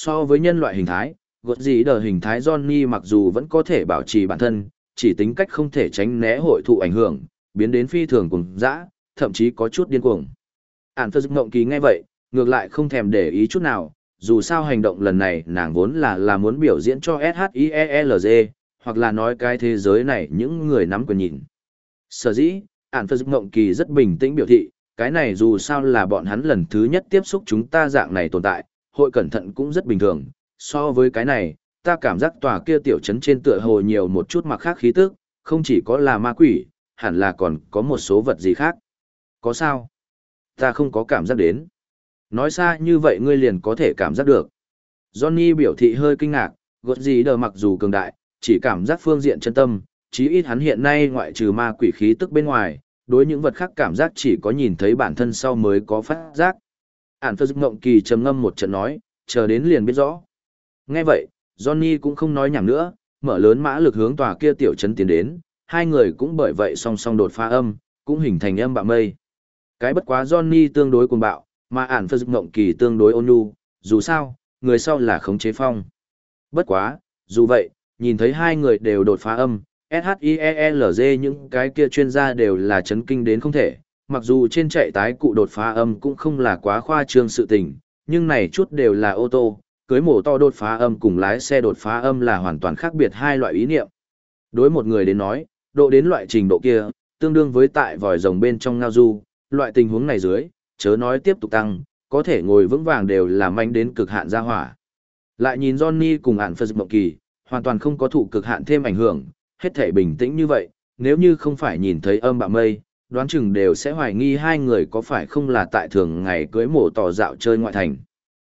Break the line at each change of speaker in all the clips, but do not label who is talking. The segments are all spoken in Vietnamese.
So với nhân loại hình thái, gột gì đờ hình thái Johnny mặc dù vẫn có thể bảo trì bản thân, chỉ tính cách không thể tránh né hội thụ ảnh hưởng, biến đến phi thường cùng dã, thậm chí có chút điên cuồng. Ản phơ ngộng kỳ nghe vậy, ngược lại không thèm để ý chút nào, dù sao hành động lần này nàng vốn là là muốn biểu diễn cho SHIELG, hoặc là nói cái thế giới này những người nắm quyền nhìn. Sở dĩ, ản phơ ngộng kỳ rất bình tĩnh biểu thị, cái này dù sao là bọn hắn lần thứ nhất tiếp xúc chúng ta dạng này tồn tại, hội cẩn thận cũng rất bình thường, so với cái này, ta cảm giác tòa kia tiểu trấn trên tựa hồ nhiều một chút mặc khác khí tức, không chỉ có là ma quỷ, hẳn là còn có một số vật gì khác. Có sao? Ta không có cảm giác đến. Nói xa như vậy ngươi liền có thể cảm giác được. Johnny biểu thị hơi kinh ngạc, gột gì đờ mặc dù cường đại, chỉ cảm giác phương diện chân tâm, chí ít hắn hiện nay ngoại trừ ma quỷ khí tức bên ngoài, đối những vật khác cảm giác chỉ có nhìn thấy bản thân sau mới có phát giác. Ản phơ ngộng kỳ trầm ngâm một trận nói, chờ đến liền biết rõ. Nghe vậy, Johnny cũng không nói nhảm nữa, mở lớn mã lực hướng tòa kia tiểu trấn tiến đến, hai người cũng bởi vậy song song đột phá âm, cũng hình thành âm bạo mây. Cái bất quá Johnny tương đối cuồng bạo, mà ản phơ ngộng kỳ tương đối ôn nhu, dù sao, người sau là khống chế phong. Bất quá, dù vậy, nhìn thấy hai người đều đột phá âm, SHIELZ những cái kia chuyên gia đều là chấn kinh đến không thể, mặc dù trên chạy tái cụ đột phá âm cũng không là quá khoa trương sự tình, nhưng này chút đều là ô tô, cưới mổ to đột phá âm cùng lái xe đột phá âm là hoàn toàn khác biệt hai loại ý niệm. Đối một người đến nói, độ đến loại trình độ kia, tương đương với tại vòi rồng bên trong ngao du, loại tình huống này dưới, chớ nói tiếp tục tăng, có thể ngồi vững vàng đều là manh đến cực hạn ra hỏa. Lại nhìn Johnny cùng hạn Phật Mộng Kỳ, hoàn toàn không có thụ cực hạn thêm ảnh hưởng, hết thể bình tĩnh như vậy, nếu như không phải nhìn thấy âm bạ mây, đoán chừng đều sẽ hoài nghi hai người có phải không là tại thường ngày cưới mổ tỏ dạo chơi ngoại thành.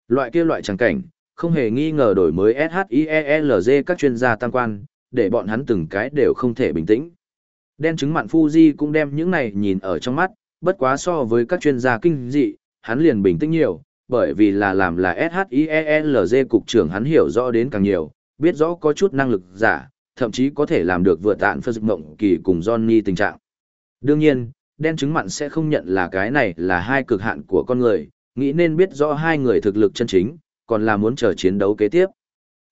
Loại kia loại trắng cảnh, không hề nghi ngờ đổi mới SHIELZ các chuyên gia tăng quan, để bọn hắn từng cái đều không thể bình tĩnh. Đen chứng mặn Fuji cũng đem những này nhìn ở trong mắt, bất quá so với các chuyên gia kinh dị, hắn liền bình tĩnh nhiều, bởi vì là làm là SHIELZ cục trưởng hắn hiểu rõ đến càng nhiều, biết rõ có chút năng lực giả, thậm chí có thể làm được vượt tạn phân dịch mộng kỳ cùng Johnny tình trạng. Đương nhiên, đen chứng mặn sẽ không nhận là cái này là hai cực hạn của con người, nghĩ nên biết rõ hai người thực lực chân chính, còn là muốn chờ chiến đấu kế tiếp.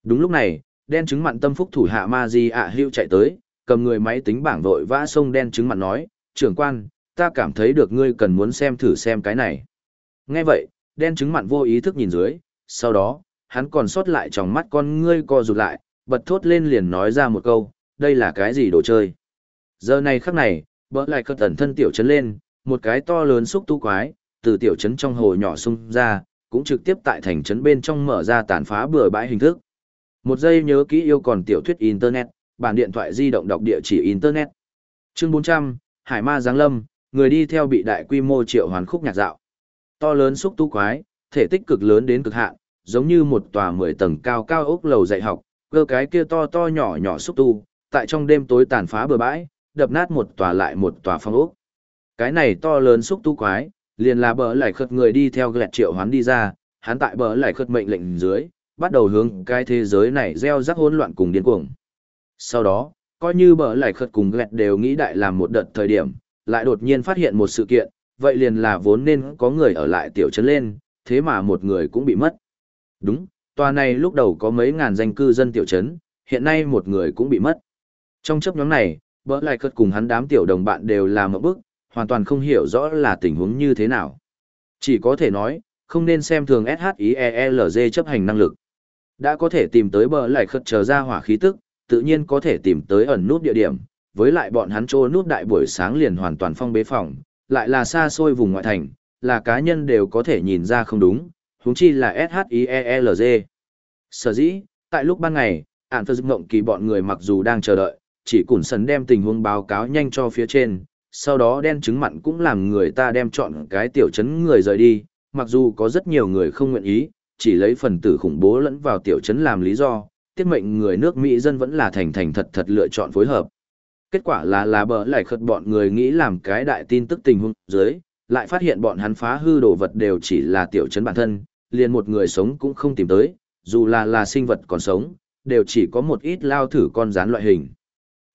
Đúng lúc này, đen chứng mặn tâm phúc thủ hạ ma di ạ hưu chạy tới, cầm người máy tính bảng vội vã xông đen chứng mặn nói, trưởng quan, ta cảm thấy được ngươi cần muốn xem thử xem cái này. Nghe vậy, đen chứng mặn vô ý thức nhìn dưới, sau đó, hắn còn sót lại trong mắt con ngươi co rụt lại, bật thốt lên liền nói ra một câu, đây là cái gì đồ chơi. Giờ này khắc này, bỡ lại cơ tẩn thân tiểu chấn lên, một cái to lớn xúc tu quái, từ tiểu chấn trong hồ nhỏ sung ra, cũng trực tiếp tại thành trấn bên trong mở ra tàn phá bừa bãi hình thức. Một giây nhớ kỹ yêu còn tiểu thuyết Internet, bản điện thoại di động đọc địa chỉ Internet. Chương 400, Hải Ma Giáng Lâm, người đi theo bị đại quy mô triệu hoàn khúc nhạc dạo. To lớn xúc tu quái, thể tích cực lớn đến cực hạn, giống như một tòa 10 tầng cao cao ốc lầu dạy học, cơ cái kia to to nhỏ nhỏ xúc tu, tại trong đêm tối tàn phá bừa bãi, đập nát một tòa lại một tòa phong ốc. Cái này to lớn xúc tu quái, liền là bờ lại khất người đi theo gẹt triệu hoán đi ra, hắn tại bờ lại khất mệnh lệnh dưới, bắt đầu hướng cái thế giới này gieo rắc hỗn loạn cùng điên cuồng. Sau đó, coi như bờ lại khất cùng gẹt đều nghĩ đại làm một đợt thời điểm, lại đột nhiên phát hiện một sự kiện, vậy liền là vốn nên có người ở lại tiểu trấn lên, thế mà một người cũng bị mất. Đúng, tòa này lúc đầu có mấy ngàn danh cư dân tiểu trấn, hiện nay một người cũng bị mất. Trong chấp nhóm này, bỡ lại cất cùng hắn đám tiểu đồng bạn đều làm một bước, hoàn toàn không hiểu rõ là tình huống như thế nào. Chỉ có thể nói, không nên xem thường SHIELZ chấp hành năng lực. Đã có thể tìm tới bờ lại khất chờ ra hỏa khí tức, tự nhiên có thể tìm tới ẩn nút địa điểm, với lại bọn hắn trô nút đại buổi sáng liền hoàn toàn phong bế phòng, lại là xa xôi vùng ngoại thành, là cá nhân đều có thể nhìn ra không đúng, huống chi là SHIELZ. Sở dĩ, tại lúc ban ngày, ản phơ ngộng kỳ bọn người mặc dù đang chờ đợi, chỉ củn sần đem tình huống báo cáo nhanh cho phía trên, sau đó đen chứng mặn cũng làm người ta đem chọn cái tiểu chấn người rời đi, mặc dù có rất nhiều người không nguyện ý, chỉ lấy phần tử khủng bố lẫn vào tiểu chấn làm lý do, tiết mệnh người nước Mỹ dân vẫn là thành thành thật thật lựa chọn phối hợp. Kết quả là là bờ lại khật bọn người nghĩ làm cái đại tin tức tình huống dưới, lại phát hiện bọn hắn phá hư đồ vật đều chỉ là tiểu chấn bản thân, liền một người sống cũng không tìm tới, dù là là sinh vật còn sống, đều chỉ có một ít lao thử con rán loại hình.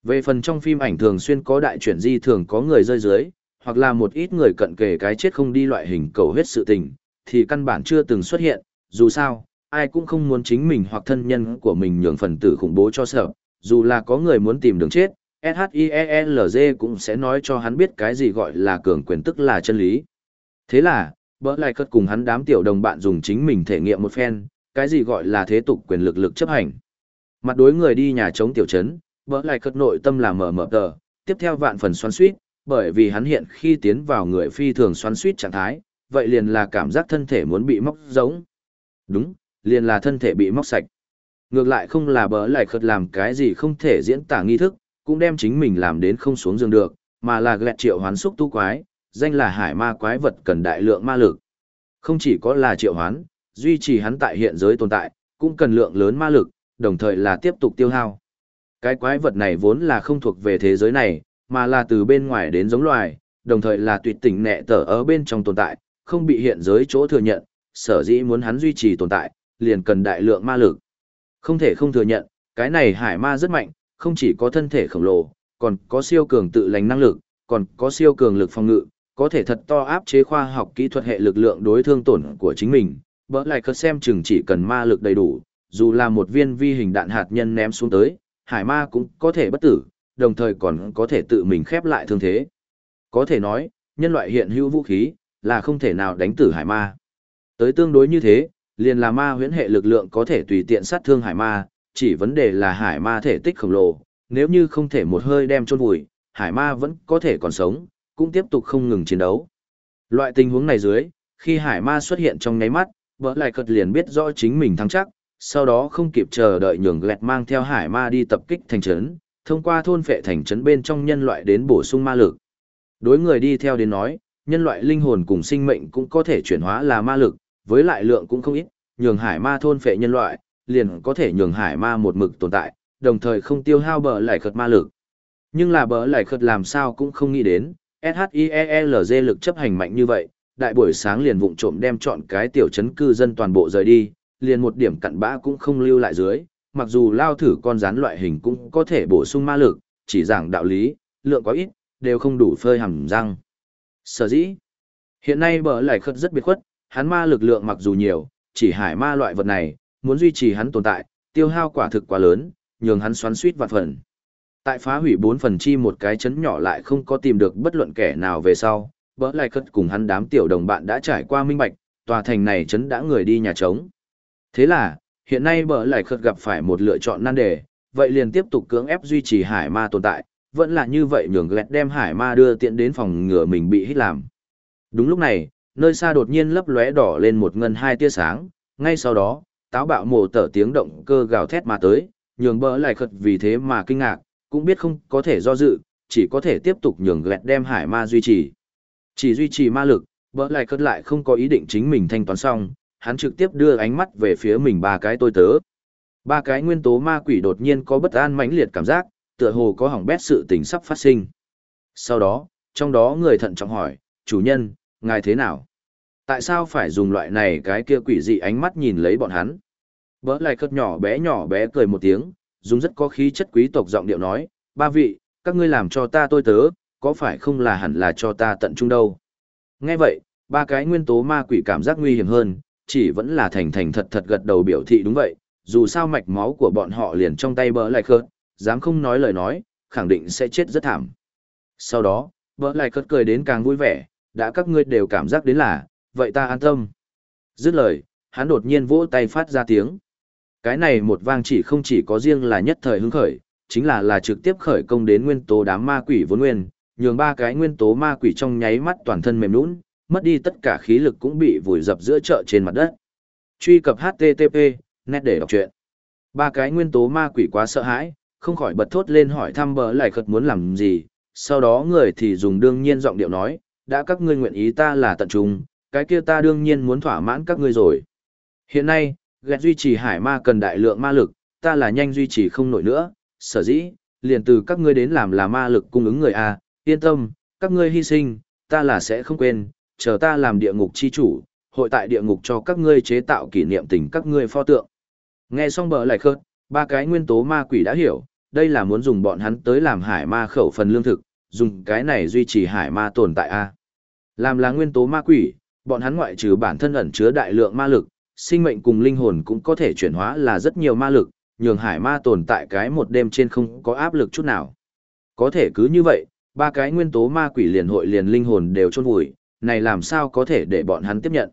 Về phần trong phim ảnh thường xuyên có đại chuyển di thường có người rơi dưới, hoặc là một ít người cận kề cái chết không đi loại hình cầu hết sự tình, thì căn bản chưa từng xuất hiện, dù sao, ai cũng không muốn chính mình hoặc thân nhân của mình nhường phần tử khủng bố cho sợ, dù là có người muốn tìm đường chết, SHIELZ cũng sẽ nói cho hắn biết cái gì gọi là cường quyền tức là chân lý. Thế là, bỡ lại cất cùng hắn đám tiểu đồng bạn dùng chính mình thể nghiệm một phen, cái gì gọi là thế tục quyền lực lực chấp hành. Mặt đối người đi nhà chống tiểu trấn, bỡ lại cất nội tâm là mở mở tờ, tiếp theo vạn phần xoắn suýt, bởi vì hắn hiện khi tiến vào người phi thường xoắn suýt trạng thái, vậy liền là cảm giác thân thể muốn bị móc giống. Đúng, liền là thân thể bị móc sạch. Ngược lại không là bỡ lại khật làm cái gì không thể diễn tả nghi thức, cũng đem chính mình làm đến không xuống giường được, mà là gẹt triệu hoán xúc tu quái, danh là hải ma quái vật cần đại lượng ma lực. Không chỉ có là triệu hoán, duy trì hắn tại hiện giới tồn tại, cũng cần lượng lớn ma lực, đồng thời là tiếp tục tiêu hao. Cái quái vật này vốn là không thuộc về thế giới này, mà là từ bên ngoài đến giống loài, đồng thời là tuyệt tỉnh nẹ tở ở bên trong tồn tại, không bị hiện giới chỗ thừa nhận, sở dĩ muốn hắn duy trì tồn tại, liền cần đại lượng ma lực. Không thể không thừa nhận, cái này hải ma rất mạnh, không chỉ có thân thể khổng lồ, còn có siêu cường tự lành năng lực, còn có siêu cường lực phòng ngự, có thể thật to áp chế khoa học kỹ thuật hệ lực lượng đối thương tổn của chính mình. Bỡ lại cơ xem chừng chỉ cần ma lực đầy đủ, dù là một viên vi hình đạn hạt nhân ném xuống tới, hải ma cũng có thể bất tử, đồng thời còn có thể tự mình khép lại thương thế. Có thể nói, nhân loại hiện hữu vũ khí, là không thể nào đánh tử hải ma. Tới tương đối như thế, liền là ma huyễn hệ lực lượng có thể tùy tiện sát thương hải ma, chỉ vấn đề là hải ma thể tích khổng lồ, nếu như không thể một hơi đem chôn vùi, hải ma vẫn có thể còn sống, cũng tiếp tục không ngừng chiến đấu. Loại tình huống này dưới, khi hải ma xuất hiện trong nháy mắt, vỡ lại cật liền biết rõ chính mình thắng chắc, sau đó không kịp chờ đợi nhường lẹt mang theo hải ma đi tập kích thành trấn, thông qua thôn phệ thành trấn bên trong nhân loại đến bổ sung ma lực. Đối người đi theo đến nói, nhân loại linh hồn cùng sinh mệnh cũng có thể chuyển hóa là ma lực, với lại lượng cũng không ít, nhường hải ma thôn phệ nhân loại, liền có thể nhường hải ma một mực tồn tại, đồng thời không tiêu hao bờ lại khật ma lực. Nhưng là bờ lại khật làm sao cũng không nghĩ đến, SHIELZ lực chấp hành mạnh như vậy, đại buổi sáng liền vụng trộm đem chọn cái tiểu trấn cư dân toàn bộ rời đi, liền một điểm cặn bã cũng không lưu lại dưới, mặc dù lao thử con rắn loại hình cũng có thể bổ sung ma lực, chỉ giảng đạo lý, lượng quá ít, đều không đủ phơi hầm răng. Sở dĩ, hiện nay bờ lại khất rất biệt khuất, hắn ma lực lượng mặc dù nhiều, chỉ hải ma loại vật này, muốn duy trì hắn tồn tại, tiêu hao quả thực quá lớn, nhường hắn xoắn suýt vạn phần. Tại phá hủy bốn phần chi một cái chấn nhỏ lại không có tìm được bất luận kẻ nào về sau, bỡ lại khất cùng hắn đám tiểu đồng bạn đã trải qua minh bạch, tòa thành này chấn đã người đi nhà trống. Thế là, hiện nay bỡ lại cất gặp phải một lựa chọn nan đề, vậy liền tiếp tục cưỡng ép duy trì hải ma tồn tại, vẫn là như vậy nhường lẹt đem hải ma đưa tiện đến phòng ngừa mình bị hít làm. Đúng lúc này, nơi xa đột nhiên lấp lóe đỏ lên một ngân hai tia sáng, ngay sau đó, táo bạo mổ tở tiếng động cơ gào thét mà tới, nhường bỡ lại khật vì thế mà kinh ngạc, cũng biết không có thể do dự, chỉ có thể tiếp tục nhường lẹt đem hải ma duy trì. Chỉ duy trì ma lực, bỡ lại khật lại không có ý định chính mình thanh toán xong, hắn trực tiếp đưa ánh mắt về phía mình ba cái tôi tớ. Ba cái nguyên tố ma quỷ đột nhiên có bất an mãnh liệt cảm giác, tựa hồ có hỏng bét sự tình sắp phát sinh. Sau đó, trong đó người thận trọng hỏi, chủ nhân, ngài thế nào? Tại sao phải dùng loại này cái kia quỷ dị ánh mắt nhìn lấy bọn hắn? Bỡ lại cất nhỏ bé nhỏ bé cười một tiếng, dùng rất có khí chất quý tộc giọng điệu nói, ba vị, các ngươi làm cho ta tôi tớ, có phải không là hẳn là cho ta tận trung đâu? Nghe vậy, ba cái nguyên tố ma quỷ cảm giác nguy hiểm hơn, chỉ vẫn là thành thành thật thật gật đầu biểu thị đúng vậy, dù sao mạch máu của bọn họ liền trong tay bỡ lại khớt, dám không nói lời nói, khẳng định sẽ chết rất thảm. Sau đó, bỡ lại khớt cười đến càng vui vẻ, đã các ngươi đều cảm giác đến là, vậy ta an tâm. Dứt lời, hắn đột nhiên vỗ tay phát ra tiếng. Cái này một vang chỉ không chỉ có riêng là nhất thời hứng khởi, chính là là trực tiếp khởi công đến nguyên tố đám ma quỷ vốn nguyên, nhường ba cái nguyên tố ma quỷ trong nháy mắt toàn thân mềm nhũn, mất đi tất cả khí lực cũng bị vùi dập giữa chợ trên mặt đất. Truy cập HTTP, nét để đọc truyện. Ba cái nguyên tố ma quỷ quá sợ hãi, không khỏi bật thốt lên hỏi thăm bờ lại khật muốn làm gì, sau đó người thì dùng đương nhiên giọng điệu nói, đã các ngươi nguyện ý ta là tận trung, cái kia ta đương nhiên muốn thỏa mãn các ngươi rồi. Hiện nay, ghét duy trì hải ma cần đại lượng ma lực, ta là nhanh duy trì không nổi nữa, sở dĩ, liền từ các ngươi đến làm là ma lực cung ứng người A, yên tâm, các ngươi hy sinh, ta là sẽ không quên, chờ ta làm địa ngục chi chủ, hội tại địa ngục cho các ngươi chế tạo kỷ niệm tình các ngươi pho tượng. Nghe xong bờ lại khớt, ba cái nguyên tố ma quỷ đã hiểu, đây là muốn dùng bọn hắn tới làm hải ma khẩu phần lương thực, dùng cái này duy trì hải ma tồn tại A. Làm là nguyên tố ma quỷ, bọn hắn ngoại trừ bản thân ẩn chứa đại lượng ma lực, sinh mệnh cùng linh hồn cũng có thể chuyển hóa là rất nhiều ma lực, nhường hải ma tồn tại cái một đêm trên không có áp lực chút nào. Có thể cứ như vậy, ba cái nguyên tố ma quỷ liền hội liền linh hồn đều chôn vùi, này làm sao có thể để bọn hắn tiếp nhận.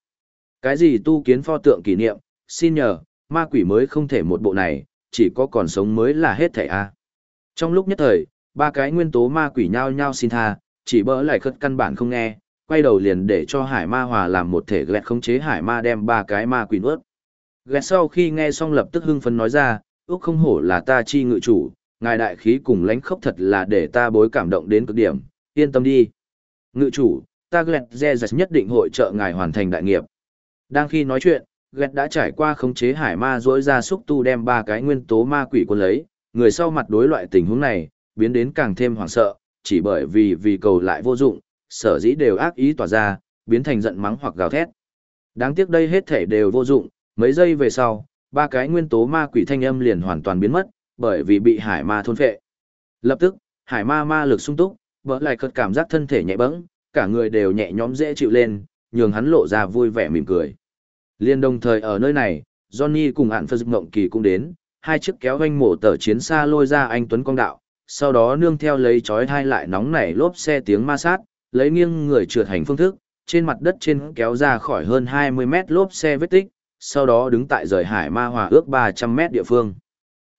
Cái gì tu kiến pho tượng kỷ niệm, xin nhờ, ma quỷ mới không thể một bộ này, chỉ có còn sống mới là hết thảy a. Trong lúc nhất thời, ba cái nguyên tố ma quỷ nhao nhao xin tha, chỉ bỡ lại khất căn bản không nghe, quay đầu liền để cho hải ma hòa làm một thể gẹt khống chế hải ma đem ba cái ma quỷ nuốt. Gẹt sau khi nghe xong lập tức hưng phấn nói ra, ước không hổ là ta chi ngự chủ, ngài đại khí cùng lãnh khốc thật là để ta bối cảm động đến cực điểm, yên tâm đi. Ngự chủ, ta Glenn dè nhất định hội trợ ngài hoàn thành đại nghiệp. Đang khi nói chuyện, Glenn đã trải qua khống chế hải ma dỗi ra xúc tu đem ba cái nguyên tố ma quỷ quân lấy, người sau mặt đối loại tình huống này, biến đến càng thêm hoảng sợ, chỉ bởi vì vì cầu lại vô dụng, sở dĩ đều ác ý tỏa ra, biến thành giận mắng hoặc gào thét. Đáng tiếc đây hết thể đều vô dụng, mấy giây về sau, ba cái nguyên tố ma quỷ thanh âm liền hoàn toàn biến mất, bởi vì bị hải ma thôn phệ. Lập tức, hải ma ma lực sung túc, vỡ lại cất cảm giác thân thể nhẹ bẫng, cả người đều nhẹ nhõm dễ chịu lên, nhường hắn lộ ra vui vẻ mỉm cười. Liên đồng thời ở nơi này, Johnny cùng ạn phật mộng kỳ cũng đến, hai chiếc kéo hoanh mổ tờ chiến xa lôi ra anh Tuấn Công Đạo, sau đó nương theo lấy chói hai lại nóng nảy lốp xe tiếng ma sát, lấy nghiêng người trượt hành phương thức, trên mặt đất trên kéo ra khỏi hơn 20 mét lốp xe vết tích, sau đó đứng tại rời hải ma hòa ước 300 mét địa phương.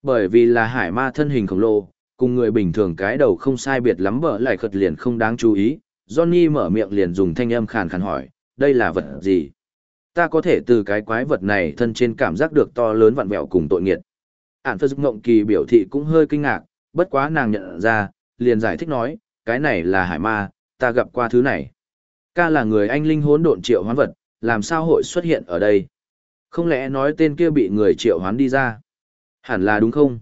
Bởi vì là hải ma thân hình khổng lồ, cùng người bình thường cái đầu không sai biệt lắm bở lại khật liền không đáng chú ý, Johnny mở miệng liền dùng thanh âm khàn khàn hỏi, đây là vật gì? Ta có thể từ cái quái vật này thân trên cảm giác được to lớn vặn vẹo cùng tội nghiệt. Ản phật ngộng kỳ biểu thị cũng hơi kinh ngạc, bất quá nàng nhận ra, liền giải thích nói, cái này là hải ma, ta gặp qua thứ này. Ca là người anh linh hốn độn triệu hoán vật, làm sao hội xuất hiện ở đây? Không lẽ nói tên kia bị người triệu hoán đi ra? Hẳn là đúng không?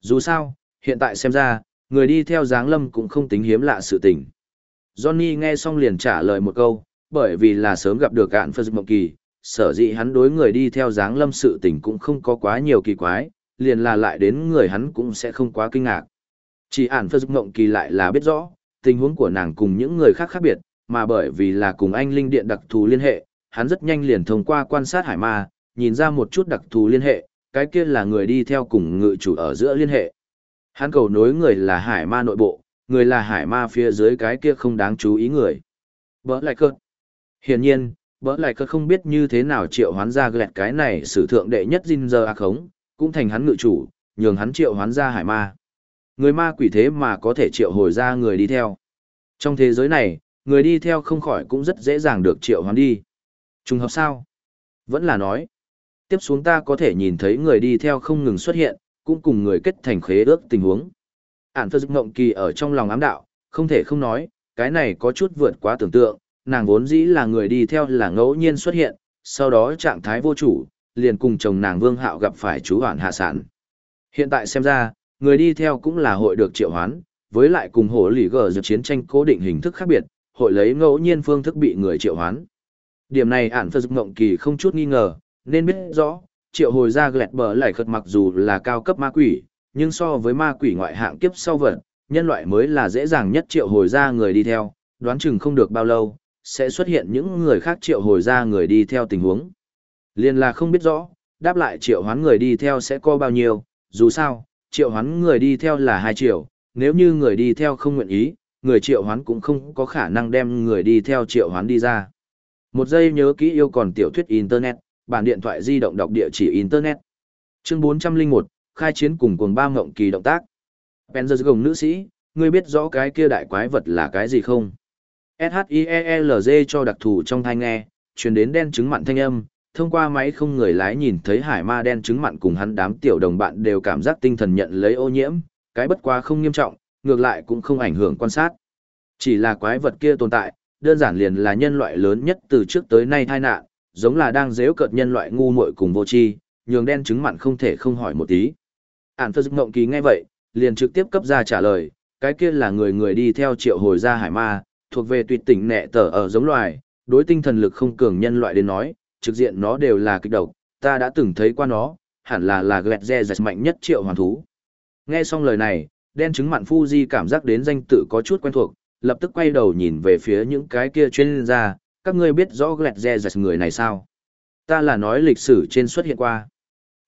Dù sao, hiện tại xem ra, người đi theo dáng lâm cũng không tính hiếm lạ sự tình. Johnny nghe xong liền trả lời một câu, bởi vì là sớm gặp được cạn phật mộng kỳ, sở dĩ hắn đối người đi theo dáng lâm sự tình cũng không có quá nhiều kỳ quái, liền là lại đến người hắn cũng sẽ không quá kinh ngạc. Chỉ ản phật mộng kỳ lại là biết rõ, tình huống của nàng cùng những người khác khác biệt, mà bởi vì là cùng anh linh điện đặc thù liên hệ, hắn rất nhanh liền thông qua quan sát hải ma, nhìn ra một chút đặc thù liên hệ, cái kia là người đi theo cùng ngự chủ ở giữa liên hệ. Hắn cầu nối người là hải ma nội bộ, người là hải ma phía dưới cái kia không đáng chú ý người. Bỡ lại cơ. Hiển nhiên, bỡ lại cơ không biết như thế nào triệu hoán ra gẹt cái này sử thượng đệ nhất Jin giờ ác khống, cũng thành hắn ngự chủ, nhường hắn triệu hoán ra hải ma. Người ma quỷ thế mà có thể triệu hồi ra người đi theo. Trong thế giới này, người đi theo không khỏi cũng rất dễ dàng được triệu hoán đi. Trùng hợp sao? Vẫn là nói. Tiếp xuống ta có thể nhìn thấy người đi theo không ngừng xuất hiện, cũng cùng người kết thành khế ước tình huống. Ản phật ngộng kỳ ở trong lòng ám đạo, không thể không nói, cái này có chút vượt quá tưởng tượng, nàng vốn dĩ là người đi theo là ngẫu nhiên xuất hiện, sau đó trạng thái vô chủ, liền cùng chồng nàng vương hạo gặp phải chú hoạn hạ sản. Hiện tại xem ra, người đi theo cũng là hội được triệu hoán, với lại cùng hồ lì gờ dược chiến tranh cố định hình thức khác biệt, hội lấy ngẫu nhiên phương thức bị người triệu hoán. Điểm này ản phật ngộng kỳ không chút nghi ngờ, nên biết rõ, triệu hồi ra gẹt bờ lại khật mặc dù là cao cấp ma quỷ, nhưng so với ma quỷ ngoại hạng kiếp sau vật, nhân loại mới là dễ dàng nhất triệu hồi ra người đi theo, đoán chừng không được bao lâu, sẽ xuất hiện những người khác triệu hồi ra người đi theo tình huống. Liên là không biết rõ, đáp lại triệu hoán người đi theo sẽ có bao nhiêu, dù sao, triệu hoán người đi theo là hai triệu, nếu như người đi theo không nguyện ý, người triệu hoán cũng không có khả năng đem người đi theo triệu hoán đi ra. Một giây nhớ kỹ yêu còn tiểu thuyết Internet, bản điện thoại di động đọc địa chỉ Internet. Chương 401, khai chiến cùng cuồng ba ngộng kỳ động tác. Penzer gồng nữ sĩ, ngươi biết rõ cái kia đại quái vật là cái gì không? SHIELZ cho đặc thù trong thai nghe, truyền đến đen chứng mặn thanh âm, thông qua máy không người lái nhìn thấy hải ma đen chứng mặn cùng hắn đám tiểu đồng bạn đều cảm giác tinh thần nhận lấy ô nhiễm, cái bất quá không nghiêm trọng, ngược lại cũng không ảnh hưởng quan sát. Chỉ là quái vật kia tồn tại, đơn giản liền là nhân loại lớn nhất từ trước tới nay tai nạn, giống là đang dễu cợt nhân loại ngu muội cùng vô tri, nhường đen chứng mặn không thể không hỏi một tí. Ản Phật mộng Kỳ nghe vậy, liền trực tiếp cấp ra trả lời, cái kia là người người đi theo triệu hồi ra hải ma, thuộc về tuyệt tỉnh nẹ tở ở giống loài, đối tinh thần lực không cường nhân loại đến nói, trực diện nó đều là kịch độc, ta đã từng thấy qua nó, hẳn là là gẹt re dạch mạnh nhất triệu hoàn thú. Nghe xong lời này, đen chứng mặn Fuji cảm giác đến danh tự có chút quen thuộc, lập tức quay đầu nhìn về phía những cái kia chuyên gia, các ngươi biết rõ gẹt re dạch người này sao? Ta là nói lịch sử trên xuất hiện qua.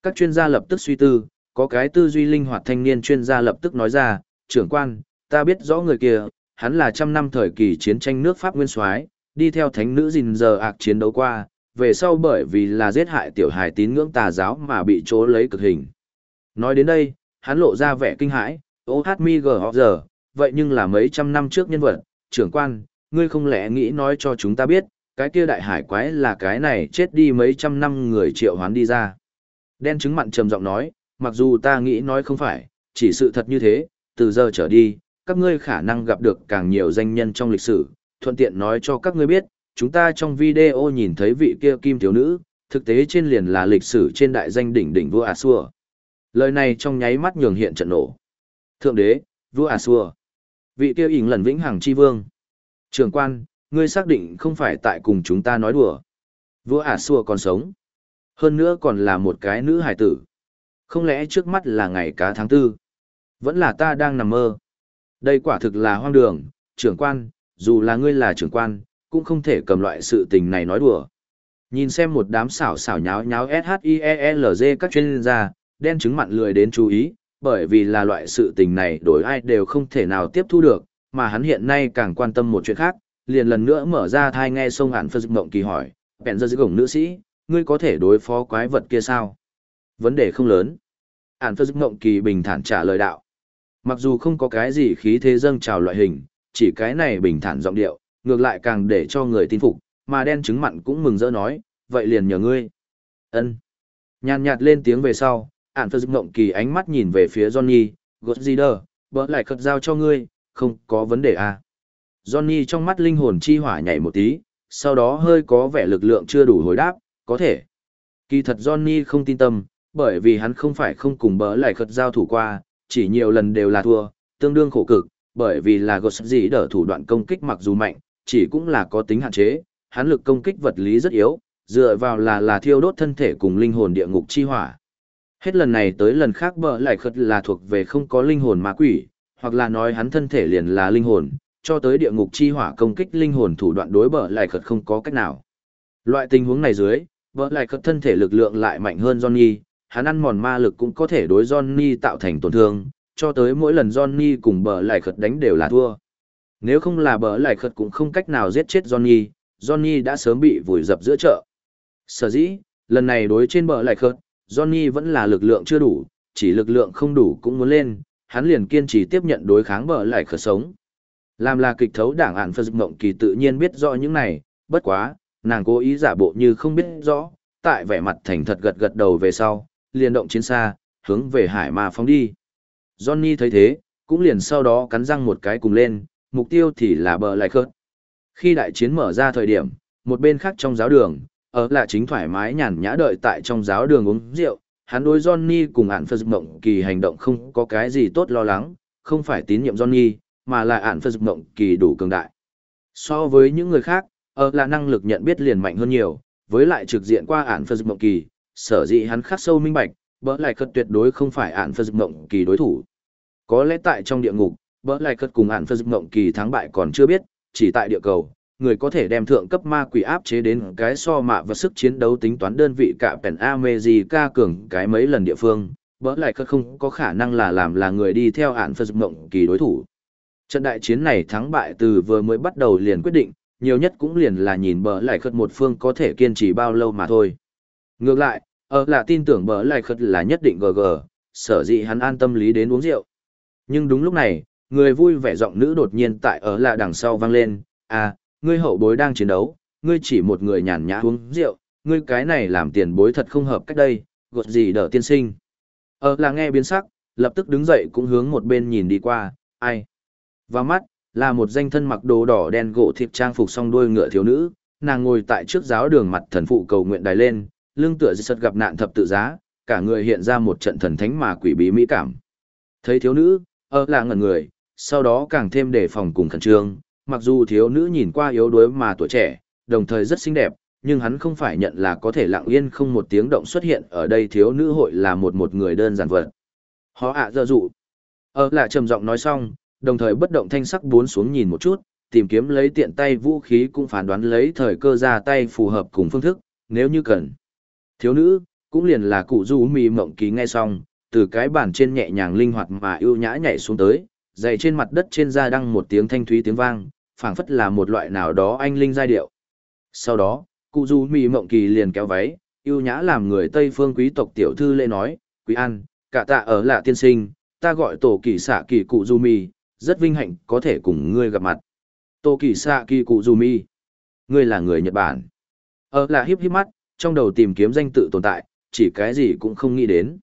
Các chuyên gia lập tức suy tư, có cái tư duy linh hoạt thanh niên chuyên gia lập tức nói ra, trưởng quan, ta biết rõ người kia, hắn là trăm năm thời kỳ chiến tranh nước Pháp nguyên soái, đi theo thánh nữ gìn giờ ạc chiến đấu qua, về sau bởi vì là giết hại tiểu hài tín ngưỡng tà giáo mà bị chỗ lấy cực hình. Nói đến đây, hắn lộ ra vẻ kinh hãi, ô hát mi gờ giờ, vậy nhưng là mấy trăm năm trước nhân vật, trưởng quan, ngươi không lẽ nghĩ nói cho chúng ta biết, cái kia đại hải quái là cái này chết đi mấy trăm năm người triệu hoán đi ra. Đen chứng mặn trầm giọng nói, mặc dù ta nghĩ nói không phải, chỉ sự thật như thế, từ giờ trở đi, các ngươi khả năng gặp được càng nhiều danh nhân trong lịch sử, thuận tiện nói cho các ngươi biết, chúng ta trong video nhìn thấy vị kia kim thiếu nữ, thực tế trên liền là lịch sử trên đại danh đỉnh đỉnh vua Asua. Lời này trong nháy mắt nhường hiện trận nổ. Thượng đế, vua Asua. Vị kia ỉn lần vĩnh hằng chi vương. Trường quan, ngươi xác định không phải tại cùng chúng ta nói đùa. Vua Asua còn sống. Hơn nữa còn là một cái nữ hải tử. Không lẽ trước mắt là ngày cá tháng tư? Vẫn là ta đang nằm mơ. Đây quả thực là hoang đường, trưởng quan, dù là ngươi là trưởng quan, cũng không thể cầm loại sự tình này nói đùa. Nhìn xem một đám xảo xảo nháo nháo SHIELZ các chuyên gia, đen chứng mặn lười đến chú ý, bởi vì là loại sự tình này đổi ai đều không thể nào tiếp thu được, mà hắn hiện nay càng quan tâm một chuyện khác, liền lần nữa mở ra thai nghe sông hẳn phân dịch mộng kỳ hỏi, bèn ra dưới gồng nữ sĩ, ngươi có thể đối phó quái vật kia sao? Vấn đề không lớn. Ản phân dịch mộng kỳ bình thản trả lời đạo. Mặc dù không có cái gì khí thế dâng trào loại hình, chỉ cái này bình thản giọng điệu, ngược lại càng để cho người tin phục, mà đen trứng mặn cũng mừng rỡ nói, vậy liền nhờ ngươi. ân Nhàn nhạt lên tiếng về sau, ản phơ dịch mộng kỳ ánh mắt nhìn về phía Johnny, gột gì đờ, bỡ lại khật giao cho ngươi, không có vấn đề à. Johnny trong mắt linh hồn chi hỏa nhảy một tí, sau đó hơi có vẻ lực lượng chưa đủ hồi đáp, có thể. Kỳ thật Johnny không tin tâm, bởi vì hắn không phải không cùng bỡ lại khật giao thủ qua, chỉ nhiều lần đều là thua, tương đương khổ cực, bởi vì là gột gì đỡ thủ đoạn công kích mặc dù mạnh, chỉ cũng là có tính hạn chế, hắn lực công kích vật lý rất yếu, dựa vào là là thiêu đốt thân thể cùng linh hồn địa ngục chi hỏa. Hết lần này tới lần khác bỡ lại khật là thuộc về không có linh hồn ma quỷ, hoặc là nói hắn thân thể liền là linh hồn, cho tới địa ngục chi hỏa công kích linh hồn thủ đoạn đối bỡ lại khật không có cách nào. Loại tình huống này dưới, bỡ lại khật thân thể lực lượng lại mạnh hơn Johnny, hắn ăn mòn ma lực cũng có thể đối Johnny tạo thành tổn thương, cho tới mỗi lần Johnny cùng bờ lại khật đánh đều là thua. Nếu không là bờ lại khật cũng không cách nào giết chết Johnny, Johnny đã sớm bị vùi dập giữa chợ. Sở dĩ, lần này đối trên bờ lại khật, Johnny vẫn là lực lượng chưa đủ, chỉ lực lượng không đủ cũng muốn lên, hắn liền kiên trì tiếp nhận đối kháng bờ lại khật sống. Làm là kịch thấu đảng ản phật mộng kỳ tự nhiên biết rõ những này, bất quá, nàng cố ý giả bộ như không biết rõ, tại vẻ mặt thành thật gật gật đầu về sau, liền động chiến xa, hướng về hải ma phóng đi. Johnny thấy thế, cũng liền sau đó cắn răng một cái cùng lên, mục tiêu thì là bờ lại khớt. Khi đại chiến mở ra thời điểm, một bên khác trong giáo đường, ở là chính thoải mái nhàn nhã đợi tại trong giáo đường uống rượu, hắn đối Johnny cùng ản phật mộng kỳ hành động không có cái gì tốt lo lắng, không phải tín nhiệm Johnny, mà là ản phật mộng kỳ đủ cường đại. So với những người khác, ở là năng lực nhận biết liền mạnh hơn nhiều, với lại trực diện qua ản phật mộng kỳ, sở dĩ hắn khắc sâu minh bạch, bỡ lại cất tuyệt đối không phải ản phật mộng kỳ đối thủ. Có lẽ tại trong địa ngục, bỡ lại cất cùng ản phật mộng kỳ thắng bại còn chưa biết, chỉ tại địa cầu, người có thể đem thượng cấp ma quỷ áp chế đến cái so mạ và sức chiến đấu tính toán đơn vị cả pèn America cường cái mấy lần địa phương, bỡ lại cất không có khả năng là làm là người đi theo ản phật mộng kỳ đối thủ. Trận đại chiến này thắng bại từ vừa mới bắt đầu liền quyết định, nhiều nhất cũng liền là nhìn bỡ lại khất một phương có thể kiên trì bao lâu mà thôi. Ngược lại, ở là tin tưởng bỡ lại khất là nhất định GG, sở dĩ hắn an tâm lý đến uống rượu. Nhưng đúng lúc này, người vui vẻ giọng nữ đột nhiên tại ở là đằng sau vang lên, à, ngươi hậu bối đang chiến đấu, ngươi chỉ một người nhàn nhã uống rượu, ngươi cái này làm tiền bối thật không hợp cách đây, gột gì đỡ tiên sinh. Ở là nghe biến sắc, lập tức đứng dậy cũng hướng một bên nhìn đi qua, ai. Và mắt, là một danh thân mặc đồ đỏ đen gỗ thịt trang phục song đuôi ngựa thiếu nữ, nàng ngồi tại trước giáo đường mặt thần phụ cầu nguyện đài lên, lưng tựa sật gặp nạn thập tự giá, cả người hiện ra một trận thần thánh mà quỷ bí mỹ cảm. Thấy thiếu nữ, ơ là ngẩn người, sau đó càng thêm đề phòng cùng khẩn trương, mặc dù thiếu nữ nhìn qua yếu đuối mà tuổi trẻ, đồng thời rất xinh đẹp, nhưng hắn không phải nhận là có thể lặng yên không một tiếng động xuất hiện ở đây thiếu nữ hội là một một người đơn giản vật. Họ ạ à dơ dụ. Ơ là trầm giọng nói xong, đồng thời bất động thanh sắc bốn xuống nhìn một chút, tìm kiếm lấy tiện tay vũ khí cũng phán đoán lấy thời cơ ra tay phù hợp cùng phương thức, nếu như cần. Thiếu nữ, cũng liền là cụ du mì mộng kỳ nghe xong, từ cái bàn trên nhẹ nhàng linh hoạt mà ưu nhã nhảy xuống tới, dày trên mặt đất trên da đăng một tiếng thanh thúy tiếng vang, phảng phất là một loại nào đó anh linh giai điệu. Sau đó, cụ du mì mộng kỳ liền kéo váy, ưu nhã làm người Tây phương quý tộc tiểu thư lễ nói, quý an, cả tạ ở lạ tiên sinh, ta gọi tổ kỳ xạ kỳ cụ du mì, rất vinh hạnh có thể cùng ngươi gặp mặt. Tổ kỳ xạ kỳ cụ du mì, ngươi là người Nhật Bản. Ở lạ hiếp hiếp mắt, trong đầu tìm kiếm danh tự tồn tại, chỉ cái gì cũng không nghĩ đến.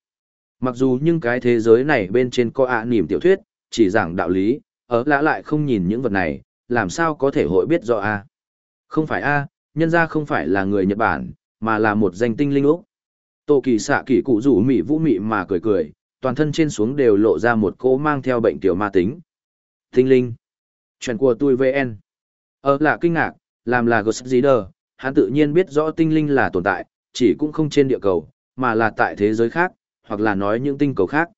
Mặc dù nhưng cái thế giới này bên trên có ạ à niềm tiểu thuyết, chỉ giảng đạo lý, ở lã lại không nhìn những vật này, làm sao có thể hội biết rõ a Không phải a nhân ra không phải là người Nhật Bản, mà là một danh tinh linh úc. Tô kỳ xạ kỳ cụ rủ mị vũ mị mà cười cười, toàn thân trên xuống đều lộ ra một cỗ mang theo bệnh tiểu ma tính. Tinh linh. Chuyện của tôi VN. Ở là kinh ngạc, làm là Ghost đờ hắn tự nhiên biết rõ tinh linh là tồn tại, chỉ cũng không trên địa cầu, mà là tại thế giới khác, hoặc là nói những tinh cầu khác.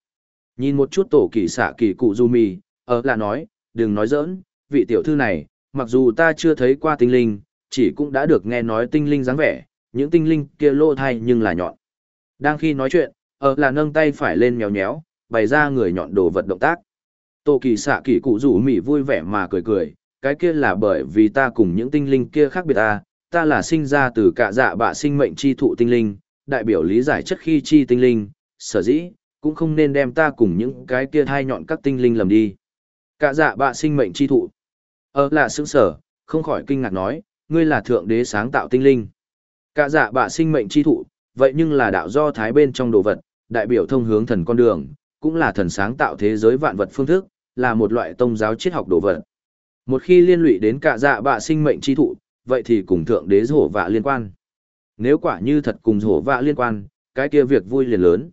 Nhìn một chút tổ kỳ xạ kỳ cụ du mì, ở ờ, là nói, đừng nói giỡn, vị tiểu thư này, mặc dù ta chưa thấy qua tinh linh, chỉ cũng đã được nghe nói tinh linh dáng vẻ, những tinh linh kia lô thai nhưng là nhọn. Đang khi nói chuyện, ở là nâng tay phải lên nhéo nhéo, bày ra người nhọn đồ vật động tác. Tổ kỳ xạ kỳ cụ rủ mỉ vui vẻ mà cười cười, cái kia là bởi vì ta cùng những tinh linh kia khác biệt ta, ta là sinh ra từ cả dạ bạ sinh mệnh chi thụ tinh linh, đại biểu lý giải chất khi chi tinh linh, sở dĩ, cũng không nên đem ta cùng những cái kia hai nhọn các tinh linh lầm đi. Cả dạ bạ sinh mệnh chi thụ. Ờ là sững sở, không khỏi kinh ngạc nói, ngươi là thượng đế sáng tạo tinh linh. Cả dạ bạ sinh mệnh chi thụ, vậy nhưng là đạo do thái bên trong đồ vật, đại biểu thông hướng thần con đường, cũng là thần sáng tạo thế giới vạn vật phương thức, là một loại tông giáo triết học đồ vật. Một khi liên lụy đến cả dạ bạ sinh mệnh chi thụ, vậy thì cùng thượng đế hổ vạ liên quan. Nếu quả như thật cùng hổ vạ liên quan, cái kia việc vui liền lớn.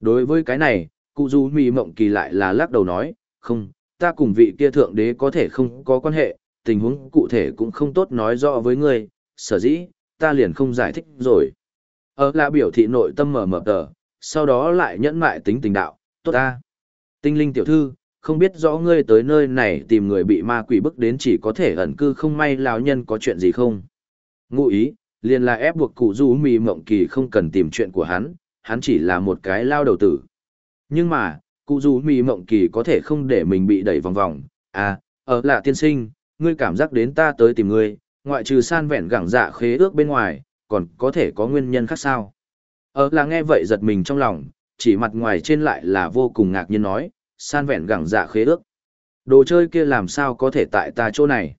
Đối với cái này, cụ du mì mộng kỳ lại là lắc đầu nói, không, ta cùng vị kia thượng đế có thể không có quan hệ, tình huống cụ thể cũng không tốt nói rõ với ngươi, sở dĩ, ta liền không giải thích rồi. Ở là biểu thị nội tâm mở mở tờ, sau đó lại nhẫn mại tính tình đạo, tốt ta. Tinh linh tiểu thư, không biết rõ ngươi tới nơi này tìm người bị ma quỷ bức đến chỉ có thể ẩn cư không may lão nhân có chuyện gì không. Ngụ ý, liền là ép buộc cụ du mì mộng kỳ không cần tìm chuyện của hắn, hắn chỉ là một cái lao đầu tử. Nhưng mà, cụ du mì mộng kỳ có thể không để mình bị đẩy vòng vòng, à, ở là tiên sinh, ngươi cảm giác đến ta tới tìm ngươi, ngoại trừ san vẹn gẳng dạ khế ước bên ngoài, còn có thể có nguyên nhân khác sao. Ở là nghe vậy giật mình trong lòng, chỉ mặt ngoài trên lại là vô cùng ngạc nhiên nói, san vẹn gẳng dạ khế ước. Đồ chơi kia làm sao có thể tại ta chỗ này.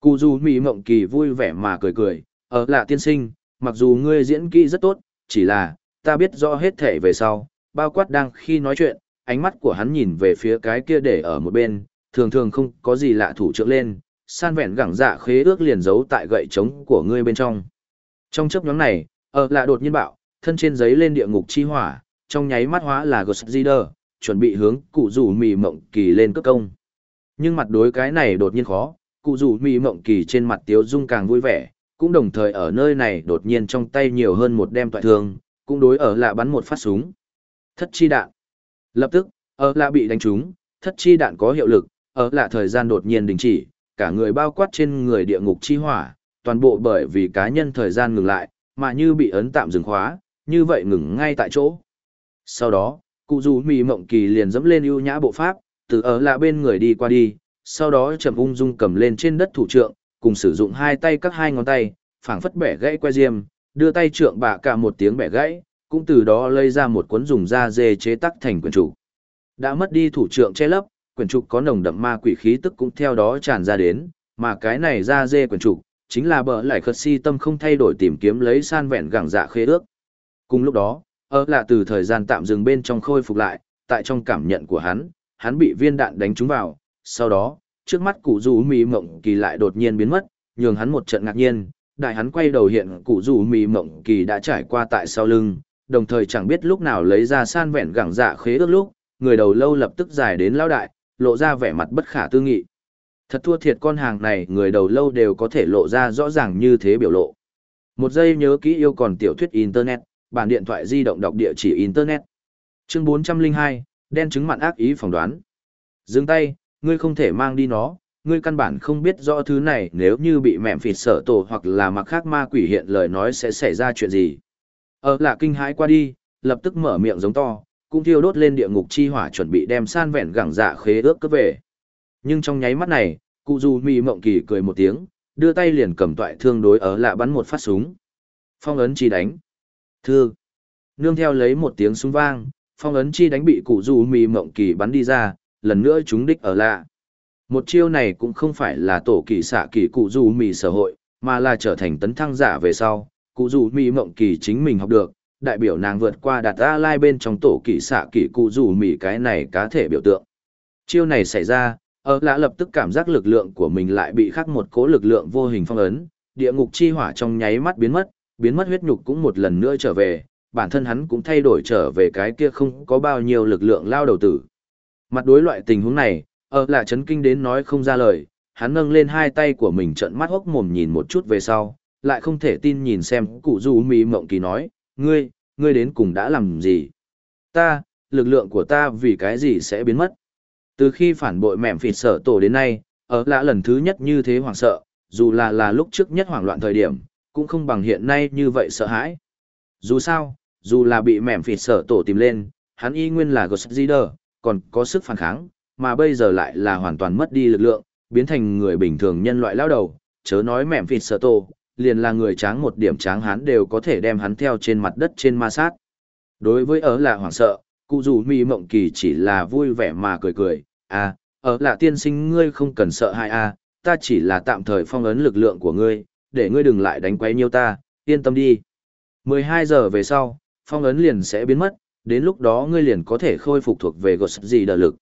Cụ Dù Mỹ mộng kỳ vui vẻ mà cười cười, ở Lạ tiên sinh, mặc dù ngươi diễn kỹ rất tốt, chỉ là, ta biết rõ hết thể về sau, bao quát đang khi nói chuyện, ánh mắt của hắn nhìn về phía cái kia để ở một bên, thường thường không có gì lạ thủ trưởng lên, san vẹn gẳng dạ khế ước liền giấu tại gậy trống của ngươi bên trong. Trong chấp nhóm này, ở Lạ đột nhiên bạo, thân trên giấy lên địa ngục chi hỏa, trong nháy mắt hóa là Goszider, chuẩn bị hướng cụ rủ mì mộng kỳ lên cất công. Nhưng mặt đối cái này đột nhiên khó, cụ rủ mì mộng kỳ trên mặt tiếu dung càng vui vẻ, cũng đồng thời ở nơi này đột nhiên trong tay nhiều hơn một đem toại thương, cũng đối ở lạ bắn một phát súng. Thất chi đạn. Lập tức, ở lạ bị đánh trúng, thất chi đạn có hiệu lực, ở lạ thời gian đột nhiên đình chỉ, cả người bao quát trên người địa ngục chi hỏa, toàn bộ bởi vì cá nhân thời gian ngừng lại, mà như bị ấn tạm dừng khóa, như vậy ngừng ngay tại chỗ. Sau đó, cụ dù mì mộng kỳ liền dẫm lên ưu nhã bộ pháp, từ ở lạ bên người đi qua đi, sau đó chậm ung dung cầm lên trên đất thủ trượng, cùng sử dụng hai tay các hai ngón tay, phảng phất bẻ gãy que diêm, đưa tay trượng bạ cả một tiếng bẻ gãy, cũng từ đó lấy ra một cuốn dùng da dê chế tắc thành quyển trục. Đã mất đi thủ trượng che lấp, quyển trục có nồng đậm ma quỷ khí tức cũng theo đó tràn ra đến, mà cái này da dê quyển trục, chính là bờ lại khật si tâm không thay đổi tìm kiếm lấy san vẹn gẳng dạ khế ước. Cùng lúc đó, ở là từ thời gian tạm dừng bên trong khôi phục lại, tại trong cảm nhận của hắn, hắn bị viên đạn đánh trúng vào, sau đó, trước mắt cụ rủ mì mộng kỳ lại đột nhiên biến mất, nhường hắn một trận ngạc nhiên, đại hắn quay đầu hiện cụ rủ mì mộng kỳ đã trải qua tại sau lưng, đồng thời chẳng biết lúc nào lấy ra san vẹn gẳng dạ khế ước lúc, người đầu lâu lập tức dài đến lao đại, lộ ra vẻ mặt bất khả tư nghị. Thật thua thiệt con hàng này người đầu lâu đều có thể lộ ra rõ ràng như thế biểu lộ. Một giây nhớ kỹ yêu còn tiểu thuyết Internet, bản điện thoại di động đọc địa chỉ Internet. Chương 402, đen chứng mặn ác ý phỏng đoán. Dừng tay, ngươi không thể mang đi nó, ngươi căn bản không biết rõ thứ này nếu như bị mẹm phịt sở tổ hoặc là mặc khác ma quỷ hiện lời nói sẽ xảy ra chuyện gì. Ở là kinh hãi qua đi, lập tức mở miệng giống to, cũng thiêu đốt lên địa ngục chi hỏa chuẩn bị đem san vẹn gẳng dạ khế ước cướp về. Nhưng trong nháy mắt này, cụ dù mì mộng kỳ cười một tiếng, đưa tay liền cầm toại thương đối ở lạ bắn một phát súng. Phong ấn chi đánh. Thương. Nương theo lấy một tiếng súng vang, phong ấn chi đánh bị cụ dù mì mộng kỳ bắn đi ra, lần nữa chúng đích ở lạ. Một chiêu này cũng không phải là tổ kỳ xạ kỳ cụ dù mì sở hội, mà là trở thành tấn thăng giả về sau, cụ dù mì mộng kỳ chính mình học được, đại biểu nàng vượt qua đạt A Lai bên trong tổ kỳ xạ kỳ cụ dù mì cái này cá thể biểu tượng. Chiêu này xảy ra, ở lạ lập tức cảm giác lực lượng của mình lại bị khắc một cố lực lượng vô hình phong ấn, địa ngục chi hỏa trong nháy mắt biến mất, biến mất huyết nhục cũng một lần nữa trở về, bản thân hắn cũng thay đổi trở về cái kia không có bao nhiêu lực lượng lao đầu tử. Mặt đối loại tình huống này, ở là chấn kinh đến nói không ra lời, hắn nâng lên hai tay của mình trận mắt hốc mồm nhìn một chút về sau, lại không thể tin nhìn xem cụ du mỹ mộng kỳ nói, ngươi, ngươi đến cùng đã làm gì? Ta, lực lượng của ta vì cái gì sẽ biến mất? Từ khi phản bội mẹm phịt sở tổ đến nay, ở lạ lần thứ nhất như thế hoảng sợ, dù là là lúc trước nhất hoảng loạn thời điểm, cũng không bằng hiện nay như vậy sợ hãi. Dù sao, dù là bị mẻm phịt sở tổ tìm lên, hắn y nguyên là Ghost Rider, còn có sức phản kháng, mà bây giờ lại là hoàn toàn mất đi lực lượng, biến thành người bình thường nhân loại lao đầu, chớ nói mẻm phịt sở tổ, liền là người tráng một điểm tráng hắn đều có thể đem hắn theo trên mặt đất trên ma sát. Đối với ở là hoảng sợ, cụ dù mi mộng kỳ chỉ là vui vẻ mà cười cười, à, ở là tiên sinh ngươi không cần sợ hai à, ta chỉ là tạm thời phong ấn lực lượng của ngươi, để ngươi đừng lại đánh quấy nhiêu ta, yên tâm đi. 12 giờ về sau, phong ấn liền sẽ biến mất, đến lúc đó ngươi liền có thể khôi phục thuộc về gột gì đờ lực.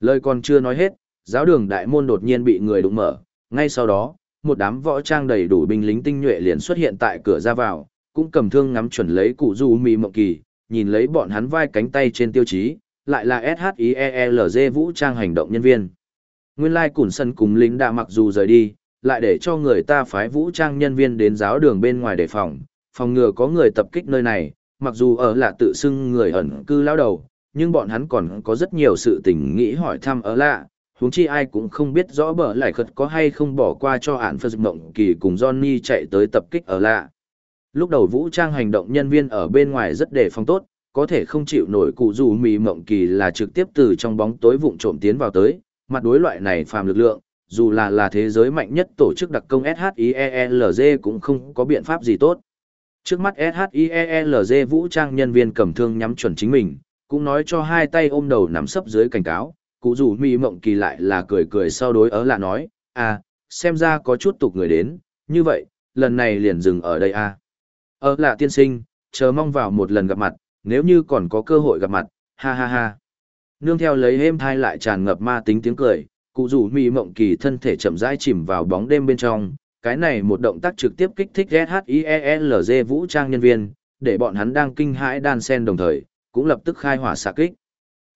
Lời còn chưa nói hết, giáo đường đại môn đột nhiên bị người đụng mở, ngay sau đó, một đám võ trang đầy đủ binh lính tinh nhuệ liền xuất hiện tại cửa ra vào, cũng cầm thương ngắm chuẩn lấy cụ du mì mộng kỳ, nhìn lấy bọn hắn vai cánh tay trên tiêu chí, lại là SHIELZ vũ trang hành động nhân viên. Nguyên lai like sân cùng lính đã mặc dù rời đi, lại để cho người ta phái vũ trang nhân viên đến giáo đường bên ngoài đề phòng, phòng ngừa có người tập kích nơi này, mặc dù ở là tự xưng người ẩn cư lao đầu, nhưng bọn hắn còn có rất nhiều sự tình nghĩ hỏi thăm ở lạ, huống chi ai cũng không biết rõ bờ lại khật có hay không bỏ qua cho ản phật mộng kỳ cùng Johnny chạy tới tập kích ở lạ. Lúc đầu vũ trang hành động nhân viên ở bên ngoài rất đề phòng tốt, có thể không chịu nổi cụ dù mì mộng kỳ là trực tiếp từ trong bóng tối vụng trộm tiến vào tới, mặt đối loại này phàm lực lượng, dù là là thế giới mạnh nhất tổ chức đặc công SHIELZ cũng không có biện pháp gì tốt. Trước mắt SHIELZ vũ trang nhân viên cầm thương nhắm chuẩn chính mình, cũng nói cho hai tay ôm đầu nằm sấp dưới cảnh cáo, cụ dù mì mộng kỳ lại là cười cười sau đối ớ là nói, à, xem ra có chút tục người đến, như vậy, lần này liền dừng ở đây à. Ớ là tiên sinh, chờ mong vào một lần gặp mặt, nếu như còn có cơ hội gặp mặt, ha ha ha. Nương theo lấy êm thai lại tràn ngập ma tính tiếng cười, cụ rủ mì mộng kỳ thân thể chậm rãi chìm vào bóng đêm bên trong, cái này một động tác trực tiếp kích thích SHIELZ vũ trang nhân viên, để bọn hắn đang kinh hãi đan sen đồng thời, cũng lập tức khai hỏa xạ kích.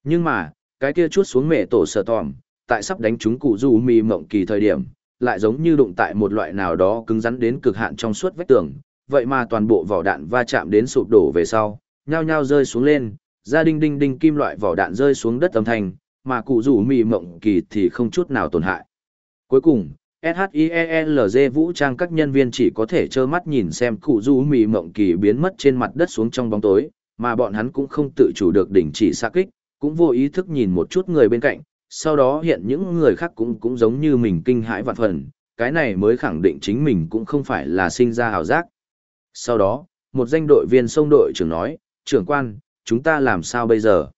Nhưng mà, cái kia chút xuống mẹ tổ sở tòm, tại sắp đánh trúng cụ rủ mì mộng kỳ thời điểm, lại giống như đụng tại một loại nào đó cứng rắn đến cực hạn trong suốt vách tường, vậy mà toàn bộ vỏ đạn va chạm đến sụp đổ về sau, nhao nhao rơi xuống lên, ra đinh đinh đinh kim loại vỏ đạn rơi xuống đất âm thanh, mà cụ rủ mì mộng kỳ thì không chút nào tổn hại. Cuối cùng, SHIELZ vũ trang các nhân viên chỉ có thể trơ mắt nhìn xem cụ rủ mì mộng kỳ biến mất trên mặt đất xuống trong bóng tối, mà bọn hắn cũng không tự chủ được đỉnh chỉ xa kích, cũng vô ý thức nhìn một chút người bên cạnh, sau đó hiện những người khác cũng cũng giống như mình kinh hãi vạn phần, cái này mới khẳng định chính mình cũng không phải là sinh ra hào giác. Sau đó, một danh đội viên sông đội trưởng nói, trưởng quan, chúng ta làm sao bây giờ?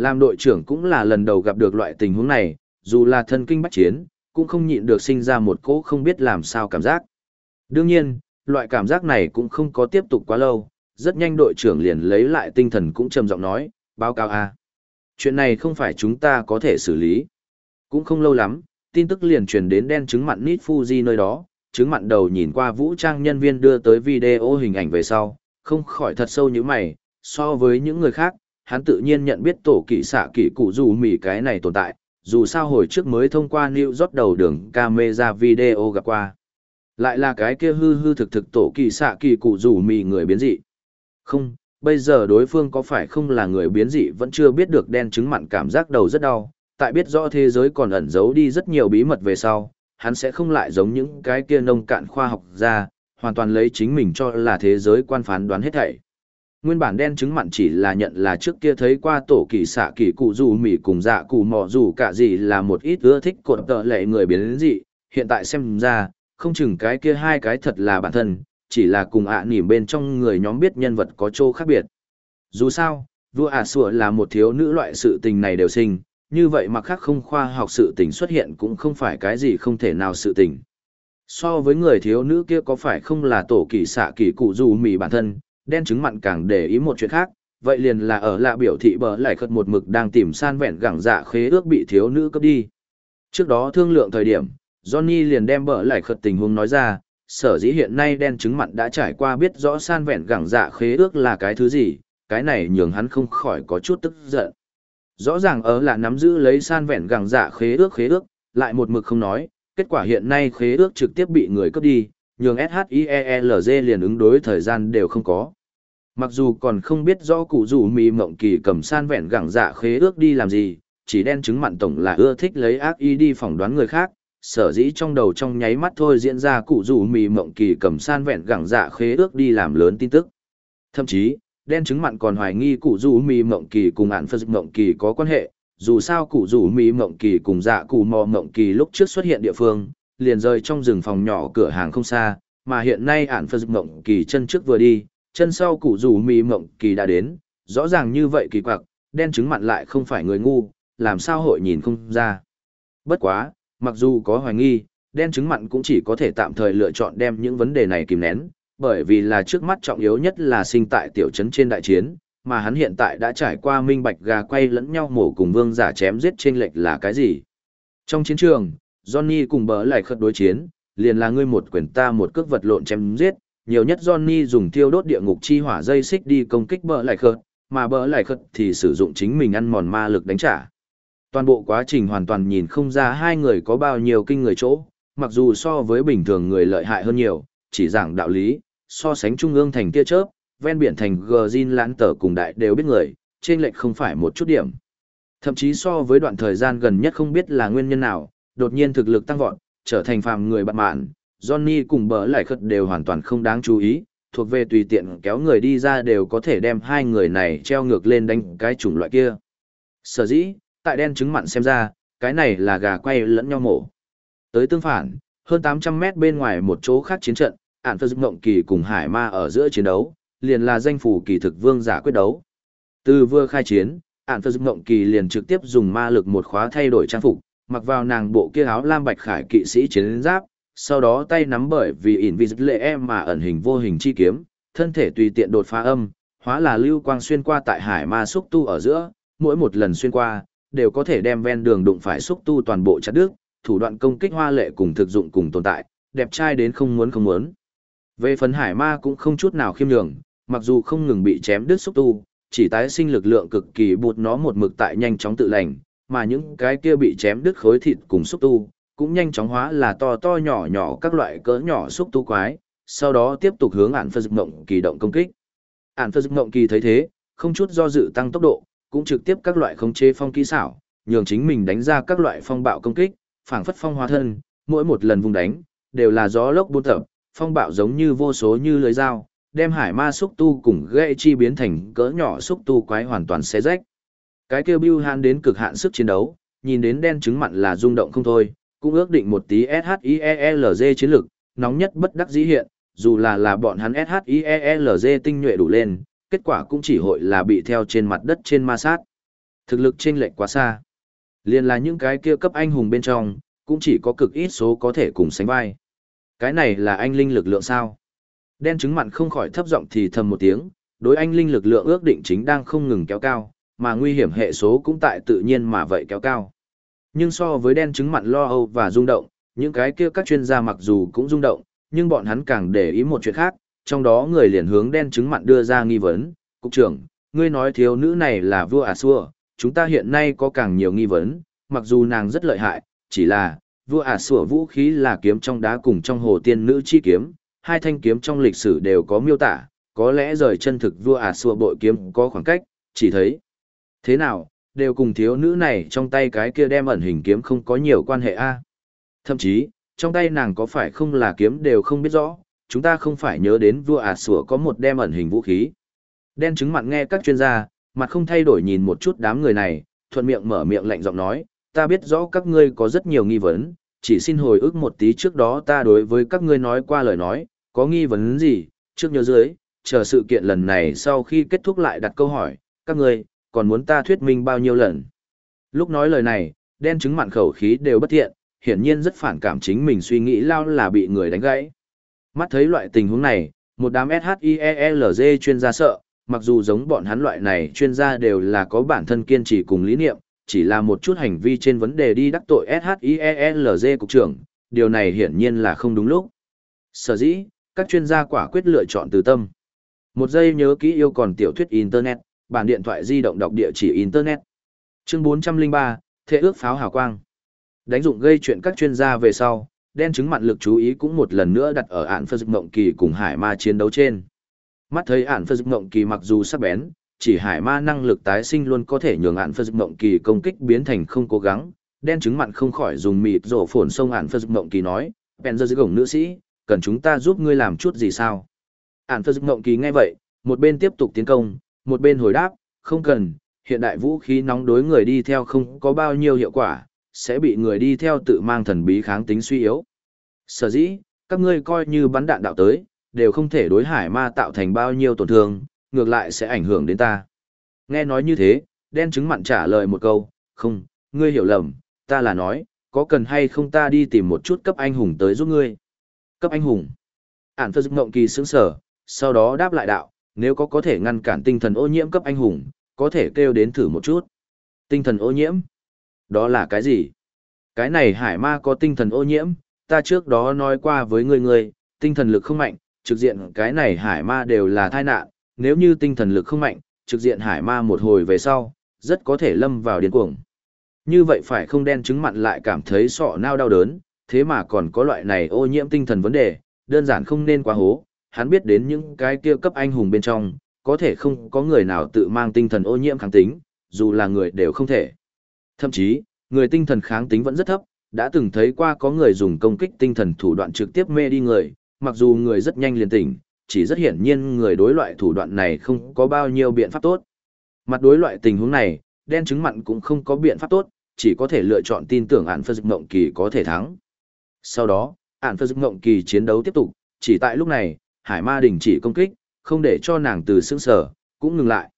Làm đội trưởng cũng là lần đầu gặp được loại tình huống này, dù là thân kinh bách chiến, cũng không nhịn được sinh ra một cỗ không biết làm sao cảm giác. Đương nhiên, loại cảm giác này cũng không có tiếp tục quá lâu, rất nhanh đội trưởng liền lấy lại tinh thần cũng trầm giọng nói, báo cáo a Chuyện này không phải chúng ta có thể xử lý. Cũng không lâu lắm, tin tức liền truyền đến đen chứng mặn Nít Fuji nơi đó, chứng mặn đầu nhìn qua vũ trang nhân viên đưa tới video hình ảnh về sau, không khỏi thật sâu như mày, so với những người khác, hắn tự nhiên nhận biết tổ kỳ xạ kỳ cụ dù mỉ cái này tồn tại, dù sao hồi trước mới thông qua New York đầu đường camera video gặp qua. Lại là cái kia hư hư thực thực tổ kỳ xạ kỳ cụ dù mỉ người biến dị. Không, bây giờ đối phương có phải không là người biến dị vẫn chưa biết được đen chứng mặn cảm giác đầu rất đau, tại biết rõ thế giới còn ẩn giấu đi rất nhiều bí mật về sau, hắn sẽ không lại giống những cái kia nông cạn khoa học ra, hoàn toàn lấy chính mình cho là thế giới quan phán đoán hết thảy. Nguyên bản đen chứng mặn chỉ là nhận là trước kia thấy qua tổ kỳ xạ kỳ cụ dù mỉ cùng dạ cụ mò dù cả gì là một ít ưa thích cột tợ lệ người biến đến dị, hiện tại xem ra, không chừng cái kia hai cái thật là bản thân, chỉ là cùng ạ nỉm bên trong người nhóm biết nhân vật có chỗ khác biệt. Dù sao, vua ả sủa là một thiếu nữ loại sự tình này đều sinh, như vậy mà khác không khoa học sự tình xuất hiện cũng không phải cái gì không thể nào sự tình. So với người thiếu nữ kia có phải không là tổ kỳ xạ kỳ cụ dù mì bản thân, đen chứng mặn càng để ý một chuyện khác, vậy liền là ở lạ biểu thị bờ lại khất một mực đang tìm san vẹn gẳng dạ khế ước bị thiếu nữ cấp đi. Trước đó thương lượng thời điểm, Johnny liền đem bờ lại khất tình huống nói ra, sở dĩ hiện nay đen chứng mặn đã trải qua biết rõ san vẹn gẳng dạ khế ước là cái thứ gì, cái này nhường hắn không khỏi có chút tức giận. Rõ ràng ở là nắm giữ lấy san vẹn gẳng dạ khế ước khế ước, lại một mực không nói, kết quả hiện nay khế ước trực tiếp bị người cướp đi, nhường SHIELZ liền ứng đối thời gian đều không có. Mặc dù còn không biết rõ cụ rủ mì mộng kỳ cầm san vẹn gẳng dạ khế ước đi làm gì, chỉ đen chứng mặn tổng là ưa thích lấy ác ý đi phỏng đoán người khác, sở dĩ trong đầu trong nháy mắt thôi diễn ra cụ rủ mì mộng kỳ cầm san vẹn gẳng dạ khế ước đi làm lớn tin tức. Thậm chí, đen chứng mặn còn hoài nghi cụ rủ mì mộng kỳ cùng ạn phật mộng kỳ có quan hệ, dù sao cụ rủ mì mộng kỳ cùng dạ cụ mò mộng kỳ lúc trước xuất hiện địa phương, liền rơi trong rừng phòng nhỏ cửa hàng không xa, mà hiện nay ạn phật mộng kỳ chân trước vừa đi, chân sau cụ rủ mì mộng kỳ đã đến, rõ ràng như vậy kỳ quặc, đen chứng mặn lại không phải người ngu, làm sao hội nhìn không ra. Bất quá, mặc dù có hoài nghi, đen chứng mặn cũng chỉ có thể tạm thời lựa chọn đem những vấn đề này kìm nén, bởi vì là trước mắt trọng yếu nhất là sinh tại tiểu trấn trên đại chiến, mà hắn hiện tại đã trải qua minh bạch gà quay lẫn nhau mổ cùng vương giả chém giết trên lệch là cái gì. Trong chiến trường, Johnny cùng bờ lại khất đối chiến, liền là ngươi một quyền ta một cước vật lộn chém giết, nhiều nhất Johnny dùng thiêu đốt địa ngục chi hỏa dây xích đi công kích bờ lại khớt, mà bờ lại khớt thì sử dụng chính mình ăn mòn ma lực đánh trả. Toàn bộ quá trình hoàn toàn nhìn không ra hai người có bao nhiêu kinh người chỗ, mặc dù so với bình thường người lợi hại hơn nhiều, chỉ giảng đạo lý, so sánh trung ương thành tia chớp, ven biển thành Gjin lãn tở cùng đại đều biết người, trên lệch không phải một chút điểm. Thậm chí so với đoạn thời gian gần nhất không biết là nguyên nhân nào, đột nhiên thực lực tăng vọt, trở thành phàm người bạn mạn, Johnny cùng bỡ lại khất đều hoàn toàn không đáng chú ý, thuộc về tùy tiện kéo người đi ra đều có thể đem hai người này treo ngược lên đánh cái chủng loại kia. Sở dĩ, tại đen trứng mặn xem ra, cái này là gà quay lẫn nhau mổ. Tới tương phản, hơn 800 mét bên ngoài một chỗ khác chiến trận, ản phơ ngộng kỳ cùng hải ma ở giữa chiến đấu, liền là danh phủ kỳ thực vương giả quyết đấu. Từ vừa khai chiến, ản phơ ngộng kỳ liền trực tiếp dùng ma lực một khóa thay đổi trang phục, mặc vào nàng bộ kia áo lam bạch khải kỵ sĩ chiến giáp, sau đó tay nắm bởi vì ỉn vi lệ em mà ẩn hình vô hình chi kiếm, thân thể tùy tiện đột phá âm, hóa là lưu quang xuyên qua tại hải ma xúc tu ở giữa, mỗi một lần xuyên qua, đều có thể đem ven đường đụng phải xúc tu toàn bộ chặt đứt, thủ đoạn công kích hoa lệ cùng thực dụng cùng tồn tại, đẹp trai đến không muốn không muốn. Về phần hải ma cũng không chút nào khiêm nhường, mặc dù không ngừng bị chém đứt xúc tu, chỉ tái sinh lực lượng cực kỳ bụt nó một mực tại nhanh chóng tự lành, mà những cái kia bị chém đứt khối thịt cùng xúc tu, cũng nhanh chóng hóa là to to nhỏ nhỏ các loại cỡ nhỏ xúc tu quái, sau đó tiếp tục hướng ản phật dịch mộng kỳ động công kích. Ản phật dịch mộng kỳ thấy thế, không chút do dự tăng tốc độ, cũng trực tiếp các loại khống chế phong kỹ xảo, nhường chính mình đánh ra các loại phong bạo công kích, phảng phất phong hóa thân, mỗi một lần vùng đánh, đều là gió lốc buôn tập, phong bạo giống như vô số như lưới dao, đem hải ma xúc tu cùng gãy chi biến thành cỡ nhỏ xúc tu quái hoàn toàn xé rách. Cái kêu Bưu Han đến cực hạn sức chiến đấu, nhìn đến đen trứng mặn là rung động không thôi, cũng ước định một tí SHIELZ chiến lực, nóng nhất bất đắc dĩ hiện, dù là là bọn hắn SHIELZ tinh nhuệ đủ lên, kết quả cũng chỉ hội là bị theo trên mặt đất trên ma sát. Thực lực chênh lệch quá xa. Liên là những cái kia cấp anh hùng bên trong, cũng chỉ có cực ít số có thể cùng sánh vai. Cái này là anh linh lực lượng sao? Đen trứng mặn không khỏi thấp giọng thì thầm một tiếng, đối anh linh lực lượng ước định chính đang không ngừng kéo cao, mà nguy hiểm hệ số cũng tại tự nhiên mà vậy kéo cao. Nhưng so với đen trứng mặn lo âu và rung động, những cái kia các chuyên gia mặc dù cũng rung động, nhưng bọn hắn càng để ý một chuyện khác, trong đó người liền hướng đen trứng mặn đưa ra nghi vấn, cục trưởng, ngươi nói thiếu nữ này là vua à xua, chúng ta hiện nay có càng nhiều nghi vấn, mặc dù nàng rất lợi hại, chỉ là, vua à xua vũ khí là kiếm trong đá cùng trong hồ tiên nữ chi kiếm, hai thanh kiếm trong lịch sử đều có miêu tả, có lẽ rời chân thực vua à xua bội kiếm có khoảng cách, chỉ thấy. Thế nào, đều cùng thiếu nữ này trong tay cái kia đem ẩn hình kiếm không có nhiều quan hệ a Thậm chí, trong tay nàng có phải không là kiếm đều không biết rõ, chúng ta không phải nhớ đến vua ả à sủa có một đem ẩn hình vũ khí. Đen chứng mặn nghe các chuyên gia, mặt không thay đổi nhìn một chút đám người này, thuận miệng mở miệng lạnh giọng nói, ta biết rõ các ngươi có rất nhiều nghi vấn, chỉ xin hồi ức một tí trước đó ta đối với các ngươi nói qua lời nói, có nghi vấn gì, trước nhớ dưới, chờ sự kiện lần này sau khi kết thúc lại đặt câu hỏi, các ngươi, còn muốn ta thuyết minh bao nhiêu lần. Lúc nói lời này, đen chứng mặn khẩu khí đều bất thiện, hiển nhiên rất phản cảm chính mình suy nghĩ lao là bị người đánh gãy. Mắt thấy loại tình huống này, một đám SHIELZ chuyên gia sợ, mặc dù giống bọn hắn loại này chuyên gia đều là có bản thân kiên trì cùng lý niệm, chỉ là một chút hành vi trên vấn đề đi đắc tội SHIELZ cục trưởng, điều này hiển nhiên là không đúng lúc. Sở dĩ, các chuyên gia quả quyết lựa chọn từ tâm. Một giây nhớ kỹ yêu còn tiểu thuyết Internet, bản điện thoại di động đọc địa chỉ Internet. Chương 403, Thế ước pháo hào quang. Đánh dụng gây chuyện các chuyên gia về sau, đen chứng mặn lực chú ý cũng một lần nữa đặt ở ản phơ dục mộng kỳ cùng hải ma chiến đấu trên. Mắt thấy ản phơ dục mộng kỳ mặc dù sắc bén, chỉ hải ma năng lực tái sinh luôn có thể nhường ản phơ dục mộng kỳ công kích biến thành không cố gắng. Đen chứng mặn không khỏi dùng mịt rổ phồn sông ản phơ dục mộng kỳ nói, bèn giờ dưới gồng nữ sĩ, cần chúng ta giúp ngươi làm chút gì sao? Ản phơ dục mộng kỳ nghe vậy, một bên tiếp tục tiến công, một bên hồi đáp, không cần, hiện đại vũ khí nóng đối người đi theo không có bao nhiêu hiệu quả, sẽ bị người đi theo tự mang thần bí kháng tính suy yếu. Sở dĩ, các ngươi coi như bắn đạn đạo tới, đều không thể đối hải ma tạo thành bao nhiêu tổn thương, ngược lại sẽ ảnh hưởng đến ta. Nghe nói như thế, đen chứng mặn trả lời một câu, không, ngươi hiểu lầm, ta là nói, có cần hay không ta đi tìm một chút cấp anh hùng tới giúp ngươi. Cấp anh hùng. Ản phơ dực mộng kỳ sướng sở, sau đó đáp lại đạo, nếu có có thể ngăn cản tinh thần ô nhiễm cấp anh hùng, có thể kêu đến thử một chút. Tinh thần ô nhiễm? Đó là cái gì? Cái này hải ma có tinh thần ô nhiễm, ta trước đó nói qua với người người, tinh thần lực không mạnh, trực diện cái này hải ma đều là tai nạn, nếu như tinh thần lực không mạnh, trực diện hải ma một hồi về sau, rất có thể lâm vào điên cuồng. Như vậy phải không đen chứng mặn lại cảm thấy sọ nao đau đớn, thế mà còn có loại này ô nhiễm tinh thần vấn đề, đơn giản không nên quá hố, hắn biết đến những cái kia cấp anh hùng bên trong, có thể không có người nào tự mang tinh thần ô nhiễm kháng tính, dù là người đều không thể. Thậm chí, người tinh thần kháng tính vẫn rất thấp, đã từng thấy qua có người dùng công kích tinh thần thủ đoạn trực tiếp mê đi người, mặc dù người rất nhanh liền tỉnh, chỉ rất hiển nhiên người đối loại thủ đoạn này không có bao nhiêu biện pháp tốt. Mặt đối loại tình huống này, đen chứng mặn cũng không có biện pháp tốt, chỉ có thể lựa chọn tin tưởng ản phân dịch mộng kỳ có thể thắng. Sau đó, ản phân dịch mộng kỳ chiến đấu tiếp tục, chỉ tại lúc này, hải ma đình chỉ công kích, không để cho nàng từ sững sở, cũng ngừng lại.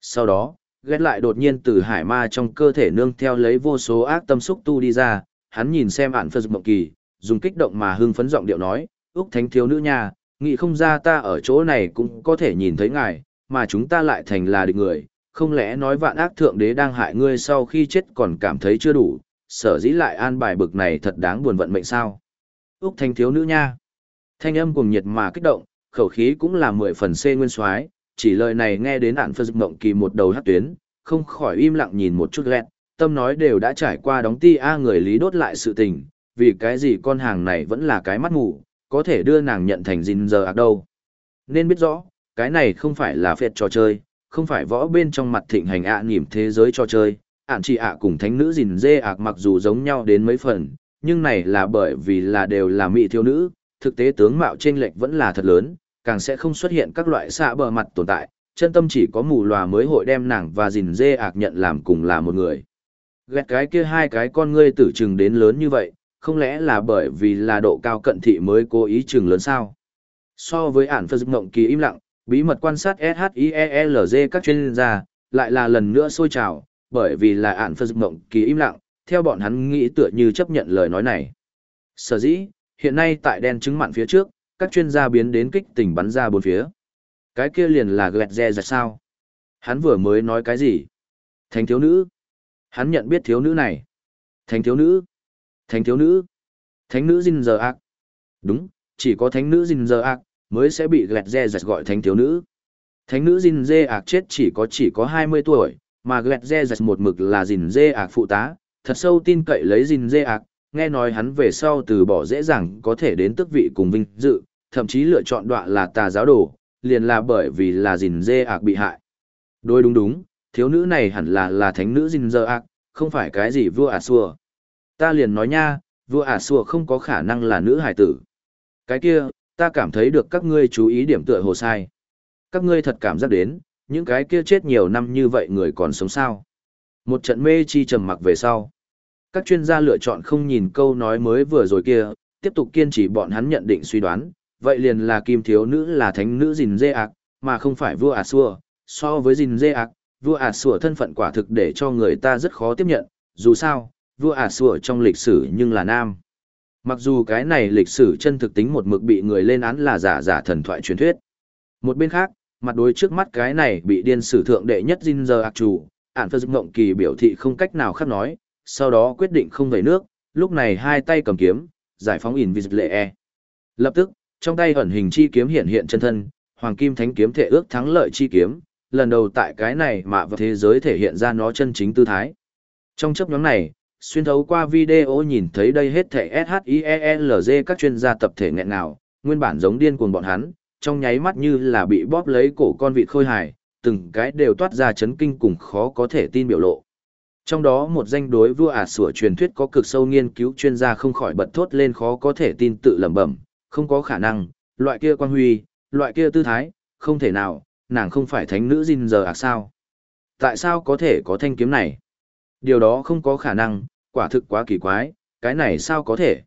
Sau đó, ghét lại đột nhiên từ hải ma trong cơ thể nương theo lấy vô số ác tâm xúc tu đi ra, hắn nhìn xem ản phật mộng kỳ, dùng kích động mà hưng phấn giọng điệu nói, Úc Thánh Thiếu Nữ nha, nghĩ không ra ta ở chỗ này cũng có thể nhìn thấy ngài, mà chúng ta lại thành là địch người, không lẽ nói vạn ác thượng đế đang hại ngươi sau khi chết còn cảm thấy chưa đủ, sở dĩ lại an bài bực này thật đáng buồn vận mệnh sao. Úc Thánh Thiếu Nữ nha, thanh âm cùng nhiệt mà kích động, khẩu khí cũng là mười phần C nguyên soái chỉ lời này nghe đến ản phật mộng kỳ một đầu hát tuyến, không khỏi im lặng nhìn một chút ghét, tâm nói đều đã trải qua đóng ti a người lý đốt lại sự tình, vì cái gì con hàng này vẫn là cái mắt ngủ, có thể đưa nàng nhận thành dìn giờ ạc đâu. Nên biết rõ, cái này không phải là phệt trò chơi, không phải võ bên trong mặt thịnh hành ạ à nhìm thế giới trò chơi, ạn chị ạ cùng thánh nữ dìn dê ạc mặc dù giống nhau đến mấy phần, nhưng này là bởi vì là đều là mỹ thiếu nữ, thực tế tướng mạo chênh lệch vẫn là thật lớn, càng sẽ không xuất hiện các loại xạ bờ mặt tồn tại, chân tâm chỉ có mù lòa mới hội đem nàng và gìn dê ạc nhận làm cùng là một người. Gẹt cái kia hai cái con ngươi tử trừng đến lớn như vậy, không lẽ là bởi vì là độ cao cận thị mới cố ý trừng lớn sao? So với ản phật mộng kỳ im lặng, bí mật quan sát SHIELZ các chuyên gia, lại là lần nữa sôi trào, bởi vì là ản phật mộng kỳ im lặng, theo bọn hắn nghĩ tựa như chấp nhận lời nói này. Sở dĩ, hiện nay tại đen chứng mặn phía trước, các chuyên gia biến đến kích tình bắn ra bốn phía. Cái kia liền là gẹt dè ra sao? Hắn vừa mới nói cái gì? Thánh thiếu nữ. Hắn nhận biết thiếu nữ này. Thánh thiếu nữ. Thánh thiếu nữ. Thánh nữ Jin giờ ác. Đúng, chỉ có thánh nữ Jin giờ ác mới sẽ bị gẹt dè giật gọi thánh thiếu nữ. Thánh nữ Jin dê ác chết chỉ có chỉ có 20 tuổi, mà gẹt dè giật một mực là Jin dê ác phụ tá, thật sâu tin cậy lấy Jin dê ác, nghe nói hắn về sau từ bỏ dễ dàng có thể đến tước vị cùng vinh dự, thậm chí lựa chọn đọa là tà giáo đồ, liền là bởi vì là Jin dê ác bị hại. Đôi đúng đúng, thiếu nữ này hẳn là là thánh nữ Jin dơ ác, không phải cái gì vua ả xua. Ta liền nói nha, vua ả xua không có khả năng là nữ hải tử. Cái kia, ta cảm thấy được các ngươi chú ý điểm tựa hồ sai. Các ngươi thật cảm giác đến, những cái kia chết nhiều năm như vậy người còn sống sao. Một trận mê chi trầm mặc về sau. Các chuyên gia lựa chọn không nhìn câu nói mới vừa rồi kia, tiếp tục kiên trì bọn hắn nhận định suy đoán, vậy liền là kim thiếu nữ là thánh nữ gìn dê ạc, mà không phải vua ả xua. So với gìn dê ạc, vua ả xua thân phận quả thực để cho người ta rất khó tiếp nhận, dù sao, vua ả xua trong lịch sử nhưng là nam. Mặc dù cái này lịch sử chân thực tính một mực bị người lên án là giả giả thần thoại truyền thuyết. Một bên khác, mặt đối trước mắt cái này bị điên sử thượng đệ nhất Jin giờ ạc chủ, ản phật ngộng kỳ biểu thị không cách nào khác nói, sau đó quyết định không về nước, lúc này hai tay cầm kiếm, giải phóng Invisible E. Lập tức, trong tay ẩn hình chi kiếm hiện hiện chân thân, hoàng kim thánh kiếm thể ước thắng lợi chi kiếm, lần đầu tại cái này mà vào thế giới thể hiện ra nó chân chính tư thái. Trong chấp nhóm này, xuyên thấu qua video nhìn thấy đây hết thể SHIELZ các chuyên gia tập thể nghẹn nào, nguyên bản giống điên cuồng bọn hắn, trong nháy mắt như là bị bóp lấy cổ con vịt khôi hài, từng cái đều toát ra chấn kinh cùng khó có thể tin biểu lộ. Trong đó một danh đối vua ả sủa truyền thuyết có cực sâu nghiên cứu chuyên gia không khỏi bật thốt lên khó có thể tin tự lẩm bẩm, không có khả năng, loại kia quan huy, loại kia tư thái, không thể nào, nàng không phải thánh nữ gìn giờ à sao? Tại sao có thể có thanh kiếm này? Điều đó không có khả năng, quả thực quá kỳ quái, cái này sao có thể?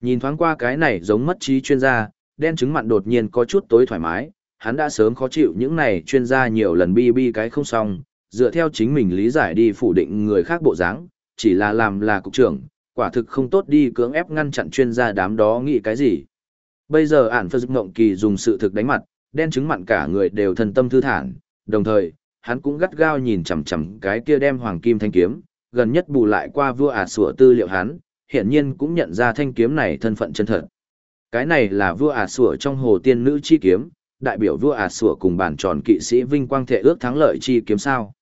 Nhìn thoáng qua cái này giống mất trí chuyên gia, đen chứng mặn đột nhiên có chút tối thoải mái, hắn đã sớm khó chịu những này chuyên gia nhiều lần bi bi cái không xong, dựa theo chính mình lý giải đi phủ định người khác bộ dáng, chỉ là làm là cục trưởng, quả thực không tốt đi cưỡng ép ngăn chặn chuyên gia đám đó nghĩ cái gì. Bây giờ ản phơ mộng kỳ dùng sự thực đánh mặt, đen chứng mặn cả người đều thần tâm thư thản, đồng thời, hắn cũng gắt gao nhìn chằm chằm cái kia đem hoàng kim thanh kiếm, gần nhất bù lại qua vua ả sủa tư liệu hắn, hiển nhiên cũng nhận ra thanh kiếm này thân phận chân thật. Cái này là vua ả sủa trong hồ tiên nữ chi kiếm, đại biểu vua ả sủa cùng bản tròn kỵ sĩ vinh quang thể ước thắng lợi chi kiếm sao.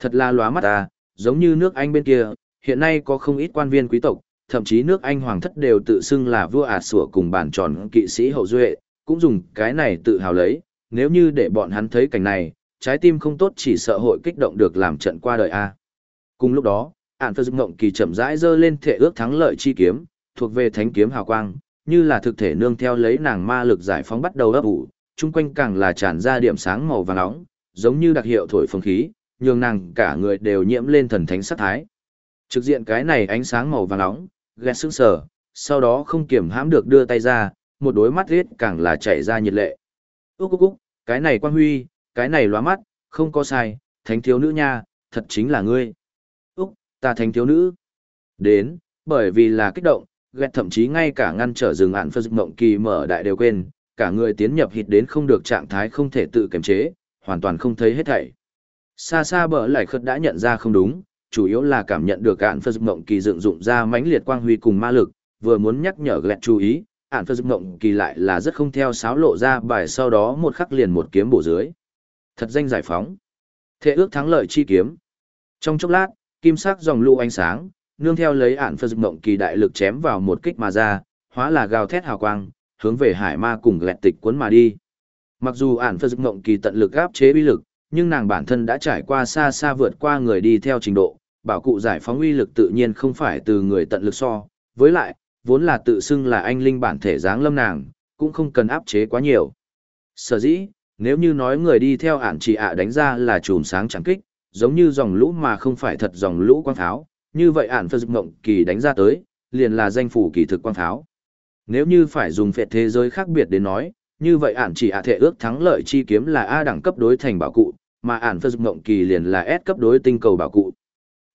Thật là lóa mắt ta, giống như nước Anh bên kia, hiện nay có không ít quan viên quý tộc, thậm chí nước Anh hoàng thất đều tự xưng là vua ả sủa cùng bản tròn kỵ sĩ hậu duệ, cũng dùng cái này tự hào lấy, nếu như để bọn hắn thấy cảnh này, trái tim không tốt chỉ sợ hội kích động được làm trận qua đời a. Cùng lúc đó, ản phơ ngộng kỳ chậm rãi giơ lên thể ước thắng lợi chi kiếm, thuộc về thánh kiếm hào quang, như là thực thể nương theo lấy nàng ma lực giải phóng bắt đầu ấp ủ, chung quanh càng là tràn ra điểm sáng màu vàng nóng, giống như đặc hiệu thổi phong khí, nhường nàng cả người đều nhiễm lên thần thánh sát thái. Trực diện cái này ánh sáng màu vàng nóng, ghét sức sở, sau đó không kiểm hãm được đưa tay ra, một đôi mắt riết càng là chảy ra nhiệt lệ. Úc úc úc, cái này quan huy, cái này lóa mắt, không có sai, thánh thiếu nữ nha, thật chính là ngươi. Úc, ta thánh thiếu nữ. Đến, bởi vì là kích động, ghét thậm chí ngay cả ngăn trở rừng ạn dục mộng kỳ mở đại đều quên, cả người tiến nhập hít đến không được trạng thái không thể tự kiềm chế, hoàn toàn không thấy hết thảy. Xa xa bờ lại khất đã nhận ra không đúng, chủ yếu là cảm nhận được ạn phật mộng kỳ dựng dụng ra mãnh liệt quang huy cùng ma lực, vừa muốn nhắc nhở ghẹt chú ý, ạn phật mộng kỳ lại là rất không theo sáo lộ ra bài sau đó một khắc liền một kiếm bổ dưới. Thật danh giải phóng. Thế ước thắng lợi chi kiếm. Trong chốc lát, kim sắc dòng lũ ánh sáng, nương theo lấy ạn phật mộng kỳ đại lực chém vào một kích mà ra, hóa là gào thét hào quang, hướng về hải ma cùng ghẹt tịch cuốn mà đi. Mặc dù ạn phật mộng kỳ tận lực áp chế uy lực, nhưng nàng bản thân đã trải qua xa xa vượt qua người đi theo trình độ, bảo cụ giải phóng uy lực tự nhiên không phải từ người tận lực so, với lại, vốn là tự xưng là anh linh bản thể dáng lâm nàng, cũng không cần áp chế quá nhiều. Sở dĩ, nếu như nói người đi theo ản chỉ ạ đánh ra là chùm sáng chẳng kích, giống như dòng lũ mà không phải thật dòng lũ quang tháo, như vậy ản phật dục mộng kỳ đánh ra tới, liền là danh phủ kỳ thực quang tháo. Nếu như phải dùng phệ thế giới khác biệt để nói, như vậy ản chỉ ạ thể ước thắng lợi chi kiếm là A đẳng cấp đối thành bảo cụ, mà ản phơ dục ngộng kỳ liền là S cấp đối tinh cầu bảo cụ.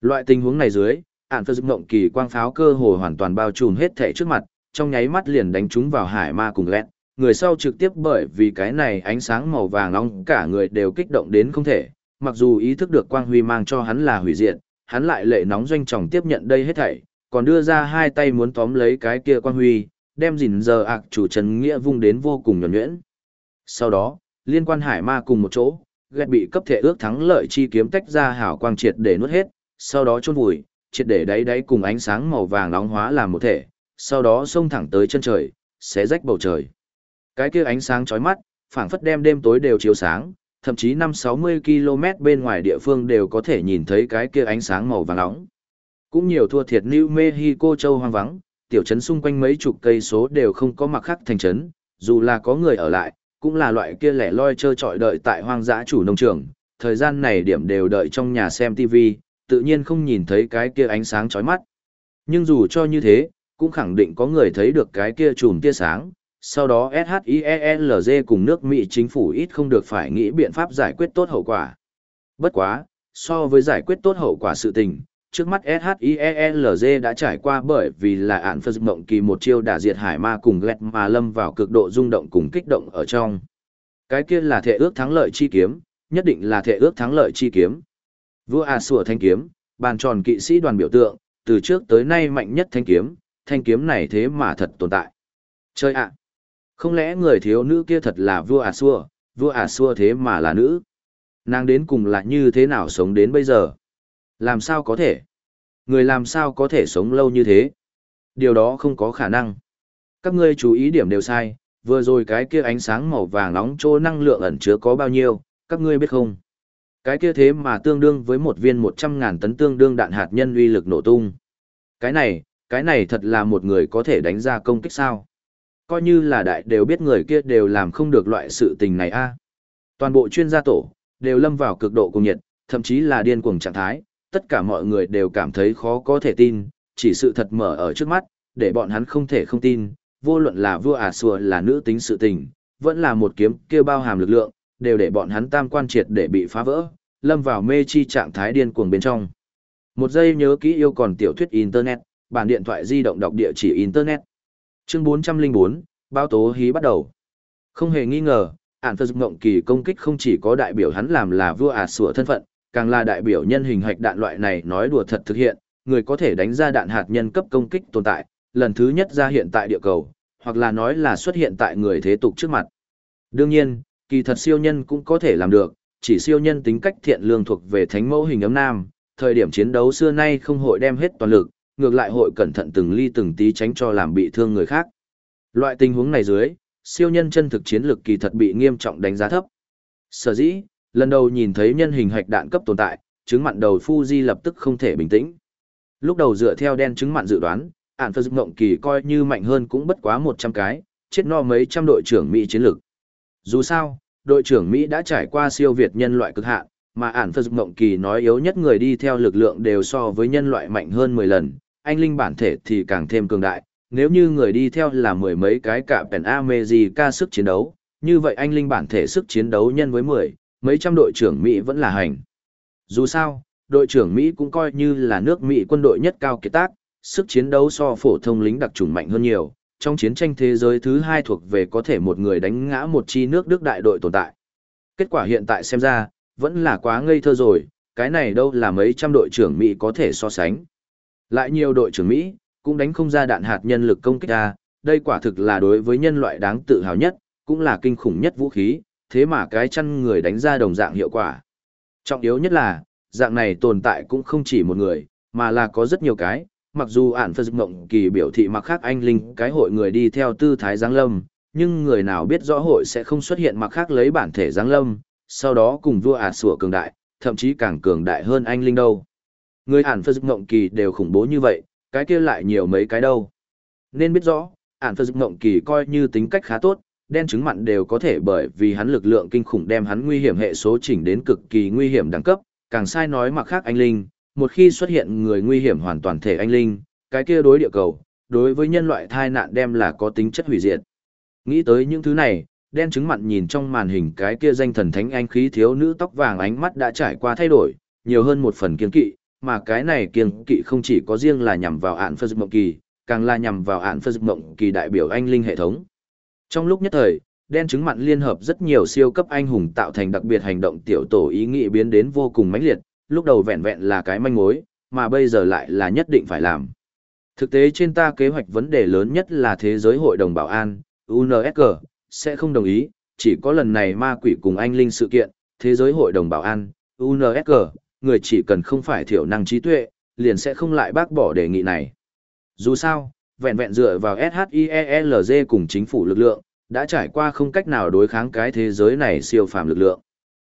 Loại tình huống này dưới, ản phơ dục ngộng kỳ quang pháo cơ hồ hoàn toàn bao trùm hết thể trước mặt, trong nháy mắt liền đánh trúng vào hải ma cùng lẹn. Người sau trực tiếp bởi vì cái này ánh sáng màu vàng nóng cả người đều kích động đến không thể, mặc dù ý thức được quang huy mang cho hắn là hủy diệt, hắn lại lệ nóng doanh trọng tiếp nhận đây hết thảy, còn đưa ra hai tay muốn tóm lấy cái kia quang huy, đem dình giờ ạc chủ trần nghĩa vung đến vô cùng nhuẩn nhuyễn. Sau đó, liên quan hải ma cùng một chỗ, ghét bị cấp thể ước thắng lợi chi kiếm tách ra hảo quang triệt để nuốt hết, sau đó chôn vùi, triệt để đáy đáy cùng ánh sáng màu vàng nóng hóa làm một thể, sau đó xông thẳng tới chân trời, xé rách bầu trời. Cái kia ánh sáng chói mắt, phảng phất đem đêm tối đều chiếu sáng, thậm chí 5-60 km bên ngoài địa phương đều có thể nhìn thấy cái kia ánh sáng màu vàng nóng. Cũng nhiều thua thiệt New Mexico châu hoang vắng, tiểu trấn xung quanh mấy chục cây số đều không có mặc khắc thành trấn, dù là có người ở lại, cũng là loại kia lẻ loi chơi trọi đợi tại hoang dã chủ nông trường, thời gian này điểm đều đợi trong nhà xem TV, tự nhiên không nhìn thấy cái kia ánh sáng chói mắt. Nhưng dù cho như thế, cũng khẳng định có người thấy được cái kia chùm tia sáng, sau đó SHIELZ cùng nước Mỹ chính phủ ít không được phải nghĩ biện pháp giải quyết tốt hậu quả. Bất quá, so với giải quyết tốt hậu quả sự tình, trước mắt SHIELZ đã trải qua bởi vì là ản phật mộng kỳ một chiêu đả diệt hải ma cùng lẹt mà lâm vào cực độ rung động cùng kích động ở trong. Cái kia là thể ước thắng lợi chi kiếm, nhất định là thể ước thắng lợi chi kiếm. Vua A Sủa thanh kiếm, bàn tròn kỵ sĩ đoàn biểu tượng, từ trước tới nay mạnh nhất thanh kiếm, thanh kiếm này thế mà thật tồn tại. Chơi ạ! Không lẽ người thiếu nữ kia thật là vua A Sủa, vua A Sủa thế mà là nữ? Nàng đến cùng là như thế nào sống đến bây giờ? Làm sao có thể? Người làm sao có thể sống lâu như thế? Điều đó không có khả năng. Các ngươi chú ý điểm đều sai, vừa rồi cái kia ánh sáng màu vàng nóng chỗ năng lượng ẩn chứa có bao nhiêu, các ngươi biết không? Cái kia thế mà tương đương với một viên 100.000 tấn tương đương đạn hạt nhân uy lực nổ tung. Cái này, cái này thật là một người có thể đánh ra công kích sao? Coi như là đại đều biết người kia đều làm không được loại sự tình này a. Toàn bộ chuyên gia tổ, đều lâm vào cực độ cùng nhiệt, thậm chí là điên cuồng trạng thái, tất cả mọi người đều cảm thấy khó có thể tin, chỉ sự thật mở ở trước mắt, để bọn hắn không thể không tin, vô luận là vua ả à là nữ tính sự tình, vẫn là một kiếm kia bao hàm lực lượng, đều để bọn hắn tam quan triệt để bị phá vỡ, lâm vào mê chi trạng thái điên cuồng bên trong. Một giây nhớ kỹ yêu còn tiểu thuyết Internet, bản điện thoại di động đọc địa chỉ Internet. Chương 404, bao tố hí bắt đầu. Không hề nghi ngờ, ản phật ngộng kỳ công kích không chỉ có đại biểu hắn làm là vua à ả sủa thân phận, càng là đại biểu nhân hình hạch đạn loại này nói đùa thật thực hiện, người có thể đánh ra đạn hạt nhân cấp công kích tồn tại, lần thứ nhất ra hiện tại địa cầu, hoặc là nói là xuất hiện tại người thế tục trước mặt. Đương nhiên, kỳ thật siêu nhân cũng có thể làm được, chỉ siêu nhân tính cách thiện lương thuộc về thánh mẫu hình ấm nam, thời điểm chiến đấu xưa nay không hội đem hết toàn lực, ngược lại hội cẩn thận từng ly từng tí tránh cho làm bị thương người khác. Loại tình huống này dưới, siêu nhân chân thực chiến lực kỳ thật bị nghiêm trọng đánh giá thấp. Sở dĩ, lần đầu nhìn thấy nhân hình hạch đạn cấp tồn tại, chứng mặn đầu Fuji lập tức không thể bình tĩnh. Lúc đầu dựa theo đen chứng mặn dự đoán, ản phật ngộng kỳ coi như mạnh hơn cũng bất quá 100 cái, chết no mấy trăm đội trưởng Mỹ chiến lực. Dù sao, đội trưởng Mỹ đã trải qua siêu việt nhân loại cực hạn, mà ản phật ngộng kỳ nói yếu nhất người đi theo lực lượng đều so với nhân loại mạnh hơn 10 lần, anh linh bản thể thì càng thêm cường đại. Nếu như người đi theo là mười mấy cái cả pèn ca sức chiến đấu, như vậy anh linh bản thể sức chiến đấu nhân với 10, mấy trăm đội trưởng Mỹ vẫn là hành. Dù sao, đội trưởng Mỹ cũng coi như là nước Mỹ quân đội nhất cao kiệt tác, sức chiến đấu so phổ thông lính đặc trùng mạnh hơn nhiều, trong chiến tranh thế giới thứ hai thuộc về có thể một người đánh ngã một chi nước Đức đại đội tồn tại. Kết quả hiện tại xem ra, vẫn là quá ngây thơ rồi, cái này đâu là mấy trăm đội trưởng Mỹ có thể so sánh. Lại nhiều đội trưởng Mỹ, cũng đánh không ra đạn hạt nhân lực công kích ra, đây quả thực là đối với nhân loại đáng tự hào nhất, cũng là kinh khủng nhất vũ khí, thế mà cái chăn người đánh ra đồng dạng hiệu quả. Trọng yếu nhất là, dạng này tồn tại cũng không chỉ một người, mà là có rất nhiều cái, mặc dù ản phật mộng kỳ biểu thị mặc khác anh linh cái hội người đi theo tư thái giáng lâm, nhưng người nào biết rõ hội sẽ không xuất hiện mặc khác lấy bản thể giáng lâm, sau đó cùng vua ả sủa cường đại, thậm chí càng cường đại hơn anh linh đâu. Người ản phật mộng kỳ đều khủng bố như vậy, cái kia lại nhiều mấy cái đâu. Nên biết rõ, ản phật mộng kỳ coi như tính cách khá tốt, đen trứng mặn đều có thể bởi vì hắn lực lượng kinh khủng đem hắn nguy hiểm hệ số chỉnh đến cực kỳ nguy hiểm đẳng cấp, càng sai nói mặc khác anh linh, một khi xuất hiện người nguy hiểm hoàn toàn thể anh linh, cái kia đối địa cầu, đối với nhân loại thai nạn đem là có tính chất hủy diệt. Nghĩ tới những thứ này, đen trứng mặn nhìn trong màn hình cái kia danh thần thánh anh khí thiếu nữ tóc vàng ánh mắt đã trải qua thay đổi, nhiều hơn một phần kiên kỵ, mà cái này kiên kỵ không chỉ có riêng là nhằm vào ạn phơ mộng kỳ, càng là nhằm vào ạn phơ mộng kỳ đại biểu anh linh hệ thống. Trong lúc nhất thời, đen trứng mặn liên hợp rất nhiều siêu cấp anh hùng tạo thành đặc biệt hành động tiểu tổ ý nghĩ biến đến vô cùng mãnh liệt, lúc đầu vẹn vẹn là cái manh mối, mà bây giờ lại là nhất định phải làm. Thực tế trên ta kế hoạch vấn đề lớn nhất là thế giới hội đồng bảo an, UNSG, sẽ không đồng ý, chỉ có lần này ma quỷ cùng anh linh sự kiện, thế giới hội đồng bảo an, UNSG, người chỉ cần không phải thiểu năng trí tuệ, liền sẽ không lại bác bỏ đề nghị này. Dù sao, vẹn vẹn dựa vào SHIELZ cùng chính phủ lực lượng, đã trải qua không cách nào đối kháng cái thế giới này siêu phàm lực lượng.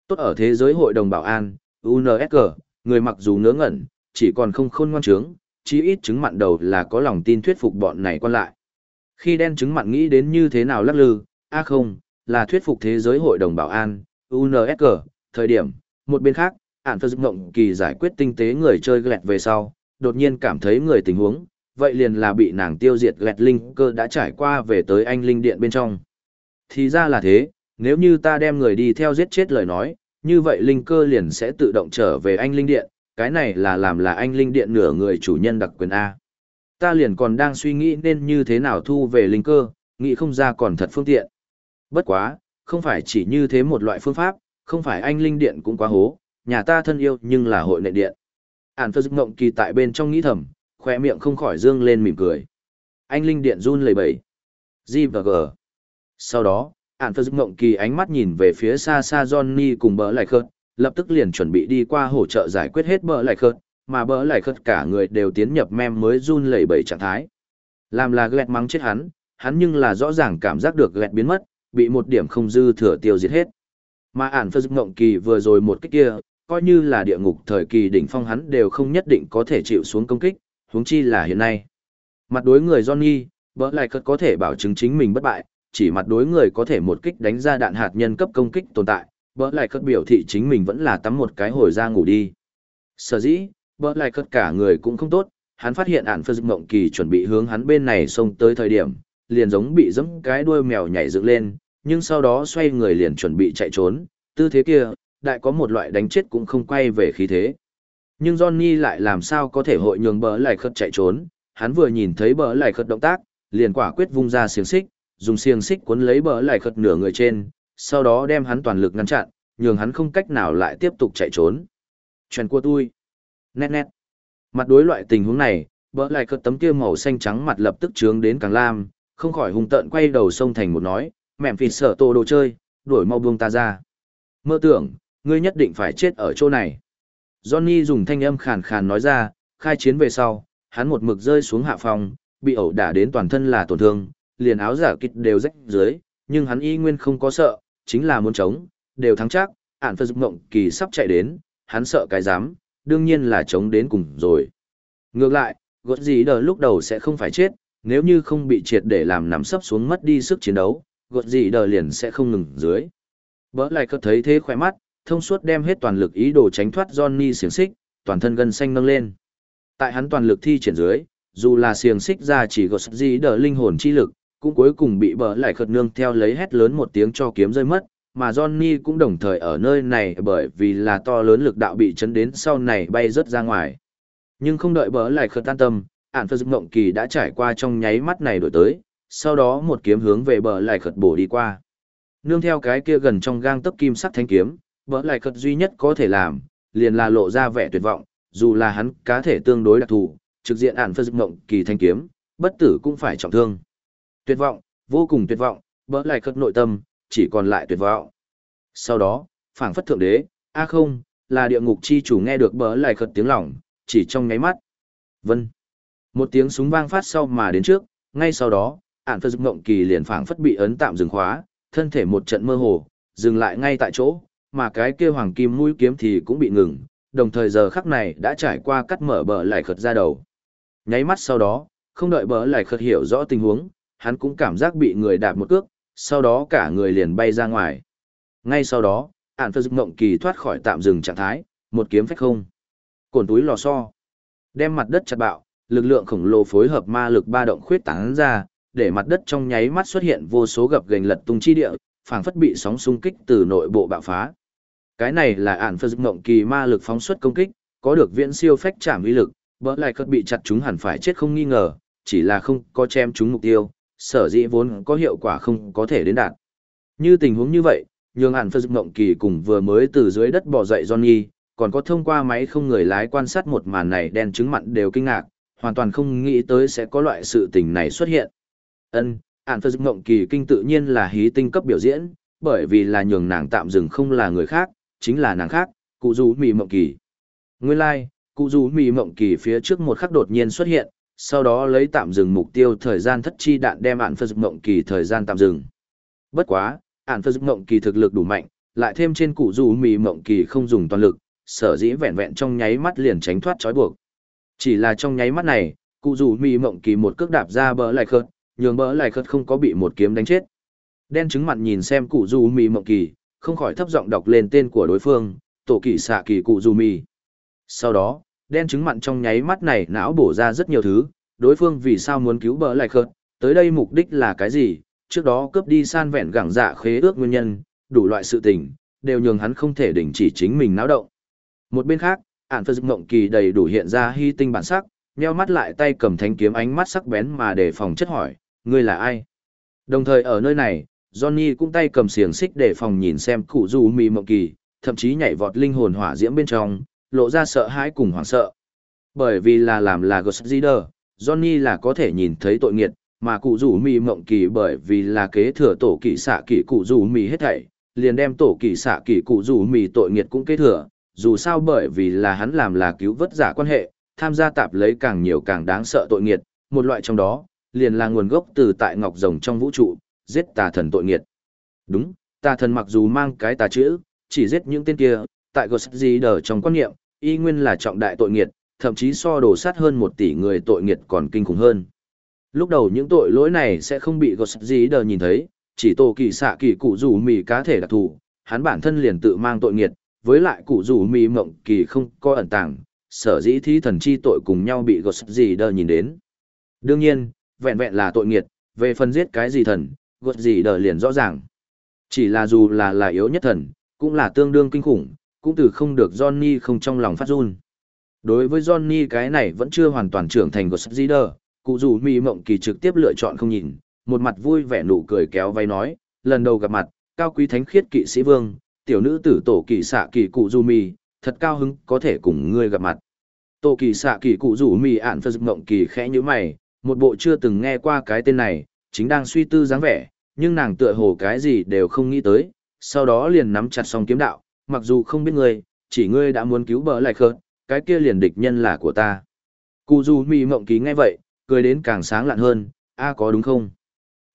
Tốt ở thế giới hội đồng bảo an, UNSG, người mặc dù ngớ ngẩn, chỉ còn không khôn ngoan trướng, chí ít chứng mặn đầu là có lòng tin thuyết phục bọn này quan lại. Khi đen chứng mặn nghĩ đến như thế nào lắc lư, a không, là thuyết phục thế giới hội đồng bảo an, UNSG, thời điểm, một bên khác, ản phơ mộng kỳ giải quyết tinh tế người chơi lẹt về sau, đột nhiên cảm thấy người tình huống, vậy liền là bị nàng tiêu diệt lẹt linh cơ đã trải qua về tới anh linh điện bên trong. Thì ra là thế, nếu như ta đem người đi theo giết chết lời nói, như vậy linh cơ liền sẽ tự động trở về anh linh điện, cái này là làm là anh linh điện nửa người chủ nhân đặc quyền A. Ta liền còn đang suy nghĩ nên như thế nào thu về linh cơ, nghĩ không ra còn thật phương tiện. Bất quá, không phải chỉ như thế một loại phương pháp, không phải anh linh điện cũng quá hố, nhà ta thân yêu nhưng là hội nệ điện. Ản phơ mộng kỳ tại bên trong nghĩ thầm, khoe miệng không khỏi dương lên mỉm cười. Anh linh điện run lẩy bẩy. G và G. Sau đó, ản phơ mộng kỳ ánh mắt nhìn về phía xa xa Johnny cùng bỡ lại khớt, lập tức liền chuẩn bị đi qua hỗ trợ giải quyết hết bỡ lại khớt, mà bỡ lại khớt cả người đều tiến nhập mem mới run lẩy bẩy trạng thái. Làm là ghẹt mắng chết hắn, hắn nhưng là rõ ràng cảm giác được ghẹt biến mất, bị một điểm không dư thừa tiêu diệt hết. Mà ản phơ mộng kỳ vừa rồi một cách kia, coi như là địa ngục thời kỳ đỉnh phong hắn đều không nhất định có thể chịu xuống công kích, huống chi là hiện nay. Mặt đối người Johnny, bỡ lại cất có thể bảo chứng chính mình bất bại, chỉ mặt đối người có thể một kích đánh ra đạn hạt nhân cấp công kích tồn tại, bỡ lại cất biểu thị chính mình vẫn là tắm một cái hồi ra ngủ đi. Sở dĩ, bỡ lại cất cả người cũng không tốt, hắn phát hiện ản phơ mộng kỳ chuẩn bị hướng hắn bên này xông tới thời điểm, liền giống bị giẫm cái đuôi mèo nhảy dựng lên, nhưng sau đó xoay người liền chuẩn bị chạy trốn, tư thế kia, đại có một loại đánh chết cũng không quay về khí thế. Nhưng Johnny lại làm sao có thể hội nhường bờ lại khất chạy trốn, hắn vừa nhìn thấy bờ lại khất động tác, liền quả quyết vung ra xiềng xích, dùng xiềng xích cuốn lấy bờ lại khất nửa người trên, sau đó đem hắn toàn lực ngăn chặn, nhường hắn không cách nào lại tiếp tục chạy trốn. Chuyện của tôi. Nét nét. Mặt đối loại tình huống này, bờ lại khất tấm kia màu xanh trắng mặt lập tức trướng đến càng lam, không khỏi hung tợn quay đầu sông thành một nói, mẹm phịt sợ tô đồ chơi, đuổi mau buông ta ra. Mơ tưởng, ngươi nhất định phải chết ở chỗ này. Johnny dùng thanh âm khàn khàn nói ra, khai chiến về sau, hắn một mực rơi xuống hạ phòng, bị ẩu đả đến toàn thân là tổn thương, liền áo giả kịch đều rách dưới, nhưng hắn y nguyên không có sợ, chính là muốn chống, đều thắng chắc, ản dục mộng kỳ sắp chạy đến, hắn sợ cái dám, đương nhiên là chống đến cùng rồi. Ngược lại, gột gì đờ lúc đầu sẽ không phải chết, nếu như không bị triệt để làm nằm sấp xuống mất đi sức chiến đấu, gột gì đờ liền sẽ không ngừng dưới. Bỡ lại cất thấy thế khỏe mắt, thông suốt đem hết toàn lực ý đồ tránh thoát Johnny xiềng xích, toàn thân gân xanh nâng lên. Tại hắn toàn lực thi triển dưới, dù là xiềng xích ra chỉ gột gì đỡ linh hồn chi lực, cũng cuối cùng bị bỡ lại khật nương theo lấy hét lớn một tiếng cho kiếm rơi mất, mà Johnny cũng đồng thời ở nơi này bởi vì là to lớn lực đạo bị chấn đến sau này bay rớt ra ngoài. Nhưng không đợi bỡ lại khật tan tâm, ản phật mộng kỳ đã trải qua trong nháy mắt này đổi tới, sau đó một kiếm hướng về bờ lại khật bổ đi qua. Nương theo cái kia gần trong gang tấc kim sắc thanh kiếm, Bỡ lại cật duy nhất có thể làm, liền là lộ ra vẻ tuyệt vọng, dù là hắn cá thể tương đối đặc thù, trực diện ản phơ mộng kỳ thanh kiếm, bất tử cũng phải trọng thương. Tuyệt vọng, vô cùng tuyệt vọng, bỡ lại cật nội tâm, chỉ còn lại tuyệt vọng. Sau đó, phảng phất thượng đế, a không, là địa ngục chi chủ nghe được bỡ lại cật tiếng lòng, chỉ trong nháy mắt. Vân. Một tiếng súng vang phát sau mà đến trước, ngay sau đó, ản phật mộng kỳ liền phảng phất bị ấn tạm dừng khóa, thân thể một trận mơ hồ, dừng lại ngay tại chỗ, mà cái kia hoàng kim mũi kiếm thì cũng bị ngừng, đồng thời giờ khắc này đã trải qua cắt mở bờ lại khật ra đầu. Nháy mắt sau đó, không đợi bờ lại khật hiểu rõ tình huống, hắn cũng cảm giác bị người đạp một cước, sau đó cả người liền bay ra ngoài. Ngay sau đó, ản phật ngộng kỳ thoát khỏi tạm dừng trạng thái, một kiếm phách không. Cồn túi lò xo. Đem mặt đất chặt bạo, lực lượng khổng lồ phối hợp ma lực ba động khuyết tán ra, để mặt đất trong nháy mắt xuất hiện vô số gập gành lật tung chi địa, phảng phất bị sóng xung kích từ nội bộ bạo phá. Cái này là ản phật ngộng kỳ ma lực phóng xuất công kích, có được viễn siêu phách trảm uy lực, bỡ lại cất bị chặt chúng hẳn phải chết không nghi ngờ, chỉ là không có chém chúng mục tiêu, sở dĩ vốn có hiệu quả không có thể đến đạt. Như tình huống như vậy, nhường ản phật ngộng kỳ cùng vừa mới từ dưới đất bò dậy Johnny, còn có thông qua máy không người lái quan sát một màn này đen chứng mặn đều kinh ngạc, hoàn toàn không nghĩ tới sẽ có loại sự tình này xuất hiện. Ân, ản phật ngộng kỳ kinh tự nhiên là hí tinh cấp biểu diễn, bởi vì là nhường nàng tạm dừng không là người khác, chính là nàng khác, cụ du mì mộng kỳ. Nguyên lai, like, cụ du mì mộng kỳ phía trước một khắc đột nhiên xuất hiện, sau đó lấy tạm dừng mục tiêu thời gian thất chi đạn đem ản phật mộng kỳ thời gian tạm dừng. Bất quá, ản phật mộng kỳ thực lực đủ mạnh, lại thêm trên cụ du mì mộng kỳ không dùng toàn lực, sở dĩ vẹn vẹn trong nháy mắt liền tránh thoát trói buộc. Chỉ là trong nháy mắt này, cụ rủ mì mộng kỳ một cước đạp ra bờ lại khớt, nhường bờ lại khớt không có bị một kiếm đánh chết. Đen trứng mặt nhìn xem cụ rủ mì mộng kỳ, không khỏi thấp giọng đọc lên tên của đối phương, tổ kỳ xạ kỳ cụ dù mì. Sau đó, đen chứng mặn trong nháy mắt này não bổ ra rất nhiều thứ, đối phương vì sao muốn cứu bờ lại khớt, tới đây mục đích là cái gì, trước đó cướp đi san vẹn gẳng dạ khế ước nguyên nhân, đủ loại sự tình, đều nhường hắn không thể đình chỉ chính mình náo động. Một bên khác, ản phật mộng kỳ đầy đủ hiện ra hy tinh bản sắc, nheo mắt lại tay cầm thanh kiếm ánh mắt sắc bén mà để phòng chất hỏi, ngươi là ai? Đồng thời ở nơi này, Johnny cũng tay cầm xiềng xích để phòng nhìn xem cụ dù mì mộng kỳ, thậm chí nhảy vọt linh hồn hỏa diễm bên trong, lộ ra sợ hãi cùng hoảng sợ. Bởi vì là làm là Ghost Leader, Johnny là có thể nhìn thấy tội nghiệt, mà cụ rủ mì mộng kỳ bởi vì là kế thừa tổ kỳ xạ kỳ cụ rủ mì hết thảy, liền đem tổ kỳ xạ kỳ cụ rủ mì tội nghiệt cũng kế thừa, dù sao bởi vì là hắn làm là cứu vớt giả quan hệ, tham gia tạp lấy càng nhiều càng đáng sợ tội nghiệt, một loại trong đó, liền là nguồn gốc từ tại ngọc rồng trong vũ trụ, giết tà thần tội nghiệt. Đúng, tà thần mặc dù mang cái tà chữ, chỉ giết những tên kia, tại Ghost trong quan niệm, y nguyên là trọng đại tội nghiệt, thậm chí so đổ sát hơn một tỷ người tội nghiệt còn kinh khủng hơn. Lúc đầu những tội lỗi này sẽ không bị Ghost nhìn thấy, chỉ tổ kỳ xạ kỳ cụ rủ mì cá thể đặc thù, hắn bản thân liền tự mang tội nghiệt, với lại cụ rủ mì mộng kỳ không có ẩn tàng, sở dĩ thí thần chi tội cùng nhau bị Ghost nhìn đến. Đương nhiên, vẹn vẹn là tội nghiệt, về phần giết cái gì thần, gột gì đờ liền rõ ràng. Chỉ là dù là là yếu nhất thần, cũng là tương đương kinh khủng, cũng từ không được Johnny không trong lòng phát run. Đối với Johnny cái này vẫn chưa hoàn toàn trưởng thành của Leader, cụ dù mì mộng kỳ trực tiếp lựa chọn không nhìn, một mặt vui vẻ nụ cười kéo vay nói, lần đầu gặp mặt, cao quý thánh khiết kỵ sĩ vương, tiểu nữ tử tổ kỳ xạ kỳ cụ dù mì, thật cao hứng có thể cùng ngươi gặp mặt. Tổ kỳ xạ kỳ cụ rủ mì ản phật mộng kỳ khẽ như mày, một bộ chưa từng nghe qua cái tên này, chính đang suy tư dáng vẻ, nhưng nàng tựa hồ cái gì đều không nghĩ tới, sau đó liền nắm chặt song kiếm đạo, mặc dù không biết ngươi, chỉ ngươi đã muốn cứu bờ lại khớt, cái kia liền địch nhân là của ta. Cụ dù mì mộng ký nghe vậy, cười đến càng sáng lạn hơn, a có đúng không?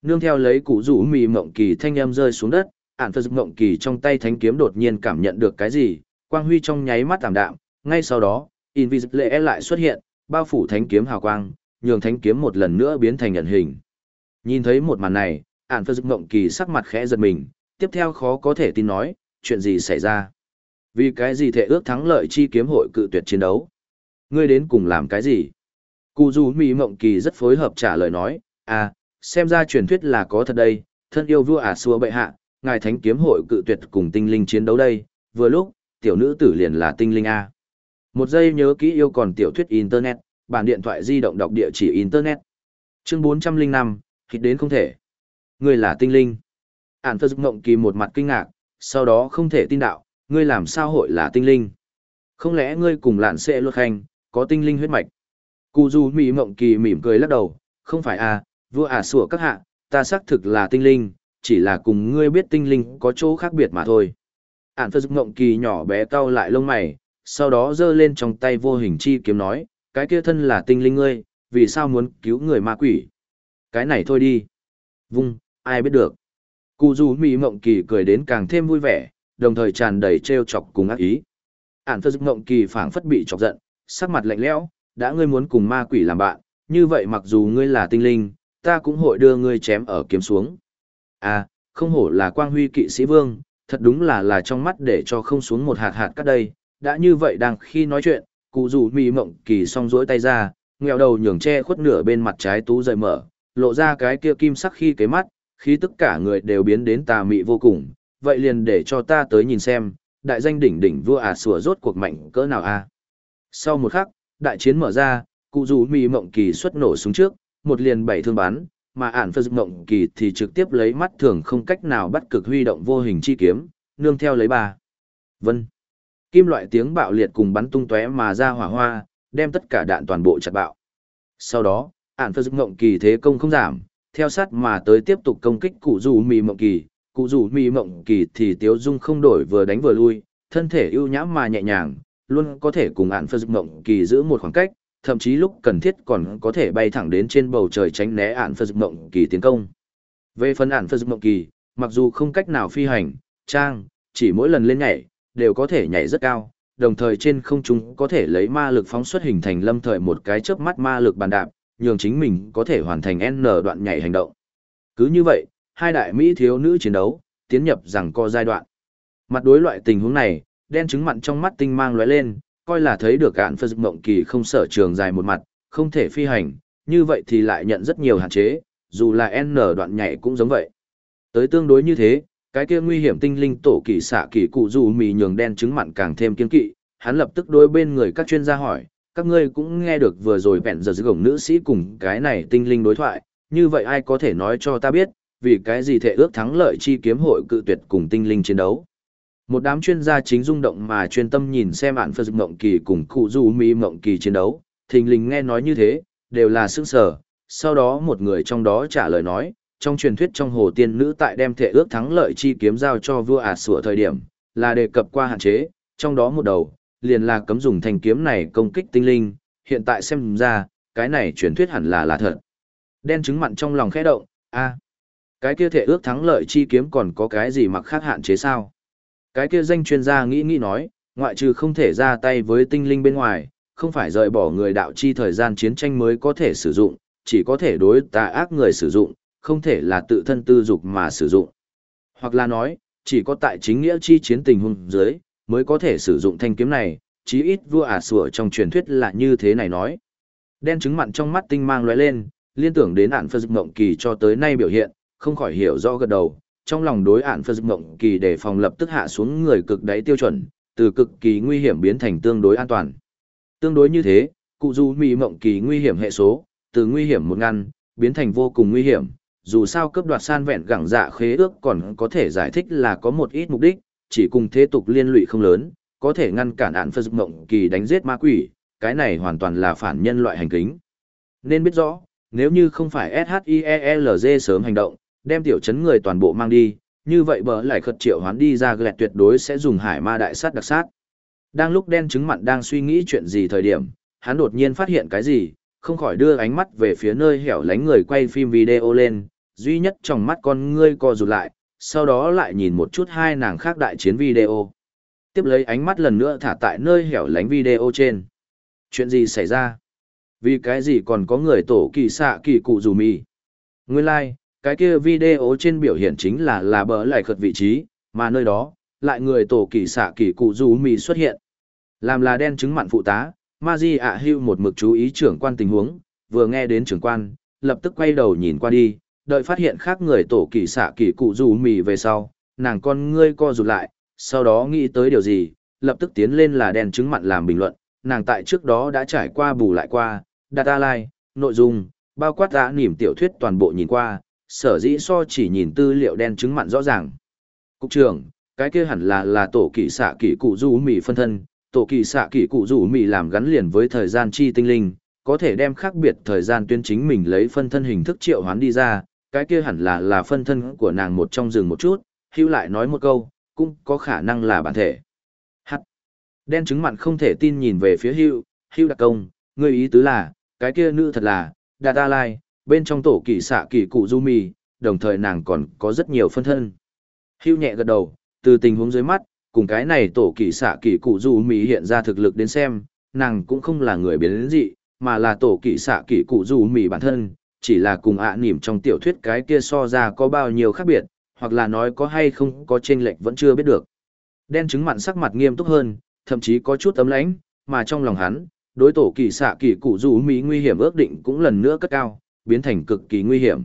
Nương theo lấy cụ rủ mì mộng kỳ thanh âm rơi xuống đất, ản phật mộng kỳ trong tay thánh kiếm đột nhiên cảm nhận được cái gì, quang huy trong nháy mắt tạm đạm, ngay sau đó, Invisible lại xuất hiện, bao phủ thánh kiếm hào quang, nhường thánh kiếm một lần nữa biến thành nhận hình. Nhìn thấy một màn này, ản phật mộng kỳ sắc mặt khẽ giật mình, tiếp theo khó có thể tin nói, chuyện gì xảy ra? Vì cái gì thể ước thắng lợi chi kiếm hội cự tuyệt chiến đấu? Ngươi đến cùng làm cái gì? Cụ dù Mỹ Mộng Kỳ rất phối hợp trả lời nói, à, xem ra truyền thuyết là có thật đây, thân yêu vua ả xua bệ hạ, ngài thánh kiếm hội cự tuyệt cùng tinh linh chiến đấu đây, vừa lúc, tiểu nữ tử liền là tinh linh A. Một giây nhớ kỹ yêu còn tiểu thuyết Internet, bản điện thoại di động đọc địa chỉ Internet. Chương 405, hít đến không thể. ngươi là tinh linh. Ản phơ dục ngộng kỳ một mặt kinh ngạc, sau đó không thể tin đạo, ngươi làm sao hội là tinh linh. Không lẽ ngươi cùng lạn xệ luật khanh, có tinh linh huyết mạch. Cụ dù mỉ mộng kỳ mỉm cười lắc đầu, không phải à, vua à sủa các hạ, ta xác thực là tinh linh, chỉ là cùng ngươi biết tinh linh có chỗ khác biệt mà thôi. Ản phơ dục ngộng kỳ nhỏ bé cau lại lông mày, sau đó giơ lên trong tay vô hình chi kiếm nói, cái kia thân là tinh linh ngươi, vì sao muốn cứu người ma quỷ? Cái này thôi đi. Vung, ai biết được. Cụ dù mỹ mộng kỳ cười đến càng thêm vui vẻ, đồng thời tràn đầy trêu chọc cùng ác ý. Ản phật mộng kỳ phảng phất bị chọc giận, sắc mặt lạnh lẽo, đã ngươi muốn cùng ma quỷ làm bạn, như vậy mặc dù ngươi là tinh linh, ta cũng hội đưa ngươi chém ở kiếm xuống. À, không hổ là quang huy kỵ sĩ vương, thật đúng là là trong mắt để cho không xuống một hạt hạt cắt đây, đã như vậy đang khi nói chuyện, cụ dù mỹ mộng kỳ song rỗi tay ra, nghèo đầu nhường che khuất nửa bên mặt trái tú rời mở, lộ ra cái kia kim sắc khi kế mắt, khí tất cả người đều biến đến tà mị vô cùng, vậy liền để cho ta tới nhìn xem, đại danh đỉnh đỉnh vua à sủa rốt cuộc mạnh cỡ nào a. Sau một khắc, đại chiến mở ra, cụ dù mị mộng kỳ xuất nổ xuống trước, một liền bảy thương bắn, mà ản phật mộng kỳ thì trực tiếp lấy mắt thường không cách nào bắt cực huy động vô hình chi kiếm, nương theo lấy bà Vân. Kim loại tiếng bạo liệt cùng bắn tung tóe mà ra hỏa hoa, đem tất cả đạn toàn bộ chặt bạo. Sau đó, ản phật mộng kỳ thế công không giảm, theo sát mà tới tiếp tục công kích cụ dù mì mộng kỳ, cụ dù mì mộng kỳ thì tiếu dung không đổi vừa đánh vừa lui, thân thể ưu nhãm mà nhẹ nhàng, luôn có thể cùng ản phật mộng kỳ giữ một khoảng cách, thậm chí lúc cần thiết còn có thể bay thẳng đến trên bầu trời tránh né ản phật mộng kỳ tiến công. Về phần ản phật mộng kỳ, mặc dù không cách nào phi hành, trang, chỉ mỗi lần lên nhảy, đều có thể nhảy rất cao, đồng thời trên không trung có thể lấy ma lực phóng xuất hình thành lâm thời một cái chớp mắt ma lực bàn đạp, nhường chính mình có thể hoàn thành N đoạn nhảy hành động. Cứ như vậy, hai đại Mỹ thiếu nữ chiến đấu, tiến nhập rằng co giai đoạn. Mặt đối loại tình huống này, đen trứng mặn trong mắt tinh mang lóe lên, coi là thấy được ạn phật mộng kỳ không sở trường dài một mặt, không thể phi hành, như vậy thì lại nhận rất nhiều hạn chế, dù là N đoạn nhảy cũng giống vậy. Tới tương đối như thế, cái kia nguy hiểm tinh linh tổ kỳ xạ kỳ cụ dù mì nhường đen trứng mặn càng thêm kiên kỵ, hắn lập tức đối bên người các chuyên gia hỏi, các ngươi cũng nghe được vừa rồi vẹn giờ giữa gồng nữ sĩ cùng cái này tinh linh đối thoại, như vậy ai có thể nói cho ta biết, vì cái gì thể ước thắng lợi chi kiếm hội cự tuyệt cùng tinh linh chiến đấu. Một đám chuyên gia chính rung động mà chuyên tâm nhìn xem ạn phật mộng kỳ cùng cụ du mi mộng kỳ chiến đấu, thình lình nghe nói như thế, đều là sững sờ. Sau đó một người trong đó trả lời nói, trong truyền thuyết trong hồ tiên nữ tại đem thể ước thắng lợi chi kiếm giao cho vua ả sủa thời điểm, là đề cập qua hạn chế, trong đó một đầu, liền là cấm dùng thanh kiếm này công kích tinh linh, hiện tại xem ra, cái này truyền thuyết hẳn là là thật. Đen chứng mặn trong lòng khẽ động, a cái kia thể ước thắng lợi chi kiếm còn có cái gì mặc khác hạn chế sao? Cái kia danh chuyên gia nghĩ nghĩ nói, ngoại trừ không thể ra tay với tinh linh bên ngoài, không phải rời bỏ người đạo chi thời gian chiến tranh mới có thể sử dụng, chỉ có thể đối tà ác người sử dụng, không thể là tự thân tư dục mà sử dụng. Hoặc là nói, chỉ có tại chính nghĩa chi chiến tình huống dưới, mới có thể sử dụng thanh kiếm này, chí ít vua ả sủa trong truyền thuyết là như thế này nói. Đen trứng mặn trong mắt tinh mang lóe lên, liên tưởng đến ản phật mộng kỳ cho tới nay biểu hiện, không khỏi hiểu rõ gật đầu, trong lòng đối ản phật mộng kỳ để phòng lập tức hạ xuống người cực đáy tiêu chuẩn, từ cực kỳ nguy hiểm biến thành tương đối an toàn. Tương đối như thế, cụ du mì mộng kỳ nguy hiểm hệ số, từ nguy hiểm một ngăn, biến thành vô cùng nguy hiểm, dù sao cấp đoạt san vẹn gẳng dạ khế ước còn có thể giải thích là có một ít mục đích, chỉ cùng thế tục liên lụy không lớn, có thể ngăn cản án phật mộng kỳ đánh giết ma quỷ, cái này hoàn toàn là phản nhân loại hành kính. Nên biết rõ, nếu như không phải SHIELZ sớm hành động, đem tiểu chấn người toàn bộ mang đi, như vậy bờ lại khật triệu hoán đi ra gẹt tuyệt đối sẽ dùng hải ma đại sát đặc sát. Đang lúc đen chứng mặn đang suy nghĩ chuyện gì thời điểm, hắn đột nhiên phát hiện cái gì, không khỏi đưa ánh mắt về phía nơi hẻo lánh người quay phim video lên, duy nhất trong mắt con ngươi co rụt lại, sau đó lại nhìn một chút hai nàng khác đại chiến video. Tiếp lấy ánh mắt lần nữa thả tại nơi hẻo lánh video trên. Chuyện gì xảy ra? Vì cái gì còn có người tổ kỳ xạ kỳ cụ dù mì? Nguyên lai, like, cái kia video trên biểu hiện chính là là bờ lại khật vị trí, mà nơi đó, lại người tổ kỳ xạ kỳ cụ dù mì xuất hiện. Làm là đen chứng mặn phụ tá, Maji ạ hưu một mực chú ý trưởng quan tình huống, vừa nghe đến trưởng quan, lập tức quay đầu nhìn qua đi, đợi phát hiện khác người tổ kỳ xạ kỳ cụ dù mì về sau, nàng con ngươi co rụt lại, sau đó nghĩ tới điều gì, lập tức tiến lên là đen chứng mặn làm bình luận, nàng tại trước đó đã trải qua bù lại qua, data line, nội dung, bao quát đã nỉm tiểu thuyết toàn bộ nhìn qua, sở dĩ so chỉ nhìn tư liệu đen chứng mặn rõ ràng. Cục trưởng, cái kia hẳn là là tổ kỳ xạ kỳ cụ dù mì phân thân, tổ kỳ xạ kỳ cụ rủ mì làm gắn liền với thời gian chi tinh linh, có thể đem khác biệt thời gian tuyên chính mình lấy phân thân hình thức triệu hoán đi ra, cái kia hẳn là là phân thân của nàng một trong rừng một chút, hữu lại nói một câu, cũng có khả năng là bản thể. Hắt. Đen trứng mặn không thể tin nhìn về phía hữu, hữu đặc công, người ý tứ là, cái kia nữ thật là, Data Lai, bên trong tổ kỳ xạ kỳ cụ du mì, đồng thời nàng còn có rất nhiều phân thân. Hữu nhẹ gật đầu, từ tình huống dưới mắt, cùng cái này tổ kỳ xạ kỳ cụ du mì hiện ra thực lực đến xem, nàng cũng không là người biến dị, mà là tổ kỳ xạ kỳ cụ du mì bản thân, chỉ là cùng ạ à trong tiểu thuyết cái kia so ra có bao nhiêu khác biệt, hoặc là nói có hay không có chênh lệch vẫn chưa biết được. Đen chứng mặn sắc mặt nghiêm túc hơn, thậm chí có chút tấm lãnh, mà trong lòng hắn, đối tổ kỳ xạ kỳ cụ dù mỹ nguy hiểm ước định cũng lần nữa cất cao, biến thành cực kỳ nguy hiểm.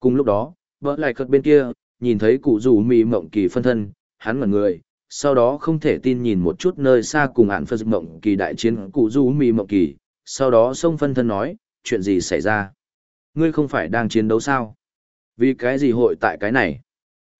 Cùng lúc đó, vợ lại cất bên kia, nhìn thấy cụ dù mỹ mộng kỳ phân thân, hắn ngẩn người, sau đó không thể tin nhìn một chút nơi xa cùng hạn phân mộng kỳ đại chiến cụ dù mỹ mộng kỳ, sau đó xông phân thân nói, chuyện gì xảy ra? Ngươi không phải đang chiến đấu sao? Vì cái gì hội tại cái này?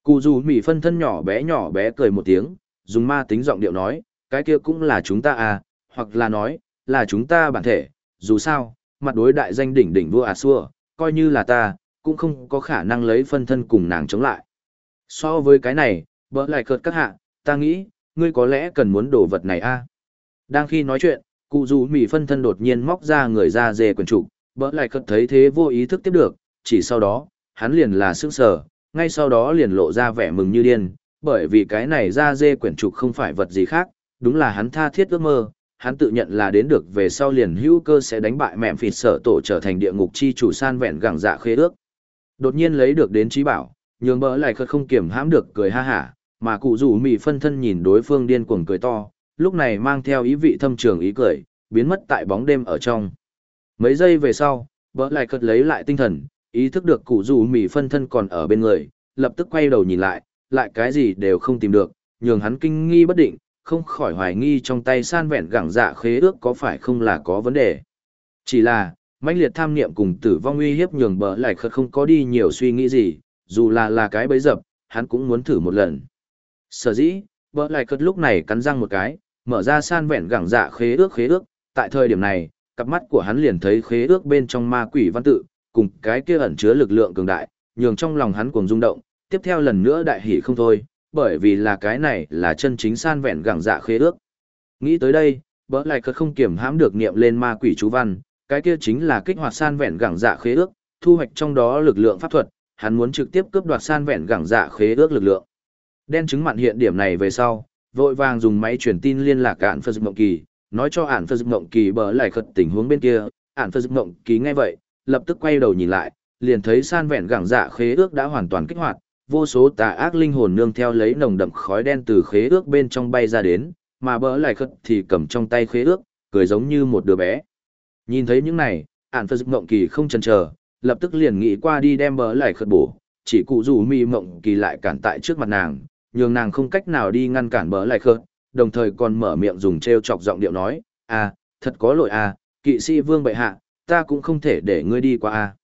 Cụ dù Mỉ phân thân nhỏ bé nhỏ bé cười một tiếng, dùng ma tính giọng điệu nói, cái kia cũng là chúng ta à, hoặc là nói, là chúng ta bản thể, dù sao, mặt đối đại danh đỉnh đỉnh vua à xua, coi như là ta, cũng không có khả năng lấy phân thân cùng nàng chống lại. So với cái này, bỡ lại cợt các hạ, ta nghĩ, ngươi có lẽ cần muốn đồ vật này a à? Đang khi nói chuyện, cụ dù Mỉ phân thân đột nhiên móc ra người ra dê quần trục, bỡ lại cất thấy thế vô ý thức tiếp được, chỉ sau đó, hắn liền là sức sở, ngay sau đó liền lộ ra vẻ mừng như điên, bởi vì cái này ra dê quyển trục không phải vật gì khác, đúng là hắn tha thiết ước mơ, hắn tự nhận là đến được về sau liền hữu cơ sẽ đánh bại mẹm phịt sở tổ trở thành địa ngục chi chủ san vẹn gẳng dạ khế ước. Đột nhiên lấy được đến trí bảo, nhường bỡ lại cất không kiểm hãm được cười ha hả, mà cụ rủ mì phân thân nhìn đối phương điên cuồng cười to, lúc này mang theo ý vị thâm trường ý cười, biến mất tại bóng đêm ở trong. Mấy giây về sau, vợ lại cất lấy lại tinh thần, ý thức được cụ rủ mì phân thân còn ở bên người, lập tức quay đầu nhìn lại, lại cái gì đều không tìm được, nhường hắn kinh nghi bất định, không khỏi hoài nghi trong tay san vẹn gẳng dạ khế ước có phải không là có vấn đề. Chỉ là, mãnh liệt tham niệm cùng tử vong uy hiếp nhường bờ lại khất không có đi nhiều suy nghĩ gì, dù là là cái bấy dập, hắn cũng muốn thử một lần. Sở dĩ, bờ lại khất lúc này cắn răng một cái, mở ra san vẹn gẳng dạ khế ước khế ước, tại thời điểm này, cặp mắt của hắn liền thấy khế ước bên trong ma quỷ văn tự, cùng cái kia ẩn chứa lực lượng cường đại, nhường trong lòng hắn cuồng rung động, tiếp theo lần nữa đại hỉ không thôi, bởi vì là cái này là chân chính san vẹn gẳng dạ khế ước. Nghĩ tới đây, bỡ lại cất không kiểm hãm được niệm lên ma quỷ chú văn, cái kia chính là kích hoạt san vẹn gẳng dạ khế ước, thu hoạch trong đó lực lượng pháp thuật, hắn muốn trực tiếp cướp đoạt san vẹn gẳng dạ khế ước lực lượng. Đen chứng mặn hiện điểm này về sau, vội vàng dùng máy truyền tin liên lạc cạn phật mộng kỳ, nói cho ản phật mộng kỳ bờ lại khật tình huống bên kia, ản phật mộng kỳ nghe vậy, lập tức quay đầu nhìn lại, liền thấy san vẹn gẳng dạ khế ước đã hoàn toàn kích hoạt, vô số tà ác linh hồn nương theo lấy nồng đậm khói đen từ khế ước bên trong bay ra đến, mà bỡ lại khất thì cầm trong tay khế ước, cười giống như một đứa bé. Nhìn thấy những này, ản phật mộng kỳ không chần chờ, lập tức liền nghĩ qua đi đem bỡ lại khất bổ, chỉ cụ rủ mi mộng kỳ lại cản tại trước mặt nàng, nhường nàng không cách nào đi ngăn cản bỡ lại khất, đồng thời còn mở miệng dùng treo chọc giọng điệu nói, à, thật có lỗi à, kỵ sĩ vương bệ hạ, ta cũng không thể để ngươi đi qua à.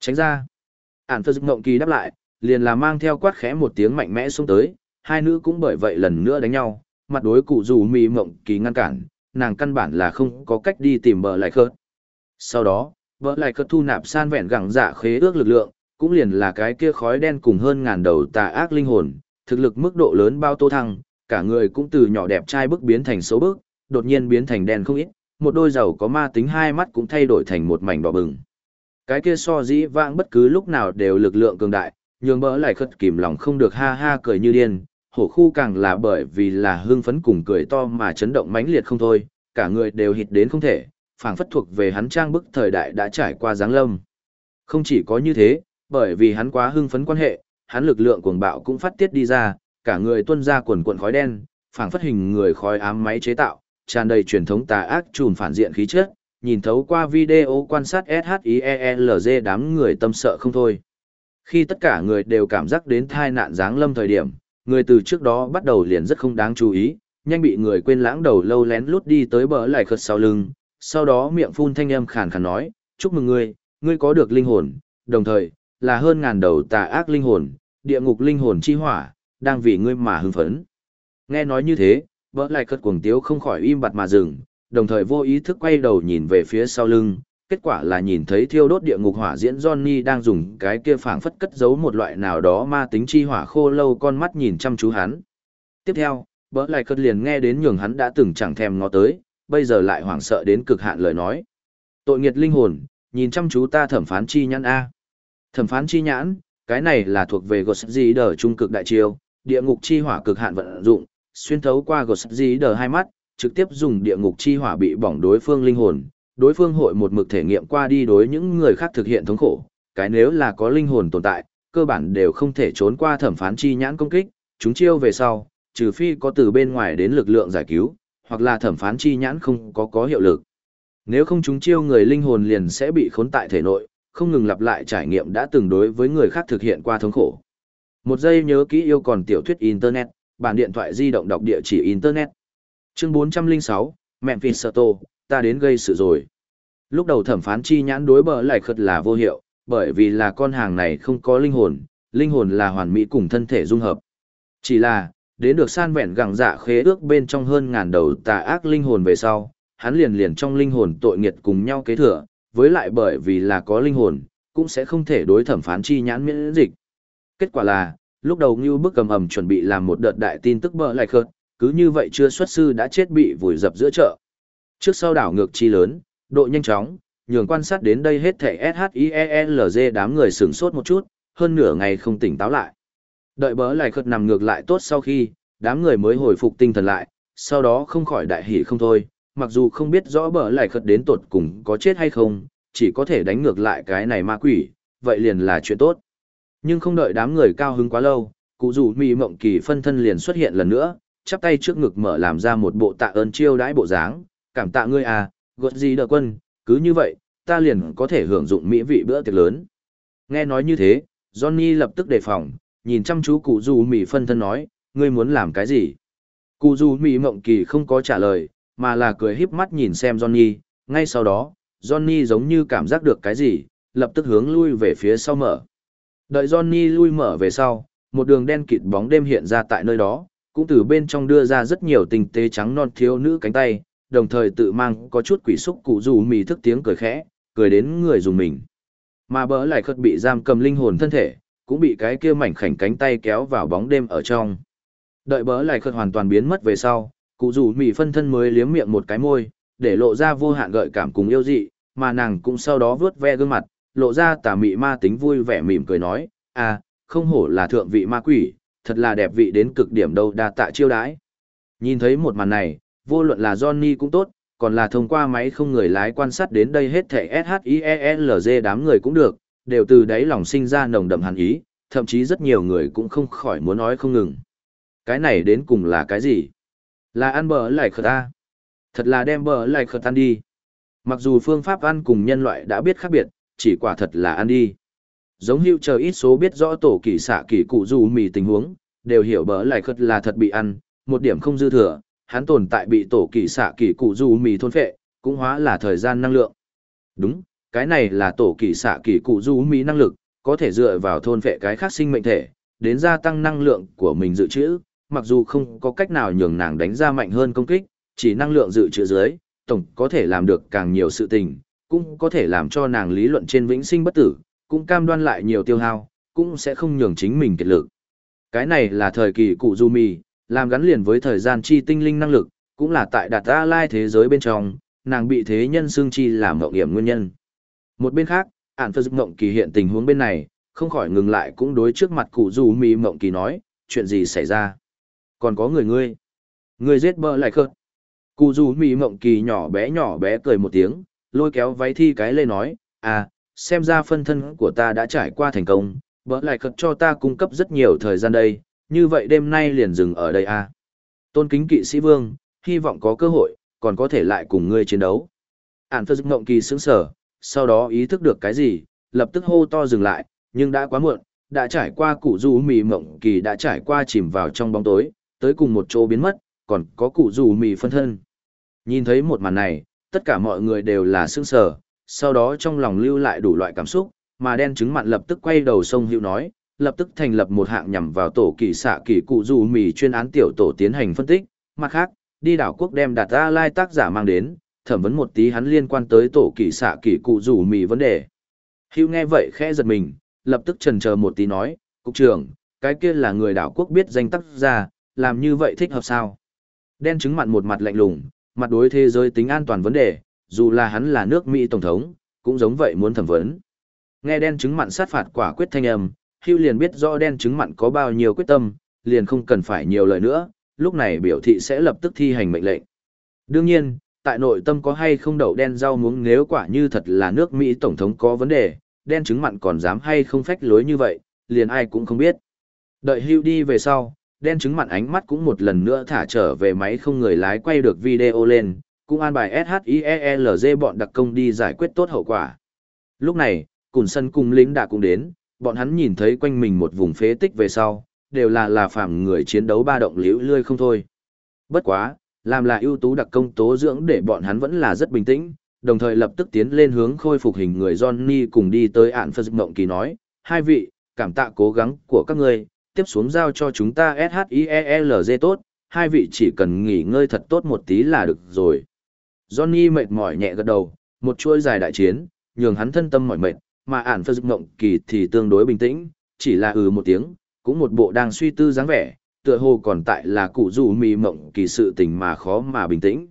Tránh ra. Ản phơ dựng ngộng kỳ đáp lại, liền là mang theo quát khẽ một tiếng mạnh mẽ xuống tới, hai nữ cũng bởi vậy lần nữa đánh nhau, mặt đối cụ rủ mì mộng kỳ ngăn cản, nàng căn bản là không có cách đi tìm bờ lại khớt. Sau đó, bờ lại khớt thu nạp san vẹn gẳng giả khế ước lực lượng, cũng liền là cái kia khói đen cùng hơn ngàn đầu tà ác linh hồn, thực lực mức độ lớn bao tô thăng, cả người cũng từ nhỏ đẹp trai bức biến thành xấu bức, đột nhiên biến thành đen không ít, một đôi giàu có ma tính hai mắt cũng thay đổi thành một mảnh đỏ bừng. Cái kia so dĩ vãng bất cứ lúc nào đều lực lượng cường đại, nhường bỡ lại khất kìm lòng không được ha ha cười như điên, hổ khu càng là bởi vì là hưng phấn cùng cười to mà chấn động mãnh liệt không thôi, cả người đều hít đến không thể, phảng phất thuộc về hắn trang bức thời đại đã trải qua giáng lâm. Không chỉ có như thế, bởi vì hắn quá hưng phấn quan hệ, hắn lực lượng cuồng bạo cũng phát tiết đi ra, cả người tuôn ra quần quần khói đen, phảng phất hình người khói ám máy chế tạo, tràn đầy truyền thống tà ác trùn phản diện khí chất, nhìn thấu qua video quan sát SHIELZ đám người tâm sợ không thôi. Khi tất cả người đều cảm giác đến thai nạn giáng lâm thời điểm, người từ trước đó bắt đầu liền rất không đáng chú ý, nhanh bị người quên lãng đầu lâu lén lút đi tới bờ lại khật sau lưng, sau đó miệng phun thanh âm khàn khàn nói, chúc mừng ngươi, ngươi có được linh hồn, đồng thời, là hơn ngàn đầu tà ác linh hồn, địa ngục linh hồn chi hỏa, đang vì ngươi mà hưng phấn. Nghe nói như thế, vỡ lại cất cuồng tiếu không khỏi im bặt mà dừng, đồng thời vô ý thức quay đầu nhìn về phía sau lưng, kết quả là nhìn thấy thiêu đốt địa ngục hỏa diễn Johnny đang dùng cái kia phảng phất cất giấu một loại nào đó ma tính chi hỏa khô lâu con mắt nhìn chăm chú hắn. Tiếp theo, bỡ lại cất liền nghe đến nhường hắn đã từng chẳng thèm ngó tới, bây giờ lại hoảng sợ đến cực hạn lời nói. Tội nghiệt linh hồn, nhìn chăm chú ta thẩm phán chi nhãn A. Thẩm phán chi nhãn, cái này là thuộc về gột gì đờ trung cực đại chiêu, địa ngục chi hỏa cực hạn vận dụng, xuyên thấu qua gột gì đờ hai mắt, trực tiếp dùng địa ngục chi hỏa bị bỏng đối phương linh hồn, đối phương hội một mực thể nghiệm qua đi đối những người khác thực hiện thống khổ, cái nếu là có linh hồn tồn tại, cơ bản đều không thể trốn qua thẩm phán chi nhãn công kích, chúng chiêu về sau, trừ phi có từ bên ngoài đến lực lượng giải cứu, hoặc là thẩm phán chi nhãn không có có hiệu lực. Nếu không chúng chiêu người linh hồn liền sẽ bị khốn tại thể nội, không ngừng lặp lại trải nghiệm đã từng đối với người khác thực hiện qua thống khổ. Một giây nhớ kỹ yêu còn tiểu thuyết Internet, bản điện thoại di động đọc địa chỉ Internet. Chương 406, Memphis Sato, ta đến gây sự rồi. Lúc đầu thẩm phán chi nhãn đối bờ lại khật là vô hiệu, bởi vì là con hàng này không có linh hồn, linh hồn là hoàn mỹ cùng thân thể dung hợp. Chỉ là, đến được san vẹn gẳng dạ khế ước bên trong hơn ngàn đầu tà ác linh hồn về sau, hắn liền liền trong linh hồn tội nghiệt cùng nhau kế thừa, với lại bởi vì là có linh hồn, cũng sẽ không thể đối thẩm phán chi nhãn miễn dịch. Kết quả là, lúc đầu Ngưu bức cầm ầm chuẩn bị làm một đợt đại tin tức bờ lại khớt, cứ như vậy chưa xuất sư đã chết bị vùi dập giữa chợ. Trước sau đảo ngược chi lớn, độ nhanh chóng, nhường quan sát đến đây hết thể SHIELZ đám người sửng sốt một chút, hơn nửa ngày không tỉnh táo lại. Đợi bớ lại khật nằm ngược lại tốt sau khi, đám người mới hồi phục tinh thần lại, sau đó không khỏi đại hỉ không thôi, mặc dù không biết rõ bỡ lại khật đến tột cùng có chết hay không, chỉ có thể đánh ngược lại cái này ma quỷ, vậy liền là chuyện tốt. Nhưng không đợi đám người cao hứng quá lâu, cụ rủ mì mộng kỳ phân thân liền xuất hiện lần nữa, chắp tay trước ngực mở làm ra một bộ tạ ơn chiêu đãi bộ dáng, cảm tạ ngươi à, gợt gì đỡ quân, cứ như vậy, ta liền có thể hưởng dụng mỹ vị bữa tiệc lớn. Nghe nói như thế, Johnny lập tức đề phòng, nhìn chăm chú cụ rủ mì phân thân nói, ngươi muốn làm cái gì? Cụ rủ mì mộng kỳ không có trả lời, mà là cười híp mắt nhìn xem Johnny, ngay sau đó, Johnny giống như cảm giác được cái gì, lập tức hướng lui về phía sau mở. Đợi Johnny lui mở về sau, một đường đen kịt bóng đêm hiện ra tại nơi đó, cũng từ bên trong đưa ra rất nhiều tình tế trắng non thiếu nữ cánh tay, đồng thời tự mang có chút quỷ xúc cụ dù mì thức tiếng cười khẽ, cười đến người dùng mình. Mà bỡ lại khất bị giam cầm linh hồn thân thể, cũng bị cái kia mảnh khảnh cánh tay kéo vào bóng đêm ở trong. Đợi bỡ lại khất hoàn toàn biến mất về sau, cụ dù mì phân thân mới liếm miệng một cái môi, để lộ ra vô hạn gợi cảm cùng yêu dị, mà nàng cũng sau đó vướt ve gương mặt, lộ ra tà mị ma tính vui vẻ mỉm cười nói, à, không hổ là thượng vị ma quỷ, thật là đẹp vị đến cực điểm đâu đa tạ chiêu đãi. Nhìn thấy một màn này, vô luận là Johnny cũng tốt, còn là thông qua máy không người lái quan sát đến đây hết thẻ SHIELZ đám người cũng được, đều từ đáy lòng sinh ra nồng đậm hàn ý, thậm chí rất nhiều người cũng không khỏi muốn nói không ngừng. Cái này đến cùng là cái gì? Là ăn bờ lại khờ ta. Thật là đem bờ lại khờ tan đi. Mặc dù phương pháp ăn cùng nhân loại đã biết khác biệt, chỉ quả thật là ăn đi. Giống hữu chờ ít số biết rõ tổ kỳ xạ kỳ cụ dù mì tình huống, đều hiểu bỡ lại khất là thật bị ăn, một điểm không dư thừa, hắn tồn tại bị tổ kỳ xạ kỳ cụ dù mì thôn phệ, cũng hóa là thời gian năng lượng. Đúng, cái này là tổ kỳ xạ kỳ cụ dù mì năng lực, có thể dựa vào thôn phệ cái khác sinh mệnh thể, đến gia tăng năng lượng của mình dự trữ, mặc dù không có cách nào nhường nàng đánh ra mạnh hơn công kích, chỉ năng lượng dự trữ dưới, tổng có thể làm được càng nhiều sự tình, cũng có thể làm cho nàng lý luận trên vĩnh sinh bất tử, cũng cam đoan lại nhiều tiêu hao, cũng sẽ không nhường chính mình kiệt lực. Cái này là thời kỳ cụ du mì, làm gắn liền với thời gian chi tinh linh năng lực, cũng là tại đạt ra lai thế giới bên trong, nàng bị thế nhân xương chi làm mộng hiểm nguyên nhân. Một bên khác, ản phơ mộng kỳ hiện tình huống bên này, không khỏi ngừng lại cũng đối trước mặt cụ du mì mộng kỳ nói, chuyện gì xảy ra. Còn có người ngươi. Ngươi giết bơ lại khớt. Cụ du mì mộng kỳ nhỏ bé nhỏ bé cười một tiếng, lôi kéo váy thi cái lê nói, à, xem ra phân thân của ta đã trải qua thành công, bỡ lại cực cho ta cung cấp rất nhiều thời gian đây, như vậy đêm nay liền dừng ở đây. À. Tôn kính kỵ sĩ vương, hy vọng có cơ hội, còn có thể lại cùng ngươi chiến đấu. Ản phơ ngộng kỳ sững sở, sau đó ý thức được cái gì, lập tức hô to dừng lại, nhưng đã quá muộn, đã trải qua cụ du mì mộng kỳ đã trải qua chìm vào trong bóng tối, tới cùng một chỗ biến mất, còn có cụ du mì phân thân. Nhìn thấy một màn này, tất cả mọi người đều là sững sở, sau đó trong lòng lưu lại đủ loại cảm xúc, mà đen trứng mặn lập tức quay đầu sông hữu nói, lập tức thành lập một hạng nhằm vào tổ kỳ xạ kỳ cụ dù mì chuyên án tiểu tổ tiến hành phân tích, mặt khác, đi đảo quốc đem đặt ra lai tác giả mang đến, thẩm vấn một tí hắn liên quan tới tổ kỳ xạ kỳ cụ dù mì vấn đề. Hữu nghe vậy khẽ giật mình, lập tức trần chờ một tí nói, cục trưởng, cái kia là người đảo quốc biết danh tác giả, làm như vậy thích hợp sao? Đen trứng mặn một mặt lạnh lùng, mặt đối thế giới tính an toàn vấn đề, dù là hắn là nước Mỹ Tổng thống, cũng giống vậy muốn thẩm vấn. Nghe đen chứng mặn sát phạt quả quyết thanh âm, Hưu liền biết rõ đen chứng mặn có bao nhiêu quyết tâm, liền không cần phải nhiều lời nữa, lúc này biểu thị sẽ lập tức thi hành mệnh lệnh. Đương nhiên, tại nội tâm có hay không đậu đen rau muống nếu quả như thật là nước Mỹ Tổng thống có vấn đề, đen chứng mặn còn dám hay không phách lối như vậy, liền ai cũng không biết. Đợi Hưu đi về sau, đen chứng mặn ánh mắt cũng một lần nữa thả trở về máy không người lái quay được video lên, cũng an bài SHIELZ bọn đặc công đi giải quyết tốt hậu quả. Lúc này, cùng sân cùng lính đã cũng đến, bọn hắn nhìn thấy quanh mình một vùng phế tích về sau, đều là là phạm người chiến đấu ba động liễu lươi không thôi. Bất quá, làm là ưu tú đặc công tố dưỡng để bọn hắn vẫn là rất bình tĩnh, đồng thời lập tức tiến lên hướng khôi phục hình người Johnny cùng đi tới ạn phật mộng kỳ nói, hai vị, cảm tạ cố gắng của các ngươi, tiếp xuống giao cho chúng ta SHIELZ tốt, hai vị chỉ cần nghỉ ngơi thật tốt một tí là được rồi. Johnny mệt mỏi nhẹ gật đầu, một chuỗi dài đại chiến, nhường hắn thân tâm mỏi mệt, mà ản phơ mộng kỳ thì tương đối bình tĩnh, chỉ là ừ một tiếng, cũng một bộ đang suy tư dáng vẻ, tựa hồ còn tại là cụ dù mì mộng kỳ sự tình mà khó mà bình tĩnh.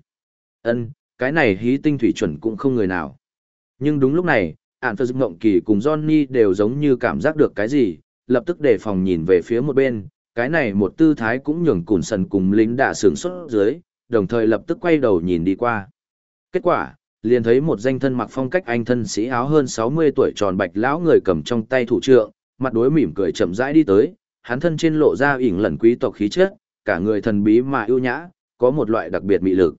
Ân, cái này hí tinh thủy chuẩn cũng không người nào. Nhưng đúng lúc này, ản phơ mộng kỳ cùng Johnny đều giống như cảm giác được cái gì, lập tức đề phòng nhìn về phía một bên, cái này một tư thái cũng nhường cùn sần cùng lính đạ sướng xuất dưới, đồng thời lập tức quay đầu nhìn đi qua. Kết quả, liền thấy một danh thân mặc phong cách anh thân sĩ áo hơn 60 tuổi tròn bạch lão người cầm trong tay thủ trượng, mặt đối mỉm cười chậm rãi đi tới, hắn thân trên lộ ra ỉn lần quý tộc khí chất, cả người thần bí mà ưu nhã, có một loại đặc biệt mị lực.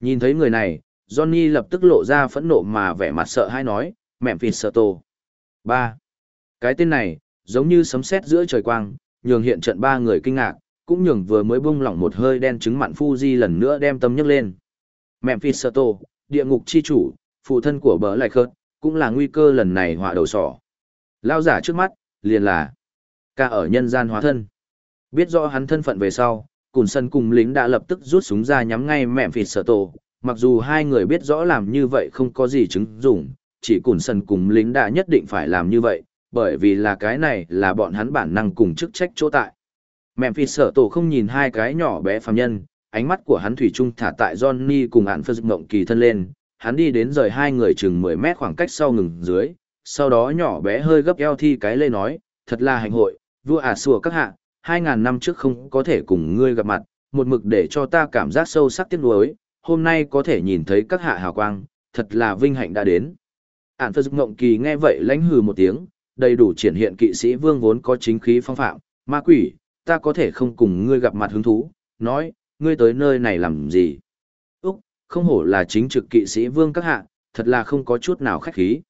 Nhìn thấy người này, Johnny lập tức lộ ra phẫn nộ mà vẻ mặt sợ hãi nói, Memphis Soto. 3. Cái tên này, giống như sấm sét giữa trời quang, nhường hiện trận ba người kinh ngạc, cũng nhường vừa mới bung lỏng một hơi đen trứng mặn Fuji lần nữa đem tâm nhấc lên. Memphis Soto, địa ngục chi chủ, phụ thân của bờ lại khớt, cũng là nguy cơ lần này họa đầu sỏ. Lao giả trước mắt, liền là ca ở nhân gian hóa thân. Biết rõ hắn thân phận về sau, Cùn Sân cùng lính đã lập tức rút súng ra nhắm ngay mẹ Soto. Mặc dù hai người biết rõ làm như vậy không có gì chứng dụng, chỉ Cùn Sân cùng lính đã nhất định phải làm như vậy, bởi vì là cái này là bọn hắn bản năng cùng chức trách chỗ tại. Mẹ phịt sở tổ không nhìn hai cái nhỏ bé phàm nhân, ánh mắt của hắn thủy chung thả tại Johnny cùng ản phơ mộng kỳ thân lên, hắn đi đến rời hai người chừng 10 mét khoảng cách sau ngừng dưới, sau đó nhỏ bé hơi gấp eo thi cái lê nói, thật là hạnh hội, vua ả à các hạ, 2.000 năm trước không có thể cùng ngươi gặp mặt, một mực để cho ta cảm giác sâu sắc tiếc nuối, hôm nay có thể nhìn thấy các hạ hào quang, thật là vinh hạnh đã đến. Ản phơ mộng kỳ nghe vậy lãnh hừ một tiếng, đầy đủ triển hiện kỵ sĩ vương vốn có chính khí phong phạm, ma quỷ, ta có thể không cùng ngươi gặp mặt hứng thú, nói, ngươi tới nơi này làm gì? Úc, không hổ là chính trực kỵ sĩ vương các hạ, thật là không có chút nào khách khí.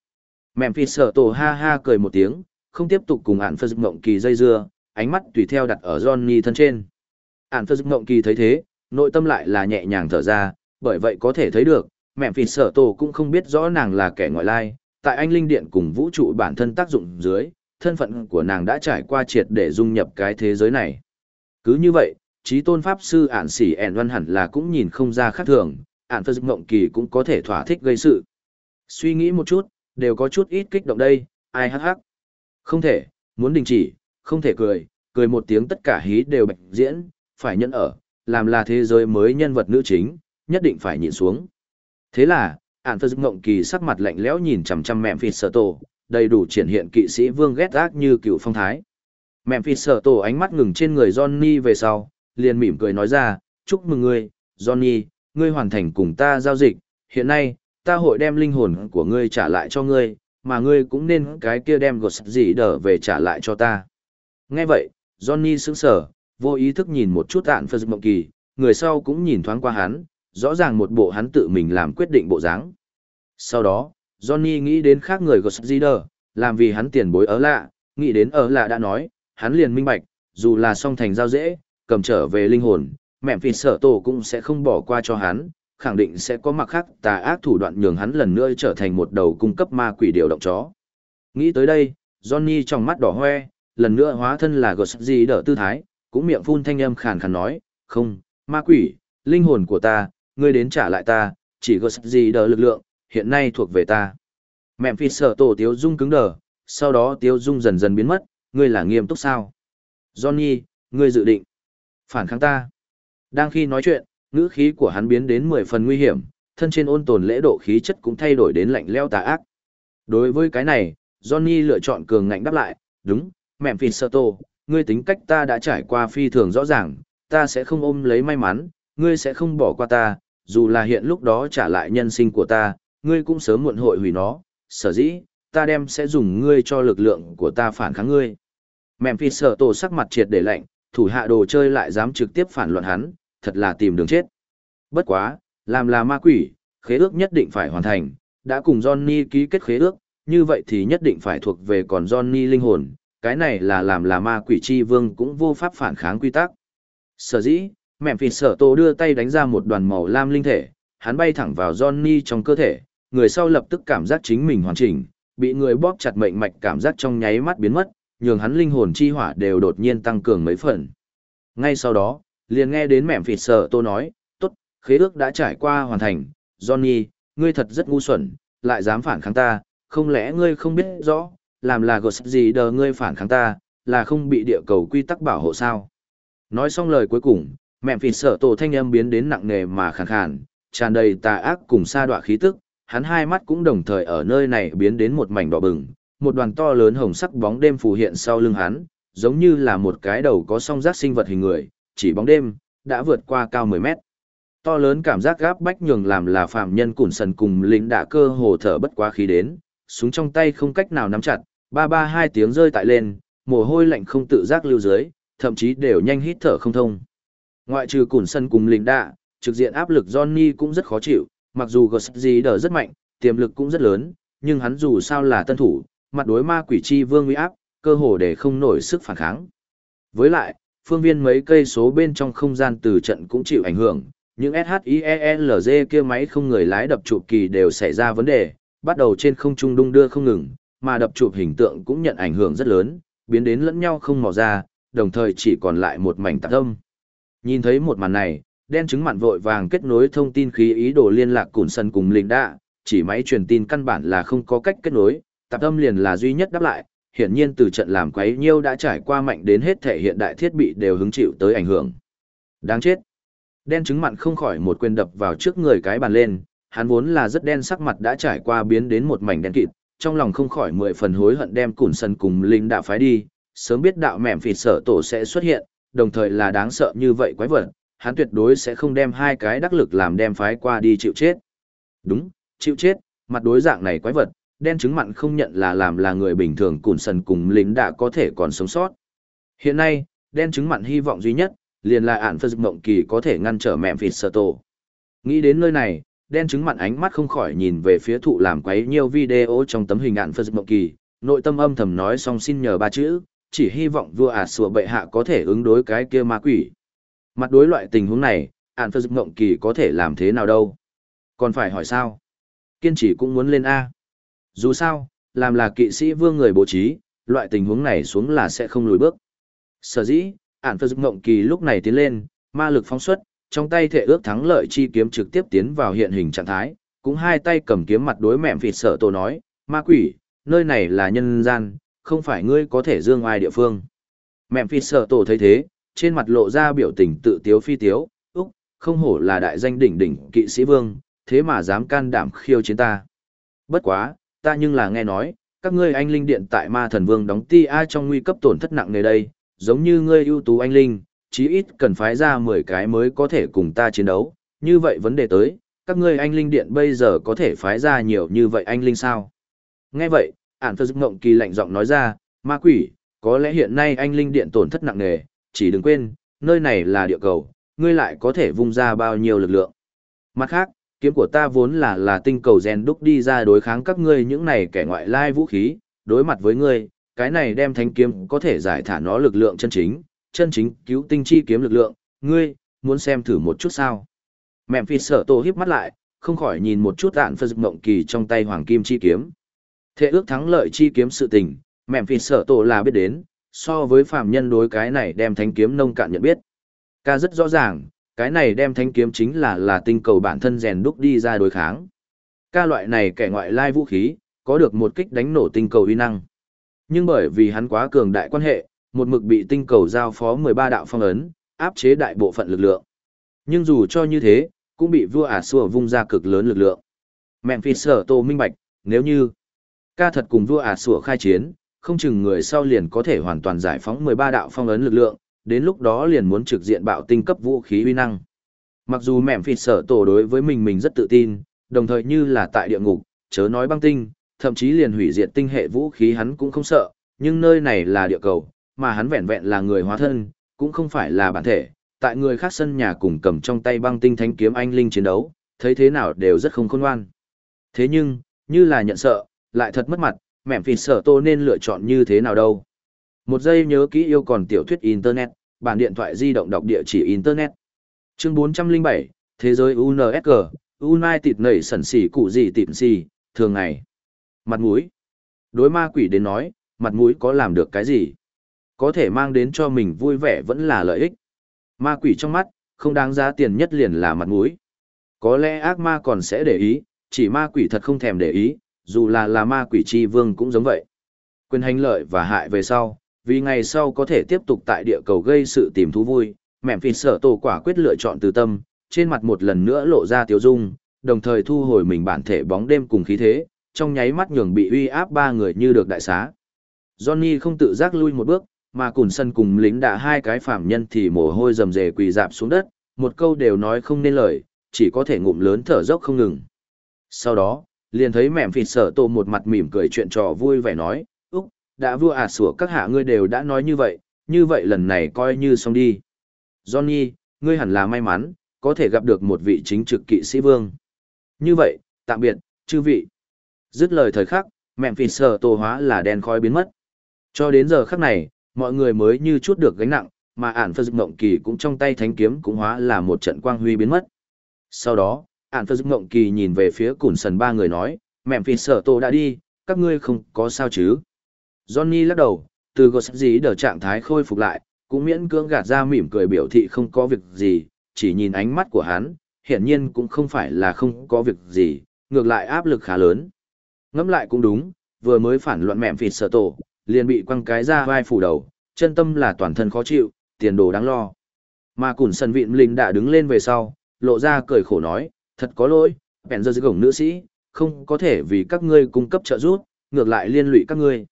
Mẹm phi sợ tổ ha ha cười một tiếng, không tiếp tục cùng ản phật mộng kỳ dây dưa, ánh mắt tùy theo đặt ở Johnny thân trên. Ản phật mộng kỳ thấy thế, nội tâm lại là nhẹ nhàng thở ra, bởi vậy có thể thấy được, mẹm phi sợ tổ cũng không biết rõ nàng là kẻ ngoại lai, tại anh linh điện cùng vũ trụ bản thân tác dụng dưới, thân phận của nàng đã trải qua triệt để dung nhập cái thế giới này. Cứ như vậy, trí tôn pháp sư ản xỉ ẻn văn hẳn là cũng nhìn không ra khác thường, ản phật mộng kỳ cũng có thể thỏa thích gây sự. Suy nghĩ một chút, đều có chút ít kích động đây, ai hắc hắc. Không thể, muốn đình chỉ, không thể cười, cười một tiếng tất cả hí đều bạch diễn, phải nhẫn ở, làm là thế giới mới nhân vật nữ chính, nhất định phải nhịn xuống. Thế là, ạn phật ngộng kỳ sắc mặt lạnh lẽo nhìn chằm chằm mẹm phịt sở tổ, đầy đủ triển hiện kỵ sĩ vương ghét ác như cựu phong thái. Mẹm phịt sở tổ ánh mắt ngừng trên người Johnny về sau, liền mỉm cười nói ra, chúc mừng ngươi, Johnny, ngươi hoàn thành cùng ta giao dịch, hiện nay, ta hội đem linh hồn của ngươi trả lại cho ngươi, mà ngươi cũng nên cái kia đem gột gì đỡ về trả lại cho ta. Nghe vậy, Johnny sững sờ, vô ý thức nhìn một chút ạn phật mộng kỳ, người sau cũng nhìn thoáng qua hắn, rõ ràng một bộ hắn tự mình làm quyết định bộ dáng. Sau đó, Johnny nghĩ đến khác người của gì làm vì hắn tiền bối ở lạ, nghĩ đến ở lạ đã nói, hắn liền minh bạch, dù là song thành giao dễ, cầm trở về linh hồn, mẹ phì sở tổ cũng sẽ không bỏ qua cho hắn, khẳng định sẽ có mặt khác tà ác thủ đoạn nhường hắn lần nữa trở thành một đầu cung cấp ma quỷ điều động chó. Nghĩ tới đây, Johnny trong mắt đỏ hoe, lần nữa hóa thân là Gossip đỡ tư thái, cũng miệng phun thanh âm khàn khàn nói, không, ma quỷ, linh hồn của ta, ngươi đến trả lại ta, chỉ gột gì đỡ lực lượng, hiện nay thuộc về ta. Mẹm phi sở tổ tiếu dung cứng đờ, sau đó tiếu dung dần dần biến mất, ngươi là nghiêm túc sao? Johnny, ngươi dự định phản kháng ta. Đang khi nói chuyện, ngữ khí của hắn biến đến mười phần nguy hiểm, thân trên ôn tồn lễ độ khí chất cũng thay đổi đến lạnh leo tà ác. Đối với cái này, Johnny lựa chọn cường ngạnh đáp lại, đúng, mẹm phi sơ tổ, ngươi tính cách ta đã trải qua phi thường rõ ràng, ta sẽ không ôm lấy may mắn, ngươi sẽ không bỏ qua ta, dù là hiện lúc đó trả lại nhân sinh của ta, ngươi cũng sớm muộn hội hủy nó, sở dĩ, ta đem sẽ dùng ngươi cho lực lượng của ta phản kháng ngươi. Mẹ phi sở tổ sắc mặt triệt để lạnh, thủ hạ đồ chơi lại dám trực tiếp phản luận hắn, thật là tìm đường chết. Bất quá, làm là ma quỷ, khế ước nhất định phải hoàn thành, đã cùng Johnny ký kết khế ước, như vậy thì nhất định phải thuộc về còn Johnny linh hồn, cái này là làm là ma quỷ chi vương cũng vô pháp phản kháng quy tắc. Sở dĩ, mẹ phì sở tổ đưa tay đánh ra một đoàn màu lam linh thể, hắn bay thẳng vào Johnny trong cơ thể, người sau lập tức cảm giác chính mình hoàn chỉnh, bị người bóp chặt mệnh mạch cảm giác trong nháy mắt biến mất, nhường hắn linh hồn chi hỏa đều đột nhiên tăng cường mấy phần. Ngay sau đó, liền nghe đến mẹm phì sợ tô nói, tốt, khế ước đã trải qua hoàn thành, Johnny, ngươi thật rất ngu xuẩn, lại dám phản kháng ta, không lẽ ngươi không biết rõ, làm là gột gì đờ ngươi phản kháng ta, là không bị địa cầu quy tắc bảo hộ sao. Nói xong lời cuối cùng, mẹ phì sợ tổ thanh âm biến đến nặng nề mà khàn khàn, tràn đầy tà ác cùng sa đọa khí tức, hắn hai mắt cũng đồng thời ở nơi này biến đến một mảnh đỏ bừng, một đoàn to lớn hồng sắc bóng đêm phù hiện sau lưng hắn, giống như là một cái đầu có song giác sinh vật hình người, chỉ bóng đêm, đã vượt qua cao 10 mét. To lớn cảm giác gáp bách nhường làm là phạm nhân củn sần cùng lính đã cơ hồ thở bất quá khí đến, súng trong tay không cách nào nắm chặt, ba ba hai tiếng rơi tại lên, mồ hôi lạnh không tự giác lưu dưới, thậm chí đều nhanh hít thở không thông. Ngoại trừ Củn sân cùng lính đạ, trực diện áp lực Johnny cũng rất khó chịu, mặc dù Gossi đỡ rất mạnh, tiềm lực cũng rất lớn, nhưng hắn dù sao là tân thủ, mặt đối ma quỷ chi vương uy áp, cơ hồ để không nổi sức phản kháng. Với lại, phương viên mấy cây số bên trong không gian từ trận cũng chịu ảnh hưởng, những SHIELZ kia máy không người lái đập chụp kỳ đều xảy ra vấn đề, bắt đầu trên không trung đung đưa không ngừng, mà đập chụp hình tượng cũng nhận ảnh hưởng rất lớn, biến đến lẫn nhau không mò ra, đồng thời chỉ còn lại một mảnh tạc âm. Nhìn thấy một màn này, đen chứng mặn vội vàng kết nối thông tin khí ý đồ liên lạc cùng sân cùng linh đạ, chỉ máy truyền tin căn bản là không có cách kết nối, tạp âm liền là duy nhất đáp lại, hiển nhiên từ trận làm quấy nhiêu đã trải qua mạnh đến hết thể hiện đại thiết bị đều hứng chịu tới ảnh hưởng. Đáng chết. Đen chứng mặn không khỏi một quyền đập vào trước người cái bàn lên, hắn vốn là rất đen sắc mặt đã trải qua biến đến một mảnh đen kịt, trong lòng không khỏi mười phần hối hận đem củn sân cùng linh đạo phái đi, sớm biết đạo mẹm phịt sở tổ sẽ xuất hiện, đồng thời là đáng sợ như vậy quái vật, hắn tuyệt đối sẽ không đem hai cái đắc lực làm đem phái qua đi chịu chết. Đúng, chịu chết, mặt đối dạng này quái vật, đen chứng mặn không nhận là làm là người bình thường cùn sần cùng lính đã có thể còn sống sót. Hiện nay, đen chứng mặn hy vọng duy nhất, liền là ản phật mộng kỳ có thể ngăn trở mẹm vịt sở tổ. Nghĩ đến nơi này, đen chứng mặn ánh mắt không khỏi nhìn về phía thụ làm quấy nhiều video trong tấm hình ản phật mộng kỳ, nội tâm âm thầm nói xong xin nhờ ba chữ, chỉ hy vọng vua ả sủa bệ hạ có thể ứng đối cái kia ma quỷ. Mặt đối loại tình huống này, ản phật mộng kỳ có thể làm thế nào đâu? Còn phải hỏi sao? Kiên trì cũng muốn lên A. Dù sao, làm là kỵ sĩ vương người bố trí, loại tình huống này xuống là sẽ không lùi bước. Sở dĩ, ản phật mộng kỳ lúc này tiến lên, ma lực phóng xuất, trong tay thể ước thắng lợi chi kiếm trực tiếp tiến vào hiện hình trạng thái, cũng hai tay cầm kiếm mặt đối mẹm phịt sợ tổ nói, ma quỷ, nơi này là nhân gian, không phải ngươi có thể dương ai địa phương. Mẹm phi sợ tổ thấy thế, trên mặt lộ ra biểu tình tự tiếu phi tiếu, úc, không hổ là đại danh đỉnh đỉnh kỵ sĩ vương, thế mà dám can đảm khiêu chiến ta. Bất quá, ta nhưng là nghe nói, các ngươi anh linh điện tại ma thần vương đóng ti ai trong nguy cấp tổn thất nặng nơi đây, giống như ngươi ưu tú anh linh, chí ít cần phái ra 10 cái mới có thể cùng ta chiến đấu, như vậy vấn đề tới, các ngươi anh linh điện bây giờ có thể phái ra nhiều như vậy anh linh sao? Nghe vậy, ản dựng ngộng kỳ lạnh giọng nói ra, ma quỷ, có lẽ hiện nay anh linh điện tổn thất nặng nề, chỉ đừng quên, nơi này là địa cầu, ngươi lại có thể vung ra bao nhiêu lực lượng. Mặt khác, kiếm của ta vốn là là tinh cầu rèn đúc đi ra đối kháng các ngươi những này kẻ ngoại lai vũ khí, đối mặt với ngươi, cái này đem thanh kiếm có thể giải thả nó lực lượng chân chính, chân chính cứu tinh chi kiếm lực lượng, ngươi, muốn xem thử một chút sao. Mẹm phi sợ tô híp mắt lại, không khỏi nhìn một chút ạn phật mộng kỳ trong tay hoàng kim chi kiếm. Thế ước thắng lợi chi kiếm sự tình, mẹm phi sở tổ là biết đến, so với phạm nhân đối cái này đem thanh kiếm nông cạn nhận biết. Ca rất rõ ràng, cái này đem thanh kiếm chính là là tinh cầu bản thân rèn đúc đi ra đối kháng. Ca loại này kẻ ngoại lai vũ khí, có được một kích đánh nổ tinh cầu uy năng. Nhưng bởi vì hắn quá cường đại quan hệ, một mực bị tinh cầu giao phó 13 đạo phong ấn, áp chế đại bộ phận lực lượng. Nhưng dù cho như thế, cũng bị vua ả xua vung ra cực lớn lực lượng. Memphis sở tô minh bạch, nếu như ca thật cùng vua ả sủa khai chiến, không chừng người sau liền có thể hoàn toàn giải phóng 13 đạo phong ấn lực lượng, đến lúc đó liền muốn trực diện bạo tinh cấp vũ khí uy năng. Mặc dù mẹm phịt sở tổ đối với mình mình rất tự tin, đồng thời như là tại địa ngục, chớ nói băng tinh, thậm chí liền hủy diệt tinh hệ vũ khí hắn cũng không sợ, nhưng nơi này là địa cầu, mà hắn vẹn vẹn là người hóa thân, cũng không phải là bản thể, tại người khác sân nhà cùng cầm trong tay băng tinh thánh kiếm anh linh chiến đấu, thấy thế nào đều rất không khôn ngoan. Thế nhưng, như là nhận sợ, lại thật mất mặt, mẹm phì sở tô nên lựa chọn như thế nào đâu. Một giây nhớ kỹ yêu còn tiểu thuyết Internet, bản điện thoại di động đọc địa chỉ Internet. Chương 407, Thế giới UNSG, United nảy sẩn xỉ cụ gì tịm xì, thường ngày. Mặt mũi. Đối ma quỷ đến nói, mặt mũi có làm được cái gì? Có thể mang đến cho mình vui vẻ vẫn là lợi ích. Ma quỷ trong mắt, không đáng giá tiền nhất liền là mặt mũi. Có lẽ ác ma còn sẽ để ý, chỉ ma quỷ thật không thèm để ý, dù là là ma quỷ chi vương cũng giống vậy. Quyền hành lợi và hại về sau, vì ngày sau có thể tiếp tục tại địa cầu gây sự tìm thú vui, mẹm phì sở tổ quả quyết lựa chọn từ tâm, trên mặt một lần nữa lộ ra tiêu dung, đồng thời thu hồi mình bản thể bóng đêm cùng khí thế, trong nháy mắt nhường bị uy áp ba người như được đại xá. Johnny không tự giác lui một bước, mà cùn sân cùng lính đã hai cái phạm nhân thì mồ hôi rầm rề quỳ dạp xuống đất, một câu đều nói không nên lời, chỉ có thể ngụm lớn thở dốc không ngừng. Sau đó, liền thấy mẹm phịt sở tổ một mặt mỉm cười chuyện trò vui vẻ nói, Úc, đã vua ả sủa các hạ ngươi đều đã nói như vậy, như vậy lần này coi như xong đi. Johnny, ngươi hẳn là may mắn, có thể gặp được một vị chính trực kỵ sĩ vương. Như vậy, tạm biệt, chư vị. Dứt lời thời khắc, mẹm phì sở tổ hóa là đen khói biến mất. Cho đến giờ khắc này, mọi người mới như chút được gánh nặng, mà ản phật dực mộng kỳ cũng trong tay thánh kiếm cũng hóa là một trận quang huy biến mất. Sau đó, ạn phơ dực mộng kỳ nhìn về phía cùn sần ba người nói, mẹm phì sở tổ đã đi, các ngươi không có sao chứ. Johnny lắc đầu, từ gột dí đờ trạng thái khôi phục lại, cũng miễn cưỡng gạt ra mỉm cười biểu thị không có việc gì, chỉ nhìn ánh mắt của hắn, hiển nhiên cũng không phải là không có việc gì, ngược lại áp lực khá lớn. Ngẫm lại cũng đúng, vừa mới phản loạn mẹm phịt sợ tổ, liền bị quăng cái ra vai phủ đầu, chân tâm là toàn thân khó chịu, tiền đồ đáng lo. Mà củn sân vịn linh đã đứng lên về sau, lộ ra cười khổ nói, thật có lỗi, bèn giờ dưới gổng nữ sĩ, không có thể vì các ngươi cung cấp trợ giúp, ngược lại liên lụy các ngươi.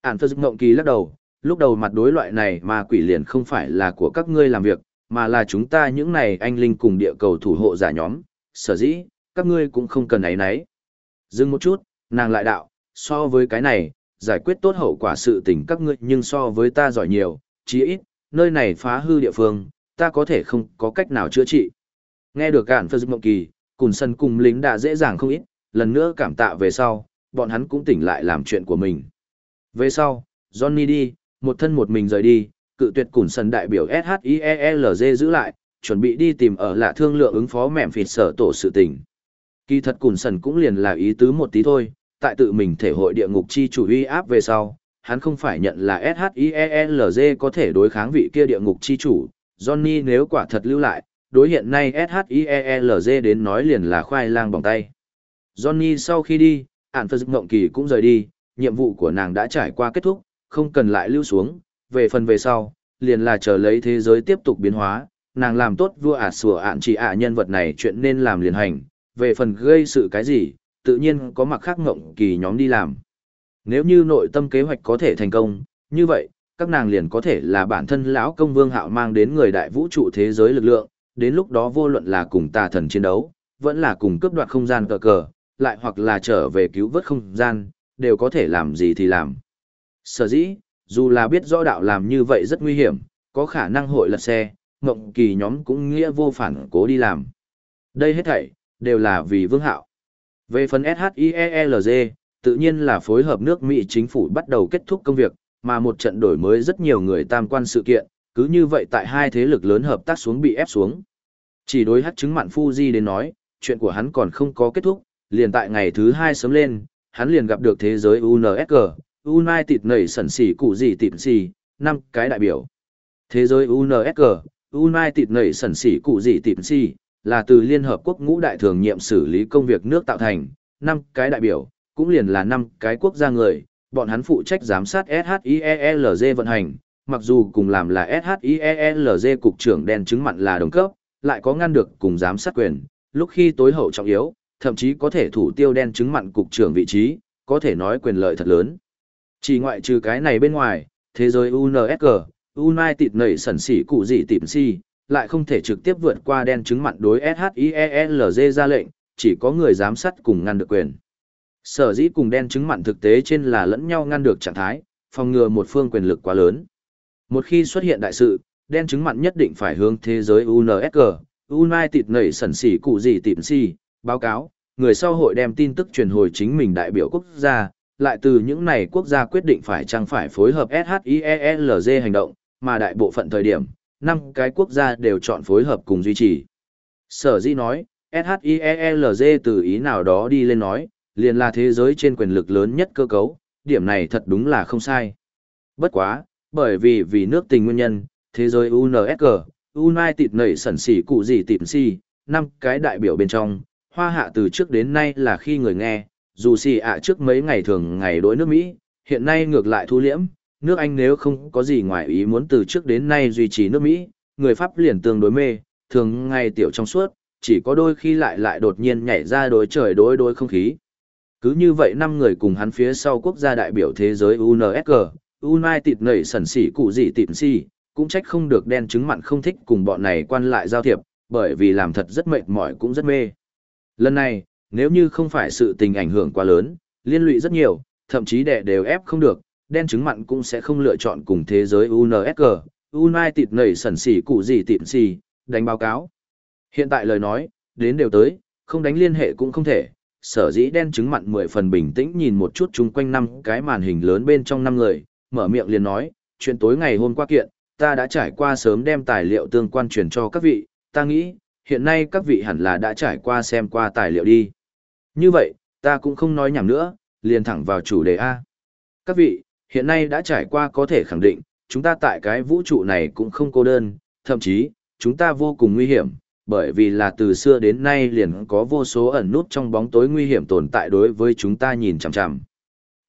Ản phơ dực ngộng kỳ lắc đầu, lúc đầu mặt đối loại này mà quỷ liền không phải là của các ngươi làm việc, mà là chúng ta những này anh linh cùng địa cầu thủ hộ giả nhóm, sở dĩ, các ngươi cũng không cần ấy nấy. Dừng một chút, nàng lại đạo, so với cái này, giải quyết tốt hậu quả sự tình các ngươi nhưng so với ta giỏi nhiều, chí ít, nơi này phá hư địa phương, ta có thể không có cách nào chữa trị. Nghe được cản phơ dực mộng kỳ, Cùn sân cùng lính đã dễ dàng không ít, lần nữa cảm tạ về sau, bọn hắn cũng tỉnh lại làm chuyện của mình. Về sau, Johnny đi, một thân một mình rời đi, cự tuyệt Cùn sân đại biểu SHIELZ giữ lại, chuẩn bị đi tìm ở lạ thương lượng ứng phó mẹm phịt sở tổ sự tình. Kỳ thật Cùn Sân cũng liền là ý tứ một tí thôi, tại tự mình thể hội địa ngục chi chủ uy áp về sau, hắn không phải nhận là SHIELZ có thể đối kháng vị kia địa ngục chi chủ, Johnny nếu quả thật lưu lại, đối hiện nay SHIELZ đến nói liền là khoai lang bỏng tay. Johnny sau khi đi, ản phật mộng kỳ cũng rời đi, nhiệm vụ của nàng đã trải qua kết thúc, không cần lại lưu xuống, về phần về sau, liền là chờ lấy thế giới tiếp tục biến hóa, nàng làm tốt vua ả sủa ạn chỉ ả nhân vật này chuyện nên làm liền hành, về phần gây sự cái gì, tự nhiên có mặc khác ngộng kỳ nhóm đi làm. Nếu như nội tâm kế hoạch có thể thành công, như vậy, các nàng liền có thể là bản thân lão công vương hạo mang đến người đại vũ trụ thế giới lực lượng, đến lúc đó vô luận là cùng tà thần chiến đấu, vẫn là cùng cướp đoạt không gian cờ cờ, lại hoặc là trở về cứu vớt không gian, đều có thể làm gì thì làm. Sở dĩ, dù là biết rõ đạo làm như vậy rất nguy hiểm, có khả năng hội lật xe, mộng kỳ nhóm cũng nghĩa vô phản cố đi làm. Đây hết thảy, đều là vì vương hạo. Về phần SHIELG, tự nhiên là phối hợp nước Mỹ chính phủ bắt đầu kết thúc công việc, mà một trận đổi mới rất nhiều người tam quan sự kiện, cứ như vậy tại hai thế lực lớn hợp tác xuống bị ép xuống. Chỉ đối hắc chứng mạn Fuji đến nói, chuyện của hắn còn không có kết thúc, liền tại ngày thứ hai sớm lên, hắn liền gặp được thế giới UNSG, United nảy sẩn xỉ cụ gì tìm xỉ, năm cái đại biểu. Thế giới UNSG, United nảy sẩn xỉ cụ gì tìm xỉ, là từ Liên Hợp Quốc ngũ đại thường nhiệm xử lý công việc nước tạo thành, năm cái đại biểu, cũng liền là năm cái quốc gia người, bọn hắn phụ trách giám sát SHIELZ vận hành, mặc dù cùng làm là SHIELZ cục trưởng đen chứng mặn là đồng cấp, lại có ngăn được cùng giám sát quyền, lúc khi tối hậu trọng yếu, thậm chí có thể thủ tiêu đen chứng mặn cục trưởng vị trí, có thể nói quyền lợi thật lớn. Chỉ ngoại trừ cái này bên ngoài, thế giới UNSG, United nảy sẩn sỉ cụ gì tìm si, lại không thể trực tiếp vượt qua đen chứng mặn đối SHIELZ ra lệnh, chỉ có người giám sát cùng ngăn được quyền. Sở dĩ cùng đen chứng mặn thực tế trên là lẫn nhau ngăn được trạng thái, phòng ngừa một phương quyền lực quá lớn. Một khi xuất hiện đại sự, đen chứng mặn nhất định phải hướng thế giới UNSG, United nảy sẩn xỉ cụ gì tìm si, báo cáo, người sau hội đem tin tức truyền hồi chính mình đại biểu quốc gia, lại từ những này quốc gia quyết định phải chăng phải phối hợp SHIELZ hành động, mà đại bộ phận thời điểm, năm cái quốc gia đều chọn phối hợp cùng duy trì. Sở dĩ nói, SHIELZ từ ý nào đó đi lên nói, liền là thế giới trên quyền lực lớn nhất cơ cấu, điểm này thật đúng là không sai. Bất quá, bởi vì vì nước tình nguyên nhân, thế giới UNSG, United nảy sẩn xỉ cụ gì tịm si, năm cái đại biểu bên trong, hoa hạ từ trước đến nay là khi người nghe, dù xì ạ trước mấy ngày thường ngày đối nước Mỹ, hiện nay ngược lại thu liễm, nước Anh nếu không có gì ngoài ý muốn từ trước đến nay duy trì nước Mỹ, người Pháp liền tương đối mê, thường ngày tiểu trong suốt, chỉ có đôi khi lại lại đột nhiên nhảy ra đối trời đối đối không khí. Cứ như vậy năm người cùng hắn phía sau quốc gia đại biểu thế giới UNSG, United nảy sẩn xỉ cụ gì tịm si, cũng trách không được đen chứng mặn không thích cùng bọn này quan lại giao thiệp, bởi vì làm thật rất mệt mỏi cũng rất mê. Lần này, nếu như không phải sự tình ảnh hưởng quá lớn, liên lụy rất nhiều, thậm chí đẻ đều ép không được, đen trứng mặn cũng sẽ không lựa chọn cùng thế giới UNSG, United nảy sẩn xỉ cụ gì tịm xì, đánh báo cáo. Hiện tại lời nói, đến đều tới, không đánh liên hệ cũng không thể. Sở dĩ đen trứng mặn mười phần bình tĩnh nhìn một chút chung quanh năm cái màn hình lớn bên trong năm người, mở miệng liền nói, chuyện tối ngày hôm qua kiện, ta đã trải qua sớm đem tài liệu tương quan truyền cho các vị, ta nghĩ, hiện nay các vị hẳn là đã trải qua xem qua tài liệu đi. Như vậy, ta cũng không nói nhảm nữa, liền thẳng vào chủ đề A. Các vị, hiện nay đã trải qua có thể khẳng định, chúng ta tại cái vũ trụ này cũng không cô đơn, thậm chí, chúng ta vô cùng nguy hiểm, bởi vì là từ xưa đến nay liền có vô số ẩn nút trong bóng tối nguy hiểm tồn tại đối với chúng ta nhìn chằm chằm.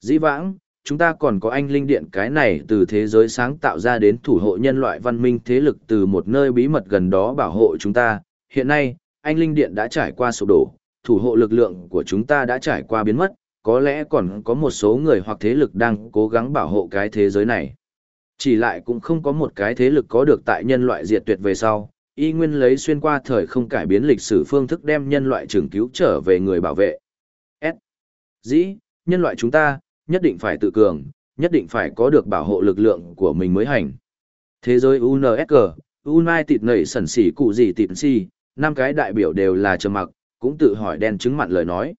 Dĩ vãng, chúng ta còn có anh linh điện cái này từ thế giới sáng tạo ra đến thủ hộ nhân loại văn minh thế lực từ một nơi bí mật gần đó bảo hộ chúng ta. Hiện nay, anh linh điện đã trải qua sụp đổ, thủ hộ lực lượng của chúng ta đã trải qua biến mất, có lẽ còn có một số người hoặc thế lực đang cố gắng bảo hộ cái thế giới này. Chỉ lại cũng không có một cái thế lực có được tại nhân loại diệt tuyệt về sau, y nguyên lấy xuyên qua thời không cải biến lịch sử phương thức đem nhân loại trường cứu trở về người bảo vệ. S. Dĩ, nhân loại chúng ta, nhất định phải tự cường, nhất định phải có được bảo hộ lực lượng của mình mới hành. Thế giới UNSG, United nảy sẩn xỉ cụ gì tịt si, năm cái đại biểu đều là trầm mặc, cũng tự hỏi đen chứng mặn lời nói.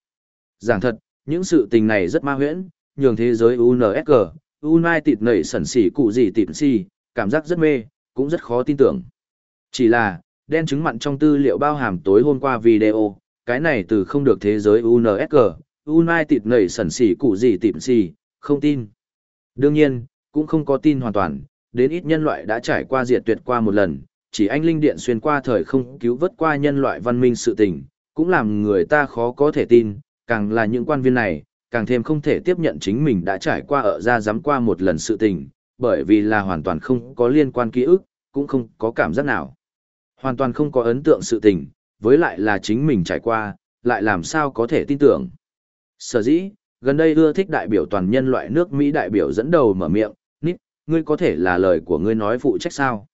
Giảng thật, những sự tình này rất ma huyễn, nhường thế giới UNSG, United nảy sẩn xỉ cụ gì tịt si, cảm giác rất mê, cũng rất khó tin tưởng. Chỉ là, đen chứng mặn trong tư liệu bao hàm tối hôm qua video, cái này từ không được thế giới UNSG, United nảy sẩn xỉ cụ gì tịm xì, không tin. Đương nhiên, cũng không có tin hoàn toàn, đến ít nhân loại đã trải qua diệt tuyệt qua một lần, chỉ anh linh điện xuyên qua thời không cứu vớt qua nhân loại văn minh sự tình, cũng làm người ta khó có thể tin, càng là những quan viên này, càng thêm không thể tiếp nhận chính mình đã trải qua ở ra dám qua một lần sự tình, bởi vì là hoàn toàn không có liên quan ký ức, cũng không có cảm giác nào. Hoàn toàn không có ấn tượng sự tình, với lại là chính mình trải qua, lại làm sao có thể tin tưởng. Sở dĩ, gần đây ưa thích đại biểu toàn nhân loại nước Mỹ đại biểu dẫn đầu mở miệng, nít, ngươi có thể là lời của ngươi nói phụ trách sao?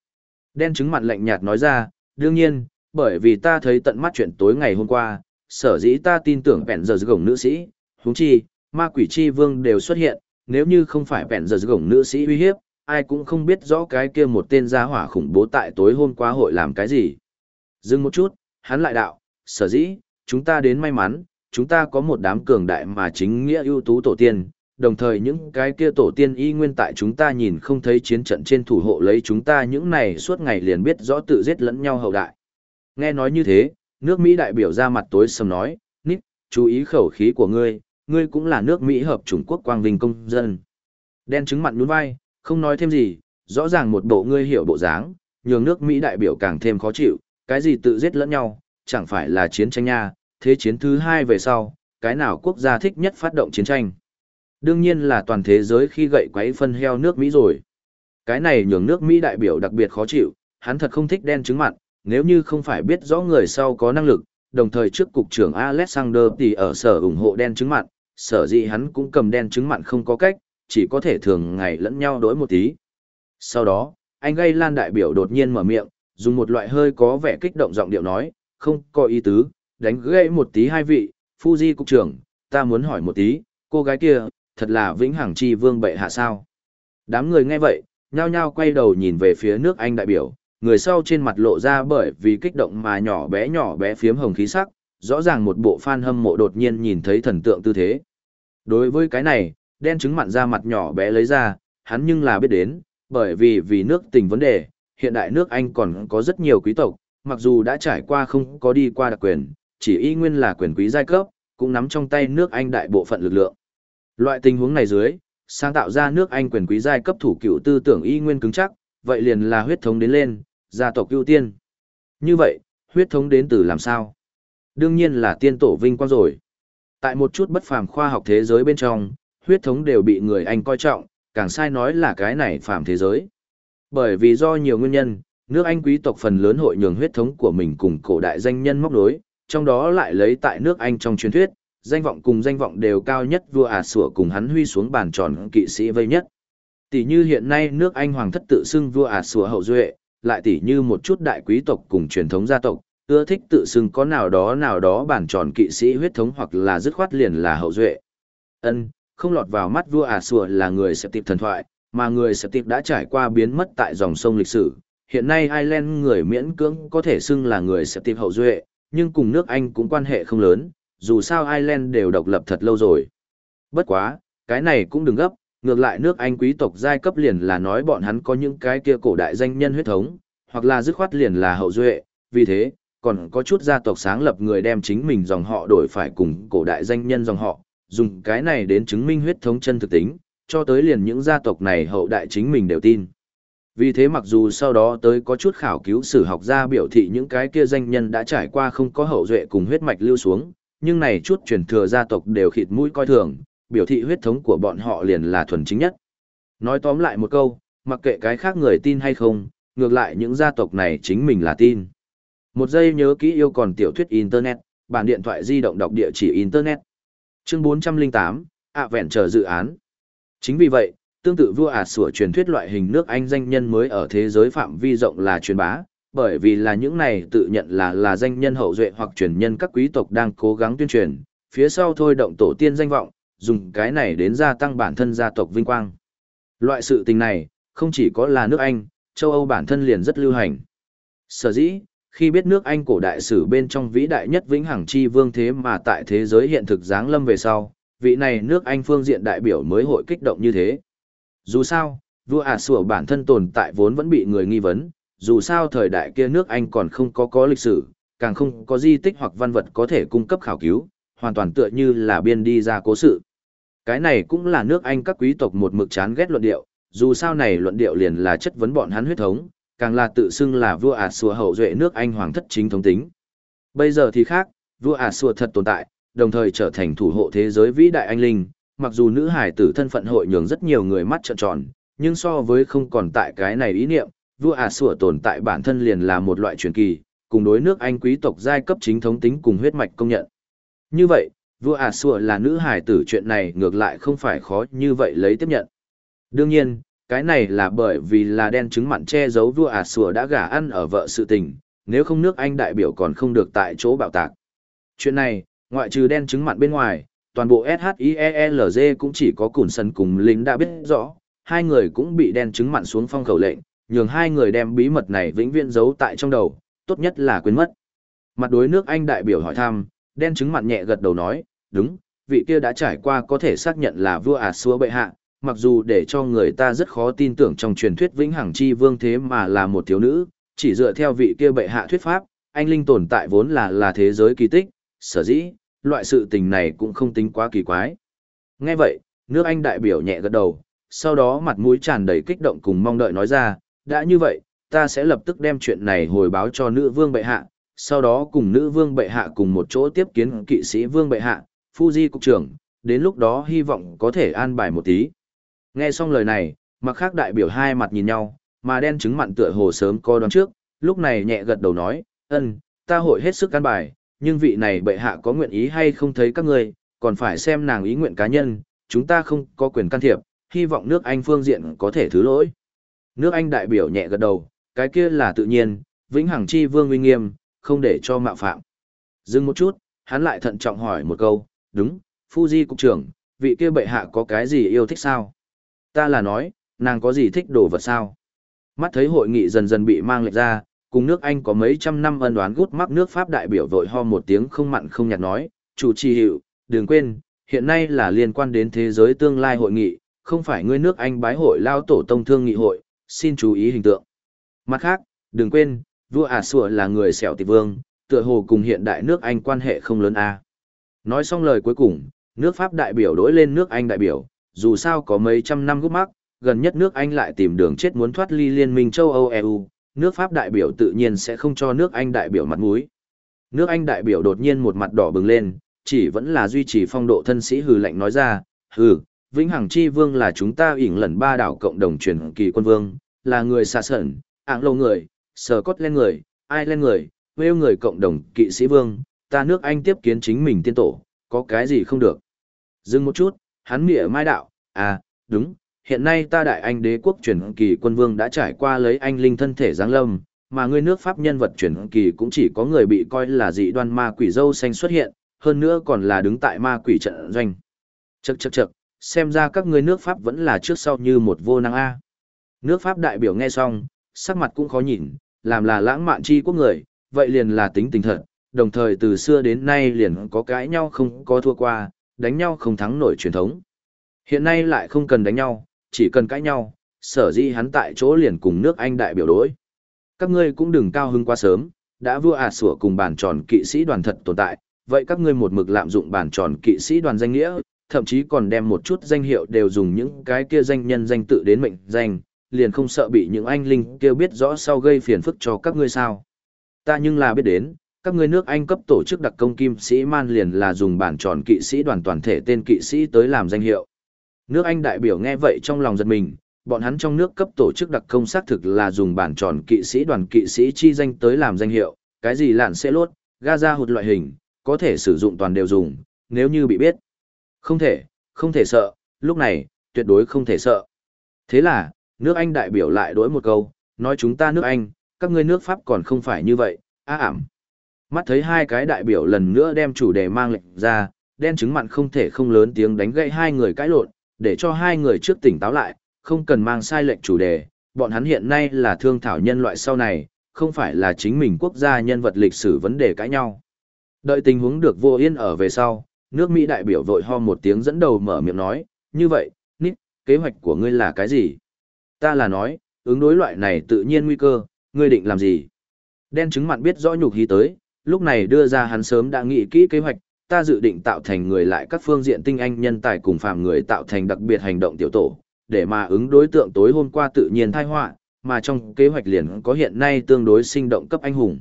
Đen chứng mặt lạnh nhạt nói ra, đương nhiên, bởi vì ta thấy tận mắt chuyện tối ngày hôm qua, sở dĩ ta tin tưởng bèn giờ gồng nữ sĩ, huống chi, ma quỷ chi vương đều xuất hiện, nếu như không phải bèn giờ gồng nữ sĩ uy hiếp, ai cũng không biết rõ cái kia một tên gia hỏa khủng bố tại tối hôm qua hội làm cái gì. Dừng một chút, hắn lại đạo, sở dĩ, chúng ta đến may mắn, chúng ta có một đám cường đại mà chính nghĩa ưu tú tổ tiên, đồng thời những cái kia tổ tiên y nguyên tại chúng ta nhìn không thấy chiến trận trên thủ hộ lấy chúng ta những này suốt ngày liền biết rõ tự giết lẫn nhau hậu đại. Nghe nói như thế, nước Mỹ đại biểu ra mặt tối sầm nói, Nít, chú ý khẩu khí của ngươi, ngươi cũng là nước Mỹ hợp Trung Quốc quang vinh công dân. Đen trứng mặn nhún vai, không nói thêm gì, rõ ràng một bộ ngươi hiểu bộ dáng, nhường nước Mỹ đại biểu càng thêm khó chịu, cái gì tự giết lẫn nhau, chẳng phải là chiến tranh nha, thế chiến thứ hai về sau, cái nào quốc gia thích nhất phát động chiến tranh? Đương nhiên là toàn thế giới khi gậy quấy phân heo nước Mỹ rồi. Cái này nhường nước Mỹ đại biểu đặc biệt khó chịu, hắn thật không thích đen trứng mặn, nếu như không phải biết rõ người sau có năng lực, đồng thời trước cục trưởng Alexander thì ở sở ủng hộ đen trứng mặn, sở dĩ hắn cũng cầm đen trứng mặn không có cách, chỉ có thể thường ngày lẫn nhau đối một tí. Sau đó, anh gây lan đại biểu đột nhiên mở miệng, dùng một loại hơi có vẻ kích động giọng điệu nói, không có ý tứ, đánh gãy một tí hai vị, Fuji cục trưởng, ta muốn hỏi một tí, cô gái kia, thật là vĩnh hằng chi vương bệ hạ sao? Đám người nghe vậy, nhao nhao quay đầu nhìn về phía nước Anh đại biểu, người sau trên mặt lộ ra bởi vì kích động mà nhỏ bé nhỏ bé phiếm hồng khí sắc, rõ ràng một bộ fan hâm mộ đột nhiên nhìn thấy thần tượng tư thế. Đối với cái này, đen trứng mặn ra mặt nhỏ bé lấy ra, hắn nhưng là biết đến, bởi vì vì nước tình vấn đề, hiện đại nước Anh còn có rất nhiều quý tộc, mặc dù đã trải qua không có đi qua đặc quyền, chỉ y nguyên là quyền quý giai cấp, cũng nắm trong tay nước Anh đại bộ phận lực lượng. Loại tình huống này dưới, sáng tạo ra nước Anh quyền quý giai cấp thủ cựu tư tưởng y nguyên cứng chắc, vậy liền là huyết thống đến lên, gia tộc ưu tiên. Như vậy, huyết thống đến từ làm sao? Đương nhiên là tiên tổ vinh quang rồi. Tại một chút bất phàm khoa học thế giới bên trong, huyết thống đều bị người Anh coi trọng, càng sai nói là cái này phàm thế giới. Bởi vì do nhiều nguyên nhân, nước Anh quý tộc phần lớn hội nhường huyết thống của mình cùng cổ đại danh nhân móc đối, trong đó lại lấy tại nước Anh trong truyền thuyết, danh vọng cùng danh vọng đều cao nhất vua ả à sủa cùng hắn huy xuống bàn tròn kỵ sĩ vây nhất. Tỷ như hiện nay nước Anh hoàng thất tự xưng vua ả à sủa hậu duệ, lại tỷ như một chút đại quý tộc cùng truyền thống gia tộc, ưa thích tự xưng có nào đó nào đó bản tròn kỵ sĩ huyết thống hoặc là dứt khoát liền là hậu duệ. Ân, không lọt vào mắt vua ả Sủa là người sẽ tiệp thần thoại, mà người sẽ tiệp đã trải qua biến mất tại dòng sông lịch sử. Hiện nay Ireland người miễn cưỡng có thể xưng là người sẽ tiệp hậu duệ, nhưng cùng nước Anh cũng quan hệ không lớn, dù sao Ireland đều độc lập thật lâu rồi. Bất quá, cái này cũng đừng gấp, ngược lại nước Anh quý tộc giai cấp liền là nói bọn hắn có những cái kia cổ đại danh nhân huyết thống, hoặc là dứt khoát liền là hậu duệ, vì thế, còn có chút gia tộc sáng lập người đem chính mình dòng họ đổi phải cùng cổ đại danh nhân dòng họ, dùng cái này đến chứng minh huyết thống chân thực tính, cho tới liền những gia tộc này hậu đại chính mình đều tin. Vì thế mặc dù sau đó tới có chút khảo cứu sử học gia biểu thị những cái kia danh nhân đã trải qua không có hậu duệ cùng huyết mạch lưu xuống, nhưng này chút truyền thừa gia tộc đều khịt mũi coi thường, biểu thị huyết thống của bọn họ liền là thuần chính nhất. Nói tóm lại một câu, mặc kệ cái khác người tin hay không, ngược lại những gia tộc này chính mình là tin. Một giây nhớ kỹ yêu còn tiểu thuyết Internet, bản điện thoại di động đọc địa chỉ Internet. Chương 408, ạ vẹn chờ dự án. Chính vì vậy, tương tự vua ả sủa truyền thuyết loại hình nước Anh danh nhân mới ở thế giới phạm vi rộng là truyền bá, bởi vì là những này tự nhận là là danh nhân hậu duệ hoặc truyền nhân các quý tộc đang cố gắng tuyên truyền, phía sau thôi động tổ tiên danh vọng, dùng cái này đến gia tăng bản thân gia tộc vinh quang. Loại sự tình này, không chỉ có là nước Anh, châu Âu bản thân liền rất lưu hành. Sở dĩ, khi biết nước Anh cổ đại sử bên trong vĩ đại nhất vĩnh hằng chi vương thế mà tại thế giới hiện thực giáng lâm về sau, vị này nước Anh phương diện đại biểu mới hội kích động như thế. Dù sao, vua ả sủa bản thân tồn tại vốn vẫn bị người nghi vấn, dù sao thời đại kia nước Anh còn không có có lịch sử, càng không có di tích hoặc văn vật có thể cung cấp khảo cứu, hoàn toàn tựa như là biên đi ra cố sự. Cái này cũng là nước Anh các quý tộc một mực chán ghét luận điệu, dù sao này luận điệu liền là chất vấn bọn hắn huyết thống, càng là tự xưng là vua ả sùa hậu duệ nước Anh hoàng thất chính thống tính. Bây giờ thì khác, vua ả sùa thật tồn tại, đồng thời trở thành thủ hộ thế giới vĩ đại anh linh, mặc dù nữ hải tử thân phận hội nhường rất nhiều người mắt trợn tròn, nhưng so với không còn tại cái này ý niệm, vua ả sủa tồn tại bản thân liền là một loại truyền kỳ, cùng đối nước Anh quý tộc giai cấp chính thống tính cùng huyết mạch công nhận. Như vậy, vua ả sủa là nữ hải tử chuyện này ngược lại không phải khó như vậy lấy tiếp nhận. Đương nhiên, cái này là bởi vì là đen chứng mặn che giấu vua ả sủa đã gả ăn ở vợ sự tình, nếu không nước Anh đại biểu còn không được tại chỗ bạo tạc. Chuyện này, ngoại trừ đen chứng mặn bên ngoài, toàn bộ SHIELZ cũng chỉ có Cùn Sân cùng lính đã biết rõ, hai người cũng bị đen trứng mặn xuống phong khẩu lệnh, nhường hai người đem bí mật này vĩnh viễn giấu tại trong đầu, tốt nhất là quên mất. Mặt đối nước Anh đại biểu hỏi thăm, đen trứng mặn nhẹ gật đầu nói, đúng, vị kia đã trải qua có thể xác nhận là vua ả xua bệ hạ, mặc dù để cho người ta rất khó tin tưởng trong truyền thuyết vĩnh hằng chi vương thế mà là một thiếu nữ, chỉ dựa theo vị kia bệ hạ thuyết pháp, anh linh tồn tại vốn là là thế giới kỳ tích, sở dĩ, loại sự tình này cũng không tính quá kỳ quái. Nghe vậy, nước Anh đại biểu nhẹ gật đầu, sau đó mặt mũi tràn đầy kích động cùng mong đợi nói ra, đã như vậy, ta sẽ lập tức đem chuyện này hồi báo cho nữ vương bệ hạ, sau đó cùng nữ vương bệ hạ cùng một chỗ tiếp kiến kỵ sĩ vương bệ hạ, Fuji cục trưởng, đến lúc đó hy vọng có thể an bài một tí. Nghe xong lời này, mặt khác đại biểu hai mặt nhìn nhau, mà đen chứng mặn tựa hồ sớm coi đoán trước, lúc này nhẹ gật đầu nói, ân, ta hội hết sức an bài, nhưng vị này bệ hạ có nguyện ý hay không thấy các ngươi, còn phải xem nàng ý nguyện cá nhân, chúng ta không có quyền can thiệp, hy vọng nước Anh phương diện có thể thứ lỗi. Nước Anh đại biểu nhẹ gật đầu, cái kia là tự nhiên, vĩnh hằng chi vương uy nghiêm, không để cho mạo phạm. Dừng một chút, hắn lại thận trọng hỏi một câu, đúng, Fuji cục trưởng, vị kia bệ hạ có cái gì yêu thích sao? Ta là nói, nàng có gì thích đồ vật sao? Mắt thấy hội nghị dần dần bị mang lệch ra, cùng nước Anh có mấy trăm năm ân đoán gút mắc nước Pháp đại biểu vội ho một tiếng không mặn không nhạt nói, chủ trì hiệu, đừng quên, hiện nay là liên quan đến thế giới tương lai hội nghị, không phải ngươi nước Anh bái hội lao tổ tông thương nghị hội, xin chú ý hình tượng. Mặt khác, đừng quên, vua Ả Sủa là người xẻo tịch vương, tựa hồ cùng hiện đại nước Anh quan hệ không lớn a. Nói xong lời cuối cùng, nước Pháp đại biểu đối lên nước Anh đại biểu, dù sao có mấy trăm năm gút mắc, gần nhất nước Anh lại tìm đường chết muốn thoát ly liên minh châu Âu EU, nước Pháp đại biểu tự nhiên sẽ không cho nước Anh đại biểu mặt mũi. Nước Anh đại biểu đột nhiên một mặt đỏ bừng lên, chỉ vẫn là duy trì phong độ thân sĩ hừ lạnh nói ra, hừ, Vĩnh Hằng Chi Vương là chúng ta ỉn lần ba đảo cộng đồng truyền kỳ quân vương, là người xa sẩn, ảng lâu người, sờ cốt lên người, ai lên người, vêu người cộng đồng kỵ sĩ vương, ta nước Anh tiếp kiến chính mình tiên tổ, có cái gì không được. Dừng một chút, hắn mỉa mai đạo, à, đúng, hiện nay ta đại anh đế quốc truyền kỳ quân vương đã trải qua lấy anh linh thân thể giáng lâm, mà ngươi nước Pháp nhân vật truyền kỳ cũng chỉ có người bị coi là dị đoan ma quỷ dâu xanh xuất hiện, hơn nữa còn là đứng tại ma quỷ trận doanh. Chậc chậc chậc, xem ra các ngươi nước Pháp vẫn là trước sau như một vô năng A. Nước Pháp đại biểu nghe xong, sắc mặt cũng khó nhìn, làm là lãng mạn chi quốc người, vậy liền là tính tình thật, đồng thời từ xưa đến nay liền có cãi nhau không có thua qua, đánh nhau không thắng nổi truyền thống. Hiện nay lại không cần đánh nhau, chỉ cần cãi nhau, sở dĩ hắn tại chỗ liền cùng nước Anh đại biểu đối. Các ngươi cũng đừng cao hứng quá sớm, đã vua ả à sủa cùng bản tròn kỵ sĩ đoàn thật tồn tại, vậy các ngươi một mực lạm dụng bản tròn kỵ sĩ đoàn danh nghĩa, thậm chí còn đem một chút danh hiệu đều dùng những cái kia danh nhân danh tự đến mệnh danh, liền không sợ bị những anh linh kia biết rõ sau gây phiền phức cho các ngươi sao. Ta nhưng là biết đến, các ngươi nước Anh cấp tổ chức đặc công kim sĩ man liền là dùng bản tròn kỵ sĩ đoàn toàn thể tên kỵ sĩ tới làm danh hiệu. Nước Anh đại biểu nghe vậy trong lòng giật mình, bọn hắn trong nước cấp tổ chức đặc công xác thực là dùng bản tròn kỵ sĩ đoàn kỵ sĩ chi danh tới làm danh hiệu, cái gì lạn xe lốt, Gaza hụt loại hình, có thể sử dụng toàn đều dùng, nếu như bị biết. Không thể, không thể sợ, lúc này, tuyệt đối không thể sợ. Thế là, nước Anh đại biểu lại đối một câu, nói chúng ta nước Anh, các ngươi nước Pháp còn không phải như vậy, á ảm. Mắt thấy hai cái đại biểu lần nữa đem chủ đề mang lệnh ra, đen chứng mặn không thể không lớn tiếng đánh gậy hai người cãi lộn, để cho hai người trước tỉnh táo lại, không cần mang sai lệnh chủ đề, bọn hắn hiện nay là thương thảo nhân loại sau này, không phải là chính mình quốc gia nhân vật lịch sử vấn đề cãi nhau. Đợi tình huống được vô yên ở về sau, nước Mỹ đại biểu vội ho một tiếng dẫn đầu mở miệng nói, như vậy, Nít, kế hoạch của ngươi là cái gì? Ta là nói, ứng đối loại này tự nhiên nguy cơ, ngươi định làm gì? Đen chứng mặn biết rõ nhục hí tới, lúc này đưa ra hắn sớm đã nghĩ kỹ kế hoạch, ta dự định tạo thành người lại các phương diện tinh anh nhân tài cùng phàm người tạo thành đặc biệt hành động tiểu tổ, để mà ứng đối tượng tối hôm qua tự nhiên thai họa, mà trong kế hoạch liền có hiện nay tương đối sinh động cấp anh hùng.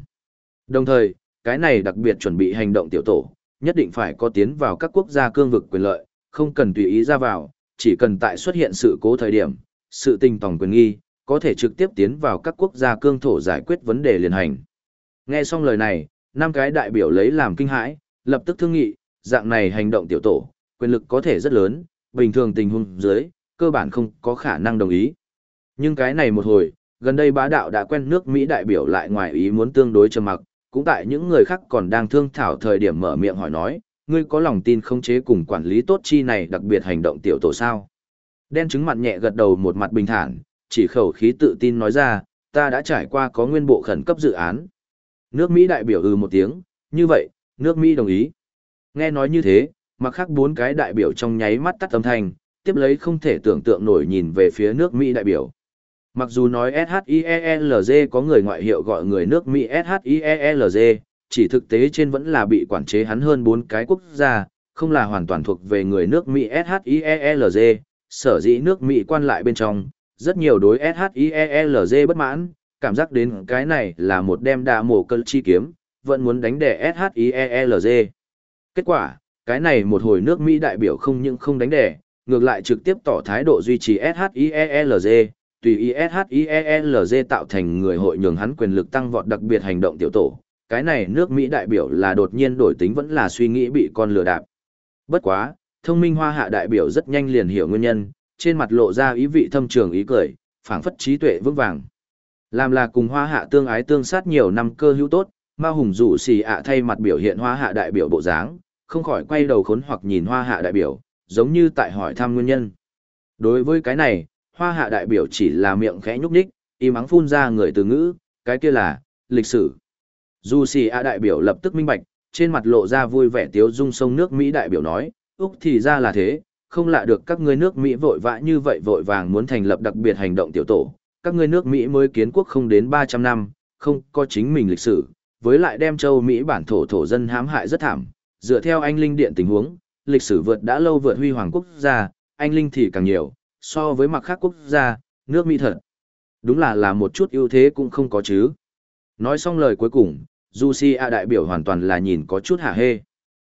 Đồng thời, cái này đặc biệt chuẩn bị hành động tiểu tổ, nhất định phải có tiến vào các quốc gia cương vực quyền lợi, không cần tùy ý ra vào, chỉ cần tại xuất hiện sự cố thời điểm, sự tình tòng quyền nghi, có thể trực tiếp tiến vào các quốc gia cương thổ giải quyết vấn đề liền hành. Nghe xong lời này, năm cái đại biểu lấy làm kinh hãi, lập tức thương nghị, dạng này hành động tiểu tổ, quyền lực có thể rất lớn, bình thường tình huống dưới, cơ bản không có khả năng đồng ý. Nhưng cái này một hồi, gần đây bá đạo đã quen nước Mỹ đại biểu lại ngoài ý muốn tương đối trầm mặc, cũng tại những người khác còn đang thương thảo thời điểm mở miệng hỏi nói, ngươi có lòng tin không chế cùng quản lý tốt chi này đặc biệt hành động tiểu tổ sao? Đen chứng mặt nhẹ gật đầu một mặt bình thản, chỉ khẩu khí tự tin nói ra, ta đã trải qua có nguyên bộ khẩn cấp dự án. Nước Mỹ đại biểu ừ một tiếng, như vậy, nước Mỹ đồng ý. Nghe nói như thế, mặc khác bốn cái đại biểu trong nháy mắt tắt âm thanh, tiếp lấy không thể tưởng tượng nổi nhìn về phía nước Mỹ đại biểu. Mặc dù nói SHIELZ có người ngoại hiệu gọi người nước Mỹ SHIELZ, chỉ thực tế trên vẫn là bị quản chế hắn hơn bốn cái quốc gia, không là hoàn toàn thuộc về người nước Mỹ SHIELZ, sở dĩ nước Mỹ quan lại bên trong, rất nhiều đối SHIELZ bất mãn, cảm giác đến cái này là một đem đà mổ cơn chi kiếm, vẫn muốn đánh đẻ SHIELZ. Kết quả, cái này một hồi nước Mỹ đại biểu không những không đánh đẻ, ngược lại trực tiếp tỏ thái độ duy trì SHIELZ, tùy ý SHIELZ tạo thành người hội nhường hắn quyền lực tăng vọt đặc biệt hành động tiểu tổ. Cái này nước Mỹ đại biểu là đột nhiên đổi tính vẫn là suy nghĩ bị con lừa đạp. Bất quá, thông minh hoa hạ đại biểu rất nhanh liền hiểu nguyên nhân, trên mặt lộ ra ý vị thâm trường ý cười, phảng phất trí tuệ vững vàng. Làm là cùng hoa hạ tương ái tương sát nhiều năm cơ hữu tốt, ma hùng rủ xì ạ thay mặt biểu hiện hoa hạ đại biểu bộ dáng, không khỏi quay đầu khốn hoặc nhìn hoa hạ đại biểu, giống như tại hỏi thăm nguyên nhân. Đối với cái này, hoa hạ đại biểu chỉ là miệng khẽ nhúc ních im ắng phun ra người từ ngữ, cái kia là, lịch sử. Dù xì ạ đại biểu lập tức minh bạch, trên mặt lộ ra vui vẻ tiếu dung sông nước Mỹ đại biểu nói, Úc thì ra là thế, không lạ được các ngươi nước Mỹ vội vã như vậy vội vàng muốn thành lập đặc biệt hành động tiểu tổ, các ngươi nước Mỹ mới kiến quốc không đến 300 năm, không có chính mình lịch sử, với lại đem châu Mỹ bản thổ thổ dân hãm hại rất thảm, dựa theo anh linh điện tình huống, lịch sử vượt đã lâu vượt huy hoàng quốc gia, anh linh thì càng nhiều, so với mặt khác quốc gia, nước Mỹ thật. Đúng là là một chút ưu thế cũng không có chứ. Nói xong lời cuối cùng, Du Si A đại biểu hoàn toàn là nhìn có chút hả hê.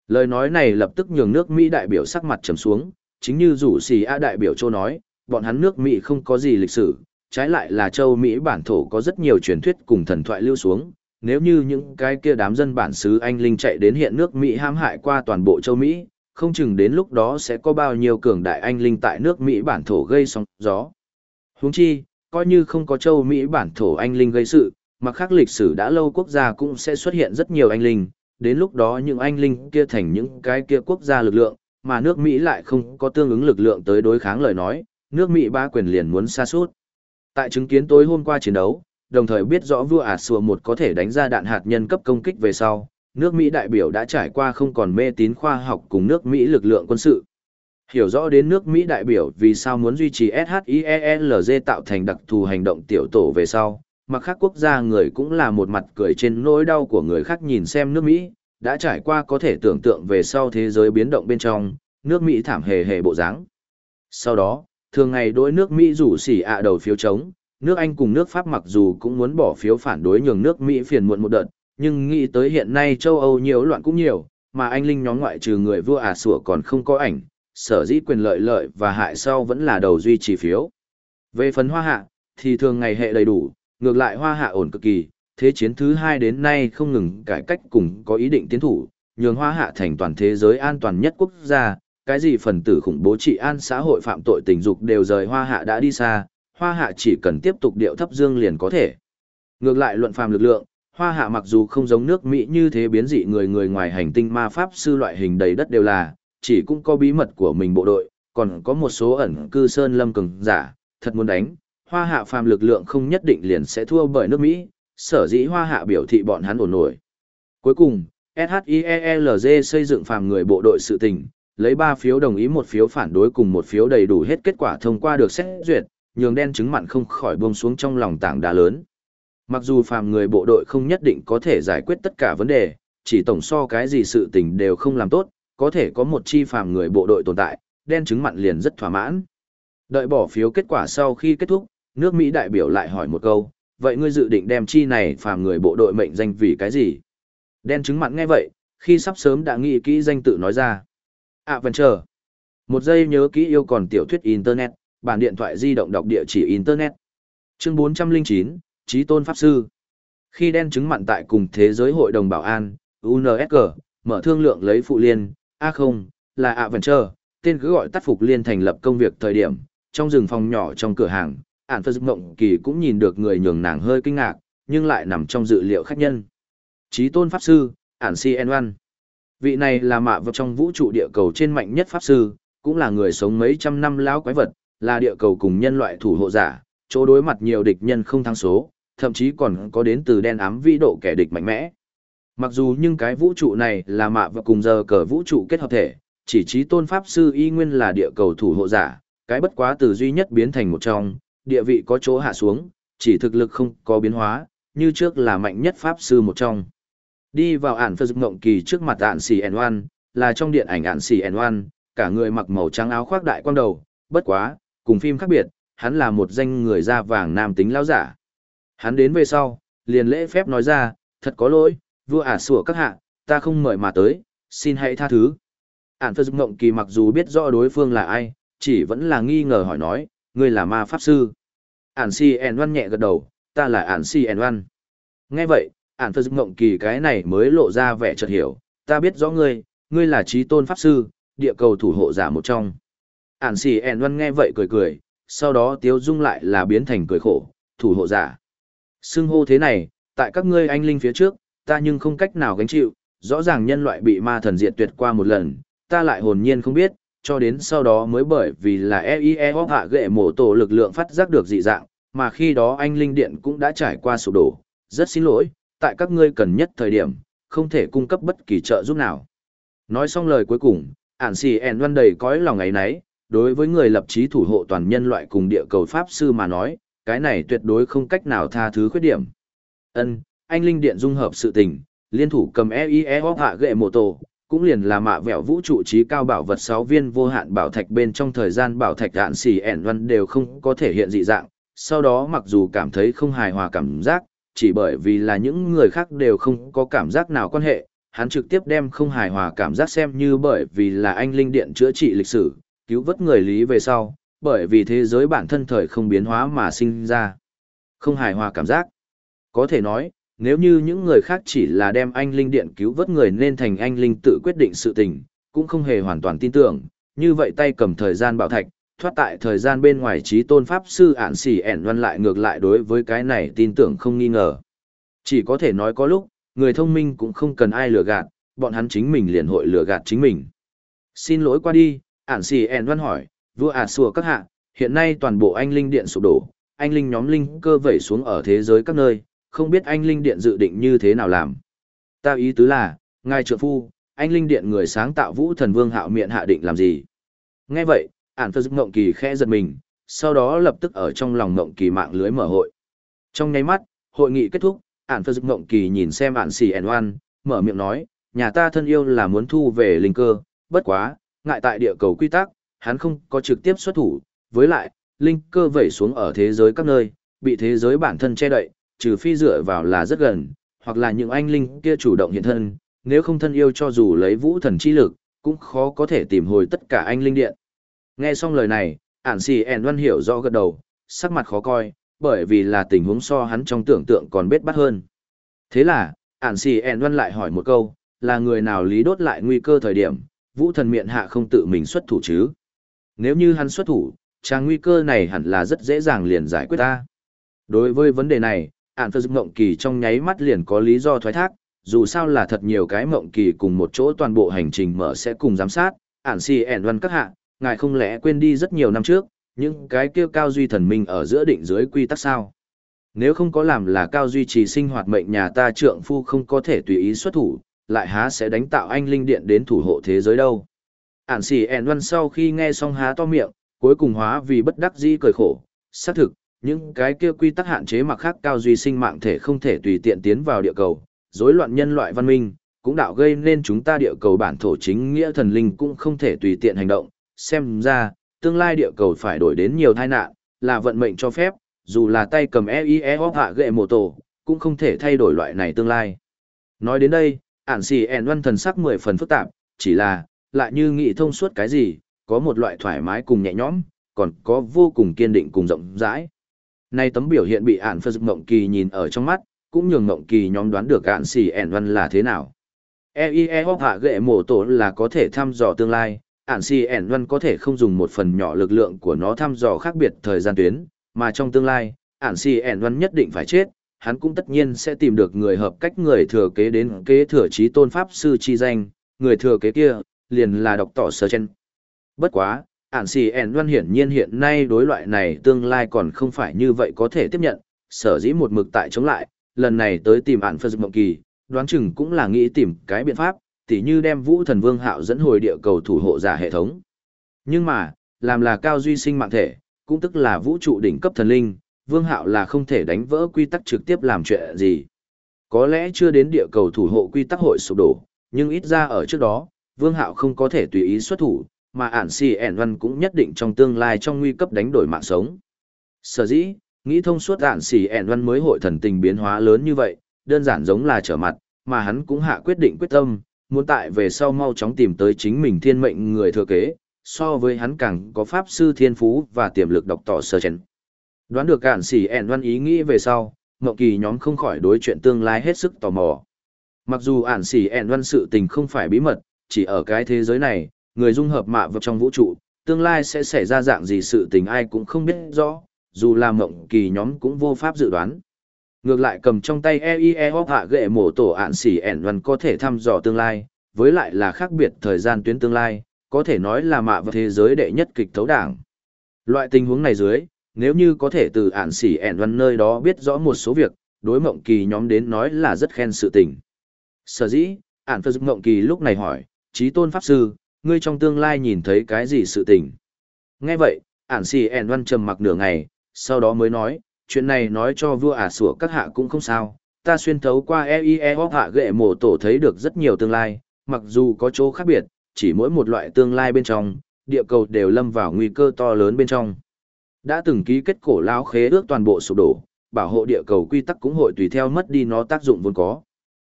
Lời nói này lập tức nhường nước Mỹ đại biểu sắc mặt trầm xuống, chính như rủ xì A đại biểu châu nói, bọn hắn nước Mỹ không có gì lịch sử, trái lại là châu Mỹ bản thổ có rất nhiều truyền thuyết cùng thần thoại lưu xuống. Nếu như những cái kia đám dân bản xứ Anh Linh chạy đến hiện nước Mỹ hãm hại qua toàn bộ châu Mỹ, không chừng đến lúc đó sẽ có bao nhiêu cường đại Anh Linh tại nước Mỹ bản thổ gây sóng gió. Huống chi, coi như không có châu Mỹ bản thổ Anh Linh gây sự, mà khác lịch sử đã lâu quốc gia cũng sẽ xuất hiện rất nhiều Anh Linh, đến lúc đó những Anh Linh kia thành những cái kia quốc gia lực lượng, mà nước Mỹ lại không có tương ứng lực lượng tới đối kháng lời nói, nước Mỹ ba quyền liền muốn xa suốt. Tại chứng kiến tối hôm qua chiến đấu, đồng thời biết rõ vua ả sùa một có thể đánh ra đạn hạt nhân cấp công kích về sau, nước Mỹ đại biểu đã trải qua không còn mê tín khoa học cùng nước Mỹ lực lượng quân sự. Hiểu rõ đến nước Mỹ đại biểu vì sao muốn duy trì shielg tạo thành đặc thù hành động tiểu tổ về sau, mặt khác quốc gia người cũng là một mặt cười trên nỗi đau của người khác nhìn xem nước Mỹ, đã trải qua có thể tưởng tượng về sau thế giới biến động bên trong, nước Mỹ thảm hề hề bộ dáng. Sau đó, thường ngày đối nước Mỹ rủ xỉ ạ đầu phiếu chống, nước Anh cùng nước Pháp mặc dù cũng muốn bỏ phiếu phản đối nhường nước Mỹ phiền muộn một đợt, nhưng nghĩ tới hiện nay châu Âu nhiều loạn cũng nhiều, mà anh linh nhóm ngoại trừ người vua à sủa còn không có ảnh, sở dĩ quyền lợi lợi và hại sau vẫn là đầu duy trì phiếu. Về phần hoa hạ, thì thường ngày hệ đầy đủ, ngược lại hoa hạ ổn cực kỳ, thế chiến thứ hai đến nay không ngừng cải cách cùng có ý định tiến thủ, nhường hoa hạ thành toàn thế giới an toàn nhất quốc gia, cái gì phần tử khủng bố trị an xã hội phạm tội tình dục đều rời hoa hạ đã đi xa, hoa hạ chỉ cần tiếp tục điệu thấp dương liền có thể. Ngược lại luận phàm lực lượng, hoa hạ mặc dù không giống nước Mỹ như thế biến dị người người ngoài hành tinh ma pháp sư loại hình đầy đất đều là, chỉ cũng có bí mật của mình bộ đội, còn có một số ẩn cư sơn lâm cường giả, thật muốn đánh, hoa hạ phàm lực lượng không nhất định liền sẽ thua bởi nước Mỹ, sở dĩ hoa hạ biểu thị bọn hắn ổn nổi. Cuối cùng, SHIELZ xây dựng phàm người bộ đội sự tình, lấy 3 phiếu đồng ý một phiếu phản đối cùng một phiếu đầy đủ hết kết quả thông qua được xét duyệt, nhường đen chứng mặn không khỏi buông xuống trong lòng tảng đá lớn. Mặc dù phàm người bộ đội không nhất định có thể giải quyết tất cả vấn đề, chỉ tổng so cái gì sự tình đều không làm tốt, có thể có một chi phàm người bộ đội tồn tại, đen chứng mặn liền rất thỏa mãn. Đợi bỏ phiếu kết quả sau khi kết thúc, nước Mỹ đại biểu lại hỏi một câu, vậy ngươi dự định đem chi này phàm người bộ đội mệnh danh vì cái gì? Đen chứng mặn nghe vậy, khi sắp sớm đã nghĩ kỹ danh tự nói ra. À vẫn chờ. Một giây nhớ kỹ yêu còn tiểu thuyết Internet, bản điện thoại di động đọc địa chỉ Internet. Chương 409, Trí Tôn Pháp Sư. Khi đen chứng mặn tại cùng Thế giới Hội đồng Bảo an, UNSG, mở thương lượng lấy phụ liên, A không, là ạ tên cứ gọi tắt phục liên thành lập công việc thời điểm, trong rừng phòng nhỏ trong cửa hàng, ản phật mộng kỳ cũng nhìn được người nhường nàng hơi kinh ngạc, nhưng lại nằm trong dự liệu khách nhân. Trí tôn pháp sư, ản si en. Vị này là mạ vật trong vũ trụ địa cầu trên mạnh nhất pháp sư, cũng là người sống mấy trăm năm lão quái vật, là địa cầu cùng nhân loại thủ hộ giả, chỗ đối mặt nhiều địch nhân không thắng số, thậm chí còn có đến từ đen ám vĩ độ kẻ địch mạnh mẽ. Mặc dù nhưng cái vũ trụ này là mạ và cùng giờ cờ vũ trụ kết hợp thể, chỉ trí tôn pháp sư y nguyên là địa cầu thủ hộ giả, cái bất quá từ duy nhất biến thành một trong, địa vị có chỗ hạ xuống, chỉ thực lực không có biến hóa, như trước là mạnh nhất pháp sư một trong. Đi vào ản phơ ngộng kỳ trước mặt ản xì n là trong điện ảnh ản xì n cả người mặc màu trắng áo khoác đại quang đầu, bất quá, cùng phim khác biệt, hắn là một danh người da vàng nam tính lão giả. Hắn đến về sau, liền lễ phép nói ra, thật có lỗi, vua ả sủa các hạ, ta không mời mà tới, xin hãy tha thứ. Ản phơ ngộng kỳ mặc dù biết rõ đối phương là ai, chỉ vẫn là nghi ngờ hỏi nói, ngươi là ma pháp sư. Ản si en văn nhẹ gật đầu, ta là ản si en văn. Nghe vậy, ản phật ngộng kỳ cái này mới lộ ra vẻ chợt hiểu, ta biết rõ ngươi, ngươi là trí tôn pháp sư, địa cầu thủ hộ giả một trong. Ản xì ẻn văn nghe vậy cười cười, sau đó tiếu dung lại là biến thành cười khổ, thủ hộ giả. Xưng hô thế này, tại các ngươi anh linh phía trước, ta nhưng không cách nào gánh chịu, rõ ràng nhân loại bị ma thần diệt tuyệt qua một lần, ta lại hồn nhiên không biết, cho đến sau đó mới bởi vì là EIE hoặc hạ gệ mổ tổ lực lượng phát giác được dị dạng, mà khi đó anh linh điện cũng đã trải qua sụp đổ, rất xin lỗi, tại các ngươi cần nhất thời điểm, không thể cung cấp bất kỳ trợ giúp nào. Nói xong lời cuối cùng, ản xì ẻn văn đầy cõi lòng ấy nấy, đối với người lập chí thủ hộ toàn nhân loại cùng địa cầu Pháp Sư mà nói, cái này tuyệt đối không cách nào tha thứ khuyết điểm. Ân, anh linh điện dung hợp sự tình, liên thủ cầm EIE hoặc hạ gệ mổ tổ, cũng liền là mạ vẹo vũ trụ trí cao bảo vật sáu viên vô hạn bảo thạch bên trong thời gian bảo thạch đạn xì ẻn văn đều không có thể hiện dị dạng sau đó mặc dù cảm thấy không hài hòa cảm giác chỉ bởi vì là những người khác đều không có cảm giác nào quan hệ hắn trực tiếp đem không hài hòa cảm giác xem như bởi vì là anh linh điện chữa trị lịch sử cứu vớt người lý về sau bởi vì thế giới bản thân thời không biến hóa mà sinh ra không hài hòa cảm giác có thể nói nếu như những người khác chỉ là đem anh linh điện cứu vớt người nên thành anh linh tự quyết định sự tình, cũng không hề hoàn toàn tin tưởng, như vậy tay cầm thời gian bảo thạch, thoát tại thời gian bên ngoài trí tôn pháp sư ản xỉ ẻn văn lại ngược lại đối với cái này tin tưởng không nghi ngờ. Chỉ có thể nói có lúc, người thông minh cũng không cần ai lừa gạt, bọn hắn chính mình liền hội lừa gạt chính mình. Xin lỗi qua đi, ản xì ẻn văn hỏi, vua ả sùa các hạ, hiện nay toàn bộ anh linh điện sụp đổ, anh linh nhóm linh cơ vẩy xuống ở thế giới các nơi, không biết anh linh điện dự định như thế nào làm. Ta ý tứ là, ngài trợ phu, anh linh điện người sáng tạo vũ thần vương hạo miệng hạ định làm gì. Nghe vậy, ản phơ giúp ngộng kỳ khẽ giật mình, sau đó lập tức ở trong lòng ngộng kỳ mạng lưới mở hội. Trong nháy mắt, hội nghị kết thúc, ản phơ giúp ngộng kỳ nhìn xem ản xì ẻn oan, mở miệng nói, nhà ta thân yêu là muốn thu về linh cơ, bất quá, ngại tại địa cầu quy tắc, hắn không có trực tiếp xuất thủ, với lại, linh cơ vẩy xuống ở thế giới các nơi, bị thế giới bản thân che đậy, trừ phi dựa vào là rất gần, hoặc là những anh linh kia chủ động hiện thân, nếu không thân yêu cho dù lấy vũ thần chi lực, cũng khó có thể tìm hồi tất cả anh linh điện. Nghe xong lời này, ản xì ẻn văn hiểu rõ gật đầu, sắc mặt khó coi, bởi vì là tình huống so hắn trong tưởng tượng còn bết bắt hơn. Thế là, ản xì ẻn văn lại hỏi một câu, là người nào lý đốt lại nguy cơ thời điểm, vũ thần miệng hạ không tự mình xuất thủ chứ? Nếu như hắn xuất thủ, trang nguy cơ này hẳn là rất dễ dàng liền giải quyết ta. Đối với vấn đề này, ạn phơ mộng kỳ trong nháy mắt liền có lý do thoái thác, dù sao là thật nhiều cái mộng kỳ cùng một chỗ toàn bộ hành trình mở sẽ cùng giám sát, ạn si ẻn văn các hạ, ngài không lẽ quên đi rất nhiều năm trước, những cái kia cao duy thần minh ở giữa định dưới quy tắc sao. Nếu không có làm là cao duy trì sinh hoạt mệnh nhà ta trượng phu không có thể tùy ý xuất thủ, lại há sẽ đánh tạo anh linh điện đến thủ hộ thế giới đâu. Ản xì ẻn văn sau khi nghe xong há to miệng, cuối cùng hóa vì bất đắc dĩ cười khổ, xác thực, những cái kia quy tắc hạn chế mặc khác cao duy sinh mạng thể không thể tùy tiện tiến vào địa cầu, rối loạn nhân loại văn minh, cũng đạo gây nên chúng ta địa cầu bản thổ chính nghĩa thần linh cũng không thể tùy tiện hành động, xem ra, tương lai địa cầu phải đổi đến nhiều tai nạn, là vận mệnh cho phép, dù là tay cầm EIE hoặc hạ gệ mộ tổ, cũng không thể thay đổi loại này tương lai. Nói đến đây, ản xì ẻn văn thần sắc mười phần phức tạp, chỉ là, lại như nghĩ thông suốt cái gì, có một loại thoải mái cùng nhẹ nhõm, còn có vô cùng kiên định cùng rộng rãi. Nay tấm biểu hiện bị ản phật mộng kỳ nhìn ở trong mắt, cũng nhường mộng kỳ nhóm đoán được ản xì ẻn văn là thế nào. EIE hoặc hạ gệ mổ tổ là có thể thăm dò tương lai, ản xì ẻn văn có thể không dùng một phần nhỏ lực lượng của nó thăm dò khác biệt thời gian tuyến, mà trong tương lai, ản xì ẻn văn nhất định phải chết, hắn cũng tất nhiên sẽ tìm được người hợp cách người thừa kế đến kế thừa trí tôn pháp sư chi danh, người thừa kế kia, liền là độc tỏ sơ chen. Bất quá, ản xì ẻn văn hiển nhiên hiện nay đối loại này tương lai còn không phải như vậy có thể tiếp nhận, sở dĩ một mực tại chống lại, lần này tới tìm ản phật mộng kỳ, đoán chừng cũng là nghĩ tìm cái biện pháp, tỉ như đem vũ thần vương hạo dẫn hồi địa cầu thủ hộ giả hệ thống. Nhưng mà, làm là cao duy sinh mạng thể, cũng tức là vũ trụ đỉnh cấp thần linh, vương hạo là không thể đánh vỡ quy tắc trực tiếp làm chuyện gì. Có lẽ chưa đến địa cầu thủ hộ quy tắc hội sụp đổ, nhưng ít ra ở trước đó, vương hạo không có thể tùy ý xuất thủ, mà ản si ẻn văn cũng nhất định trong tương lai trong nguy cấp đánh đổi mạng sống. Sở dĩ, nghĩ thông suốt ản si ẻn văn mới hội thần tình biến hóa lớn như vậy, đơn giản giống là trở mặt, mà hắn cũng hạ quyết định quyết tâm, muốn tại về sau mau chóng tìm tới chính mình thiên mệnh người thừa kế, so với hắn càng có pháp sư thiên phú và tiềm lực độc tỏ sơ chén. Đoán được ản xỉ ẻn văn ý nghĩ về sau, Ngọc Kỳ nhóm không khỏi đối chuyện tương lai hết sức tò mò. Mặc dù ản xỉ ẻn văn sự tình không phải bí mật, chỉ ở cái thế giới này, người dung hợp mạ vật trong vũ trụ, tương lai sẽ xảy ra dạng gì sự tình ai cũng không biết rõ, dù là mộng kỳ nhóm cũng vô pháp dự đoán. Ngược lại cầm trong tay EIE hoặc hạ gệ mổ tổ ản xỉ ẻn văn có thể thăm dò tương lai, với lại là khác biệt thời gian tuyến tương lai, có thể nói là mạ vật thế giới đệ nhất kịch thấu đảng. Loại tình huống này dưới, nếu như có thể từ ạn xỉ ẻn văn nơi đó biết rõ một số việc, đối mộng kỳ nhóm đến nói là rất khen sự tình. Sở dĩ, ạn phật mộng kỳ lúc này hỏi, trí tôn pháp sư, ngươi trong tương lai nhìn thấy cái gì sự tình. Nghe vậy, ản xỉ ẻn văn trầm mặc nửa ngày, sau đó mới nói, chuyện này nói cho vua ả sủa các hạ cũng không sao, ta xuyên thấu qua EIE hoặc e hạ gệ mổ tổ thấy được rất nhiều tương lai, mặc dù có chỗ khác biệt, chỉ mỗi một loại tương lai bên trong, địa cầu đều lâm vào nguy cơ to lớn bên trong. Đã từng ký kết cổ lão khế ước toàn bộ sụp đổ, bảo hộ địa cầu quy tắc cũng hội tùy theo mất đi nó tác dụng vốn có.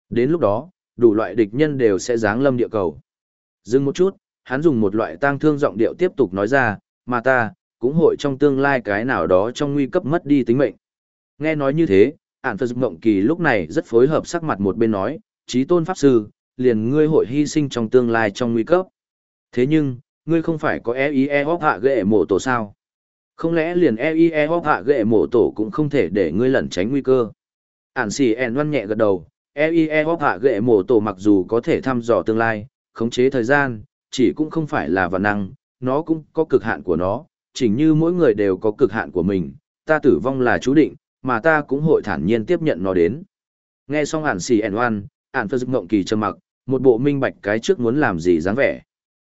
Đến lúc đó, đủ loại địch nhân đều sẽ giáng lâm địa cầu. Dừng một chút, hắn dùng một loại tang thương giọng điệu tiếp tục nói ra, mà ta, cũng hội trong tương lai cái nào đó trong nguy cấp mất đi tính mệnh. Nghe nói như thế, ản phật mộng kỳ lúc này rất phối hợp sắc mặt một bên nói, trí tôn pháp sư, liền ngươi hội hy sinh trong tương lai trong nguy cấp. Thế nhưng, ngươi không phải có EIE hóc hạ ghệ mộ tổ sao? Không lẽ liền EIE hóc hạ ghệ mổ tổ cũng không thể để ngươi lẩn tránh nguy cơ? Ản xì ẻn văn nhẹ gật đầu, EIE hóc hạ ghệ mổ tổ mặc dù có thể thăm dò tương lai, khống chế thời gian, chỉ cũng không phải là vạn năng, nó cũng có cực hạn của nó, chỉnh như mỗi người đều có cực hạn của mình, ta tử vong là chú định, mà ta cũng hội thản nhiên tiếp nhận nó đến. Nghe xong ản xì ẻn oan, ản phơ dực ngộng kỳ trầm mặc, một bộ minh bạch cái trước muốn làm gì dáng vẻ.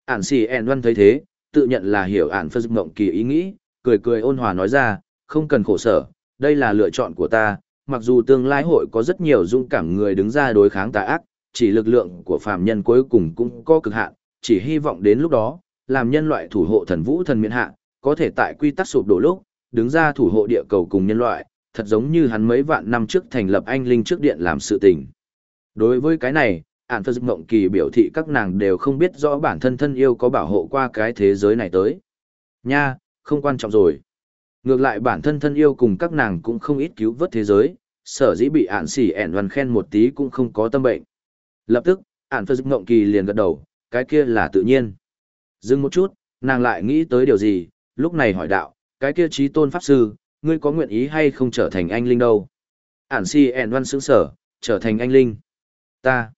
Ản xì ẻn oan thấy thế, tự nhận là hiểu ản phơ dực ngộng kỳ ý nghĩ, cười cười ôn hòa nói ra, không cần khổ sở, đây là lựa chọn của ta, mặc dù tương lai hội có rất nhiều dũng cảm người đứng ra đối kháng tà ác, chỉ lực lượng của phàm nhân cuối cùng cũng có cực hạn, chỉ hy vọng đến lúc đó, làm nhân loại thủ hộ thần vũ thần miện hạ, có thể tại quy tắc sụp đổ lúc, đứng ra thủ hộ địa cầu cùng nhân loại, thật giống như hắn mấy vạn năm trước thành lập anh linh trước điện làm sự tình. Đối với cái này, ản phật mộng kỳ biểu thị các nàng đều không biết rõ bản thân thân yêu có bảo hộ qua cái thế giới này tới. Nha, không quan trọng rồi. Ngược lại bản thân thân yêu cùng các nàng cũng không ít cứu vớt thế giới, sở dĩ bị ản xỉ ẻn văn khen một tí cũng không có tâm bệnh. Lập tức, ản phật ngộng kỳ liền gật đầu, cái kia là tự nhiên. Dừng một chút, nàng lại nghĩ tới điều gì, lúc này hỏi đạo, cái kia trí tôn pháp sư, ngươi có nguyện ý hay không trở thành anh linh đâu? Ản si ẻn văn sững sở, trở thành anh linh. Ta.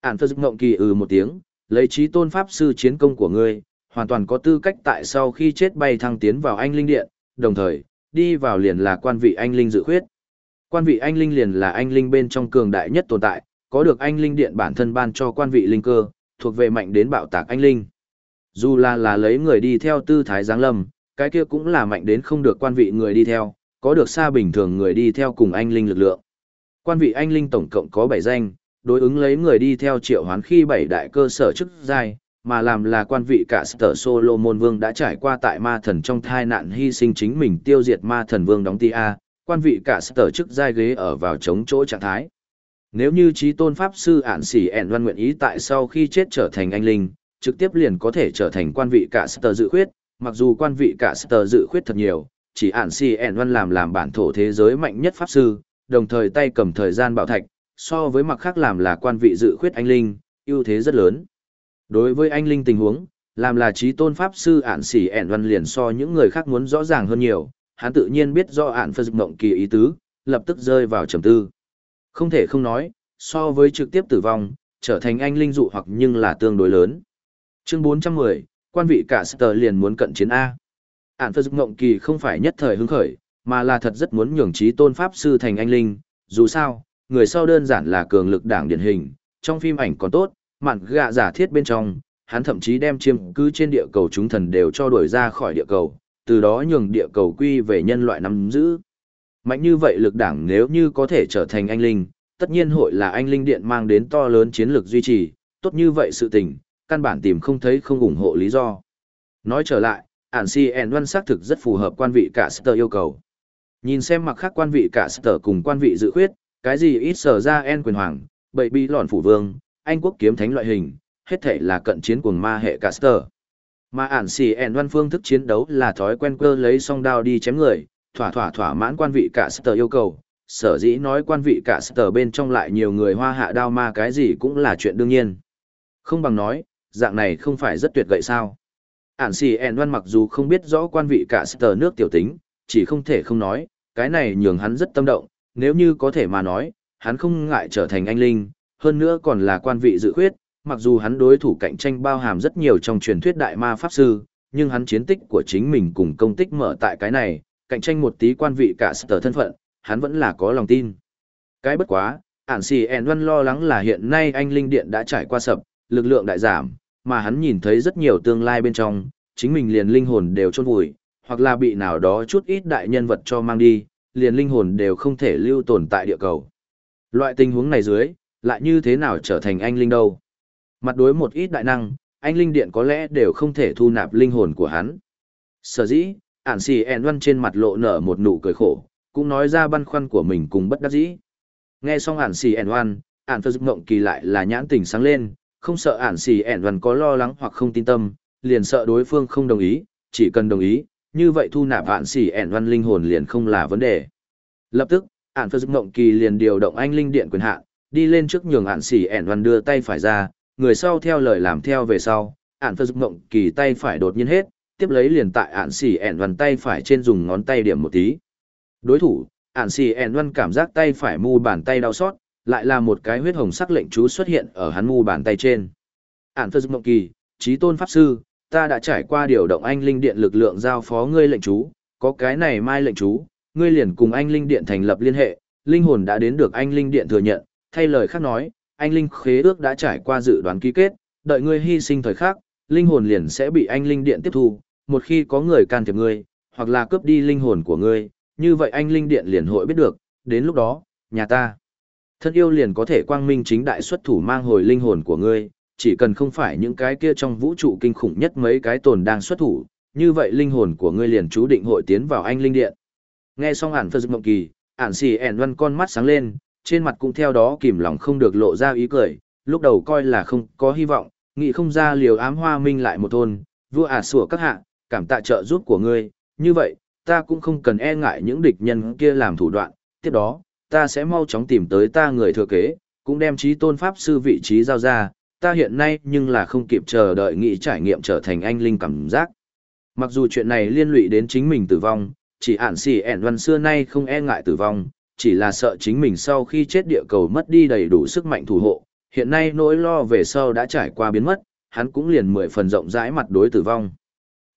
Ản phật ngộng kỳ ừ một tiếng, lấy trí tôn pháp sư chiến công của ngươi, hoàn toàn có tư cách tại sau khi chết bay thăng tiến vào anh linh điện, đồng thời, đi vào liền là quan vị anh linh dự khuyết. Quan vị anh linh liền là anh linh bên trong cường đại nhất tồn tại, có được anh linh điện bản thân ban cho quan vị linh cơ, thuộc về mạnh đến bạo tạc anh linh. Dù là là lấy người đi theo tư thái giáng lâm, cái kia cũng là mạnh đến không được quan vị người đi theo, có được xa bình thường người đi theo cùng anh linh lực lượng. Quan vị anh linh tổng cộng có 7 danh, đối ứng lấy người đi theo triệu hoán khi bảy đại cơ sở chức giai, mà làm là quan vị cả sở Solomon Vương đã trải qua tại ma thần trong thai nạn hy sinh chính mình tiêu diệt ma thần vương đóng tia, quan vị cả sở chức giai ghế ở vào chống chỗ trạng thái. Nếu như trí tôn pháp sư ản xỉ ẻn văn nguyện ý tại sau khi chết trở thành anh linh, trực tiếp liền có thể trở thành quan vị cả sở dự khuyết, mặc dù quan vị cả sở dự khuyết thật nhiều, chỉ ản xỉ ẻn văn làm làm bản thổ thế giới mạnh nhất pháp sư, đồng thời tay cầm thời gian bảo thạch, so với mặc khác làm là quan vị dự khuyết anh linh, ưu thế rất lớn. Đối với anh linh tình huống, làm là trí tôn pháp sư ản xỉ ẻn văn liền so những người khác muốn rõ ràng hơn nhiều, hắn tự nhiên biết do ản phật mộng kỳ ý tứ, lập tức rơi vào trầm tư. Không thể không nói, so với trực tiếp tử vong, trở thành anh linh dụ hoặc nhưng là tương đối lớn. Chương 410, quan vị cả sở liền muốn cận chiến A. Ản phật mộng kỳ không phải nhất thời hứng khởi, mà là thật rất muốn nhường trí tôn pháp sư thành anh linh, dù sao, người sau đơn giản là cường lực đảng điển hình, trong phim ảnh còn tốt, mạn gạ giả thiết bên trong, hắn thậm chí đem chiêm cứ trên địa cầu chúng thần đều cho đuổi ra khỏi địa cầu, từ đó nhường địa cầu quy về nhân loại nắm giữ. Mạnh như vậy lực đảng nếu như có thể trở thành anh linh, tất nhiên hội là anh linh điện mang đến to lớn chiến lược duy trì, tốt như vậy sự tình, căn bản tìm không thấy không ủng hộ lý do. Nói trở lại, ản si en văn xác thực rất phù hợp quan vị cả sở yêu cầu. Nhìn xem mặc khác quan vị cả sở cùng quan vị dự khuyết, cái gì ít sở ra en quyền hoàng, bậy bị lòn phủ vương, anh quốc kiếm thánh loại hình, hết thể là cận chiến cuồng ma hệ caster. Mà ản xì ẻn văn phương thức chiến đấu là thói quen cơ lấy song đao đi chém người, thỏa thỏa thỏa mãn quan vị caster yêu cầu. Sở dĩ nói quan vị caster bên trong lại nhiều người hoa hạ đao ma cái gì cũng là chuyện đương nhiên. Không bằng nói, dạng này không phải rất tuyệt gậy sao. Ản xì ẻn văn mặc dù không biết rõ quan vị caster nước tiểu tính, chỉ không thể không nói, cái này nhường hắn rất tâm động, nếu như có thể mà nói, hắn không ngại trở thành anh linh, hơn nữa còn là quan vị dự khuyết, mặc dù hắn đối thủ cạnh tranh bao hàm rất nhiều trong truyền thuyết đại ma pháp sư, nhưng hắn chiến tích của chính mình cùng công tích mở tại cái này, cạnh tranh một tí quan vị cả sở thân phận, hắn vẫn là có lòng tin. Cái bất quá, ản xì ẻn văn lo lắng là hiện nay anh linh điện đã trải qua sập, lực lượng đại giảm, mà hắn nhìn thấy rất nhiều tương lai bên trong, chính mình liền linh hồn đều chôn vùi, hoặc là bị nào đó chút ít đại nhân vật cho mang đi, liền linh hồn đều không thể lưu tồn tại địa cầu. Loại tình huống này dưới, lại như thế nào trở thành anh linh đâu. Mặt đối một ít đại năng, anh linh điện có lẽ đều không thể thu nạp linh hồn của hắn. Sở dĩ, ản xì ẻn văn trên mặt lộ nở một nụ cười khổ, cũng nói ra băn khoăn của mình cùng bất đắc dĩ. Nghe xong ản xì ẻn văn, ản phật ngộng kỳ lại là nhãn tình sáng lên, không sợ ản xì ẻn văn có lo lắng hoặc không tin tâm, liền sợ đối phương không đồng ý, chỉ cần đồng ý, như vậy thu nạp ản xì ẻn văn linh hồn liền không là vấn đề. Lập tức, ản phật ngộng kỳ liền điều động anh linh điện quyền hạn đi lên trước nhường ạn xỉ ẻn văn đưa tay phải ra, người sau theo lời làm theo về sau, ạn phật mộng kỳ tay phải đột nhiên hết, tiếp lấy liền tại ạn xỉ ẻn văn tay phải trên dùng ngón tay điểm một tí. Đối thủ, ạn xỉ ẻn văn cảm giác tay phải mu bàn tay đau xót, lại là một cái huyết hồng sắc lệnh chú xuất hiện ở hắn mu bàn tay trên. Ản phật mộng kỳ, trí tôn pháp sư, ta đã trải qua điều động anh linh điện lực lượng giao phó ngươi lệnh chú, có cái này mai lệnh chú, ngươi liền cùng anh linh điện thành lập liên hệ, linh hồn đã đến được anh linh điện thừa nhận, thay lời khác nói, anh linh khế ước đã trải qua dự đoán ký kết, đợi ngươi hy sinh thời khắc, linh hồn liền sẽ bị anh linh điện tiếp thu, một khi có người can thiệp ngươi, hoặc là cướp đi linh hồn của ngươi, như vậy anh linh điện liền hội biết được, đến lúc đó, nhà ta, thân yêu liền có thể quang minh chính đại xuất thủ mang hồi linh hồn của ngươi, chỉ cần không phải những cái kia trong vũ trụ kinh khủng nhất mấy cái tồn đang xuất thủ, như vậy linh hồn của ngươi liền chú định hội tiến vào anh linh điện. Nghe xong ản phật dực mộng kỳ, ản xì ẻn văn con mắt sáng lên, trên mặt cũng theo đó kìm lòng không được lộ ra ý cười, lúc đầu coi là không có hy vọng, nghĩ không ra liều ám hoa minh lại một thôn, vua ả sủa các hạ, cảm tạ trợ giúp của ngươi, như vậy, ta cũng không cần e ngại những địch nhân kia làm thủ đoạn, tiếp đó, ta sẽ mau chóng tìm tới ta người thừa kế, cũng đem trí tôn pháp sư vị trí giao ra, ta hiện nay nhưng là không kịp chờ đợi nghĩ trải nghiệm trở thành anh linh cảm giác. Mặc dù chuyện này liên lụy đến chính mình tử vong, chỉ ản xì ẻn văn xưa nay không e ngại tử vong, chỉ là sợ chính mình sau khi chết địa cầu mất đi đầy đủ sức mạnh thủ hộ, hiện nay nỗi lo về sau đã trải qua biến mất, hắn cũng liền mười phần rộng rãi mặt đối tử vong.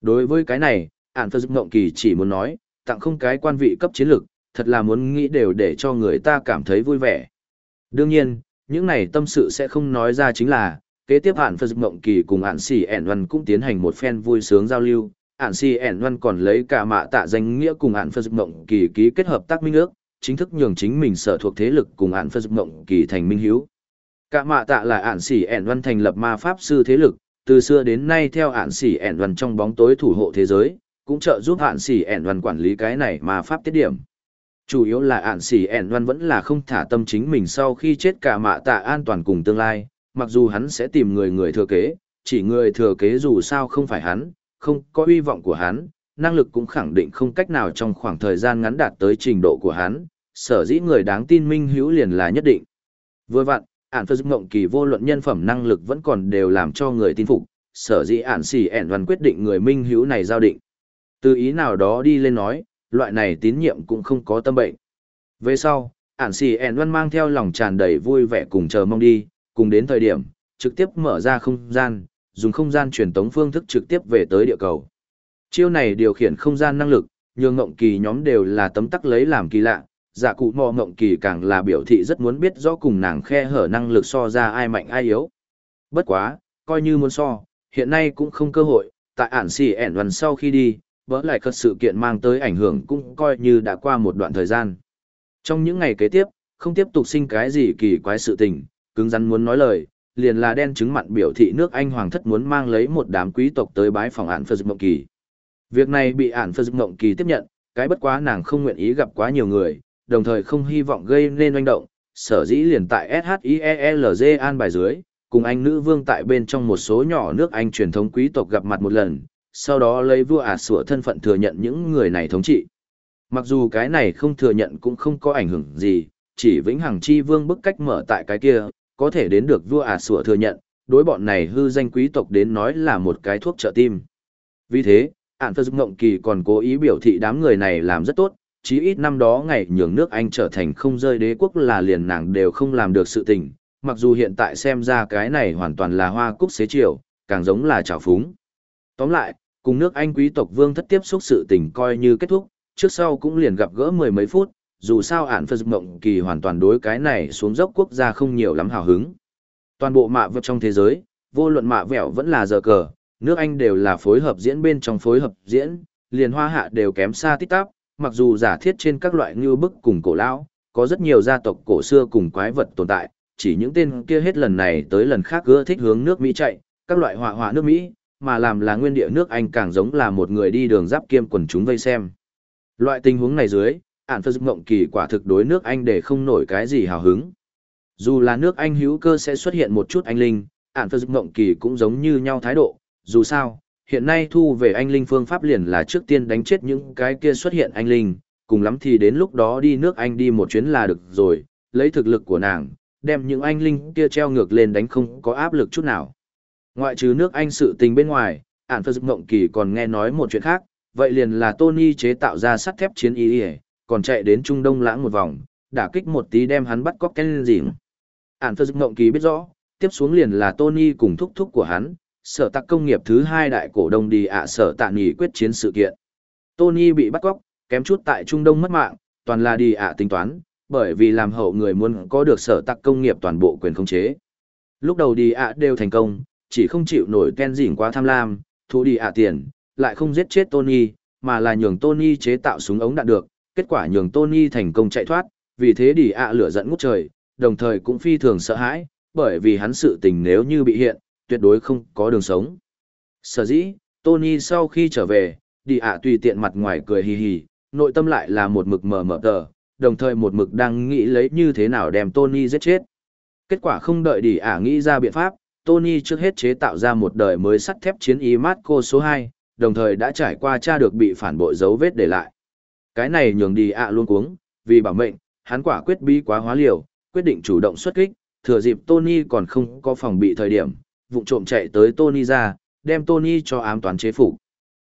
Đối với cái này, ản phật ngộng kỳ chỉ muốn nói, tặng không cái quan vị cấp chiến lược, thật là muốn nghĩ đều để cho người ta cảm thấy vui vẻ. Đương nhiên, những này tâm sự sẽ không nói ra chính là, kế tiếp ản phật ngộng kỳ cùng ản xỉ ẻn văn cũng tiến hành một phen vui sướng giao lưu, ản xỉ ẻn văn còn lấy cả mạ tạ danh nghĩa cùng ản phật ngộng kỳ ký kết hợp tác minh ước, chính thức nhường chính mình sở thuộc thế lực cùng ản dục mộng kỳ thành minh hiếu. Cả mạ tạ là ản xỉ ẻn văn thành lập ma pháp sư thế lực, từ xưa đến nay theo ản xỉ ẻn văn trong bóng tối thủ hộ thế giới, cũng trợ giúp ản xỉ ẻn văn quản lý cái này ma pháp tiết điểm. Chủ yếu là ản xỉ ẻn văn vẫn là không thả tâm chính mình sau khi chết cả mạ tạ an toàn cùng tương lai, mặc dù hắn sẽ tìm người người thừa kế, chỉ người thừa kế dù sao không phải hắn, không có uy vọng của hắn, năng lực cũng khẳng định không cách nào trong khoảng thời gian ngắn đạt tới trình độ của hắn, sở dĩ người đáng tin minh hữu liền là nhất định. Vừa vặn, ản phơ ngộng kỳ vô luận nhân phẩm năng lực vẫn còn đều làm cho người tin phục sở dĩ ản xỉ ẻn văn quyết định người minh hữu này giao định. Từ ý nào đó đi lên nói loại này tín nhiệm cũng không có tâm bệnh. Về sau ản xỉ ẻn văn mang theo lòng tràn đầy vui vẻ cùng chờ mong đi cùng đến thời điểm trực tiếp mở ra không gian dùng không gian truyền tống phương thức trực tiếp về tới địa cầu chiêu này điều khiển không gian năng lực nhường ngộng kỳ nhóm đều là tấm tắc lấy làm kỳ lạ dạ cụ mò ngộng kỳ càng là biểu thị rất muốn biết rõ cùng nàng khe hở năng lực so ra ai mạnh ai yếu. Bất quá, coi như muốn so, hiện nay cũng không cơ hội, tại ản xì ẻn văn sau khi đi, vỡ lại khất sự kiện mang tới ảnh hưởng cũng coi như đã qua một đoạn thời gian. Trong những ngày kế tiếp, không tiếp tục sinh cái gì kỳ quái sự tình, cứng rắn muốn nói lời, liền là đen chứng mặn biểu thị nước Anh Hoàng thất muốn mang lấy một đám quý tộc tới bái phòng ản phật dực mộng kỳ. Việc này bị ản phật ngộng kỳ tiếp nhận, cái bất quá nàng không nguyện ý gặp quá nhiều người, đồng thời không hy vọng gây nên oanh động, sở dĩ liền tại SHIELZ an bài dưới, cùng anh nữ vương tại bên trong một số nhỏ nước Anh truyền thống quý tộc gặp mặt một lần, sau đó lấy vua ả sủa thân phận thừa nhận những người này thống trị. Mặc dù cái này không thừa nhận cũng không có ảnh hưởng gì, chỉ vĩnh hằng chi vương bức cách mở tại cái kia, có thể đến được vua ả sủa thừa nhận, đối bọn này hư danh quý tộc đến nói là một cái thuốc trợ tim. Vì thế, ạn phơ ngộng kỳ còn cố ý biểu thị đám người này làm rất tốt, chí ít năm đó ngày nhường nước Anh trở thành không rơi đế quốc là liền nàng đều không làm được sự tình, mặc dù hiện tại xem ra cái này hoàn toàn là hoa cúc xế chiều, càng giống là trào phúng. Tóm lại, cùng nước Anh quý tộc vương thất tiếp xúc sự tình coi như kết thúc, trước sau cũng liền gặp gỡ mười mấy phút, dù sao ản phật mộng kỳ hoàn toàn đối cái này xuống dốc quốc gia không nhiều lắm hào hứng. Toàn bộ mạ vật trong thế giới, vô luận mạ vẹo vẫn là giờ cờ, nước Anh đều là phối hợp diễn bên trong phối hợp diễn, liền hoa hạ đều kém xa tít tắp, mặc dù giả thiết trên các loại ngư bức cùng cổ lão, có rất nhiều gia tộc cổ xưa cùng quái vật tồn tại, chỉ những tên kia hết lần này tới lần khác ưa thích hướng nước Mỹ chạy, các loại họa họa nước Mỹ, mà làm là nguyên địa nước Anh càng giống là một người đi đường giáp kiêm quần chúng vây xem. Loại tình huống này dưới, ản phơ mộng kỳ quả thực đối nước Anh để không nổi cái gì hào hứng. Dù là nước Anh hữu cơ sẽ xuất hiện một chút anh linh, ản phơ mộng kỳ cũng giống như nhau thái độ, dù sao, hiện nay thu về anh linh phương pháp liền là trước tiên đánh chết những cái kia xuất hiện anh linh, cùng lắm thì đến lúc đó đi nước Anh đi một chuyến là được rồi, lấy thực lực của nàng, đem những anh linh kia treo ngược lên đánh không có áp lực chút nào. Ngoại trừ nước Anh sự tình bên ngoài, ản phật dực mộng kỳ còn nghe nói một chuyện khác, vậy liền là Tony chế tạo ra sắt thép chiến y còn chạy đến Trung Đông lãng một vòng, đả kích một tí đem hắn bắt cóc cái gì. Ản phật dực mộng kỳ biết rõ, tiếp xuống liền là Tony cùng thúc thúc của hắn, sở tạc công nghiệp thứ hai đại cổ đông đi ạ sở tạ nghỉ quyết chiến sự kiện. Tony bị bắt cóc, kém chút tại Trung Đông mất mạng, toàn là đi ạ tính toán, bởi vì làm hậu người muốn có được sở tạc công nghiệp toàn bộ quyền khống chế. Lúc đầu đi ạ đều thành công, chỉ không chịu nổi Ken dỉn quá tham lam, thu đi ạ tiền, lại không giết chết Tony, mà là nhường Tony chế tạo súng ống đạn được, kết quả nhường Tony thành công chạy thoát, vì thế đi ạ lửa giận ngút trời, đồng thời cũng phi thường sợ hãi, bởi vì hắn sự tình nếu như bị hiện, tuyệt đối không có đường sống. Sở dĩ, Tony sau khi trở về, đi ạ tùy tiện mặt ngoài cười hì hì, nội tâm lại là một mực mờ mờ tờ, đồng thời một mực đang nghĩ lấy như thế nào đem Tony giết chết. Kết quả không đợi đi ạ nghĩ ra biện pháp, Tony trước hết chế tạo ra một đời mới sắt thép chiến y Marco số 2, đồng thời đã trải qua cha được bị phản bội dấu vết để lại. Cái này nhường đi ạ luôn cuống, vì bảo mệnh, hắn quả quyết bí quá hóa liều, quyết định chủ động xuất kích, thừa dịp Tony còn không có phòng bị thời điểm, vụng trộm chạy tới Tony ra, đem Tony cho ám toán chế phục.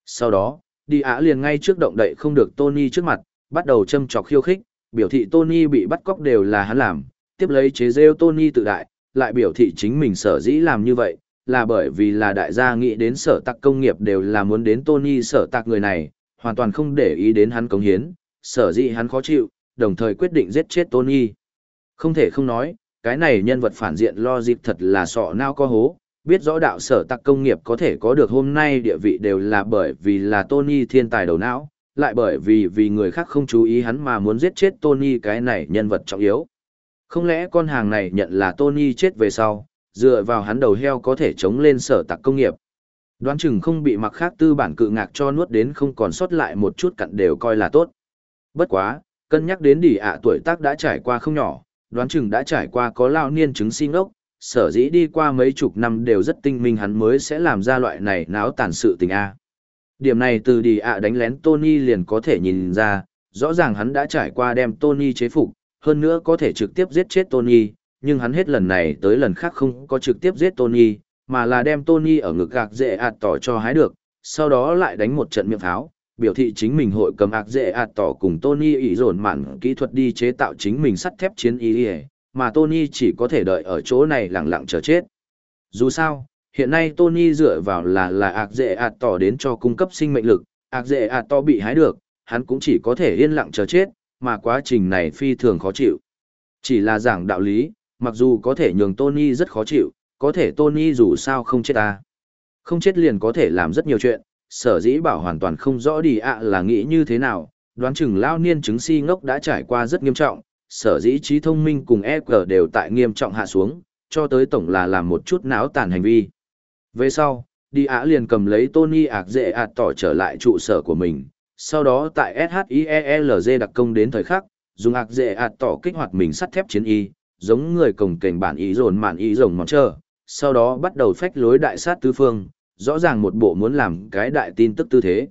Sau đó, đi ả liền ngay trước động đậy không được Tony trước mặt, bắt đầu châm chọc khiêu khích, biểu thị Tony bị bắt cóc đều là hắn làm, tiếp lấy chế rêu Tony tự đại, lại biểu thị chính mình sở dĩ làm như vậy, là bởi vì là đại gia nghĩ đến sở tạc công nghiệp đều là muốn đến Tony sở tạc người này, hoàn toàn không để ý đến hắn cống hiến, sở dĩ hắn khó chịu, đồng thời quyết định giết chết Tony. Không thể không nói, cái này nhân vật phản diện lo dịp thật là sọ nao co hố, biết rõ đạo sở tạc công nghiệp có thể có được hôm nay địa vị đều là bởi vì là Tony thiên tài đầu não, lại bởi vì vì người khác không chú ý hắn mà muốn giết chết Tony cái này nhân vật trọng yếu. Không lẽ con hàng này nhận là Tony chết về sau, dựa vào hắn đầu heo có thể chống lên sở tạc công nghiệp. Đoán chừng không bị mặc khác tư bản cự ngạc cho nuốt đến không còn sót lại một chút cặn đều coi là tốt. Bất quá, cân nhắc đến đỉ ạ tuổi tác đã trải qua không nhỏ, đoán chừng đã trải qua có lao niên chứng sinh ốc, sở dĩ đi qua mấy chục năm đều rất tinh minh hắn mới sẽ làm ra loại này náo tàn sự tình A. Điểm này từ đi ạ đánh lén Tony liền có thể nhìn ra, rõ ràng hắn đã trải qua đem Tony chế phục, hơn nữa có thể trực tiếp giết chết Tony, nhưng hắn hết lần này tới lần khác không có trực tiếp giết Tony, mà là đem Tony ở ngực gạc dễ ạt tỏ cho hái được, sau đó lại đánh một trận miệng pháo, biểu thị chính mình hội cầm ạc dễ ạt tỏ cùng Tony ý dồn mạn kỹ thuật đi chế tạo chính mình sắt thép chiến ý mà Tony chỉ có thể đợi ở chỗ này lặng lặng chờ chết. Dù sao, hiện nay Tony dựa vào là là ạc dệ ạt tỏ đến cho cung cấp sinh mệnh lực, ạc dệ ạt tỏ bị hái được, hắn cũng chỉ có thể yên lặng chờ chết, mà quá trình này phi thường khó chịu. Chỉ là giảng đạo lý, mặc dù có thể nhường Tony rất khó chịu, có thể Tony dù sao không chết ta. Không chết liền có thể làm rất nhiều chuyện, sở dĩ bảo hoàn toàn không rõ đi ạ là nghĩ như thế nào, đoán chừng lao niên chứng si ngốc đã trải qua rất nghiêm trọng, sở dĩ trí thông minh cùng EQ đều tại nghiêm trọng hạ xuống, cho tới tổng là làm một chút náo tàn hành vi. Về sau, đi ả liền cầm lấy Tony ạc dệ ạt tỏ trở lại trụ sở của mình, sau đó tại SHIELZ đặc công đến thời khắc, dùng ạc dệ ạt tỏ kích hoạt mình sắt thép chiến y, giống người cổng kềnh bản ý dồn mạn ý rồng mòn chờ, sau đó bắt đầu phách lối đại sát tứ phương, rõ ràng một bộ muốn làm cái đại tin tức tư thế.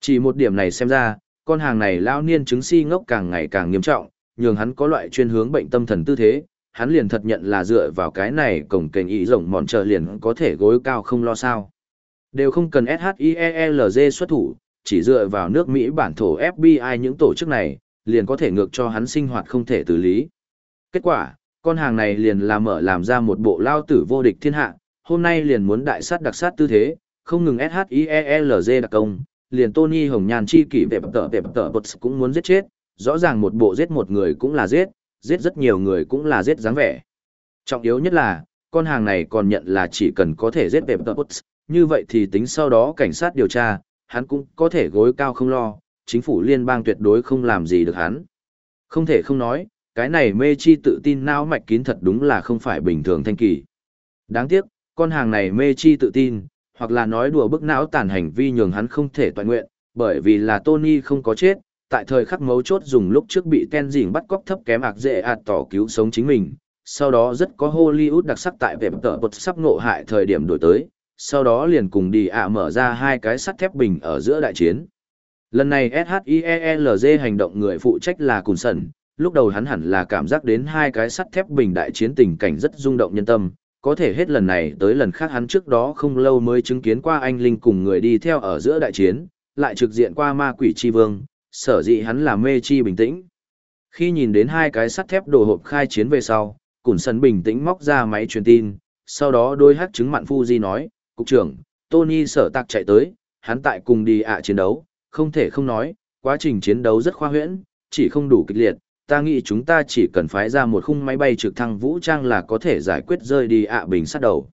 Chỉ một điểm này xem ra, con hàng này lao niên chứng si ngốc càng ngày càng nghiêm trọng, nhường hắn có loại chuyên hướng bệnh tâm thần tư thế, hắn liền thật nhận là dựa vào cái này cổng kềnh ý rộng mòn chờ liền có thể gối cao không lo sao. Đều không cần SHIELZ xuất thủ, chỉ dựa vào nước Mỹ bản thổ FBI những tổ chức này, liền có thể ngược cho hắn sinh hoạt không thể tử lý. Kết quả, con hàng này liền làm mở làm ra một bộ lao tử vô địch thiên hạ, hôm nay liền muốn đại sát đặc sát tư thế, không ngừng SHIELZ đặc công, liền Tony Hồng Nhàn chi kỷ về tờ vẹp tờ bật cũng muốn giết chết, rõ ràng một bộ giết một người cũng là giết, giết rất nhiều người cũng là giết dáng vẻ. Trọng yếu nhất là, con hàng này còn nhận là chỉ cần có thể giết về tờ như vậy thì tính sau đó cảnh sát điều tra, hắn cũng có thể gối cao không lo, chính phủ liên bang tuyệt đối không làm gì được hắn. Không thể không nói, cái này mê chi tự tin não mạch kín thật đúng là không phải bình thường thanh kỳ. Đáng tiếc, con hàng này mê chi tự tin, hoặc là nói đùa bức não tàn hành vi nhường hắn không thể toàn nguyện, bởi vì là Tony không có chết, tại thời khắc mấu chốt dùng lúc trước bị ten dỉn bắt cóc thấp kém ạc dễ ạt tỏ cứu sống chính mình, sau đó rất có Hollywood đặc sắc tại vẻ tợ bột sắp ngộ hại thời điểm đổi tới, sau đó liền cùng đi ạ mở ra hai cái sắt thép bình ở giữa đại chiến. Lần này shielg hành động người phụ trách là Cùn Sẩn, lúc đầu hắn hẳn là cảm giác đến hai cái sắt thép bình đại chiến tình cảnh rất rung động nhân tâm, có thể hết lần này tới lần khác hắn trước đó không lâu mới chứng kiến qua anh Linh cùng người đi theo ở giữa đại chiến, lại trực diện qua ma quỷ tri vương, sở dĩ hắn là mê chi bình tĩnh. Khi nhìn đến hai cái sắt thép đồ hộp khai chiến về sau, Cùn Sân bình tĩnh móc ra máy truyền tin, sau đó đôi hắc chứng mặn Fuji nói, cục trưởng, Tony sở tạc chạy tới, hắn tại cùng đi ạ chiến đấu, không thể không nói, quá trình chiến đấu rất khoa huyễn, chỉ không đủ kịch liệt, ta nghĩ chúng ta chỉ cần phái ra một khung máy bay trực thăng vũ trang là có thể giải quyết rơi đi ạ bình sát đầu.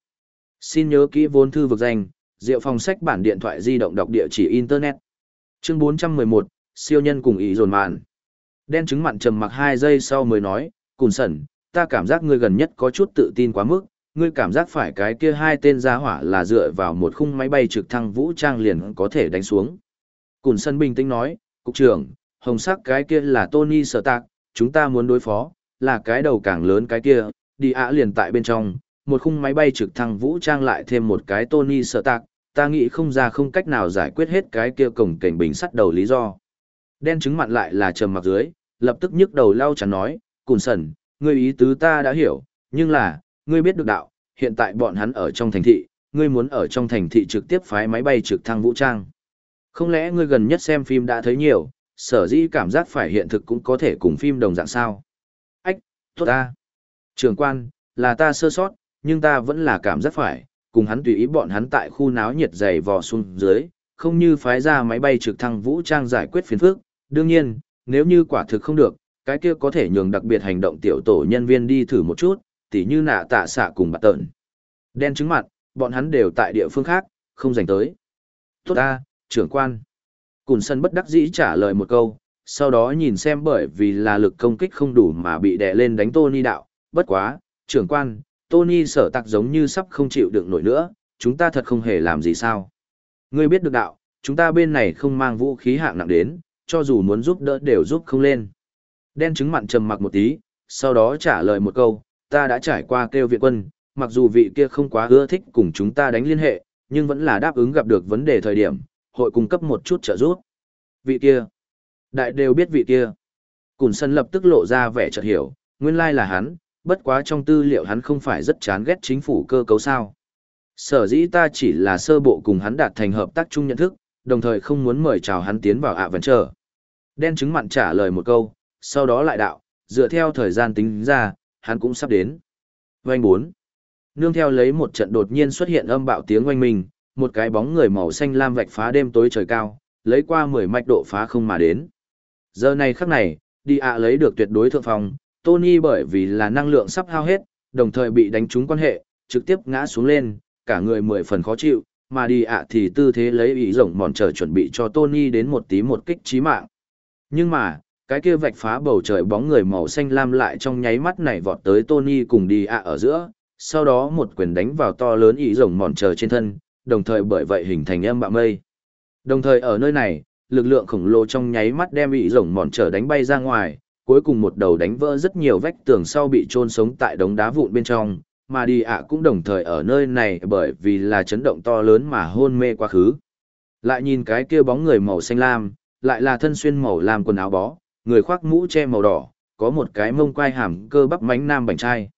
Xin nhớ kỹ vốn thư vực danh, Diệu phòng sách bản điện thoại di động đọc địa chỉ Internet. Chương 411, siêu nhân cùng ý dồn mạn. Đen trứng mặn trầm mặc 2 giây sau mới nói, Cùn sẩn, ta cảm giác ngươi gần nhất có chút tự tin quá mức, ngươi cảm giác phải cái kia hai tên gia hỏa là dựa vào một khung máy bay trực thăng vũ trang liền có thể đánh xuống. Cùn sân bình tĩnh nói, Cục trưởng, hồng sắc cái kia là Tony Sở Tạc, chúng ta muốn đối phó, là cái đầu càng lớn cái kia, đi ạ liền tại bên trong, một khung máy bay trực thăng vũ trang lại thêm một cái Tony Sở Tạc, ta nghĩ không ra không cách nào giải quyết hết cái kia cổng cảnh bình sắt đầu lý do. Đen trứng mặn lại là trầm mặc dưới, lập tức nhức đầu lau chắn nói, Cùn sần, ngươi ý tứ ta đã hiểu, nhưng là, ngươi biết được đạo, hiện tại bọn hắn ở trong thành thị, ngươi muốn ở trong thành thị trực tiếp phái máy bay trực thăng vũ trang. Không lẽ ngươi gần nhất xem phim đã thấy nhiều, sở dĩ cảm giác phải hiện thực cũng có thể cùng phim đồng dạng sao? Ách, tốt ta. Trường quan, là ta sơ sót, nhưng ta vẫn là cảm giác phải, cùng hắn tùy ý bọn hắn tại khu náo nhiệt dày vò xuống dưới, không như phái ra máy bay trực thăng vũ trang giải quyết phiền phức. Đương nhiên, nếu như quả thực không được, cái kia có thể nhường đặc biệt hành động tiểu tổ nhân viên đi thử một chút, tỉ như nạ tạ xạ cùng bạt tợn. Đen chứng mặt, bọn hắn đều tại địa phương khác, không dành tới. Tốt ta, trưởng quan. Cùn sân bất đắc dĩ trả lời một câu, sau đó nhìn xem bởi vì là lực công kích không đủ mà bị đè lên đánh Tony đạo, bất quá, trưởng quan, Tony sở tặc giống như sắp không chịu đựng nổi nữa, chúng ta thật không hề làm gì sao. Ngươi biết được đạo, chúng ta bên này không mang vũ khí hạng nặng đến, cho dù muốn giúp đỡ đều giúp không lên. Đen trứng mặn trầm mặc một tí, sau đó trả lời một câu, ta đã trải qua kêu viện quân, mặc dù vị kia không quá ưa thích cùng chúng ta đánh liên hệ, nhưng vẫn là đáp ứng gặp được vấn đề thời điểm, hội cung cấp một chút trợ giúp. Vị kia, đại đều biết vị kia. Cùn sân lập tức lộ ra vẻ chợt hiểu, nguyên lai là hắn, bất quá trong tư liệu hắn không phải rất chán ghét chính phủ cơ cấu sao. Sở dĩ ta chỉ là sơ bộ cùng hắn đạt thành hợp tác chung nhận thức, đồng thời không muốn mời chào hắn tiến vào ạ vẫn chờ. Đen trứng mặn trả lời một câu, sau đó lại đạo, dựa theo thời gian tính ra, hắn cũng sắp đến. Oanh bốn. Nương theo lấy một trận đột nhiên xuất hiện âm bạo tiếng oanh mình, một cái bóng người màu xanh lam vạch phá đêm tối trời cao, lấy qua 10 mạch độ phá không mà đến. Giờ này khắc này, đi ạ lấy được tuyệt đối thượng phòng, Tony bởi vì là năng lượng sắp hao hết, đồng thời bị đánh trúng quan hệ, trực tiếp ngã xuống lên, cả người mười phần khó chịu, mà đi ạ thì tư thế lấy ý rộng mòn trở chuẩn bị cho Tony đến một tí một kích chí mạng. Nhưng mà, cái kia vạch phá bầu trời bóng người màu xanh lam lại trong nháy mắt này vọt tới Tony cùng đi ạ ở giữa, sau đó một quyền đánh vào to lớn ý rồng mòn trở trên thân, đồng thời bởi vậy hình thành âm bạo mây. Đồng thời ở nơi này, lực lượng khổng lồ trong nháy mắt đem ý rồng mòn trở đánh bay ra ngoài, cuối cùng một đầu đánh vỡ rất nhiều vách tường sau bị chôn sống tại đống đá vụn bên trong, mà đi ạ cũng đồng thời ở nơi này bởi vì là chấn động to lớn mà hôn mê quá khứ. Lại nhìn cái kia bóng người màu xanh lam, lại là thân xuyên màu làm quần áo bó, người khoác mũ che màu đỏ, có một cái mông quai hàm cơ bắp mánh nam bảnh trai.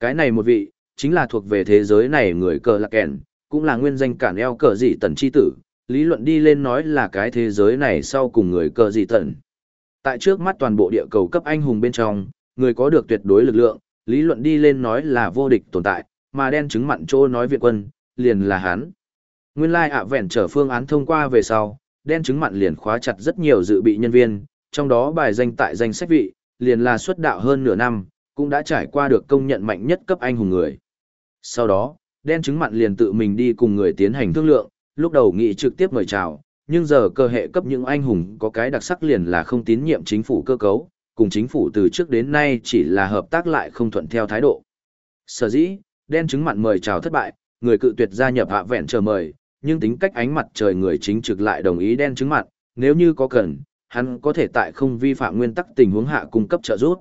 Cái này một vị, chính là thuộc về thế giới này người cờ lạc kèn, cũng là nguyên danh cản eo cờ dị tần chi tử, lý luận đi lên nói là cái thế giới này sau cùng người cờ dị tần. Tại trước mắt toàn bộ địa cầu cấp anh hùng bên trong, người có được tuyệt đối lực lượng, lý luận đi lên nói là vô địch tồn tại, mà đen chứng mặn trô nói viện quân, liền là hắn. Nguyên lai ạ vẹn trở phương án thông qua về sau, đen chứng mặn liền khóa chặt rất nhiều dự bị nhân viên, trong đó bài danh tại danh sách vị, liền là xuất đạo hơn nửa năm, cũng đã trải qua được công nhận mạnh nhất cấp anh hùng người. Sau đó, đen chứng mặn liền tự mình đi cùng người tiến hành thương lượng, lúc đầu nghị trực tiếp mời chào, nhưng giờ cơ hệ cấp những anh hùng có cái đặc sắc liền là không tín nhiệm chính phủ cơ cấu, cùng chính phủ từ trước đến nay chỉ là hợp tác lại không thuận theo thái độ. Sở dĩ, đen chứng mặn mời chào thất bại, người cự tuyệt gia nhập hạ vẹn chờ mời, nhưng tính cách ánh mặt trời người chính trực lại đồng ý đen chứng mặn, nếu như có cần, hắn có thể tại không vi phạm nguyên tắc tình huống hạ cung cấp trợ giúp.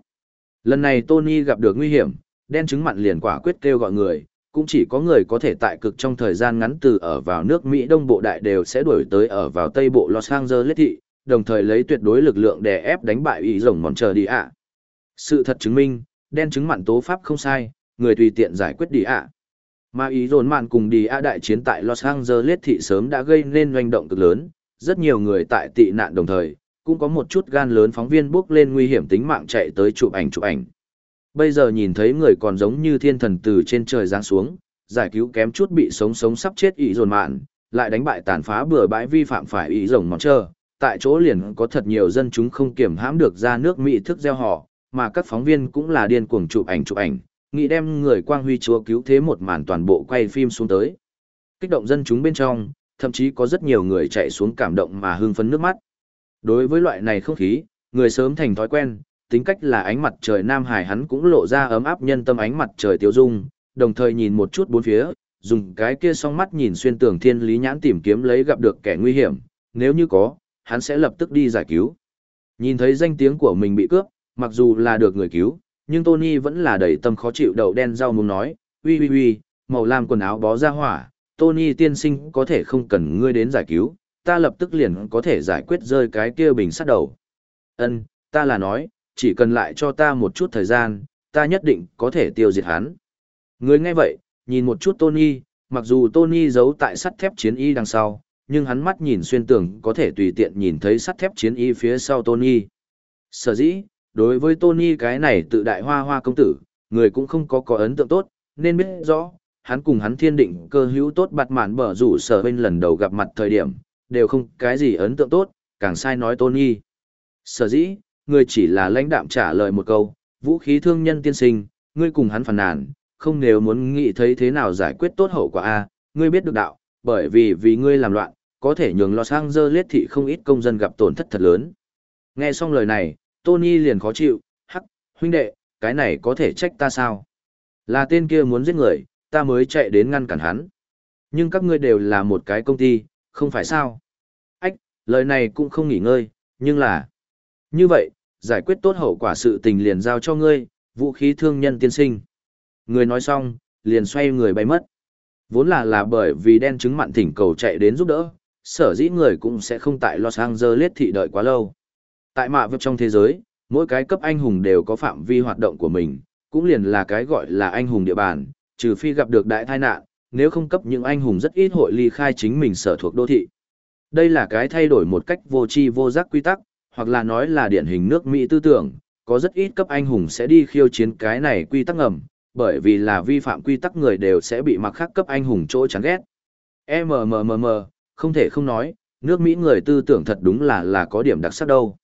Lần này Tony gặp được nguy hiểm, đen chứng mặn liền quả quyết kêu gọi người, cũng chỉ có người có thể tại cực trong thời gian ngắn từ ở vào nước Mỹ Đông Bộ Đại đều sẽ đuổi tới ở vào Tây Bộ Los Angeles thị, đồng thời lấy tuyệt đối lực lượng để ép đánh bại ý rồng mòn chờ đi ạ. Sự thật chứng minh, đen chứng mặn tố pháp không sai, người tùy tiện giải quyết đi ạ. Mà ý dồn mạn cùng đi A đại chiến tại Los Angeles thị sớm đã gây nên doanh động cực lớn, rất nhiều người tại tị nạn đồng thời, cũng có một chút gan lớn phóng viên bước lên nguy hiểm tính mạng chạy tới chụp ảnh chụp ảnh. Bây giờ nhìn thấy người còn giống như thiên thần từ trên trời giáng xuống, giải cứu kém chút bị sống sống sắp chết ý dồn mạn, lại đánh bại tàn phá bừa bãi vi phạm phải ý rồng mòn chờ. Tại chỗ liền có thật nhiều dân chúng không kiểm hãm được ra nước Mỹ thức gieo họ, mà các phóng viên cũng là điên cuồng chụp ảnh chụp ảnh, nghĩ đem người quang huy chúa cứu thế một màn toàn bộ quay phim xuống tới. Kích động dân chúng bên trong, thậm chí có rất nhiều người chạy xuống cảm động mà hưng phấn nước mắt. Đối với loại này không khí, người sớm thành thói quen, tính cách là ánh mặt trời Nam Hải hắn cũng lộ ra ấm áp nhân tâm ánh mặt trời tiêu dung, đồng thời nhìn một chút bốn phía, dùng cái kia song mắt nhìn xuyên tường thiên lý nhãn tìm kiếm lấy gặp được kẻ nguy hiểm, nếu như có, hắn sẽ lập tức đi giải cứu. Nhìn thấy danh tiếng của mình bị cướp, mặc dù là được người cứu, nhưng Tony vẫn là đầy tâm khó chịu đầu đen rau muốn nói, uy uy uy, màu lam quần áo bó ra hỏa, Tony tiên sinh có thể không cần ngươi đến giải cứu, ta lập tức liền có thể giải quyết rơi cái kia bình sắt đầu. Ân, ta là nói, chỉ cần lại cho ta một chút thời gian, ta nhất định có thể tiêu diệt hắn. Người nghe vậy, nhìn một chút Tony, mặc dù Tony giấu tại sắt thép chiến y đằng sau, nhưng hắn mắt nhìn xuyên tường có thể tùy tiện nhìn thấy sắt thép chiến y phía sau Tony. Sở dĩ, đối với Tony cái này tự đại hoa hoa công tử, người cũng không có có ấn tượng tốt, nên biết rõ, hắn cùng hắn thiên định cơ hữu tốt bạt mạn bở rủ sở bên lần đầu gặp mặt thời điểm, đều không cái gì ấn tượng tốt, càng sai nói Tony. Sở dĩ, người chỉ là lãnh đạm trả lời một câu, vũ khí thương nhân tiên sinh, ngươi cùng hắn phản nàn, không nếu muốn nghĩ thấy thế nào giải quyết tốt hậu quả a, ngươi biết được đạo, bởi vì vì ngươi làm loạn, có thể nhường Los Angeles thị không ít công dân gặp tổn thất thật lớn. Nghe xong lời này, Tony liền khó chịu, hắc, huynh đệ, cái này có thể trách ta sao? Là tên kia muốn giết người, ta mới chạy đến ngăn cản hắn. Nhưng các ngươi đều là một cái công ty, không phải sao? Ách, lời này cũng không nghỉ ngơi, nhưng là... Như vậy, giải quyết tốt hậu quả sự tình liền giao cho ngươi, vũ khí thương nhân tiên sinh. Người nói xong, liền xoay người bay mất. Vốn là là bởi vì đen chứng mặn thỉnh cầu chạy đến giúp đỡ, sở dĩ người cũng sẽ không tại Los Angeles thị đợi quá lâu. Tại mạ vực trong thế giới, mỗi cái cấp anh hùng đều có phạm vi hoạt động của mình, cũng liền là cái gọi là anh hùng địa bàn, trừ phi gặp được đại tai nạn, nếu không cấp những anh hùng rất ít hội ly khai chính mình sở thuộc đô thị. Đây là cái thay đổi một cách vô tri vô giác quy tắc, hoặc là nói là điển hình nước Mỹ tư tưởng, có rất ít cấp anh hùng sẽ đi khiêu chiến cái này quy tắc ngầm, bởi vì là vi phạm quy tắc người đều sẽ bị mặc khác cấp anh hùng chỗ chán ghét. MMMM, không thể không nói, nước Mỹ người tư tưởng thật đúng là là có điểm đặc sắc đâu.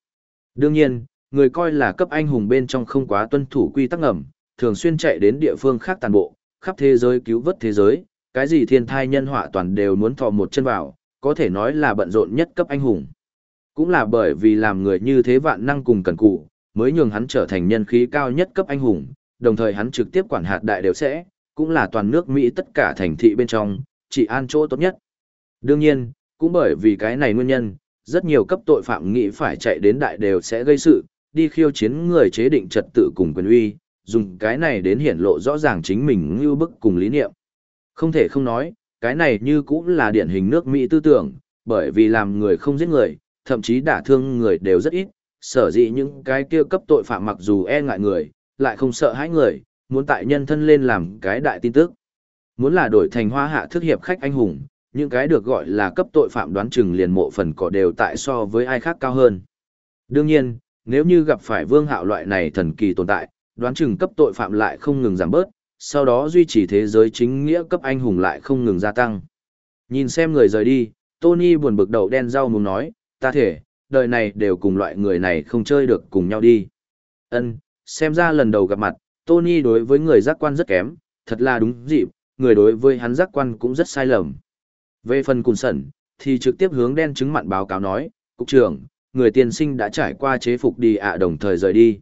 Đương nhiên, người coi là cấp anh hùng bên trong không quá tuân thủ quy tắc ngầm, thường xuyên chạy đến địa phương khác tàn bộ, khắp thế giới cứu vớt thế giới, cái gì thiên thai nhân họa toàn đều muốn thò một chân vào, có thể nói là bận rộn nhất cấp anh hùng. Cũng là bởi vì làm người như thế vạn năng cùng cần cụ, mới nhường hắn trở thành nhân khí cao nhất cấp anh hùng, đồng thời hắn trực tiếp quản hạt đại đều sẽ, cũng là toàn nước Mỹ tất cả thành thị bên trong, chỉ an chỗ tốt nhất. Đương nhiên, cũng bởi vì cái này nguyên nhân, rất nhiều cấp tội phạm nghĩ phải chạy đến đại đều sẽ gây sự, đi khiêu chiến người chế định trật tự cùng quyền uy, dùng cái này đến hiển lộ rõ ràng chính mình như bức cùng lý niệm. Không thể không nói, cái này như cũng là điển hình nước Mỹ tư tưởng, bởi vì làm người không giết người, thậm chí đả thương người đều rất ít, sở dĩ những cái kia cấp tội phạm mặc dù e ngại người, lại không sợ hãi người, muốn tại nhân thân lên làm cái đại tin tức. Muốn là đổi thành hoa hạ thức hiệp khách anh hùng, những cái được gọi là cấp tội phạm đoán chừng liền mộ phần cỏ đều tại so với ai khác cao hơn. Đương nhiên, nếu như gặp phải vương hạo loại này thần kỳ tồn tại, đoán chừng cấp tội phạm lại không ngừng giảm bớt, sau đó duy trì thế giới chính nghĩa cấp anh hùng lại không ngừng gia tăng. Nhìn xem người rời đi, Tony buồn bực đầu đen rau muốn nói, ta thể, đời này đều cùng loại người này không chơi được cùng nhau đi. Ân, xem ra lần đầu gặp mặt, Tony đối với người giác quan rất kém, thật là đúng dịp, người đối với hắn giác quan cũng rất sai lầm. Về phần cùn sẩn, thì trực tiếp hướng đen chứng mặn báo cáo nói, Cục trưởng, người tiên sinh đã trải qua chế phục đi ạ đồng thời rời đi.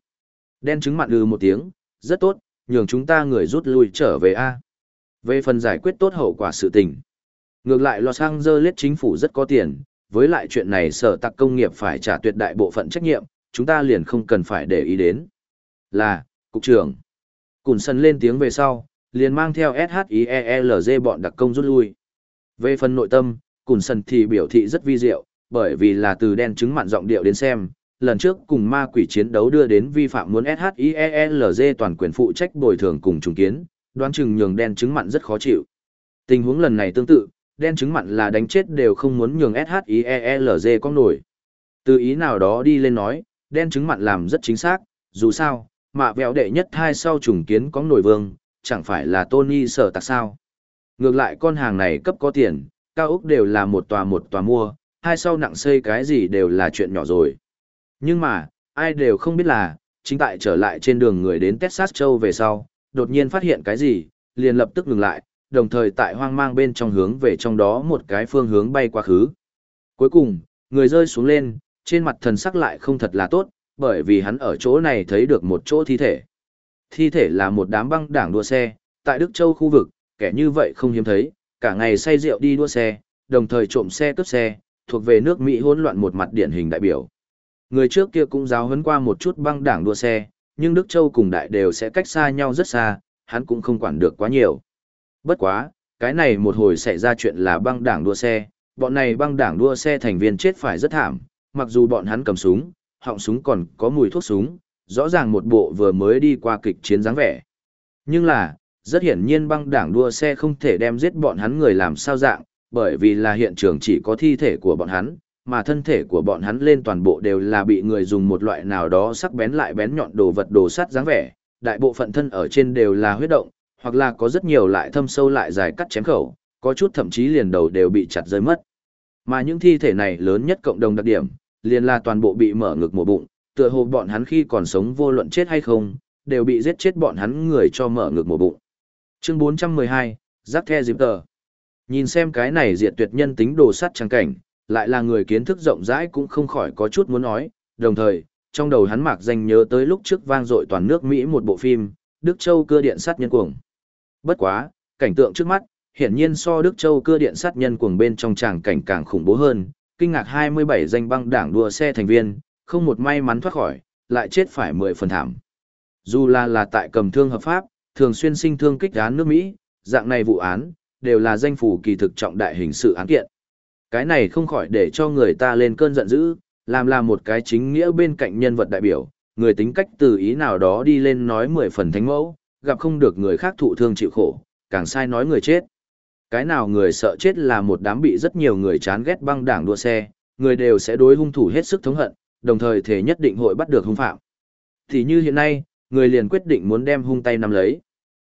Đen chứng mặn ư một tiếng, rất tốt, nhường chúng ta người rút lui trở về A. Về phần giải quyết tốt hậu quả sự tình. Ngược lại Los Angeles chính phủ rất có tiền, với lại chuyện này sở tặc công nghiệp phải trả tuyệt đại bộ phận trách nhiệm, chúng ta liền không cần phải để ý đến. Là, Cục trưởng. Cùn sân lên tiếng về sau, liền mang theo SHIELZ bọn đặc công rút lui. Về phần nội tâm, Cùn sân thì biểu thị rất vi diệu, bởi vì là từ đen chứng mặn giọng điệu đến xem, lần trước cùng ma quỷ chiến đấu đưa đến vi phạm muốn SHIELZ toàn quyền phụ trách bồi thường cùng trùng kiến, đoán chừng nhường đen chứng mặn rất khó chịu. Tình huống lần này tương tự, đen chứng mặn là đánh chết đều không muốn nhường SHIELZ con nổi. Từ ý nào đó đi lên nói, đen chứng mặn làm rất chính xác, dù sao, mạ vẹo đệ nhất hai sau trùng kiến có nổi vương, chẳng phải là Tony sở tạc sao. Ngược lại con hàng này cấp có tiền, cao ốc đều là một tòa một tòa mua, hai sau nặng xây cái gì đều là chuyện nhỏ rồi. Nhưng mà, ai đều không biết là, chính tại trở lại trên đường người đến Texas Châu về sau, đột nhiên phát hiện cái gì, liền lập tức ngừng lại, đồng thời tại hoang mang bên trong hướng về trong đó một cái phương hướng bay quá khứ. Cuối cùng, người rơi xuống lên, trên mặt thần sắc lại không thật là tốt, bởi vì hắn ở chỗ này thấy được một chỗ thi thể. Thi thể là một đám băng đảng đua xe, tại Đức Châu khu vực, kẻ như vậy không hiếm thấy, cả ngày say rượu đi đua xe, đồng thời trộm xe cướp xe, thuộc về nước Mỹ hỗn loạn một mặt điển hình đại biểu. Người trước kia cũng giáo huấn qua một chút băng đảng đua xe, nhưng Đức Châu cùng đại đều sẽ cách xa nhau rất xa, hắn cũng không quản được quá nhiều. Bất quá, cái này một hồi xảy ra chuyện là băng đảng đua xe, bọn này băng đảng đua xe thành viên chết phải rất thảm, mặc dù bọn hắn cầm súng, họng súng còn có mùi thuốc súng, rõ ràng một bộ vừa mới đi qua kịch chiến dáng vẻ. Nhưng là, rất hiển nhiên băng đảng đua xe không thể đem giết bọn hắn người làm sao dạng, bởi vì là hiện trường chỉ có thi thể của bọn hắn, mà thân thể của bọn hắn lên toàn bộ đều là bị người dùng một loại nào đó sắc bén lại bén nhọn đồ vật đồ sắt dáng vẻ, đại bộ phận thân ở trên đều là huyết động, hoặc là có rất nhiều lại thâm sâu lại dài cắt chém khẩu, có chút thậm chí liền đầu đều bị chặt rơi mất. Mà những thi thể này lớn nhất cộng đồng đặc điểm, liền là toàn bộ bị mở ngực mổ bụng, tựa hồ bọn hắn khi còn sống vô luận chết hay không, đều bị giết chết bọn hắn người cho mở ngực mổ bụng. Chương 412, Giáp The Dịp Tờ. Nhìn xem cái này diệt tuyệt nhân tính đồ sắt trang cảnh, lại là người kiến thức rộng rãi cũng không khỏi có chút muốn nói, đồng thời, trong đầu hắn mạc danh nhớ tới lúc trước vang dội toàn nước Mỹ một bộ phim, Đức Châu cưa điện sắt nhân cuồng. Bất quá, cảnh tượng trước mắt, hiển nhiên so Đức Châu cưa điện sắt nhân cuồng bên trong tràng cảnh càng khủng bố hơn, kinh ngạc 27 danh băng đảng đua xe thành viên, không một may mắn thoát khỏi, lại chết phải 10 phần thảm. Dù là là tại cầm thương hợp pháp, thường xuyên sinh thương kích án nước Mỹ, dạng này vụ án, đều là danh phủ kỳ thực trọng đại hình sự án kiện. Cái này không khỏi để cho người ta lên cơn giận dữ, làm là một cái chính nghĩa bên cạnh nhân vật đại biểu, người tính cách từ ý nào đó đi lên nói mười phần thánh mẫu, gặp không được người khác thụ thương chịu khổ, càng sai nói người chết. Cái nào người sợ chết là một đám bị rất nhiều người chán ghét băng đảng đua xe, người đều sẽ đối hung thủ hết sức thống hận, đồng thời thể nhất định hội bắt được hung phạm. Thì như hiện nay, người liền quyết định muốn đem hung tay nắm lấy.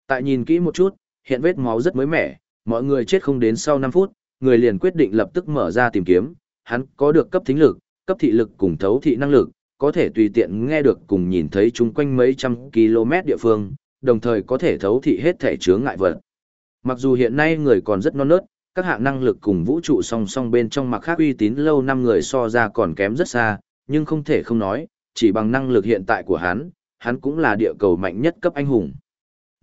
Tại nhìn kỹ một chút, hiện vết máu rất mới mẻ, mọi người chết không đến sau 5 phút, người liền quyết định lập tức mở ra tìm kiếm, hắn có được cấp thính lực, cấp thị lực cùng thấu thị năng lực, có thể tùy tiện nghe được cùng nhìn thấy chung quanh mấy trăm km địa phương, đồng thời có thể thấu thị hết thể chướng ngại vật. Mặc dù hiện nay người còn rất non nớt, các hạng năng lực cùng vũ trụ song song bên trong mặc khác uy tín lâu năm người so ra còn kém rất xa, nhưng không thể không nói, chỉ bằng năng lực hiện tại của hắn, hắn cũng là địa cầu mạnh nhất cấp anh hùng.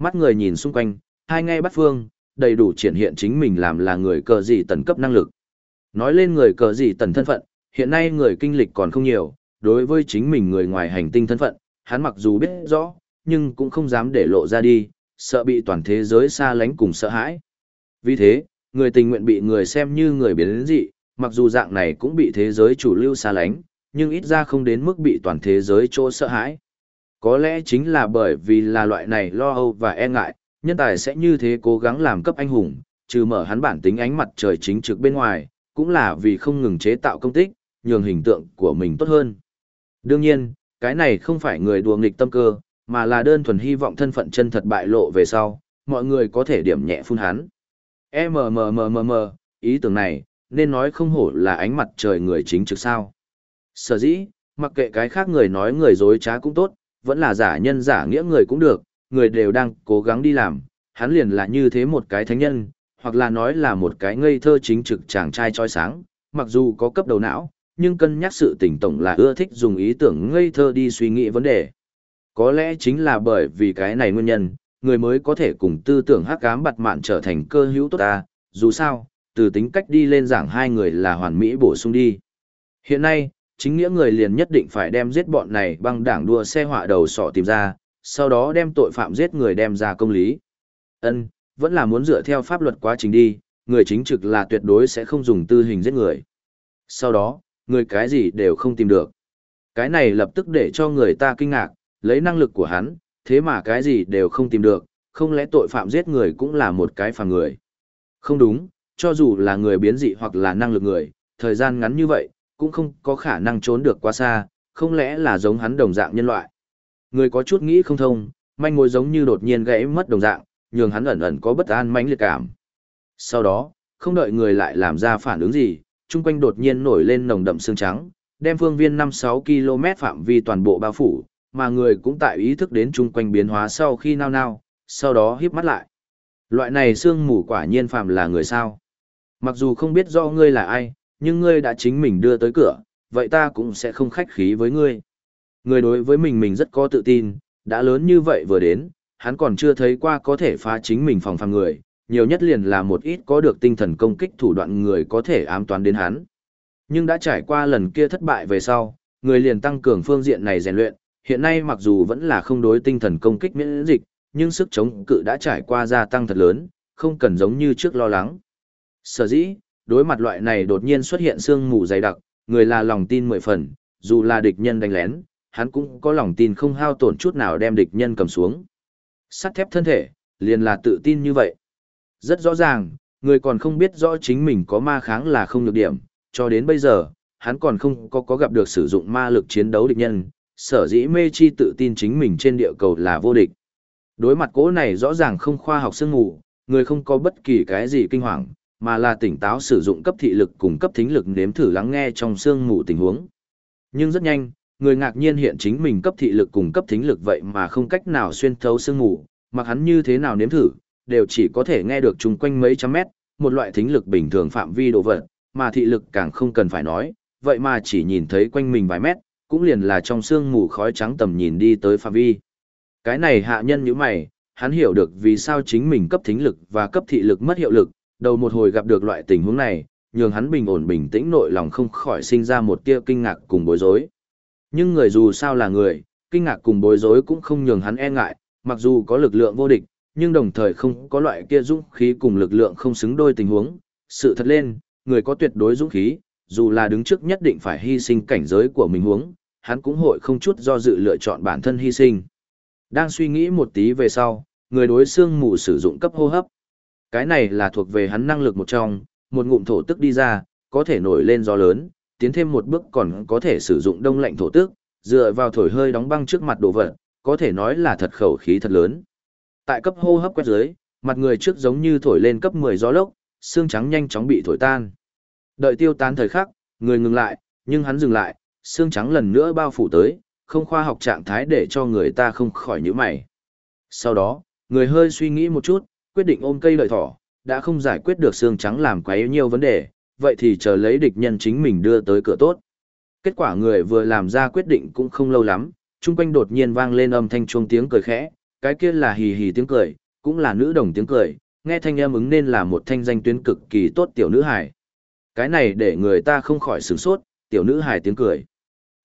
Mắt người nhìn xung quanh, hai ngay bắt phương, đầy đủ triển hiện chính mình làm là người cờ gì tần cấp năng lực. Nói lên người cờ gì tần thân phận, hiện nay người kinh lịch còn không nhiều, đối với chính mình người ngoài hành tinh thân phận, hắn mặc dù biết rõ, nhưng cũng không dám để lộ ra đi, sợ bị toàn thế giới xa lánh cùng sợ hãi. Vì thế, người tình nguyện bị người xem như người biến dị, mặc dù dạng này cũng bị thế giới chủ lưu xa lánh, nhưng ít ra không đến mức bị toàn thế giới chỗ sợ hãi. Có lẽ chính là bởi vì là loại này lo âu và e ngại, nhân tài sẽ như thế cố gắng làm cấp anh hùng, trừ mở hắn bản tính ánh mặt trời chính trực bên ngoài, cũng là vì không ngừng chế tạo công tích, nhường hình tượng của mình tốt hơn. Đương nhiên, cái này không phải người đùa nghịch tâm cơ, mà là đơn thuần hy vọng thân phận chân thật bại lộ về sau, mọi người có thể điểm nhẹ phun hắn. MMMMM, ý tưởng này, nên nói không hổ là ánh mặt trời người chính trực sao. Sở dĩ, mặc kệ cái khác người nói người dối trá cũng tốt, vẫn là giả nhân giả nghĩa người cũng được, người đều đang cố gắng đi làm, hắn liền là như thế một cái thánh nhân, hoặc là nói là một cái ngây thơ chính trực chàng trai trói sáng, mặc dù có cấp đầu não, nhưng cân nhắc sự tỉnh tổng là ưa thích dùng ý tưởng ngây thơ đi suy nghĩ vấn đề. Có lẽ chính là bởi vì cái này nguyên nhân, người mới có thể cùng tư tưởng hắc ám bặt mạn trở thành cơ hữu tốt ta, dù sao, từ tính cách đi lên giảng hai người là hoàn mỹ bổ sung đi. Hiện nay, chính nghĩa người liền nhất định phải đem giết bọn này băng đảng đua xe họa đầu sọ tìm ra, sau đó đem tội phạm giết người đem ra công lý. Ân, vẫn là muốn dựa theo pháp luật quá trình đi, người chính trực là tuyệt đối sẽ không dùng tư hình giết người. Sau đó, người cái gì đều không tìm được. Cái này lập tức để cho người ta kinh ngạc, lấy năng lực của hắn, thế mà cái gì đều không tìm được, không lẽ tội phạm giết người cũng là một cái phàm người. Không đúng, cho dù là người biến dị hoặc là năng lực người, thời gian ngắn như vậy, cũng không có khả năng trốn được quá xa, không lẽ là giống hắn đồng dạng nhân loại. Người có chút nghĩ không thông, manh mối giống như đột nhiên gãy mất đồng dạng, nhường hắn ẩn ẩn có bất an mãnh liệt cảm. Sau đó, không đợi người lại làm ra phản ứng gì, chung quanh đột nhiên nổi lên nồng đậm xương trắng, đem phương viên 5-6 km phạm vi toàn bộ bao phủ, mà người cũng tại ý thức đến chung quanh biến hóa sau khi nao nao, sau đó híp mắt lại. Loại này xương mù quả nhiên phạm là người sao. Mặc dù không biết do ngươi là ai, nhưng ngươi đã chính mình đưa tới cửa, vậy ta cũng sẽ không khách khí với ngươi. Người đối với mình mình rất có tự tin, đã lớn như vậy vừa đến, hắn còn chưa thấy qua có thể phá chính mình phòng phàng người, nhiều nhất liền là một ít có được tinh thần công kích thủ đoạn người có thể ám toán đến hắn. Nhưng đã trải qua lần kia thất bại về sau, người liền tăng cường phương diện này rèn luyện, hiện nay mặc dù vẫn là không đối tinh thần công kích miễn dịch, nhưng sức chống cự đã trải qua gia tăng thật lớn, không cần giống như trước lo lắng. Sở dĩ, đối mặt loại này đột nhiên xuất hiện sương mù dày đặc, người là lòng tin mười phần, dù là địch nhân đánh lén, hắn cũng có lòng tin không hao tổn chút nào đem địch nhân cầm xuống. Sắt thép thân thể, liền là tự tin như vậy. Rất rõ ràng, người còn không biết rõ chính mình có ma kháng là không được điểm, cho đến bây giờ, hắn còn không có có gặp được sử dụng ma lực chiến đấu địch nhân, sở dĩ mê chi tự tin chính mình trên địa cầu là vô địch. Đối mặt cố này rõ ràng không khoa học sương ngủ, người không có bất kỳ cái gì kinh hoàng, mà là tỉnh táo sử dụng cấp thị lực cùng cấp thính lực nếm thử lắng nghe trong sương mù tình huống. Nhưng rất nhanh, người ngạc nhiên hiện chính mình cấp thị lực cùng cấp thính lực vậy mà không cách nào xuyên thấu sương mù, mặc hắn như thế nào nếm thử, đều chỉ có thể nghe được chung quanh mấy trăm mét, một loại thính lực bình thường phạm vi đồ vật, mà thị lực càng không cần phải nói, vậy mà chỉ nhìn thấy quanh mình vài mét, cũng liền là trong sương mù khói trắng tầm nhìn đi tới phạm vi. Cái này hạ nhân như mày, hắn hiểu được vì sao chính mình cấp thính lực và cấp thị lực mất hiệu lực, đầu một hồi gặp được loại tình huống này, nhường hắn bình ổn bình tĩnh nội lòng không khỏi sinh ra một tia kinh ngạc cùng bối rối. Nhưng người dù sao là người, kinh ngạc cùng bối rối cũng không nhường hắn e ngại, mặc dù có lực lượng vô địch, nhưng đồng thời không có loại kia dũng khí cùng lực lượng không xứng đôi tình huống. Sự thật lên, người có tuyệt đối dũng khí, dù là đứng trước nhất định phải hy sinh cảnh giới của mình huống, hắn cũng hội không chút do dự lựa chọn bản thân hy sinh. Đang suy nghĩ một tí về sau, người đối xương mù sử dụng cấp hô hấp. Cái này là thuộc về hắn năng lực một trong, một ngụm thổ tức đi ra, có thể nổi lên gió lớn, tiến thêm một bước còn có thể sử dụng đông lạnh thổ tức, dựa vào thổi hơi đóng băng trước mặt đồ vật, có thể nói là thật khẩu khí thật lớn. Tại cấp hô hấp quét dưới, mặt người trước giống như thổi lên cấp 10 gió lốc, xương trắng nhanh chóng bị thổi tan. Đợi tiêu tán thời khắc, người ngừng lại, nhưng hắn dừng lại, xương trắng lần nữa bao phủ tới, không khoa học trạng thái để cho người ta không khỏi nhíu mày. Sau đó, người hơi suy nghĩ một chút, quyết định ôm cây lợi thỏ, đã không giải quyết được xương trắng làm quấy nhiều vấn đề, vậy thì chờ lấy địch nhân chính mình đưa tới cửa tốt. Kết quả người vừa làm ra quyết định cũng không lâu lắm, chung quanh đột nhiên vang lên âm thanh chuông tiếng cười khẽ, cái kia là hì hì tiếng cười, cũng là nữ đồng tiếng cười, nghe thanh âm ứng nên là một thanh danh tuyến cực kỳ tốt tiểu nữ hài. Cái này để người ta không khỏi sửng sốt, tiểu nữ hài tiếng cười.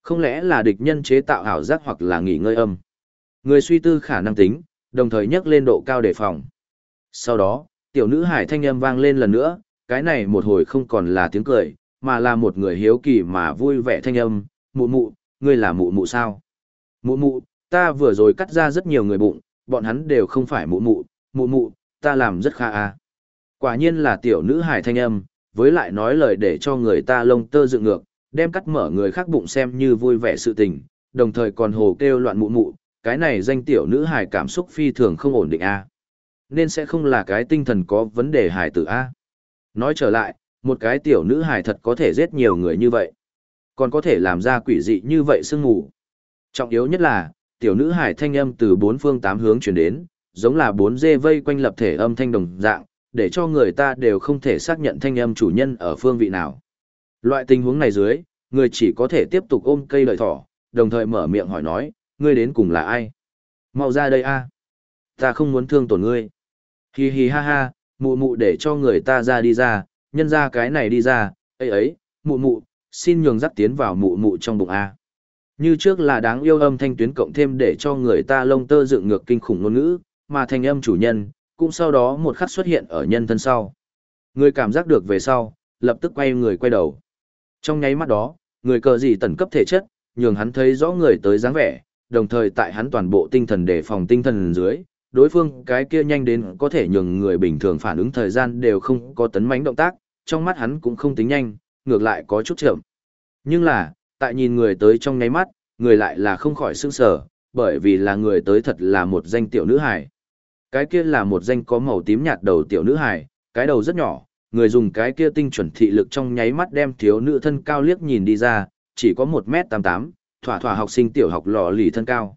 Không lẽ là địch nhân chế tạo ảo giác hoặc là nghỉ ngơi âm? Người suy tư khả năng tính, đồng thời nhắc lên độ cao đề phòng. Sau đó, tiểu nữ hải thanh âm vang lên lần nữa, cái này một hồi không còn là tiếng cười, mà là một người hiếu kỳ mà vui vẻ thanh âm, mụ mụ, ngươi là mụ mụ sao? Mụ mụ, ta vừa rồi cắt ra rất nhiều người bụng, bọn hắn đều không phải mụ mụ, mụ mụ, ta làm rất kha à. Quả nhiên là tiểu nữ hải thanh âm, với lại nói lời để cho người ta lông tơ dựng ngược, đem cắt mở người khác bụng xem như vui vẻ sự tình, đồng thời còn hồ kêu loạn mụ mụ, cái này danh tiểu nữ hải cảm xúc phi thường không ổn định a. À. Nên sẽ không là cái tinh thần có vấn đề hải tử a. Nói trở lại, một cái tiểu nữ hải thật có thể giết nhiều người như vậy, còn có thể làm ra quỷ dị như vậy sương ngủ. Trọng yếu nhất là, tiểu nữ hải thanh âm từ bốn phương tám hướng truyền đến, giống là bốn dê vây quanh lập thể âm thanh đồng dạng, để cho người ta đều không thể xác nhận thanh âm chủ nhân ở phương vị nào. Loại tình huống này dưới, người chỉ có thể tiếp tục ôm cây lợi thỏ, đồng thời mở miệng hỏi nói, ngươi đến cùng là ai? Mau ra đây a, Ta không muốn thương tổn ngươi. Hi hi ha ha, mụ mụ để cho người ta ra đi ra, nhân ra cái này đi ra, ấy ấy, mụ mụ, xin nhường dắt tiến vào mụ mụ trong bụng a. Như trước là đáng yêu âm thanh tuyến cộng thêm để cho người ta lông tơ dựng ngược kinh khủng ngôn ngữ, mà thanh âm chủ nhân, cũng sau đó một khắc xuất hiện ở nhân thân sau. Người cảm giác được về sau, lập tức quay người quay đầu. Trong nháy mắt đó, người cờ gì tẩn cấp thể chất, nhường hắn thấy rõ người tới dáng vẻ, đồng thời tại hắn toàn bộ tinh thần đề phòng tinh thần dưới, đối phương cái kia nhanh đến có thể nhường người bình thường phản ứng thời gian đều không có tấn mãnh động tác, trong mắt hắn cũng không tính nhanh, ngược lại có chút chậm. Nhưng là, tại nhìn người tới trong nháy mắt, người lại là không khỏi sững sờ, bởi vì là người tới thật là một danh tiểu nữ hài. Cái kia là một danh có màu tím nhạt đầu tiểu nữ hài, Cái đầu rất nhỏ, người dùng cái kia tinh chuẩn thị lực trong nháy mắt đem thiếu nữ thân cao liếc nhìn đi ra, chỉ có 1m88, thỏa thỏa học sinh tiểu học lò lì thân cao.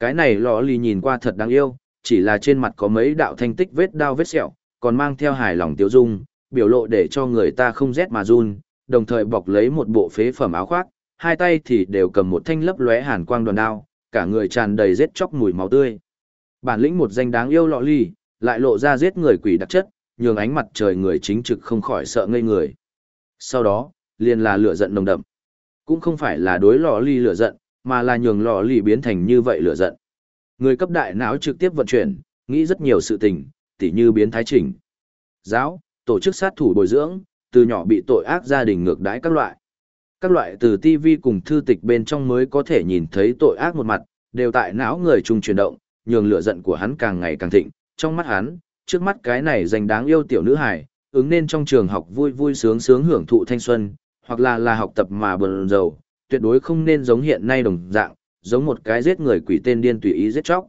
Cái này lò lì nhìn qua thật đáng yêu, chỉ là trên mặt có mấy đạo thanh tích vết đao vết sẹo, còn mang theo hài lòng tiêu dung, biểu lộ để cho người ta không rét mà run, đồng thời bọc lấy một bộ phế phẩm áo khoác, hai tay thì đều cầm một thanh lấp lóe hàn quang đoàn đao, cả người tràn đầy rết chóc mùi máu tươi. Bản lĩnh một danh đáng yêu lọ ly, lại lộ ra giết người quỷ đặc chất, nhường ánh mặt trời người chính trực không khỏi sợ ngây người. Sau đó, liền là lửa giận nồng đậm. Cũng không phải là đối lọ ly lửa giận, mà là nhường lọ ly biến thành như vậy lửa giận. Người cấp đại não trực tiếp vận chuyển, nghĩ rất nhiều sự tình, tỉ như biến thái chỉnh. Giáo, tổ chức sát thủ bồi dưỡng, từ nhỏ bị tội ác gia đình ngược đãi các loại. Các loại từ TV cùng thư tịch bên trong mới có thể nhìn thấy tội ác một mặt, đều tại não người chung chuyển động, nhường lửa giận của hắn càng ngày càng thịnh. Trong mắt hắn, trước mắt cái này dành đáng yêu tiểu nữ hài, ứng nên trong trường học vui vui sướng sướng hưởng thụ thanh xuân, hoặc là là học tập mà bần dầu, tuyệt đối không nên giống hiện nay đồng dạng, giống một cái giết người quỷ tên điên tùy ý giết chóc.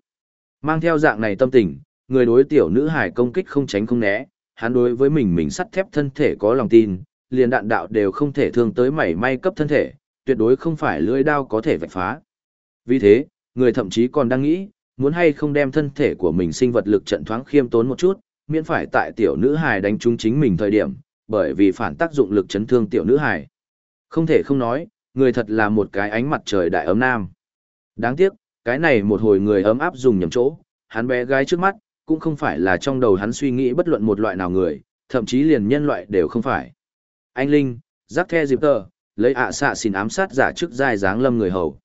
Mang theo dạng này tâm tình, người đối tiểu nữ hải công kích không tránh không né, hắn đối với mình mình sắt thép thân thể có lòng tin, liền đạn đạo đều không thể thương tới mảy may cấp thân thể, tuyệt đối không phải lưỡi đao có thể vạch phá. Vì thế, người thậm chí còn đang nghĩ, muốn hay không đem thân thể của mình sinh vật lực trận thoáng khiêm tốn một chút, miễn phải tại tiểu nữ hài đánh trúng chính mình thời điểm, bởi vì phản tác dụng lực chấn thương tiểu nữ hài. Không thể không nói, người thật là một cái ánh mặt trời đại ấm nam. Đáng tiếc, cái này một hồi người ấm áp dùng nhầm chỗ, hắn bé gái trước mắt, cũng không phải là trong đầu hắn suy nghĩ bất luận một loại nào người, thậm chí liền nhân loại đều không phải. Anh Linh, giác the dịp tờ, lấy ạ xạ xin ám sát giả trước giai dáng lâm người hầu.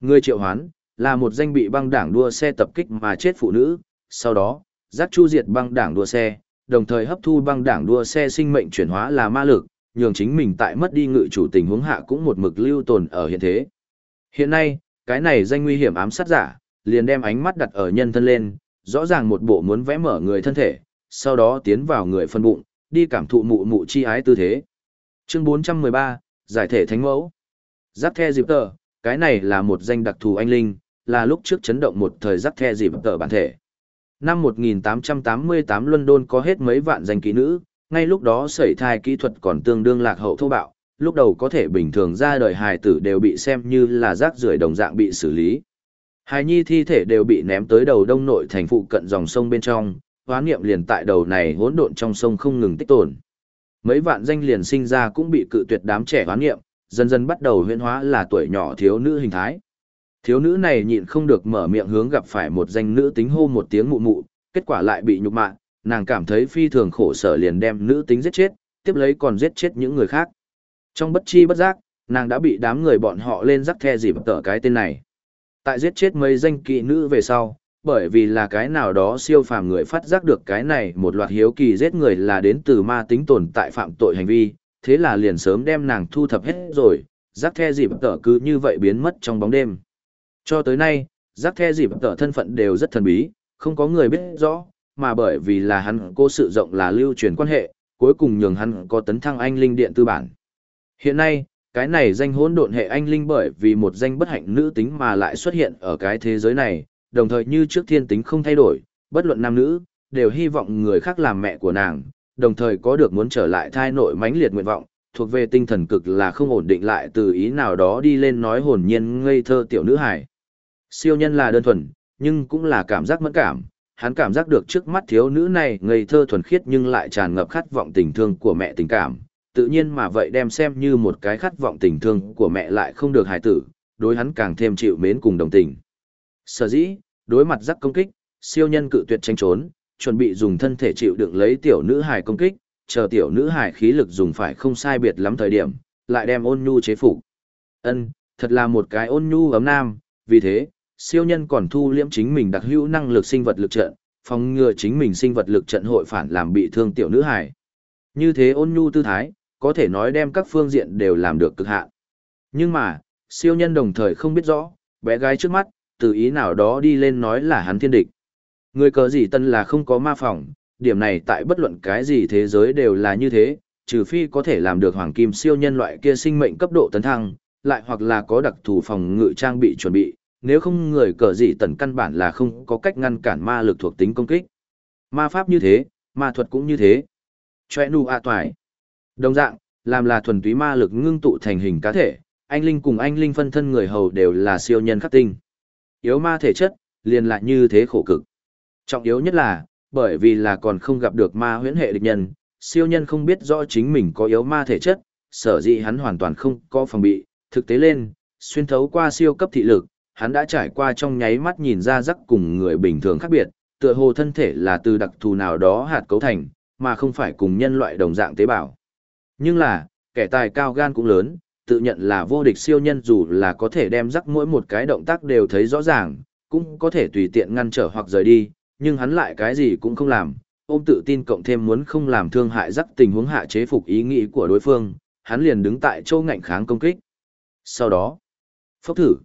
Người triệu hoán, là một danh bị băng đảng đua xe tập kích mà chết phụ nữ, sau đó, giác chu diệt băng đảng đua xe, đồng thời hấp thu băng đảng đua xe sinh mệnh chuyển hóa là ma lực, nhường chính mình tại mất đi ngự chủ tình huống hạ cũng một mực lưu tồn ở hiện thế. Hiện nay, cái này danh nguy hiểm ám sát giả, liền đem ánh mắt đặt ở nhân thân lên, rõ ràng một bộ muốn vẽ mở người thân thể, sau đó tiến vào người phân bụng, đi cảm thụ mụ mụ chi ái tư thế. Chương 413, Giải thể Thánh Mẫu Giáp the dịp tờ, cái này là một danh đặc thù anh linh, là lúc trước chấn động một thời giáp the dịp tờ bản thể. Năm 1888 London có hết mấy vạn danh kỹ nữ, ngay lúc đó sẩy thai kỹ thuật còn tương đương lạc hậu thô bạo, lúc đầu có thể bình thường ra đời hài tử đều bị xem như là rác rưởi đồng dạng bị xử lý. Hài nhi thi thể đều bị ném tới đầu đông nội thành phụ cận dòng sông bên trong, hóa niệm liền tại đầu này hỗn độn trong sông không ngừng tích tổn. Mấy vạn danh liền sinh ra cũng bị cự tuyệt đám trẻ hóa niệm, dần dần bắt đầu huyễn hóa là tuổi nhỏ thiếu nữ hình thái. Thiếu nữ này nhịn không được mở miệng hướng gặp phải một danh nữ tính hô một tiếng mụ mụ, kết quả lại bị nhục mạ, nàng cảm thấy phi thường khổ sở liền đem nữ tính giết chết, tiếp lấy còn giết chết những người khác. Trong bất chi bất giác, nàng đã bị đám người bọn họ lên rắc the dịp tở cái tên này. Tại giết chết mấy danh kỵ nữ về sau, bởi vì là cái nào đó siêu phàm người phát giác được cái này một loạt hiếu kỳ giết người là đến từ ma tính tồn tại phạm tội hành vi, thế là liền sớm đem nàng thu thập hết rồi, rắc the dịp tở cứ như vậy biến mất trong bóng đêm. Cho tới nay, rắc the dịp tở thân phận đều rất thần bí, không có người biết rõ, mà bởi vì là hắn cô sự rộng là lưu truyền quan hệ, cuối cùng nhường hắn có tấn thăng anh linh điện tư bản. Hiện nay, cái này danh hỗn độn hệ anh linh bởi vì một danh bất hạnh nữ tính mà lại xuất hiện ở cái thế giới này, đồng thời như trước thiên tính không thay đổi, bất luận nam nữ, đều hy vọng người khác làm mẹ của nàng, đồng thời có được muốn trở lại thai nội mãnh liệt nguyện vọng, thuộc về tinh thần cực là không ổn định lại từ ý nào đó đi lên nói hồn nhiên ngây thơ tiểu nữ hải. Siêu nhân là đơn thuần, nhưng cũng là cảm giác mẫn cảm, hắn cảm giác được trước mắt thiếu nữ này ngây thơ thuần khiết nhưng lại tràn ngập khát vọng tình thương của mẹ tình cảm, tự nhiên mà vậy đem xem như một cái khát vọng tình thương của mẹ lại không được hài tử, đối hắn càng thêm chịu mến cùng đồng tình. Sở dĩ, đối mặt rắc công kích, siêu nhân cự tuyệt tranh trốn, chuẩn bị dùng thân thể chịu đựng lấy tiểu nữ hài công kích, chờ tiểu nữ hài khí lực dùng phải không sai biệt lắm thời điểm, lại đem ôn nhu chế phục. Ân, thật là một cái ôn nhu ấm nam, vì thế, siêu nhân còn thu liễm chính mình đặc hữu năng lực sinh vật lực trận, phòng ngừa chính mình sinh vật lực trận hội phản làm bị thương tiểu nữ hài. Như thế ôn nhu tư thái, có thể nói đem các phương diện đều làm được cực hạn. Nhưng mà, siêu nhân đồng thời không biết rõ, bé gái trước mắt, từ ý nào đó đi lên nói là hắn thiên địch. Người cờ gì tân là không có ma phòng, điểm này tại bất luận cái gì thế giới đều là như thế, trừ phi có thể làm được hoàng kim siêu nhân loại kia sinh mệnh cấp độ tấn thăng, lại hoặc là có đặc thù phòng ngự trang bị chuẩn bị, nếu không người cờ gì tần căn bản là không có cách ngăn cản ma lực thuộc tính công kích. Ma pháp như thế, ma thuật cũng như thế. Chòe nụ à toài. Đồng dạng, làm là thuần túy ma lực ngưng tụ thành hình cá thể, anh linh cùng anh linh phân thân người hầu đều là siêu nhân khắc tinh. Yếu ma thể chất, liền lại như thế khổ cực. Trọng yếu nhất là, bởi vì là còn không gặp được ma huyễn hệ địch nhân, siêu nhân không biết rõ chính mình có yếu ma thể chất, sở dĩ hắn hoàn toàn không có phòng bị, thực tế lên, xuyên thấu qua siêu cấp thị lực, hắn đã trải qua trong nháy mắt nhìn ra rắc cùng người bình thường khác biệt, tựa hồ thân thể là từ đặc thù nào đó hạt cấu thành, mà không phải cùng nhân loại đồng dạng tế bào. Nhưng là, kẻ tài cao gan cũng lớn, tự nhận là vô địch siêu nhân dù là có thể đem rắc mỗi một cái động tác đều thấy rõ ràng, cũng có thể tùy tiện ngăn trở hoặc rời đi, nhưng hắn lại cái gì cũng không làm, ôm tự tin cộng thêm muốn không làm thương hại rắc tình huống hạ chế phục ý nghĩ của đối phương, hắn liền đứng tại châu ngạnh kháng công kích. Sau đó, phốc thử,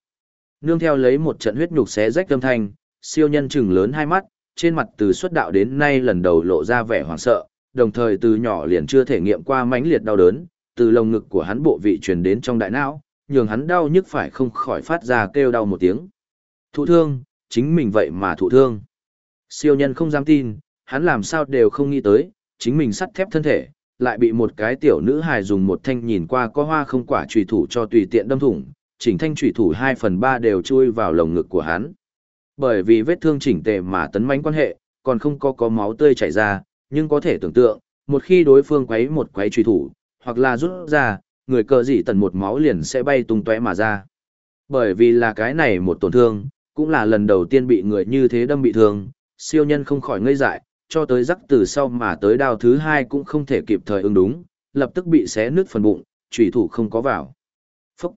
nương theo lấy một trận huyết nhục xé rách âm thanh, siêu nhân chừng lớn hai mắt, trên mặt từ xuất đạo đến nay lần đầu lộ ra vẻ hoảng sợ, đồng thời từ nhỏ liền chưa thể nghiệm qua mãnh liệt đau đớn, từ lồng ngực của hắn bộ vị truyền đến trong đại não, nhường hắn đau nhức phải không khỏi phát ra kêu đau một tiếng. Thụ thương, chính mình vậy mà thụ thương. Siêu nhân không dám tin, hắn làm sao đều không nghĩ tới, chính mình sắt thép thân thể, lại bị một cái tiểu nữ hài dùng một thanh nhìn qua có hoa không quả trùy thủ cho tùy tiện đâm thủng, chỉnh thanh trùy thủ 2 phần 3 đều chui vào lồng ngực của hắn. Bởi vì vết thương chỉnh tề mà tấn mãnh quan hệ, còn không có có máu tươi chảy ra, nhưng có thể tưởng tượng, một khi đối phương quấy một quấy truy thủ, hoặc là rút ra, người cờ dị tần một máu liền sẽ bay tung tóe mà ra. Bởi vì là cái này một tổn thương, cũng là lần đầu tiên bị người như thế đâm bị thương, siêu nhân không khỏi ngây dại, cho tới rắc từ sau mà tới đao thứ hai cũng không thể kịp thời ứng đúng, lập tức bị xé nứt phần bụng, truy thủ không có vào. Phúc!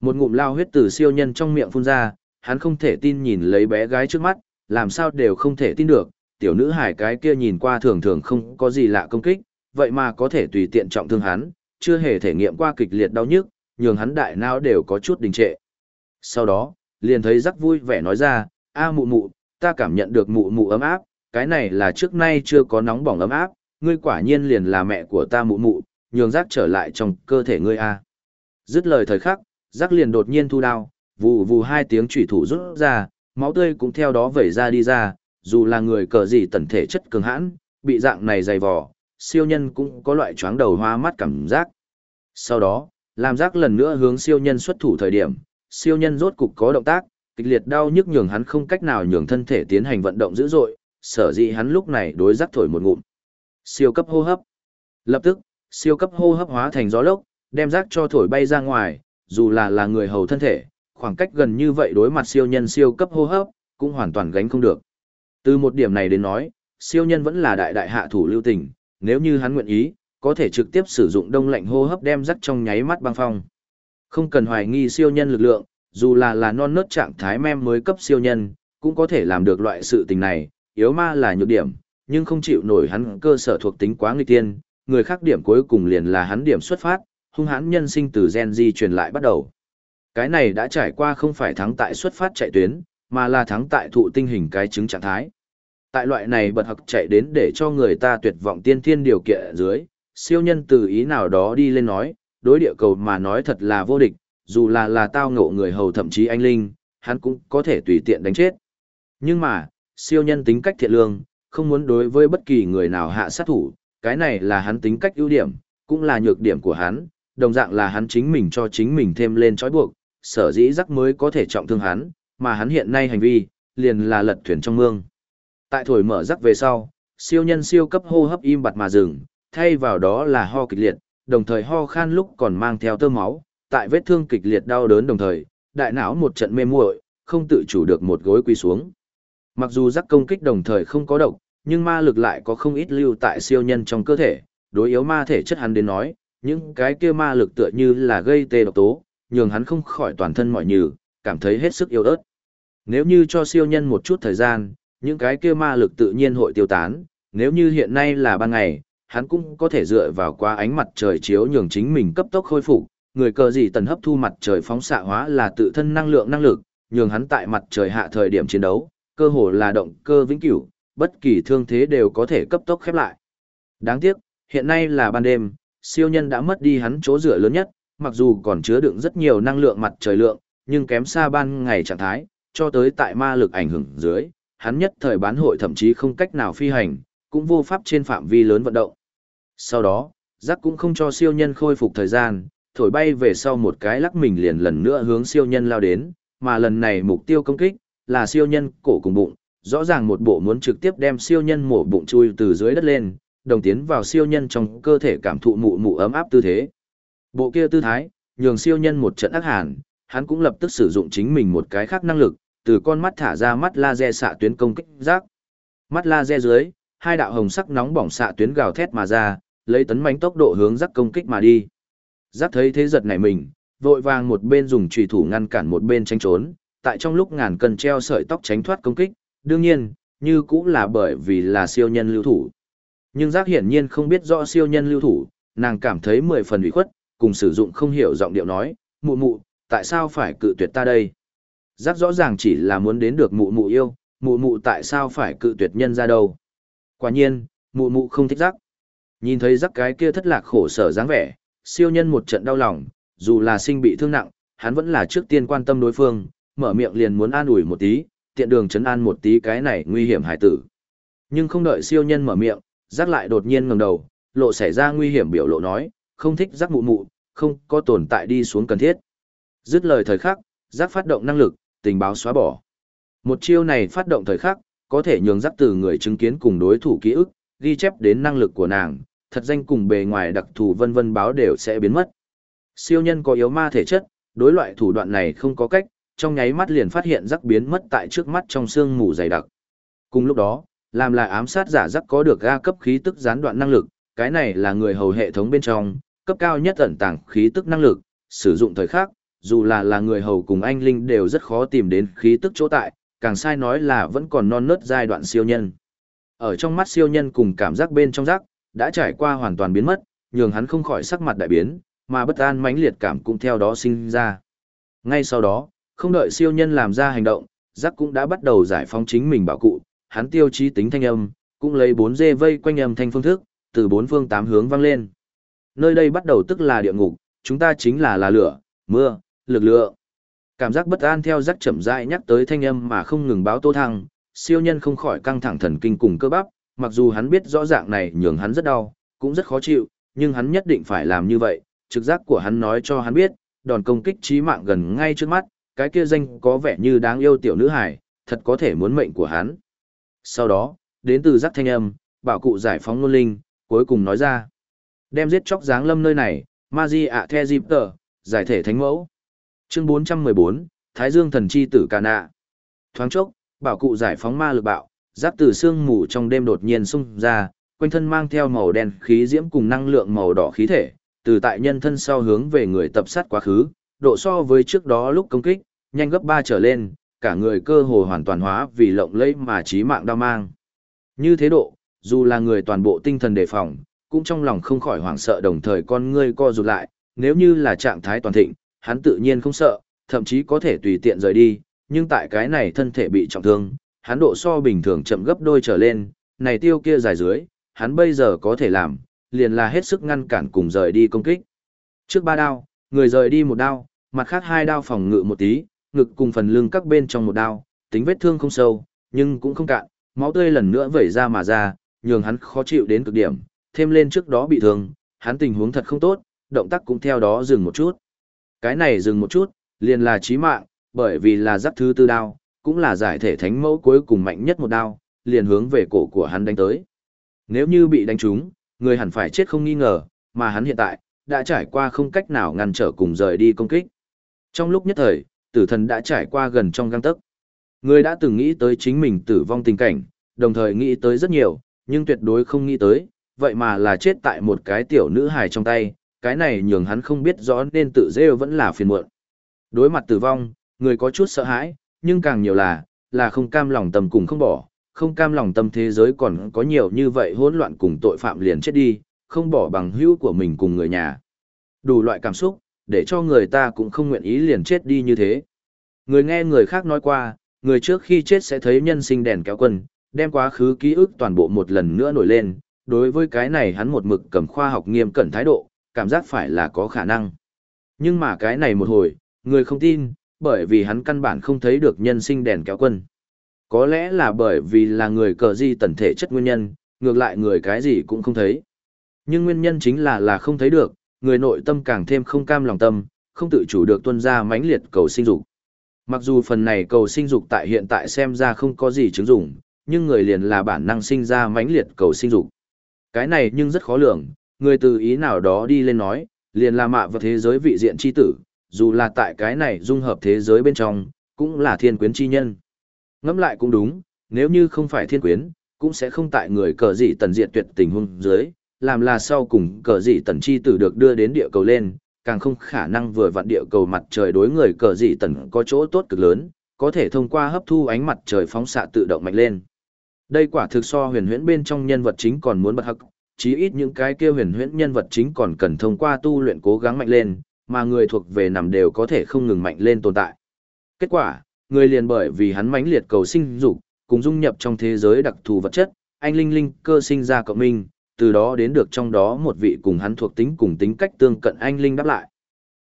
Một ngụm lao huyết từ siêu nhân trong miệng phun ra, hắn không thể tin nhìn lấy bé gái trước mắt, làm sao đều không thể tin được, tiểu nữ hải cái kia nhìn qua thường thường không có gì lạ công kích, vậy mà có thể tùy tiện trọng thương hắn, chưa hề thể nghiệm qua kịch liệt đau nhức, nhường hắn đại não đều có chút đình trệ. Sau đó, liền thấy rắc vui vẻ nói ra, a mụ mụ, ta cảm nhận được mụ mụ ấm áp, cái này là trước nay chưa có nóng bỏng ấm áp, ngươi quả nhiên liền là mẹ của ta mụ mụ, nhường rắc trở lại trong cơ thể ngươi a. Dứt lời thời khắc, rắc liền đột nhiên thu đao, vù vù hai tiếng chủy thủ rút ra, máu tươi cũng theo đó vẩy ra đi ra, dù là người cờ gì tần thể chất cường hãn, bị dạng này dày vò, siêu nhân cũng có loại chóng đầu hoa mắt cảm giác. Sau đó, làm giác lần nữa hướng siêu nhân xuất thủ thời điểm, siêu nhân rốt cục có động tác, kịch liệt đau nhức nhường hắn không cách nào nhường thân thể tiến hành vận động dữ dội, sở dĩ hắn lúc này đối giác thổi một ngụm. Siêu cấp hô hấp. Lập tức, siêu cấp hô hấp hóa thành gió lốc, đem giác cho thổi bay ra ngoài, dù là là người hầu thân thể, khoảng cách gần như vậy đối mặt siêu nhân siêu cấp hô hấp, cũng hoàn toàn gánh không được. Từ một điểm này đến nói, siêu nhân vẫn là đại đại hạ thủ lưu tình, nếu như hắn nguyện ý, có thể trực tiếp sử dụng đông lạnh hô hấp đem rắc trong nháy mắt băng phong. Không cần hoài nghi siêu nhân lực lượng, dù là là non nớt trạng thái mem mới cấp siêu nhân, cũng có thể làm được loại sự tình này, yếu ma là nhược điểm, nhưng không chịu nổi hắn cơ sở thuộc tính quá nguy tiên, người khác điểm cuối cùng liền là hắn điểm xuất phát, hung hãn nhân sinh từ gen di truyền lại bắt đầu. Cái này đã trải qua không phải thắng tại xuất phát chạy tuyến, mà là thắng tại thụ tinh hình cái chứng trạng thái. Tại loại này bật học chạy đến để cho người ta tuyệt vọng tiên thiên điều kiện dưới, siêu nhân từ ý nào đó đi lên nói, đối địa cầu mà nói thật là vô địch, dù là là tao ngộ người hầu thậm chí anh linh, hắn cũng có thể tùy tiện đánh chết. Nhưng mà, siêu nhân tính cách thiện lương, không muốn đối với bất kỳ người nào hạ sát thủ, cái này là hắn tính cách ưu điểm, cũng là nhược điểm của hắn, đồng dạng là hắn chính mình cho chính mình thêm lên trói buộc, sở dĩ rắc mới có thể trọng thương hắn, mà hắn hiện nay hành vi, liền là lật thuyền trong mương. Tại thổi mở rắc về sau, siêu nhân siêu cấp hô hấp im bặt mà dừng, thay vào đó là ho kịch liệt, đồng thời ho khan lúc còn mang theo tơ máu, tại vết thương kịch liệt đau đớn đồng thời, đại não một trận mê muội, không tự chủ được một gối quỳ xuống. Mặc dù rắc công kích đồng thời không có độc, nhưng ma lực lại có không ít lưu tại siêu nhân trong cơ thể, đối yếu ma thể chất hắn đến nói, những cái kia ma lực tựa như là gây tê độc tố, nhường hắn không khỏi toàn thân mỏi nhừ, cảm thấy hết sức yếu ớt. Nếu như cho siêu nhân một chút thời gian, những cái kia ma lực tự nhiên hội tiêu tán, nếu như hiện nay là ban ngày, hắn cũng có thể dựa vào qua ánh mặt trời chiếu nhường chính mình cấp tốc khôi phục, người cờ gì tần hấp thu mặt trời phóng xạ hóa là tự thân năng lượng năng lực, nhường hắn tại mặt trời hạ thời điểm chiến đấu, cơ hồ là động cơ vĩnh cửu, bất kỳ thương thế đều có thể cấp tốc khép lại. Đáng tiếc, hiện nay là ban đêm, siêu nhân đã mất đi hắn chỗ dựa lớn nhất, mặc dù còn chứa đựng rất nhiều năng lượng mặt trời lượng, nhưng kém xa ban ngày trạng thái, cho tới tại ma lực ảnh hưởng dưới, hắn nhất thời bán hội thậm chí không cách nào phi hành, cũng vô pháp trên phạm vi lớn vận động. Sau đó, giác cũng không cho siêu nhân khôi phục thời gian, thổi bay về sau một cái lắc mình liền lần nữa hướng siêu nhân lao đến, mà lần này mục tiêu công kích là siêu nhân cổ cùng bụng, rõ ràng một bộ muốn trực tiếp đem siêu nhân mổ bụng chui từ dưới đất lên, đồng tiến vào siêu nhân trong cơ thể cảm thụ mụ mụ ấm áp tư thế. Bộ kia tư thái, nhường siêu nhân một trận ác hàn, hắn cũng lập tức sử dụng chính mình một cái khác năng lực, từ con mắt thả ra mắt laser xạ tuyến công kích giác Mắt laser dưới, hai đạo hồng sắc nóng bỏng xạ tuyến gào thét mà ra, lấy tấn mãnh tốc độ hướng giác công kích mà đi. giác thấy thế giật nảy mình, vội vàng một bên dùng chùy thủ ngăn cản một bên tránh trốn, tại trong lúc ngàn cần treo sợi tóc tránh thoát công kích, đương nhiên, như cũng là bởi vì là siêu nhân lưu thủ. Nhưng giác hiển nhiên không biết rõ siêu nhân lưu thủ, nàng cảm thấy mười phần ủy khuất, cùng sử dụng không hiểu giọng điệu nói, mụ mụ, tại sao phải cự tuyệt ta đây? Giác rõ ràng chỉ là muốn đến được mụ mụ yêu, mụ mụ tại sao phải cự tuyệt nhân ra đâu? Quả nhiên, mụ mụ không thích giác. Nhìn thấy giác cái kia thất lạc khổ sở dáng vẻ, siêu nhân một trận đau lòng, dù là sinh bị thương nặng, hắn vẫn là trước tiên quan tâm đối phương, mở miệng liền muốn an ủi một tí, tiện đường chấn an một tí cái này nguy hiểm hải tử. Nhưng không đợi siêu nhân mở miệng, giác lại đột nhiên ngẩng đầu, lộ xảy ra nguy hiểm biểu lộ nói, không thích giác mụ mụ, không có tồn tại đi xuống cần thiết. Dứt lời thời khắc, giác phát động năng lực, tình báo xóa bỏ. Một chiêu này phát động thời khắc, có thể nhường giác từ người chứng kiến cùng đối thủ ký ức, ghi chép đến năng lực của nàng, thật danh cùng bề ngoài đặc thù vân vân báo đều sẽ biến mất. Siêu nhân có yếu ma thể chất, đối loại thủ đoạn này không có cách, trong nháy mắt liền phát hiện rắc biến mất tại trước mắt trong xương mù dày đặc. Cùng lúc đó, làm là ám sát giả rắc có được ga cấp khí tức gián đoạn năng lực, cái này là người hầu hệ thống bên trong, cấp cao nhất ẩn tàng khí tức năng lực, sử dụng thời khắc, dù là là người hầu cùng anh linh đều rất khó tìm đến khí tức chỗ tại, càng sai nói là vẫn còn non nớt giai đoạn siêu nhân. Ở trong mắt siêu nhân cùng cảm giác bên trong giác đã trải qua hoàn toàn biến mất, nhường hắn không khỏi sắc mặt đại biến, mà bất an mãnh liệt cảm cũng theo đó sinh ra. Ngay sau đó, không đợi siêu nhân làm ra hành động, giác cũng đã bắt đầu giải phóng chính mình bảo cụ, hắn tiêu chí tính thanh âm, cũng lấy 4 dê vây quanh âm thanh phương thức, từ bốn phương tám hướng vang lên. Nơi đây bắt đầu tức là địa ngục, chúng ta chính là là lửa, mưa, lực lượng. Cảm giác bất an theo rắc chậm rãi nhắc tới thanh âm mà không ngừng báo tô thăng, siêu nhân không khỏi căng thẳng thần kinh cùng cơ bắp, mặc dù hắn biết rõ dạng này nhường hắn rất đau, cũng rất khó chịu, nhưng hắn nhất định phải làm như vậy, trực giác của hắn nói cho hắn biết, đòn công kích chí mạng gần ngay trước mắt, cái kia danh có vẻ như đáng yêu tiểu nữ hải, thật có thể muốn mệnh của hắn. Sau đó, đến từ giác thanh âm, bảo cụ giải phóng nôn linh, cuối cùng nói ra. Đem giết chóc dáng lâm nơi này, Maji ạ the dịp tờ, giải thể thánh mẫu. Chương 414, Thái Dương thần chi tử Cà Nạ. Thoáng chốc, bảo cụ giải phóng ma lực bạo, giáp từ xương mù trong đêm đột nhiên xung ra, quanh thân mang theo màu đen khí diễm cùng năng lượng màu đỏ khí thể, từ tại nhân thân sau hướng về người tập sát quá khứ, độ so với trước đó lúc công kích, nhanh gấp 3 trở lên, cả người cơ hồ hoàn toàn hóa vì lộng lẫy mà chí mạng đau mang. Như thế độ, dù là người toàn bộ tinh thần đề phòng, cũng trong lòng không khỏi hoảng sợ đồng thời con ngươi co rụt lại, nếu như là trạng thái toàn thịnh, hắn tự nhiên không sợ, thậm chí có thể tùy tiện rời đi, nhưng tại cái này thân thể bị trọng thương, hắn độ so bình thường chậm gấp đôi trở lên, này tiêu kia dài dưới, hắn bây giờ có thể làm, liền là hết sức ngăn cản cùng rời đi công kích. Trước ba đao, người rời đi một đao, mặt khác hai đao phòng ngự một tí, ngực cùng phần lưng các bên trong một đao, tính vết thương không sâu, nhưng cũng không cạn, máu tươi lần nữa vẩy ra mà ra, nhường hắn khó chịu đến cực điểm, thêm lên trước đó bị thương, hắn tình huống thật không tốt, động tác cũng theo đó dừng một chút. Cái này dừng một chút, liền là chí mạng, bởi vì là giáp thứ tư đao, cũng là giải thể thánh mẫu cuối cùng mạnh nhất một đao, liền hướng về cổ của hắn đánh tới. Nếu như bị đánh trúng, người hẳn phải chết không nghi ngờ, mà hắn hiện tại, đã trải qua không cách nào ngăn trở cùng rời đi công kích. Trong lúc nhất thời, tử thần đã trải qua gần trong găng tấc. Người đã từng nghĩ tới chính mình tử vong tình cảnh, đồng thời nghĩ tới rất nhiều, nhưng tuyệt đối không nghĩ tới, vậy mà là chết tại một cái tiểu nữ hài trong tay, cái này nhường hắn không biết rõ nên tự rêu vẫn là phiền muộn. Đối mặt tử vong, người có chút sợ hãi, nhưng càng nhiều là, là không cam lòng tâm cùng không bỏ, không cam lòng tâm thế giới còn có nhiều như vậy hỗn loạn cùng tội phạm liền chết đi, không bỏ bằng hữu của mình cùng người nhà. Đủ loại cảm xúc, để cho người ta cũng không nguyện ý liền chết đi như thế. Người nghe người khác nói qua, người trước khi chết sẽ thấy nhân sinh đèn kéo quân, đem quá khứ ký ức toàn bộ một lần nữa nổi lên, đối với cái này hắn một mực cầm khoa học nghiêm cẩn thái độ, cảm giác phải là có khả năng. Nhưng mà cái này một hồi, người không tin, bởi vì hắn căn bản không thấy được nhân sinh đèn kéo quân. Có lẽ là bởi vì là người cờ di tần thể chất nguyên nhân, ngược lại người cái gì cũng không thấy. Nhưng nguyên nhân chính là là không thấy được, người nội tâm càng thêm không cam lòng tâm, không tự chủ được tuân ra mãnh liệt cầu sinh dục. Mặc dù phần này cầu sinh dục tại hiện tại xem ra không có gì chứng dụng, nhưng người liền là bản năng sinh ra mãnh liệt cầu sinh dục. Cái này nhưng rất khó lường, người từ ý nào đó đi lên nói, liền là mạ vật thế giới vị diện chi tử, dù là tại cái này dung hợp thế giới bên trong, cũng là thiên quyến chi nhân. Ngẫm lại cũng đúng, nếu như không phải thiên quyến, cũng sẽ không tại người cờ dị tần diện tuyệt tình huống dưới, làm là sau cùng cờ dị tần chi tử được đưa đến địa cầu lên, càng không khả năng vừa vặn địa cầu mặt trời đối người cờ dị tần có chỗ tốt cực lớn, có thể thông qua hấp thu ánh mặt trời phóng xạ tự động mạnh lên. Đây quả thực so huyền huyễn bên trong nhân vật chính còn muốn bật hắc, chí ít những cái kia huyền huyễn nhân vật chính còn cần thông qua tu luyện cố gắng mạnh lên, mà người thuộc về nằm đều có thể không ngừng mạnh lên tồn tại. Kết quả, người liền bởi vì hắn mãnh liệt cầu sinh dục, cùng dung nhập trong thế giới đặc thù vật chất, anh linh linh cơ sinh ra cộng minh, từ đó đến được trong đó một vị cùng hắn thuộc tính cùng tính cách tương cận anh linh đáp lại.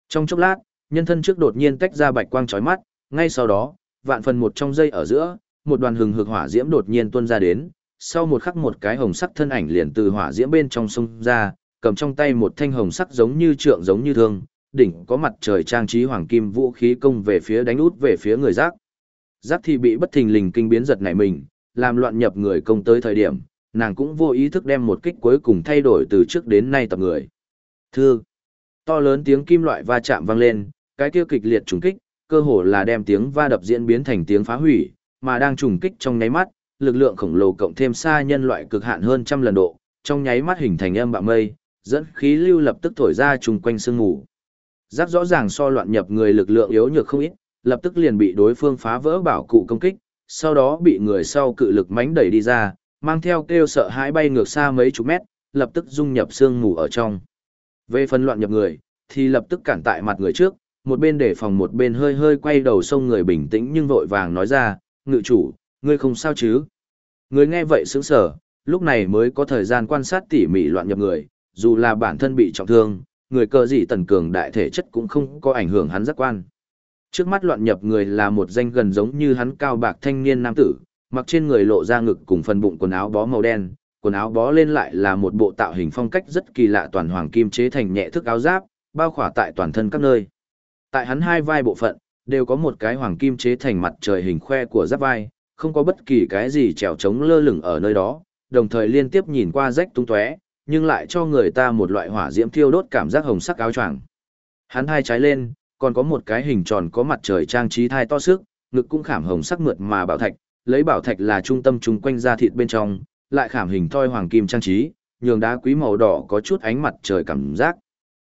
Trong chốc lát, nhân thân trước đột nhiên tách ra bạch quang chói mắt, ngay sau đó, vạn phần một trong giây ở giữa, một đoàn hừng hực hỏa diễm đột nhiên tuôn ra đến, sau một khắc một cái hồng sắc thân ảnh liền từ hỏa diễm bên trong sông ra, cầm trong tay một thanh hồng sắc giống như trượng giống như thương, đỉnh có mặt trời trang trí hoàng kim vũ khí công về phía đánh út về phía người giác. Giác thì bị bất thình lình kinh biến giật nảy mình, làm loạn nhập người công tới thời điểm, nàng cũng vô ý thức đem một kích cuối cùng thay đổi từ trước đến nay tập người. Thư. To lớn tiếng kim loại va chạm vang lên, cái kia kịch liệt trùng kích, cơ hồ là đem tiếng va đập diễn biến thành tiếng phá hủy, mà đang trùng kích trong nháy mắt, lực lượng khổng lồ cộng thêm xa nhân loại cực hạn hơn trăm lần độ, trong nháy mắt hình thành âm bạo mây, dẫn khí lưu lập tức thổi ra trùng quanh sương mù. Giác rõ ràng so loạn nhập người lực lượng yếu nhược không ít, lập tức liền bị đối phương phá vỡ bảo cụ công kích, sau đó bị người sau cự lực mánh đẩy đi ra, mang theo kêu sợ hãi bay ngược xa mấy chục mét, lập tức dung nhập sương mù ở trong. Về phần loạn nhập người, thì lập tức cản tại mặt người trước, một bên để phòng một bên hơi hơi quay đầu sông người bình tĩnh nhưng vội vàng nói ra, ngự chủ, ngươi không sao chứ? Người nghe vậy sững sờ, lúc này mới có thời gian quan sát tỉ mỉ loạn nhập người, dù là bản thân bị trọng thương, người cờ gì tần cường đại thể chất cũng không có ảnh hưởng hắn giác quan. Trước mắt loạn nhập người là một danh gần giống như hắn cao bạc thanh niên nam tử, mặc trên người lộ ra ngực cùng phần bụng quần áo bó màu đen, quần áo bó lên lại là một bộ tạo hình phong cách rất kỳ lạ toàn hoàng kim chế thành nhẹ thức áo giáp, bao khỏa tại toàn thân các nơi. Tại hắn hai vai bộ phận, đều có một cái hoàng kim chế thành mặt trời hình khoe của giáp vai, không có bất kỳ cái gì trèo trống lơ lửng ở nơi đó, đồng thời liên tiếp nhìn qua rách tung tóe, nhưng lại cho người ta một loại hỏa diễm thiêu đốt cảm giác hồng sắc áo choàng. Hắn hai trái lên, còn có một cái hình tròn có mặt trời trang trí thai to sức, ngực cũng khảm hồng sắc mượt mà bảo thạch, lấy bảo thạch là trung tâm trung quanh da thịt bên trong, lại khảm hình thoi hoàng kim trang trí, nhường đá quý màu đỏ có chút ánh mặt trời cảm giác.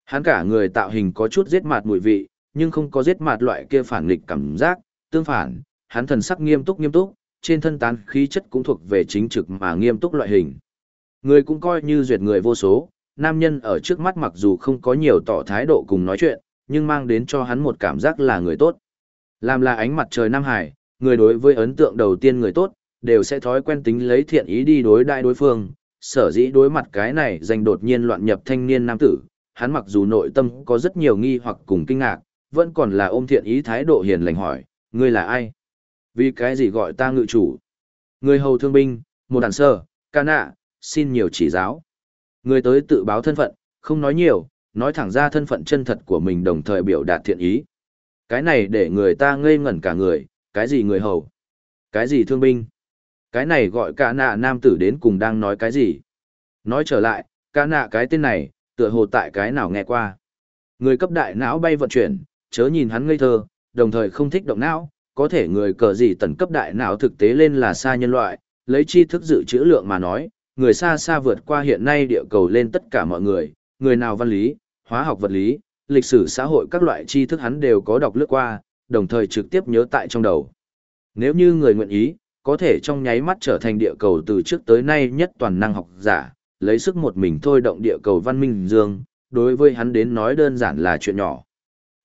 Hắn cả người tạo hình có chút giết mạt mùi vị, nhưng không có giết mạt loại kia phản nghịch cảm giác, tương phản, hắn thần sắc nghiêm túc nghiêm túc, trên thân tán khí chất cũng thuộc về chính trực mà nghiêm túc loại hình. Người cũng coi như duyệt người vô số, nam nhân ở trước mắt mặc dù không có nhiều tỏ thái độ cùng nói chuyện, nhưng mang đến cho hắn một cảm giác là người tốt. Làm là ánh mặt trời Nam Hải, người đối với ấn tượng đầu tiên người tốt, đều sẽ thói quen tính lấy thiện ý đi đối đại đối phương, sở dĩ đối mặt cái này dành đột nhiên loạn nhập thanh niên nam tử, hắn mặc dù nội tâm có rất nhiều nghi hoặc cùng kinh ngạc, vẫn còn là ôm thiện ý thái độ hiền lành hỏi, ngươi là ai? Vì cái gì gọi ta ngự chủ? Người hầu thương binh, một đàn sơ, ca nạ, xin nhiều chỉ giáo. Người tới tự báo thân phận, không nói nhiều, nói thẳng ra thân phận chân thật của mình đồng thời biểu đạt thiện ý. Cái này để người ta ngây ngẩn cả người, cái gì người hầu? Cái gì thương binh? Cái này gọi ca nạ nam tử đến cùng đang nói cái gì? Nói trở lại, ca nạ cái tên này, tựa hồ tại cái nào nghe qua. Người cấp đại não bay vận chuyển, chớ nhìn hắn ngây thơ, đồng thời không thích động não, có thể người cờ gì tần cấp đại não thực tế lên là xa nhân loại, lấy tri thức dự trữ lượng mà nói, người xa xa vượt qua hiện nay địa cầu lên tất cả mọi người, người nào văn lý, hóa học vật lý, lịch sử xã hội các loại tri thức hắn đều có đọc lướt qua, đồng thời trực tiếp nhớ tại trong đầu. Nếu như người nguyện ý, có thể trong nháy mắt trở thành địa cầu từ trước tới nay nhất toàn năng học giả, lấy sức một mình thôi động địa cầu văn minh dương, đối với hắn đến nói đơn giản là chuyện nhỏ.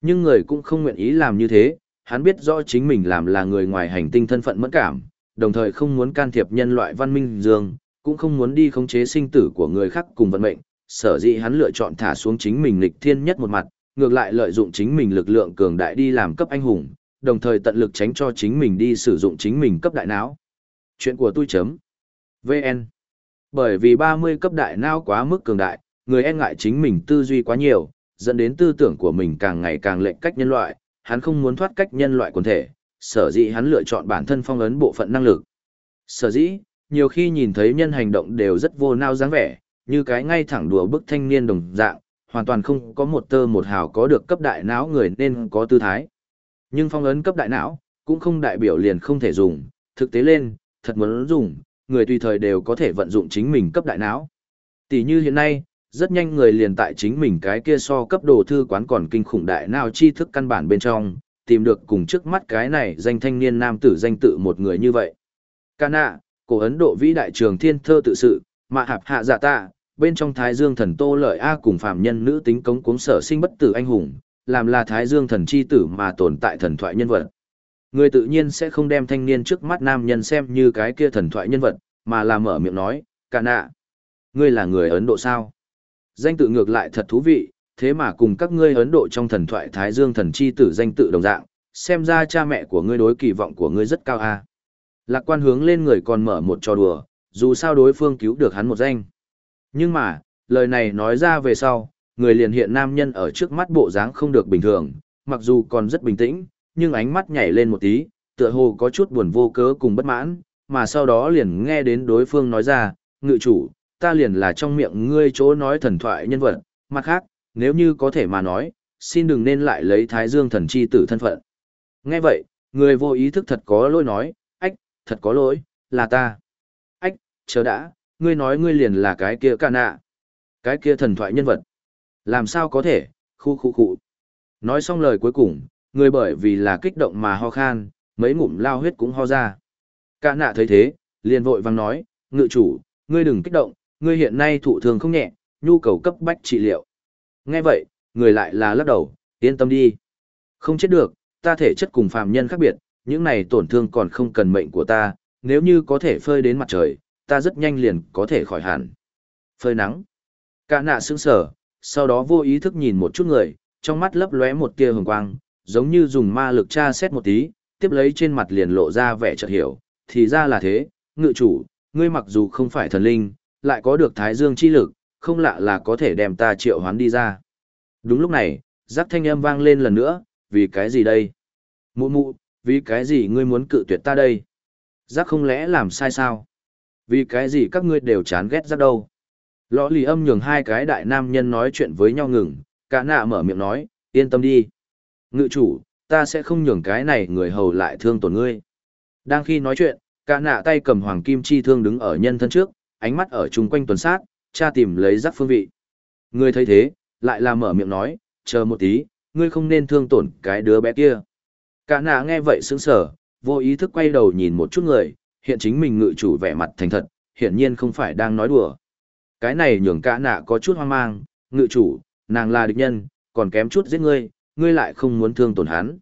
Nhưng người cũng không nguyện ý làm như thế, hắn biết rõ chính mình làm là người ngoài hành tinh thân phận mẫn cảm, đồng thời không muốn can thiệp nhân loại văn minh dương, cũng không muốn đi khống chế sinh tử của người khác cùng vận mệnh, sở dĩ hắn lựa chọn thả xuống chính mình lịch thiên nhất một mặt, ngược lại lợi dụng chính mình lực lượng cường đại đi làm cấp anh hùng, đồng thời tận lực tránh cho chính mình đi sử dụng chính mình cấp đại não. Chuyện của tôi chấm. VN. Bởi vì 30 cấp đại não quá mức cường đại, người e ngại chính mình tư duy quá nhiều, dẫn đến tư tưởng của mình càng ngày càng lệch cách nhân loại, hắn không muốn thoát cách nhân loại quần thể, sở dĩ hắn lựa chọn bản thân phong ấn bộ phận năng lực. Sở dĩ, nhiều khi nhìn thấy nhân hành động đều rất vô nao dáng vẻ, như cái ngay thẳng đùa bức thanh niên đồng dạng, hoàn toàn không có một tơ một hào có được cấp đại não người nên có tư thái. Nhưng phong ấn cấp đại não, cũng không đại biểu liền không thể dùng, thực tế lên, thật muốn dùng, người tùy thời đều có thể vận dụng chính mình cấp đại não. Tỷ như hiện nay, rất nhanh người liền tại chính mình cái kia so cấp đồ thư quán còn kinh khủng đại nào tri thức căn bản bên trong, tìm được cùng trước mắt cái này danh thanh niên nam tử danh tự một người như vậy. Cana, cổ Ấn Độ vĩ đại trường thiên thơ tự sự, mà hạp hạ giả tạ, bên trong Thái Dương thần Tô Lợi A cùng phàm nhân nữ tính cống cuống sở sinh bất tử anh hùng, làm là Thái Dương thần chi tử mà tồn tại thần thoại nhân vật. Người tự nhiên sẽ không đem thanh niên trước mắt nam nhân xem như cái kia thần thoại nhân vật, mà là mở miệng nói, cả nạ. Ngươi là người Ấn Độ sao? Danh tự ngược lại thật thú vị, thế mà cùng các ngươi Ấn Độ trong thần thoại Thái Dương thần chi tử danh tự đồng dạng, xem ra cha mẹ của ngươi đối kỳ vọng của ngươi rất cao a. Lạc quan hướng lên người còn mở một trò đùa, dù sao đối phương cứu được hắn một danh. Nhưng mà, lời này nói ra về sau, người liền hiện nam nhân ở trước mắt bộ dáng không được bình thường, mặc dù còn rất bình tĩnh, nhưng ánh mắt nhảy lên một tí, tựa hồ có chút buồn vô cớ cùng bất mãn, mà sau đó liền nghe đến đối phương nói ra, ngự chủ, ta liền là trong miệng ngươi chỗ nói thần thoại nhân vật, mặt khác, nếu như có thể mà nói, xin đừng nên lại lấy Thái Dương thần chi tử thân phận. Nghe vậy, người vô ý thức thật có lỗi nói, ách, thật có lỗi, là ta. Ách, chờ đã, ngươi nói ngươi liền là cái kia ca nạ. Cái kia thần thoại nhân vật. Làm sao có thể, khu khu khu. Nói xong lời cuối cùng, người bởi vì là kích động mà ho khan, mấy ngụm lao huyết cũng ho ra. Ca nạ thấy thế, liền vội vang nói, ngự chủ, ngươi đừng kích động, ngươi hiện nay thụ thương không nhẹ, nhu cầu cấp bách trị liệu. Nghe vậy, người lại là lắc đầu, yên tâm đi. Không chết được, ta thể chất cùng phàm nhân khác biệt, những này tổn thương còn không cần mệnh của ta, nếu như có thể phơi đến mặt trời, ta rất nhanh liền có thể khỏi hẳn. Phơi nắng. Cả nạ sững sờ, sau đó vô ý thức nhìn một chút người, trong mắt lấp lóe một tia hồng quang, giống như dùng ma lực tra xét một tí, tiếp lấy trên mặt liền lộ ra vẻ chợt hiểu, thì ra là thế, ngự chủ, ngươi mặc dù không phải thần linh, lại có được thái dương chi lực, không lạ là có thể đem ta triệu hoán đi ra. Đúng lúc này, giác thanh âm vang lên lần nữa, vì cái gì đây? Mụ mụ, vì cái gì ngươi muốn cự tuyệt ta đây? Giác không lẽ làm sai sao? Vì cái gì các ngươi đều chán ghét giác đâu? Lõ lì âm nhường hai cái đại nam nhân nói chuyện với nhau ngừng, cả nạ mở miệng nói, yên tâm đi. Ngự chủ, ta sẽ không nhường cái này người hầu lại thương tổn ngươi. Đang khi nói chuyện, cả nạ tay cầm hoàng kim chi thương đứng ở nhân thân trước, ánh mắt ở chung quanh tuần sát, cha tìm lấy rắc phương vị. Ngươi thấy thế, lại là mở miệng nói, chờ một tí, ngươi không nên thương tổn cái đứa bé kia. Cả nạ nghe vậy sững sờ, vô ý thức quay đầu nhìn một chút người, hiện chính mình ngự chủ vẻ mặt thành thật, hiển nhiên không phải đang nói đùa. Cái này nhường cả nạ có chút hoang mang, ngự chủ, nàng là địch nhân, còn kém chút giết ngươi, ngươi lại không muốn thương tổn hắn.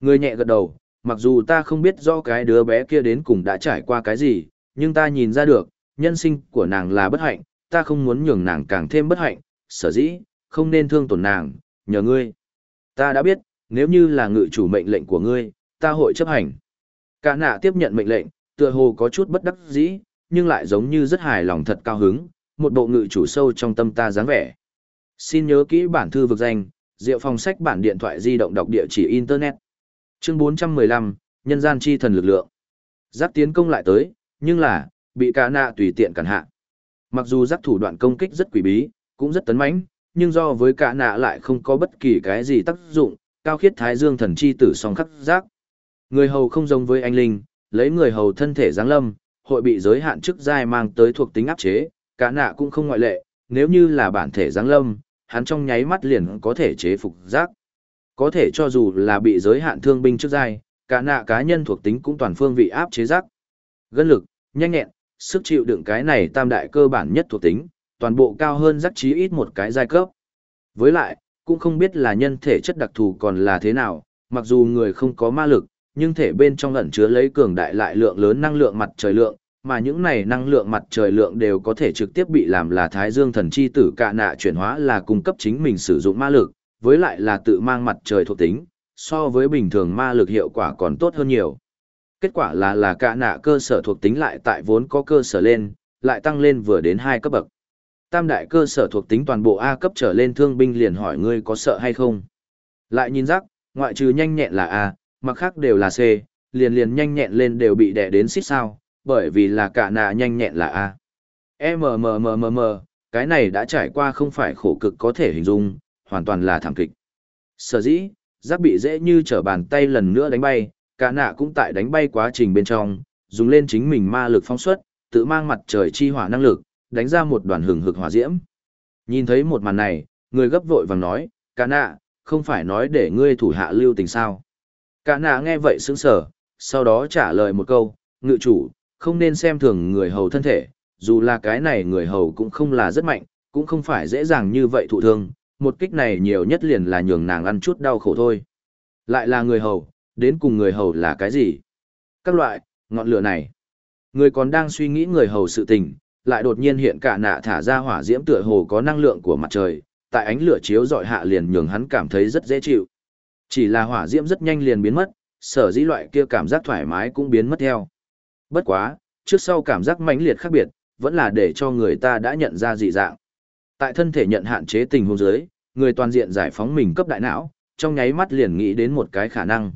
Ngươi nhẹ gật đầu, mặc dù ta không biết do cái đứa bé kia đến cùng đã trải qua cái gì, nhưng ta nhìn ra được, nhân sinh của nàng là bất hạnh, ta không muốn nhường nàng càng thêm bất hạnh, sở dĩ, không nên thương tổn nàng, nhờ ngươi. Ta đã biết, nếu như là ngự chủ mệnh lệnh của ngươi, ta hội chấp hành. Cả nạ tiếp nhận mệnh lệnh, tựa hồ có chút bất đắc dĩ, nhưng lại giống như rất hài lòng thật cao hứng, một bộ ngự chủ sâu trong tâm ta dáng vẻ. Xin nhớ kỹ bản thư vực danh, Diệu phòng sách bản điện thoại di động đọc địa chỉ Internet. Chương 415, Nhân gian chi thần lực lượng. Giáp tiến công lại tới, nhưng là, bị cả nạ tùy tiện cản hạ. Mặc dù giác thủ đoạn công kích rất quỷ bí, cũng rất tấn mãnh, nhưng do với cả nạ lại không có bất kỳ cái gì tác dụng, cao khiết thái dương thần chi tử song khắc giác. Người hầu không giống với anh linh, lấy người hầu thân thể giáng lâm, hội bị giới hạn chức giai mang tới thuộc tính áp chế, cả nạ cũng không ngoại lệ, nếu như là bản thể giáng lâm, hắn trong nháy mắt liền có thể chế phục giác. Có thể cho dù là bị giới hạn thương binh chức giai, cả nạ cá nhân thuộc tính cũng toàn phương vị áp chế giác. Gân lực, nhanh nhẹn, sức chịu đựng cái này tam đại cơ bản nhất thuộc tính, toàn bộ cao hơn giác trí ít một cái giai cấp. Với lại, cũng không biết là nhân thể chất đặc thù còn là thế nào, mặc dù người không có ma lực, nhưng thể bên trong ẩn chứa lấy cường đại lại lượng lớn năng lượng mặt trời lượng, mà những này năng lượng mặt trời lượng đều có thể trực tiếp bị làm là thái dương thần chi tử cạ nạ chuyển hóa là cung cấp chính mình sử dụng ma lực, với lại là tự mang mặt trời thuộc tính, so với bình thường ma lực hiệu quả còn tốt hơn nhiều. Kết quả là là cạ nạ cơ sở thuộc tính lại tại vốn có cơ sở lên, lại tăng lên vừa đến hai cấp bậc. Tam đại cơ sở thuộc tính toàn bộ A cấp trở lên thương binh liền hỏi ngươi có sợ hay không. Lại nhìn rắc, ngoại trừ nhanh nhẹn là A, mặc khác đều là C, liền liền nhanh nhẹn lên đều bị đè đến xít sao, bởi vì là cả nạ nhanh nhẹn là A. MMMMM, cái này đã trải qua không phải khổ cực có thể hình dung, hoàn toàn là thảm kịch. Sở dĩ, giáp bị dễ như trở bàn tay lần nữa đánh bay, cả nạ cũng tại đánh bay quá trình bên trong, dùng lên chính mình ma lực phóng xuất, tự mang mặt trời chi hỏa năng lực, đánh ra một đoàn hừng hực hỏa diễm. Nhìn thấy một màn này, người gấp vội vàng nói, cả nạ, không phải nói để ngươi thủ hạ lưu tình sao. Cả nạ nghe vậy sững sờ, sau đó trả lời một câu, ngự chủ, không nên xem thường người hầu thân thể, dù là cái này người hầu cũng không là rất mạnh, cũng không phải dễ dàng như vậy thụ thương, một kích này nhiều nhất liền là nhường nàng ăn chút đau khổ thôi. Lại là người hầu, đến cùng người hầu là cái gì? Các loại, ngọn lửa này. Người còn đang suy nghĩ người hầu sự tình, lại đột nhiên hiện cả nạ thả ra hỏa diễm tựa hồ có năng lượng của mặt trời, tại ánh lửa chiếu dọi hạ liền nhường hắn cảm thấy rất dễ chịu. Chỉ là hỏa diễm rất nhanh liền biến mất, sở dĩ loại kia cảm giác thoải mái cũng biến mất theo. Bất quá, trước sau cảm giác mãnh liệt khác biệt, vẫn là để cho người ta đã nhận ra dị dạng. Tại thân thể nhận hạn chế tình huống dưới, người toàn diện giải phóng mình cấp đại não, trong nháy mắt liền nghĩ đến một cái khả năng.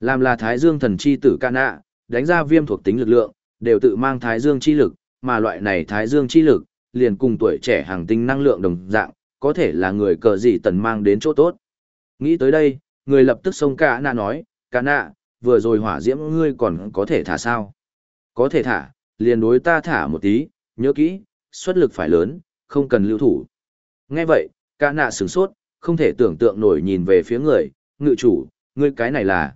Làm là Thái Dương thần chi tử ca nạ, đánh ra viêm thuộc tính lực lượng, đều tự mang Thái Dương chi lực, mà loại này Thái Dương chi lực, liền cùng tuổi trẻ hàng tinh năng lượng đồng dạng, có thể là người cờ gì tần mang đến chỗ tốt. Nghĩ tới đây, người lập tức xông ca nạ nói, ca nạ, vừa rồi hỏa diễm ngươi còn có thể thả sao? Có thể thả, liền đối ta thả một tí, nhớ kỹ, xuất lực phải lớn, không cần lưu thủ. Nghe vậy, ca nạ sửng sốt, không thể tưởng tượng nổi nhìn về phía người, ngự chủ, ngươi cái này là.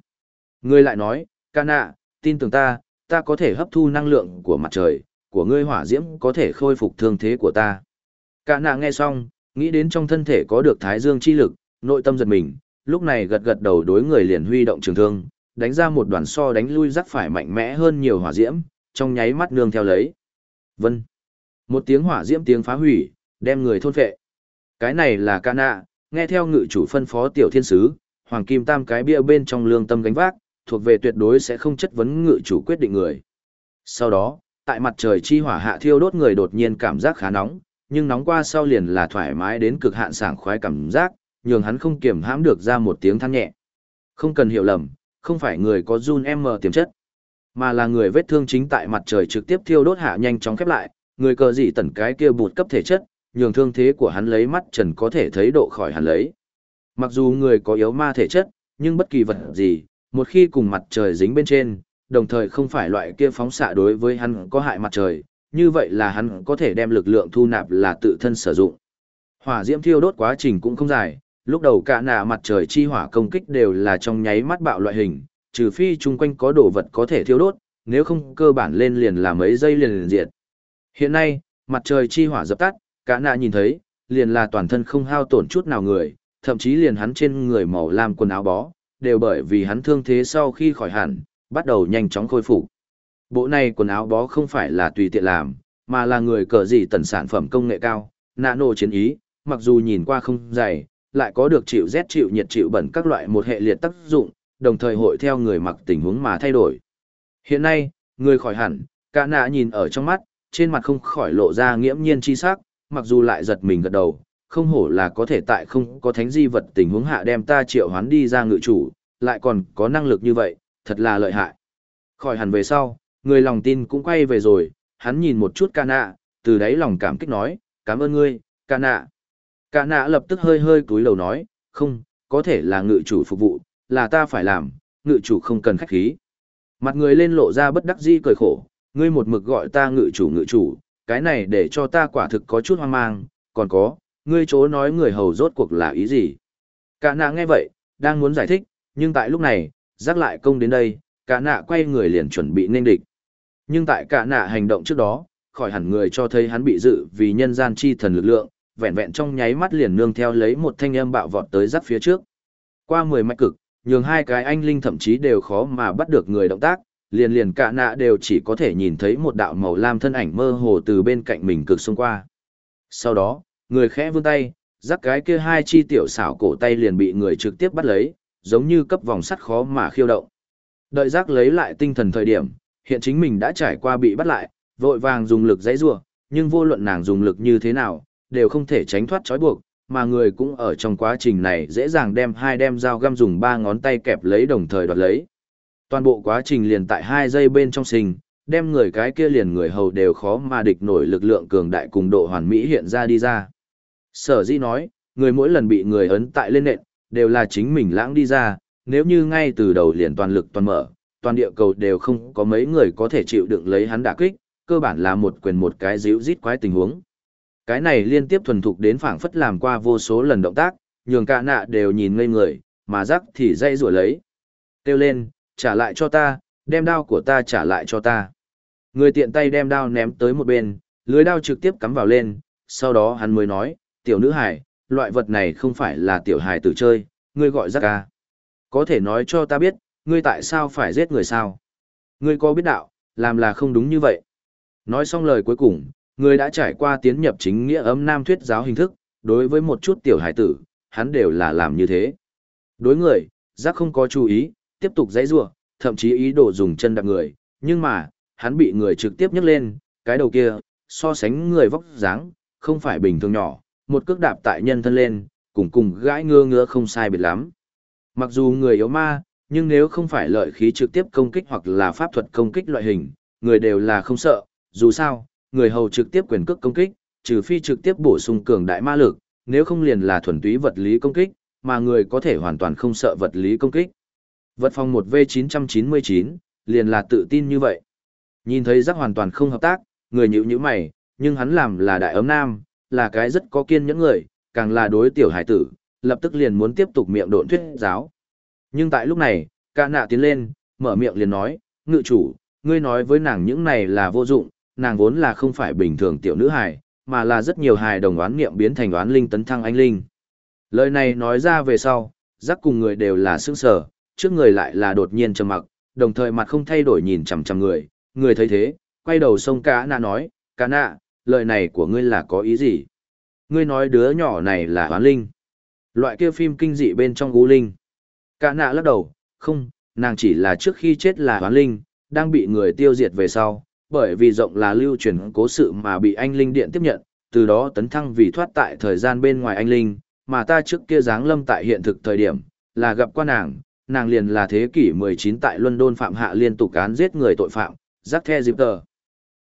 Ngươi lại nói, ca nạ, tin tưởng ta, ta có thể hấp thu năng lượng của mặt trời, của ngươi hỏa diễm có thể khôi phục thương thế của ta. Ca nạ nghe xong, nghĩ đến trong thân thể có được thái dương chi lực, nội tâm giật mình, lúc này gật gật đầu đối người liền huy động trường thương, đánh ra một đoàn so đánh lui rắc phải mạnh mẽ hơn nhiều hỏa diễm, trong nháy mắt nương theo lấy. Vân. Một tiếng hỏa diễm tiếng phá hủy, đem người thôn phệ. Cái này là ca nạ, nghe theo ngự chủ phân phó tiểu thiên sứ, hoàng kim tam cái bia bên trong lương tâm gánh vác, thuộc về tuyệt đối sẽ không chất vấn ngự chủ quyết định người. Sau đó, tại mặt trời chi hỏa hạ thiêu đốt người đột nhiên cảm giác khá nóng, nhưng nóng qua sau liền là thoải mái đến cực hạn sảng khoái cảm giác, nhường hắn không kiềm hãm được ra một tiếng than nhẹ. Không cần hiểu lầm, không phải người có run em tiềm chất, mà là người vết thương chính tại mặt trời trực tiếp thiêu đốt hạ nhanh chóng khép lại, người cờ gì tẩn cái kia bụt cấp thể chất, nhường thương thế của hắn lấy mắt trần có thể thấy độ khỏi hắn lấy. Mặc dù người có yếu ma thể chất, nhưng bất kỳ vật gì, một khi cùng mặt trời dính bên trên, đồng thời không phải loại kia phóng xạ đối với hắn có hại mặt trời, như vậy là hắn có thể đem lực lượng thu nạp là tự thân sử dụng. Hỏa diễm thiêu đốt quá trình cũng không dài, lúc đầu cả nạ mặt trời chi hỏa công kích đều là trong nháy mắt bạo loại hình, trừ phi chung quanh có đồ vật có thể thiêu đốt, nếu không cơ bản lên liền là mấy giây liền liền diệt. Hiện nay, mặt trời chi hỏa dập tắt, cả nạ nhìn thấy, liền là toàn thân không hao tổn chút nào người, thậm chí liền hắn trên người màu lam quần áo bó, đều bởi vì hắn thương thế sau khi khỏi hẳn, bắt đầu nhanh chóng khôi phục. Bộ này quần áo bó không phải là tùy tiện làm, mà là người cờ gì tần sản phẩm công nghệ cao, nano chiến ý, mặc dù nhìn qua không dày, lại có được chịu rét chịu nhiệt chịu bẩn các loại một hệ liệt tác dụng, đồng thời hội theo người mặc tình huống mà thay đổi. Hiện nay, người khỏi hẳn, cả nạ nhìn ở trong mắt, trên mặt không khỏi lộ ra nghiễm nhiên chi sắc, mặc dù lại giật mình gật đầu, không hổ là có thể tại không có thánh di vật tình huống hạ đem ta triệu hoán đi ra ngự chủ, lại còn có năng lực như vậy, thật là lợi hại. Khỏi hẳn về sau, người lòng tin cũng quay về rồi, hắn nhìn một chút ca nạ, từ đấy lòng cảm kích nói, cảm ơn ngươi, ca nạ. Ca nạ lập tức hơi hơi cúi đầu nói, không, có thể là ngự chủ phục vụ, là ta phải làm, ngự chủ không cần khách khí. Mặt người lên lộ ra bất đắc di cười khổ, ngươi một mực gọi ta ngự chủ ngự chủ, cái này để cho ta quả thực có chút hoang mang, còn có, ngươi chỗ nói người hầu rốt cuộc là ý gì. Cả nạ nghe vậy, đang muốn giải thích, nhưng tại lúc này, giác lại công đến đây, cả nạ quay người liền chuẩn bị nên địch. Nhưng tại cả nạ hành động trước đó, khỏi hẳn người cho thấy hắn bị dự vì nhân gian chi thần lực lượng, vẹn vẹn trong nháy mắt liền nương theo lấy một thanh âm bạo vọt tới rắc phía trước. Qua 10 mạch cực, nhường hai cái anh linh thậm chí đều khó mà bắt được người động tác, liền liền cả nạ đều chỉ có thể nhìn thấy một đạo màu lam thân ảnh mơ hồ từ bên cạnh mình cực xông qua. Sau đó, người khẽ vươn tay, rắc cái kia hai chi tiểu xảo cổ tay liền bị người trực tiếp bắt lấy, giống như cấp vòng sắt khó mà khiêu động. Đợi rắc lấy lại tinh thần thời điểm, hiện chính mình đã trải qua bị bắt lại, vội vàng dùng lực dãy rủa, nhưng vô luận nàng dùng lực như thế nào, đều không thể tránh thoát trói buộc, mà người cũng ở trong quá trình này dễ dàng đem hai đem dao găm dùng ba ngón tay kẹp lấy đồng thời đoạt lấy. Toàn bộ quá trình liền tại hai giây bên trong sinh, đem người cái kia liền người hầu đều khó mà địch nổi lực lượng cường đại cùng độ hoàn mỹ hiện ra đi ra. Sở dĩ nói, người mỗi lần bị người ấn tại lên nện, đều là chính mình lãng đi ra, nếu như ngay từ đầu liền toàn lực toàn mở, toàn địa cầu đều không có mấy người có thể chịu đựng lấy hắn đả kích, cơ bản là một quyền một cái díu rít quái tình huống. Cái này liên tiếp thuần thục đến phảng phất làm qua vô số lần động tác, nhường cả nạ đều nhìn ngây người, mà rắc thì dây rủa lấy. Kêu lên, trả lại cho ta, đem đao của ta trả lại cho ta. Người tiện tay đem đao ném tới một bên, lưới đao trực tiếp cắm vào lên, sau đó hắn mới nói, tiểu nữ hải, loại vật này không phải là tiểu hải tử chơi, ngươi gọi rắc ca. À? Có thể nói cho ta biết, ngươi tại sao phải giết người sao? Ngươi có biết đạo, làm là không đúng như vậy. Nói xong lời cuối cùng, người đã trải qua tiến nhập chính nghĩa ấm nam thuyết giáo hình thức, đối với một chút tiểu hải tử, hắn đều là làm như thế. Đối người, giác không có chú ý, tiếp tục dãy rủa, thậm chí ý đồ dùng chân đạp người, nhưng mà, hắn bị người trực tiếp nhấc lên, cái đầu kia, so sánh người vóc dáng, không phải bình thường nhỏ, một cước đạp tại nhân thân lên, cùng cùng gãi ngơ ngứa không sai biệt lắm. Mặc dù người yếu ma, nhưng nếu không phải lợi khí trực tiếp công kích hoặc là pháp thuật công kích loại hình, người đều là không sợ, dù sao, người hầu trực tiếp quyền cước công kích, trừ phi trực tiếp bổ sung cường đại ma lực, nếu không liền là thuần túy vật lý công kích, mà người có thể hoàn toàn không sợ vật lý công kích. Vật phòng 1V999, liền là tự tin như vậy. Nhìn thấy giác hoàn toàn không hợp tác, người nhữ như mày, nhưng hắn làm là đại ấm nam, là cái rất có kiên nhẫn người, càng là đối tiểu hải tử, lập tức liền muốn tiếp tục miệng độn thuyết giáo. Nhưng tại lúc này, ca nạ tiến lên, mở miệng liền nói, ngự chủ, ngươi nói với nàng những này là vô dụng, nàng vốn là không phải bình thường tiểu nữ hài, mà là rất nhiều hài đồng oán niệm biến thành oán linh tấn thăng anh linh. Lời này nói ra về sau, giác cùng người đều là sững sở, trước người lại là đột nhiên trầm mặc, đồng thời mặt không thay đổi nhìn chằm chằm người, người thấy thế, quay đầu sông cá nạ nói, cá nạ, lời này của ngươi là có ý gì? Ngươi nói đứa nhỏ này là hoán linh. Loại kia phim kinh dị bên trong gú linh. Cả nạ lắc đầu, không, nàng chỉ là trước khi chết là hoán linh, đang bị người tiêu diệt về sau, bởi vì rộng là lưu truyền cố sự mà bị anh linh điện tiếp nhận, từ đó tấn thăng vì thoát tại thời gian bên ngoài anh linh, mà ta trước kia giáng lâm tại hiện thực thời điểm, là gặp qua nàng, nàng liền là thế kỷ 19 tại London phạm hạ liên tục án giết người tội phạm, Jack The tờ.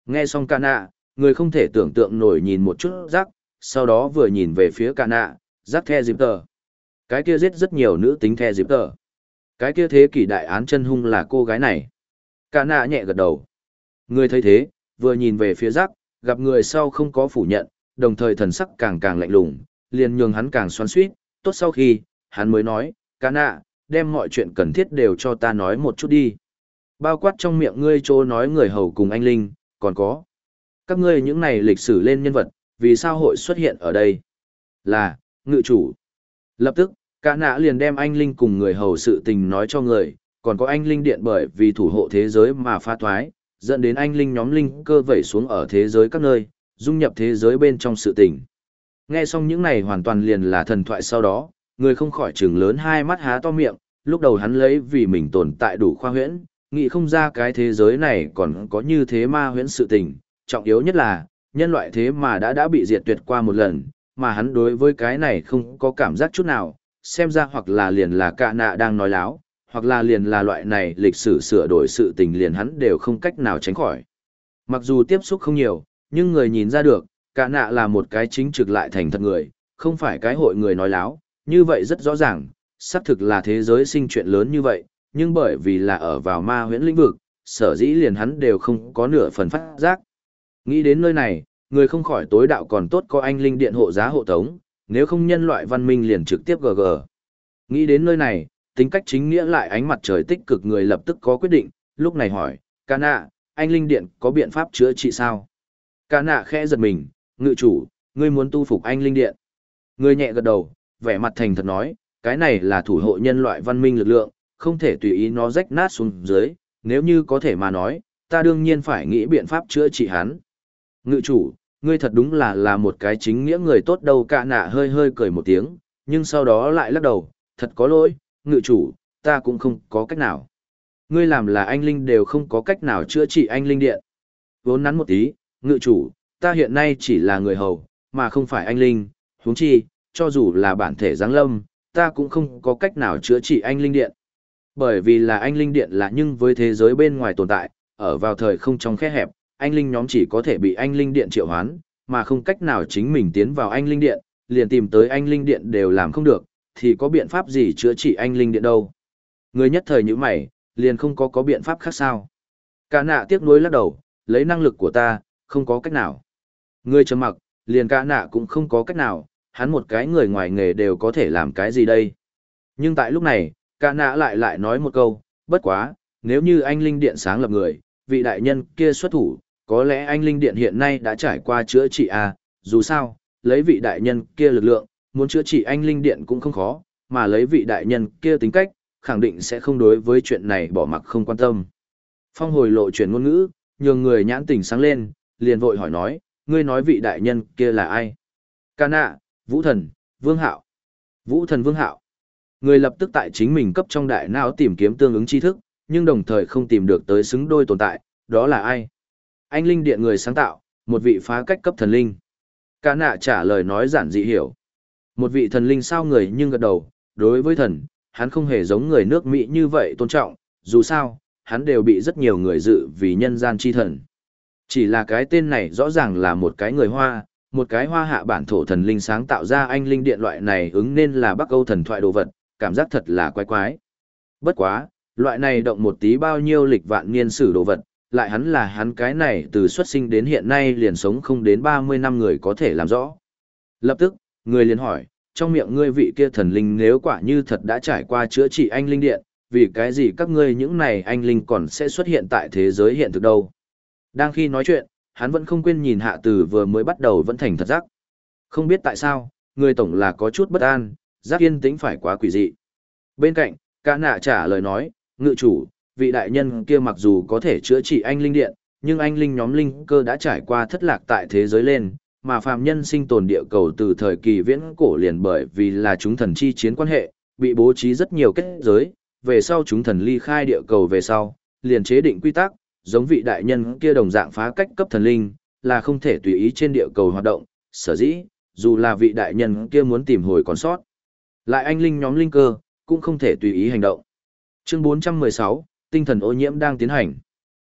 Nghe xong Cana, người không thể tưởng tượng nổi nhìn một chút rắc, sau đó vừa nhìn về phía Cana, rắc The Zipter. Cái kia giết rất nhiều nữ tính The Zipter. Cái kia thế kỷ đại án chân hung là cô gái này. Cana nhẹ gật đầu. Người thấy thế, vừa nhìn về phía rắc, gặp người sau không có phủ nhận, đồng thời thần sắc càng càng lạnh lùng, liền nhường hắn càng xoắn suýt, tốt sau khi, hắn mới nói, Cana, đem mọi chuyện cần thiết đều cho ta nói một chút đi. Bao quát trong miệng ngươi trô nói người hầu cùng anh Linh, còn có. Các ngươi những này lịch sử lên nhân vật, vì sao hội xuất hiện ở đây? Là, ngự chủ. Lập tức, cả nã liền đem anh Linh cùng người hầu sự tình nói cho người, còn có anh Linh điện bởi vì thủ hộ thế giới mà pha thoái, dẫn đến anh Linh nhóm Linh cơ vẩy xuống ở thế giới các nơi, dung nhập thế giới bên trong sự tình. Nghe xong những này hoàn toàn liền là thần thoại sau đó, người không khỏi trừng lớn hai mắt há to miệng, lúc đầu hắn lấy vì mình tồn tại đủ khoa huyễn, nghĩ không ra cái thế giới này còn có như thế ma huyễn sự tình, trọng yếu nhất là, nhân loại thế mà đã đã bị diệt tuyệt qua một lần, mà hắn đối với cái này không có cảm giác chút nào, xem ra hoặc là liền là cạ nạ đang nói láo, hoặc là liền là loại này lịch sử sửa đổi sự tình liền hắn đều không cách nào tránh khỏi. Mặc dù tiếp xúc không nhiều, nhưng người nhìn ra được, cạ nạ là một cái chính trực lại thành thật người, không phải cái hội người nói láo, như vậy rất rõ ràng, xác thực là thế giới sinh chuyện lớn như vậy, nhưng bởi vì là ở vào ma huyễn lĩnh vực, sở dĩ liền hắn đều không có nửa phần phát giác. Nghĩ đến nơi này, người không khỏi tối đạo còn tốt có anh linh điện hộ giá hộ tống, nếu không nhân loại văn minh liền trực tiếp GG. Nghĩ đến nơi này, tính cách chính nghĩa lại ánh mặt trời tích cực người lập tức có quyết định, lúc này hỏi, Cana, anh linh điện có biện pháp chữa trị sao? Cana khẽ giật mình, ngự chủ, ngươi muốn tu phục anh linh điện. Người nhẹ gật đầu, vẻ mặt thành thật nói, cái này là thủ hộ nhân loại văn minh lực lượng, không thể tùy ý nó rách nát xuống dưới, nếu như có thể mà nói, ta đương nhiên phải nghĩ biện pháp chữa trị hắn. Ngự chủ, ngươi thật đúng là là một cái chính nghĩa người tốt đâu cả nạ hơi hơi cười một tiếng, nhưng sau đó lại lắc đầu, thật có lỗi, ngự chủ, ta cũng không có cách nào. Ngươi làm là anh Linh đều không có cách nào chữa trị anh Linh điện. Vốn nắn một tí, ngự chủ, ta hiện nay chỉ là người hầu, mà không phải anh linh, huống chi, cho dù là bản thể giáng lâm, ta cũng không có cách nào chữa trị anh linh điện. Bởi vì là anh linh điện là nhưng với thế giới bên ngoài tồn tại, ở vào thời không trong khe hẹp, anh linh nhóm chỉ có thể bị anh linh điện triệu hoán, mà không cách nào chính mình tiến vào anh linh điện, liền tìm tới anh linh điện đều làm không được, thì có biện pháp gì chữa trị anh linh điện đâu. Người nhất thời như mày, liền không có có biện pháp khác sao. Cả nạ tiếc nuối lắc đầu, lấy năng lực của ta, không có cách nào. Người trầm mặc, liền cả nạ cũng không có cách nào, hắn một cái người ngoài nghề đều có thể làm cái gì đây. Nhưng tại lúc này, cả nạ lại lại nói một câu, bất quá, nếu như anh Linh Điện sáng lập người, vị đại nhân kia xuất thủ, có lẽ anh Linh Điện hiện nay đã trải qua chữa trị à, dù sao, lấy vị đại nhân kia lực lượng, muốn chữa trị anh Linh Điện cũng không khó, mà lấy vị đại nhân kia tính cách, khẳng định sẽ không đối với chuyện này bỏ mặc không quan tâm. Phong hồi lộ chuyển ngôn ngữ, nhường người nhãn tình sáng lên, liền vội hỏi nói, ngươi nói vị đại nhân kia là ai? Ca nạ, Vũ Thần, Vương Hạo. Vũ Thần Vương Hạo. Người lập tức tại chính mình cấp trong đại não tìm kiếm tương ứng tri thức, nhưng đồng thời không tìm được tới xứng đôi tồn tại, đó là ai? Anh Linh Điện người sáng tạo, một vị phá cách cấp thần linh. Ca nạ trả lời nói giản dị hiểu. Một vị thần linh sao người nhưng gật đầu, đối với thần, hắn không hề giống người nước Mỹ như vậy tôn trọng, dù sao, hắn đều bị rất nhiều người dự vì nhân gian chi thần. Chỉ là cái tên này rõ ràng là một cái người Hoa, một cái Hoa hạ bản thổ thần linh sáng tạo ra anh linh điện loại này ứng nên là Bắc Âu thần thoại đồ vật, cảm giác thật là quái quái. Bất quá, loại này động một tí bao nhiêu lịch vạn niên sử đồ vật, lại hắn là hắn cái này từ xuất sinh đến hiện nay liền sống không đến 30 năm người có thể làm rõ. Lập tức, người liền hỏi, trong miệng ngươi vị kia thần linh nếu quả như thật đã trải qua chữa trị anh linh điện, vì cái gì các ngươi những này anh linh còn sẽ xuất hiện tại thế giới hiện thực đâu. Đang khi nói chuyện, hắn vẫn không quên nhìn hạ tử vừa mới bắt đầu vẫn thành thật giác. Không biết tại sao, người tổng là có chút bất an, giác yên tĩnh phải quá quỷ dị. Bên cạnh, cả nạ trả lời nói, ngự chủ, vị đại nhân kia mặc dù có thể chữa trị anh linh điện, nhưng anh linh nhóm linh cơ đã trải qua thất lạc tại thế giới lên, mà phàm nhân sinh tồn địa cầu từ thời kỳ viễn cổ liền bởi vì là chúng thần chi chiến quan hệ, bị bố trí rất nhiều kết giới, về sau chúng thần ly khai địa cầu về sau, liền chế định quy tắc, giống vị đại nhân kia đồng dạng phá cách cấp thần linh, là không thể tùy ý trên địa cầu hoạt động, sở dĩ, dù là vị đại nhân kia muốn tìm hồi còn sót. Lại anh linh nhóm linh cơ, cũng không thể tùy ý hành động. Chương 416, tinh thần ô nhiễm đang tiến hành.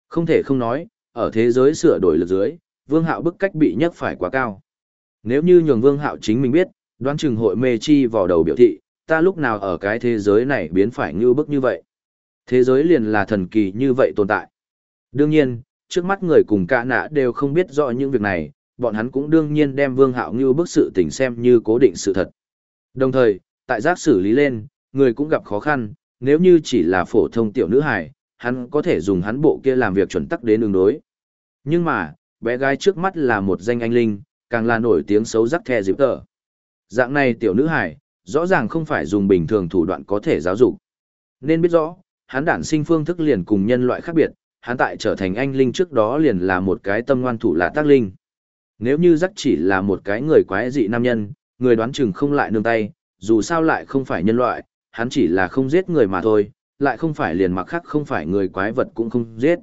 Không thể không nói, ở thế giới sửa đổi lực dưới, vương hạo bức cách bị nhắc phải quá cao. Nếu như nhường vương hạo chính mình biết, đoán chừng hội mê chi vào đầu biểu thị, ta lúc nào ở cái thế giới này biến phải như bức như vậy. Thế giới liền là thần kỳ như vậy tồn tại. Đương nhiên, trước mắt người cùng cả nã đều không biết rõ những việc này, bọn hắn cũng đương nhiên đem vương hạo như bức sự tình xem như cố định sự thật. Đồng thời, tại giác xử lý lên, người cũng gặp khó khăn, nếu như chỉ là phổ thông tiểu nữ hài, hắn có thể dùng hắn bộ kia làm việc chuẩn tắc đến ứng đối. Nhưng mà, bé gái trước mắt là một danh anh linh, càng là nổi tiếng xấu rắc thè dịp tờ. Dạng này tiểu nữ hài, rõ ràng không phải dùng bình thường thủ đoạn có thể giáo dục. Nên biết rõ, hắn đản sinh phương thức liền cùng nhân loại khác biệt, hắn tại trở thành anh linh trước đó liền là một cái tâm ngoan thủ là tác linh. Nếu như rắc chỉ là một cái người quái dị nam nhân, người đoán chừng không lại nương tay, dù sao lại không phải nhân loại, hắn chỉ là không giết người mà thôi, lại không phải liền mặc khác không phải người quái vật cũng không giết.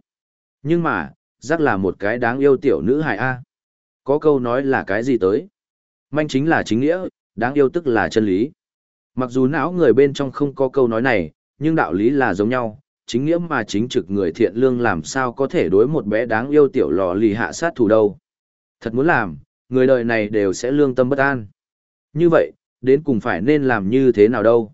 Nhưng mà, rắc là một cái đáng yêu tiểu nữ hài A. Có câu nói là cái gì tới? Manh chính là chính nghĩa, đáng yêu tức là chân lý. Mặc dù não người bên trong không có câu nói này, nhưng đạo lý là giống nhau, chính nghĩa mà chính trực người thiện lương làm sao có thể đối một bé đáng yêu tiểu lò lì hạ sát thủ đâu. Thật muốn làm, người đời này đều sẽ lương tâm bất an. Như vậy, đến cùng phải nên làm như thế nào đâu.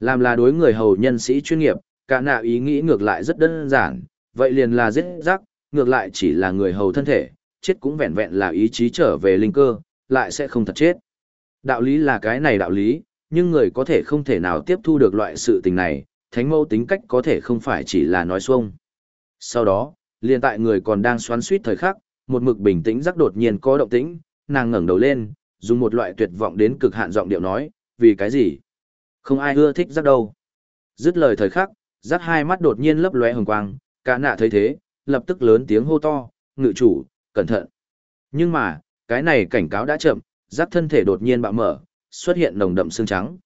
Làm là đối người hầu nhân sĩ chuyên nghiệp, cả nạ ý nghĩ ngược lại rất đơn giản, vậy liền là giết rắc, ngược lại chỉ là người hầu thân thể, chết cũng vẹn vẹn là ý chí trở về linh cơ, lại sẽ không thật chết. Đạo lý là cái này đạo lý, nhưng người có thể không thể nào tiếp thu được loại sự tình này, thánh mẫu tính cách có thể không phải chỉ là nói xuông. Sau đó, liền tại người còn đang xoắn suýt thời khắc, một mực bình tĩnh rắc đột nhiên có động tĩnh, nàng ngẩng đầu lên, dùng một loại tuyệt vọng đến cực hạn giọng điệu nói, vì cái gì? Không ai ưa thích giác đâu. Dứt lời thời khắc, giác hai mắt đột nhiên lấp lóe hồng quang, cả nạ thấy thế, lập tức lớn tiếng hô to, ngự chủ, cẩn thận. Nhưng mà, cái này cảnh cáo đã chậm, giác thân thể đột nhiên bạo mở, xuất hiện nồng đậm xương trắng.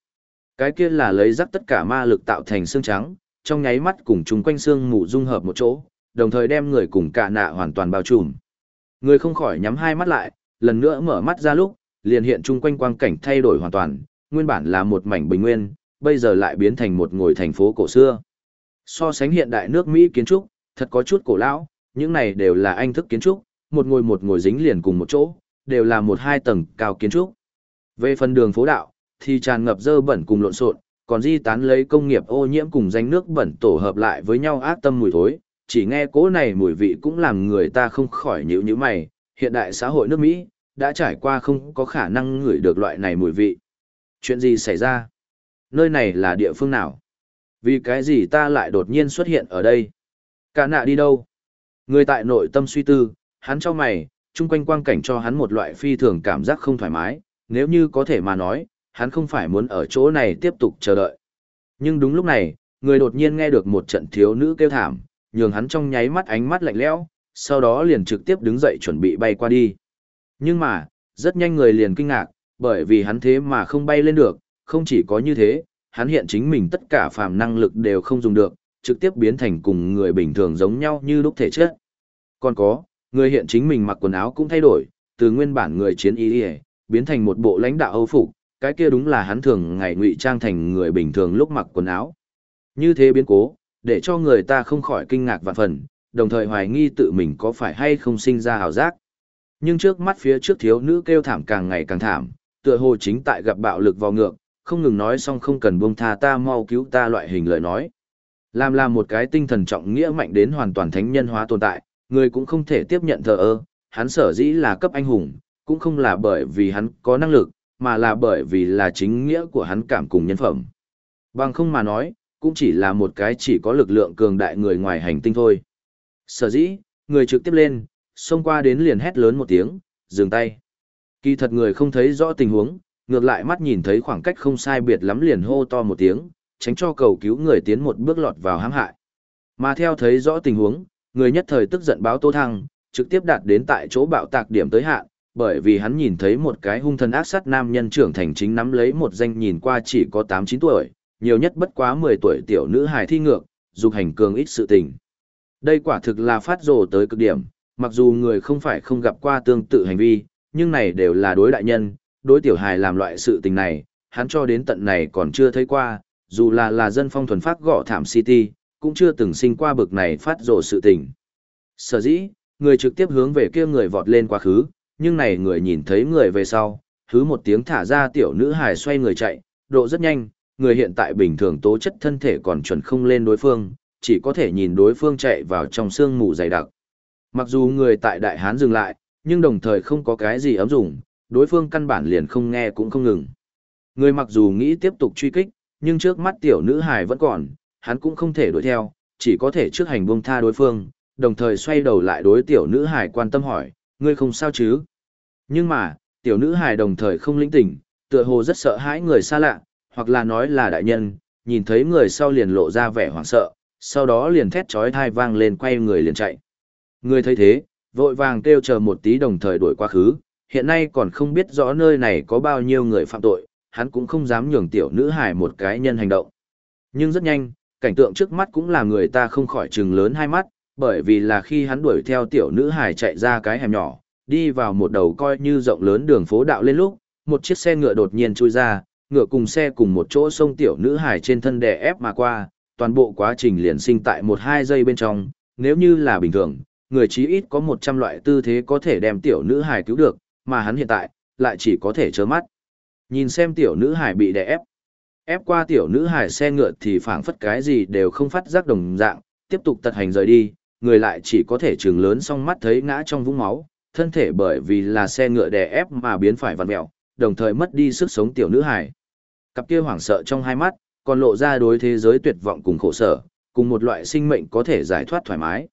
Cái kia là lấy giác tất cả ma lực tạo thành xương trắng, trong nháy mắt cùng chúng quanh xương mù dung hợp một chỗ, đồng thời đem người cùng cả nạ hoàn toàn bao trùm. Người không khỏi nhắm hai mắt lại, lần nữa mở mắt ra lúc, liền hiện chung quanh quang cảnh thay đổi hoàn toàn, nguyên bản là một mảnh bình nguyên, bây giờ lại biến thành một ngôi thành phố cổ xưa. So sánh hiện đại nước Mỹ kiến trúc, thật có chút cổ lão, những này đều là anh thức kiến trúc, một ngôi một ngôi dính liền cùng một chỗ, đều là một hai tầng cao kiến trúc. Về phần đường phố đạo, thì tràn ngập dơ bẩn cùng lộn xộn, còn di tán lấy công nghiệp ô nhiễm cùng danh nước bẩn tổ hợp lại với nhau ác tâm mùi thối, chỉ nghe cố này mùi vị cũng làm người ta không khỏi nhíu nhíu mày, hiện đại xã hội nước Mỹ, đã trải qua không có khả năng ngửi được loại này mùi vị. Chuyện gì xảy ra? Nơi này là địa phương nào? Vì cái gì ta lại đột nhiên xuất hiện ở đây? Cả nạ đi đâu? Người tại nội tâm suy tư, hắn cho mày, chung quanh quang cảnh cho hắn một loại phi thường cảm giác không thoải mái, nếu như có thể mà nói, hắn không phải muốn ở chỗ này tiếp tục chờ đợi. Nhưng đúng lúc này, người đột nhiên nghe được một trận thiếu nữ kêu thảm, nhường hắn trong nháy mắt ánh mắt lạnh lẽo, sau đó liền trực tiếp đứng dậy chuẩn bị bay qua đi. Nhưng mà, rất nhanh người liền kinh ngạc, bởi vì hắn thế mà không bay lên được, không chỉ có như thế, hắn hiện chính mình tất cả phàm năng lực đều không dùng được, trực tiếp biến thành cùng người bình thường giống nhau như lúc thể chất. Còn có, người hiện chính mình mặc quần áo cũng thay đổi, từ nguyên bản người chiến y biến thành một bộ lãnh đạo Âu phục, cái kia đúng là hắn thường ngày ngụy trang thành người bình thường lúc mặc quần áo. Như thế biến cố, để cho người ta không khỏi kinh ngạc vạn phần, đồng thời hoài nghi tự mình có phải hay không sinh ra hào giác. Nhưng trước mắt phía trước thiếu nữ kêu thảm càng ngày càng thảm, tựa hồ chính tại gặp bạo lực vào ngược, không ngừng nói xong không cần buông tha ta mau cứu ta loại hình lời nói. Làm là một cái tinh thần trọng nghĩa mạnh đến hoàn toàn thánh nhân hóa tồn tại, người cũng không thể tiếp nhận thờ ơ, hắn sở dĩ là cấp anh hùng, cũng không là bởi vì hắn có năng lực, mà là bởi vì là chính nghĩa của hắn cảm cùng nhân phẩm. Bằng không mà nói, cũng chỉ là một cái chỉ có lực lượng cường đại người ngoài hành tinh thôi. Sở dĩ, người trực tiếp lên, xông qua đến liền hét lớn một tiếng, dừng tay. Kỳ thật người không thấy rõ tình huống, ngược lại mắt nhìn thấy khoảng cách không sai biệt lắm liền hô to một tiếng, tránh cho cầu cứu người tiến một bước lọt vào hãm hại. Mà theo thấy rõ tình huống, người nhất thời tức giận báo Tô Thăng, trực tiếp đạt đến tại chỗ bạo tạc điểm tới hạn, bởi vì hắn nhìn thấy một cái hung thần ác sát nam nhân trưởng thành chính nắm lấy một danh nhìn qua chỉ có 8-9 tuổi, nhiều nhất bất quá 10 tuổi tiểu nữ hài thi ngược, dục hành cường ít sự tình. Đây quả thực là phát rồ tới cực điểm, mặc dù người không phải không gặp qua tương tự hành vi, nhưng này đều là đối đại nhân, đối tiểu hài làm loại sự tình này, hắn cho đến tận này còn chưa thấy qua, dù là là dân phong thuần phát gõ thảm city, cũng chưa từng sinh qua bực này phát rồ sự tình. Sở dĩ, người trực tiếp hướng về kia người vọt lên quá khứ, nhưng này người nhìn thấy người về sau, thứ một tiếng thả ra tiểu nữ hài xoay người chạy, độ rất nhanh, người hiện tại bình thường tố chất thân thể còn chuẩn không lên đối phương, chỉ có thể nhìn đối phương chạy vào trong sương mù dày đặc. Mặc dù người tại Đại Hán dừng lại, nhưng đồng thời không có cái gì ấm dùng, đối phương căn bản liền không nghe cũng không ngừng. Người mặc dù nghĩ tiếp tục truy kích, nhưng trước mắt tiểu nữ hài vẫn còn, hắn cũng không thể đuổi theo, chỉ có thể trước hành buông tha đối phương, đồng thời xoay đầu lại đối tiểu nữ hài quan tâm hỏi, ngươi không sao chứ? Nhưng mà, tiểu nữ hài đồng thời không linh tỉnh, tựa hồ rất sợ hãi người xa lạ, hoặc là nói là đại nhân, nhìn thấy người sau liền lộ ra vẻ hoảng sợ, sau đó liền thét chói tai vang lên quay người liền chạy. Người thấy thế, vội vàng kêu chờ một tí đồng thời đuổi quá khứ, hiện nay còn không biết rõ nơi này có bao nhiêu người phạm tội, hắn cũng không dám nhường tiểu nữ hài một cái nhân hành động. Nhưng rất nhanh, cảnh tượng trước mắt cũng làm người ta không khỏi trừng lớn hai mắt, bởi vì là khi hắn đuổi theo tiểu nữ hài chạy ra cái hẻm nhỏ, đi vào một đầu coi như rộng lớn đường phố đạo lên lúc, một chiếc xe ngựa đột nhiên chui ra, ngựa cùng xe cùng một chỗ xông tiểu nữ hài trên thân đè ép mà qua, toàn bộ quá trình liền sinh tại một hai giây bên trong, nếu như là bình thường, người chí ít có 100 loại tư thế có thể đem tiểu nữ hài cứu được, mà hắn hiện tại, lại chỉ có thể trơ mắt. Nhìn xem tiểu nữ hài bị đè ép. Ép qua tiểu nữ hài xe ngựa thì phảng phất cái gì đều không phát giác đồng dạng, tiếp tục tật hành rời đi, người lại chỉ có thể trừng lớn song mắt thấy ngã trong vũng máu, thân thể bởi vì là xe ngựa đè ép mà biến phải vặn mẹo, đồng thời mất đi sức sống tiểu nữ hài. Cặp kia hoảng sợ trong hai mắt, còn lộ ra đối thế giới tuyệt vọng cùng khổ sở, cùng một loại sinh mệnh có thể giải thoát thoải mái.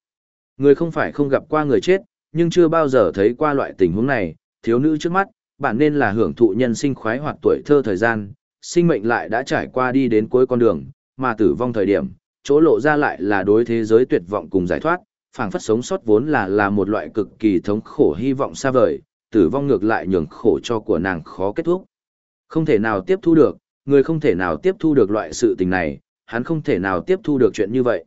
Người không phải không gặp qua người chết, nhưng chưa bao giờ thấy qua loại tình huống này, thiếu nữ trước mắt, bạn nên là hưởng thụ nhân sinh khoái hoạt tuổi thơ thời gian, sinh mệnh lại đã trải qua đi đến cuối con đường, mà tử vong thời điểm, chỗ lộ ra lại là đối thế giới tuyệt vọng cùng giải thoát, phảng phất sống sót vốn là là một loại cực kỳ thống khổ hy vọng xa vời, tử vong ngược lại nhường khổ cho của nàng khó kết thúc. Không thể nào tiếp thu được, người không thể nào tiếp thu được loại sự tình này, hắn không thể nào tiếp thu được chuyện như vậy.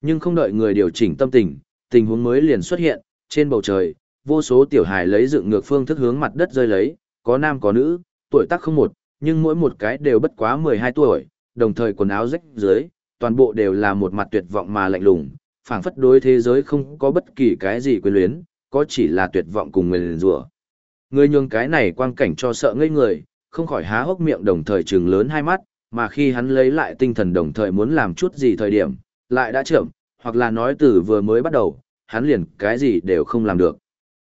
Nhưng không đợi người điều chỉnh tâm tình, tình huống mới liền xuất hiện, trên bầu trời, vô số tiểu hài lấy dựng ngược phương thức hướng mặt đất rơi lấy, có nam có nữ, tuổi tác không một, nhưng mỗi một cái đều bất quá 12 tuổi, đồng thời quần áo rách dưới, toàn bộ đều là một mặt tuyệt vọng mà lạnh lùng, phảng phất đối thế giới không có bất kỳ cái gì quyền luyến, có chỉ là tuyệt vọng cùng nguyền rủa. Người nhường cái này quang cảnh cho sợ ngây người, không khỏi há hốc miệng đồng thời trừng lớn hai mắt, mà khi hắn lấy lại tinh thần đồng thời muốn làm chút gì thời điểm, lại đã chậm, hoặc là nói từ vừa mới bắt đầu, hắn liền cái gì đều không làm được.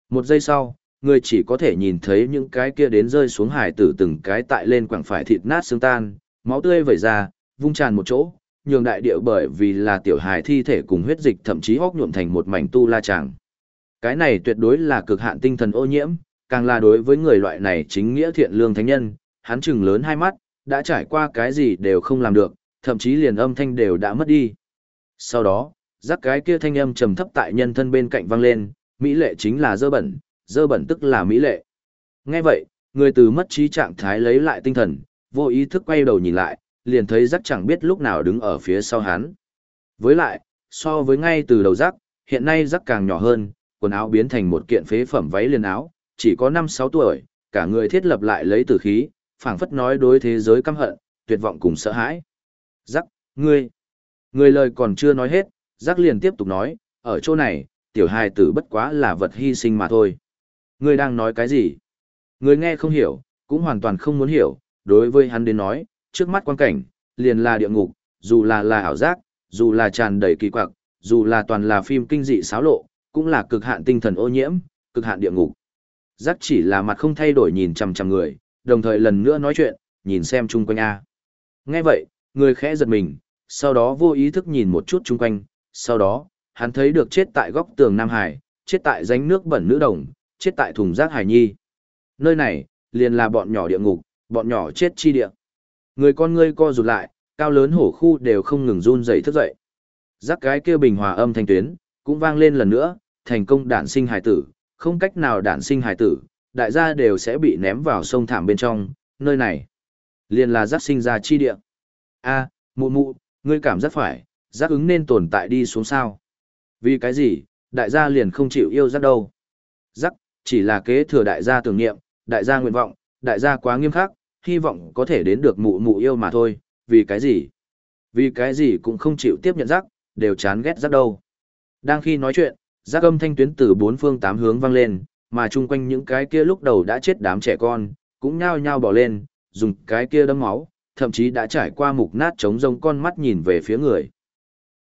Một giây sau, người chỉ có thể nhìn thấy những cái kia đến rơi xuống hải tử từng cái tại lên quảng phải thịt nát xương tan, máu tươi vẩy ra, vung tràn một chỗ, nhường đại địa bởi vì là tiểu hài thi thể cùng huyết dịch thậm chí hốc nhuộm thành một mảnh tu la tràng. Cái này tuyệt đối là cực hạn tinh thần ô nhiễm, càng là đối với người loại này chính nghĩa thiện lương thánh nhân, hắn chừng lớn hai mắt, đã trải qua cái gì đều không làm được, thậm chí liền âm thanh đều đã mất đi. Sau đó, giác cái kia thanh âm trầm thấp tại nhân thân bên cạnh vang lên, mỹ lệ chính là dơ bẩn, dơ bẩn tức là mỹ lệ. Nghe vậy, người từ mất trí trạng thái lấy lại tinh thần, vô ý thức quay đầu nhìn lại, liền thấy giác chẳng biết lúc nào đứng ở phía sau hắn. Với lại, so với ngay từ đầu giác, hiện nay giác càng nhỏ hơn, quần áo biến thành một kiện phế phẩm váy liền áo, chỉ có 5-6 tuổi, cả người thiết lập lại lấy tử khí, phảng phất nói đối thế giới căm hận, tuyệt vọng cùng sợ hãi. Giác, ngươi. Người lời còn chưa nói hết, giác liền tiếp tục nói, ở chỗ này, tiểu hài tử bất quá là vật hy sinh mà thôi. Ngươi đang nói cái gì? Người nghe không hiểu, cũng hoàn toàn không muốn hiểu, đối với hắn đến nói, trước mắt quan cảnh, liền là địa ngục, dù là là ảo giác, dù là tràn đầy kỳ quặc, dù là toàn là phim kinh dị xáo lộ, cũng là cực hạn tinh thần ô nhiễm, cực hạn địa ngục. Giác chỉ là mặt không thay đổi nhìn chằm chằm người, đồng thời lần nữa nói chuyện, nhìn xem chung quanh A. Nghe vậy, người khẽ giật mình, sau đó vô ý thức nhìn một chút chung quanh, sau đó, hắn thấy được chết tại góc tường Nam Hải, chết tại ránh nước bẩn nữ đồng, chết tại thùng rác hải nhi. Nơi này, liền là bọn nhỏ địa ngục, bọn nhỏ chết chi địa. Người con ngươi co rụt lại, cao lớn hổ khu đều không ngừng run dậy thức dậy. Rác cái kia bình hòa âm thanh tuyến, cũng vang lên lần nữa, thành công đản sinh hải tử, không cách nào đản sinh hải tử, đại gia đều sẽ bị ném vào sông thảm bên trong, nơi này. Liền là rác sinh ra chi địa. a mụ mụ, ngươi cảm giác phải, giác ứng nên tồn tại đi xuống sao. Vì cái gì, đại gia liền không chịu yêu giác đâu. Giác, chỉ là kế thừa đại gia tưởng niệm, đại gia nguyện vọng, đại gia quá nghiêm khắc, hy vọng có thể đến được mụ mụ yêu mà thôi, vì cái gì? Vì cái gì cũng không chịu tiếp nhận giác, đều chán ghét giác đâu. Đang khi nói chuyện, giác âm thanh tuyến từ bốn phương tám hướng vang lên, mà chung quanh những cái kia lúc đầu đã chết đám trẻ con, cũng nhao nhao bỏ lên, dùng cái kia đấm máu, thậm chí đã trải qua mục nát chống rông con mắt nhìn về phía người.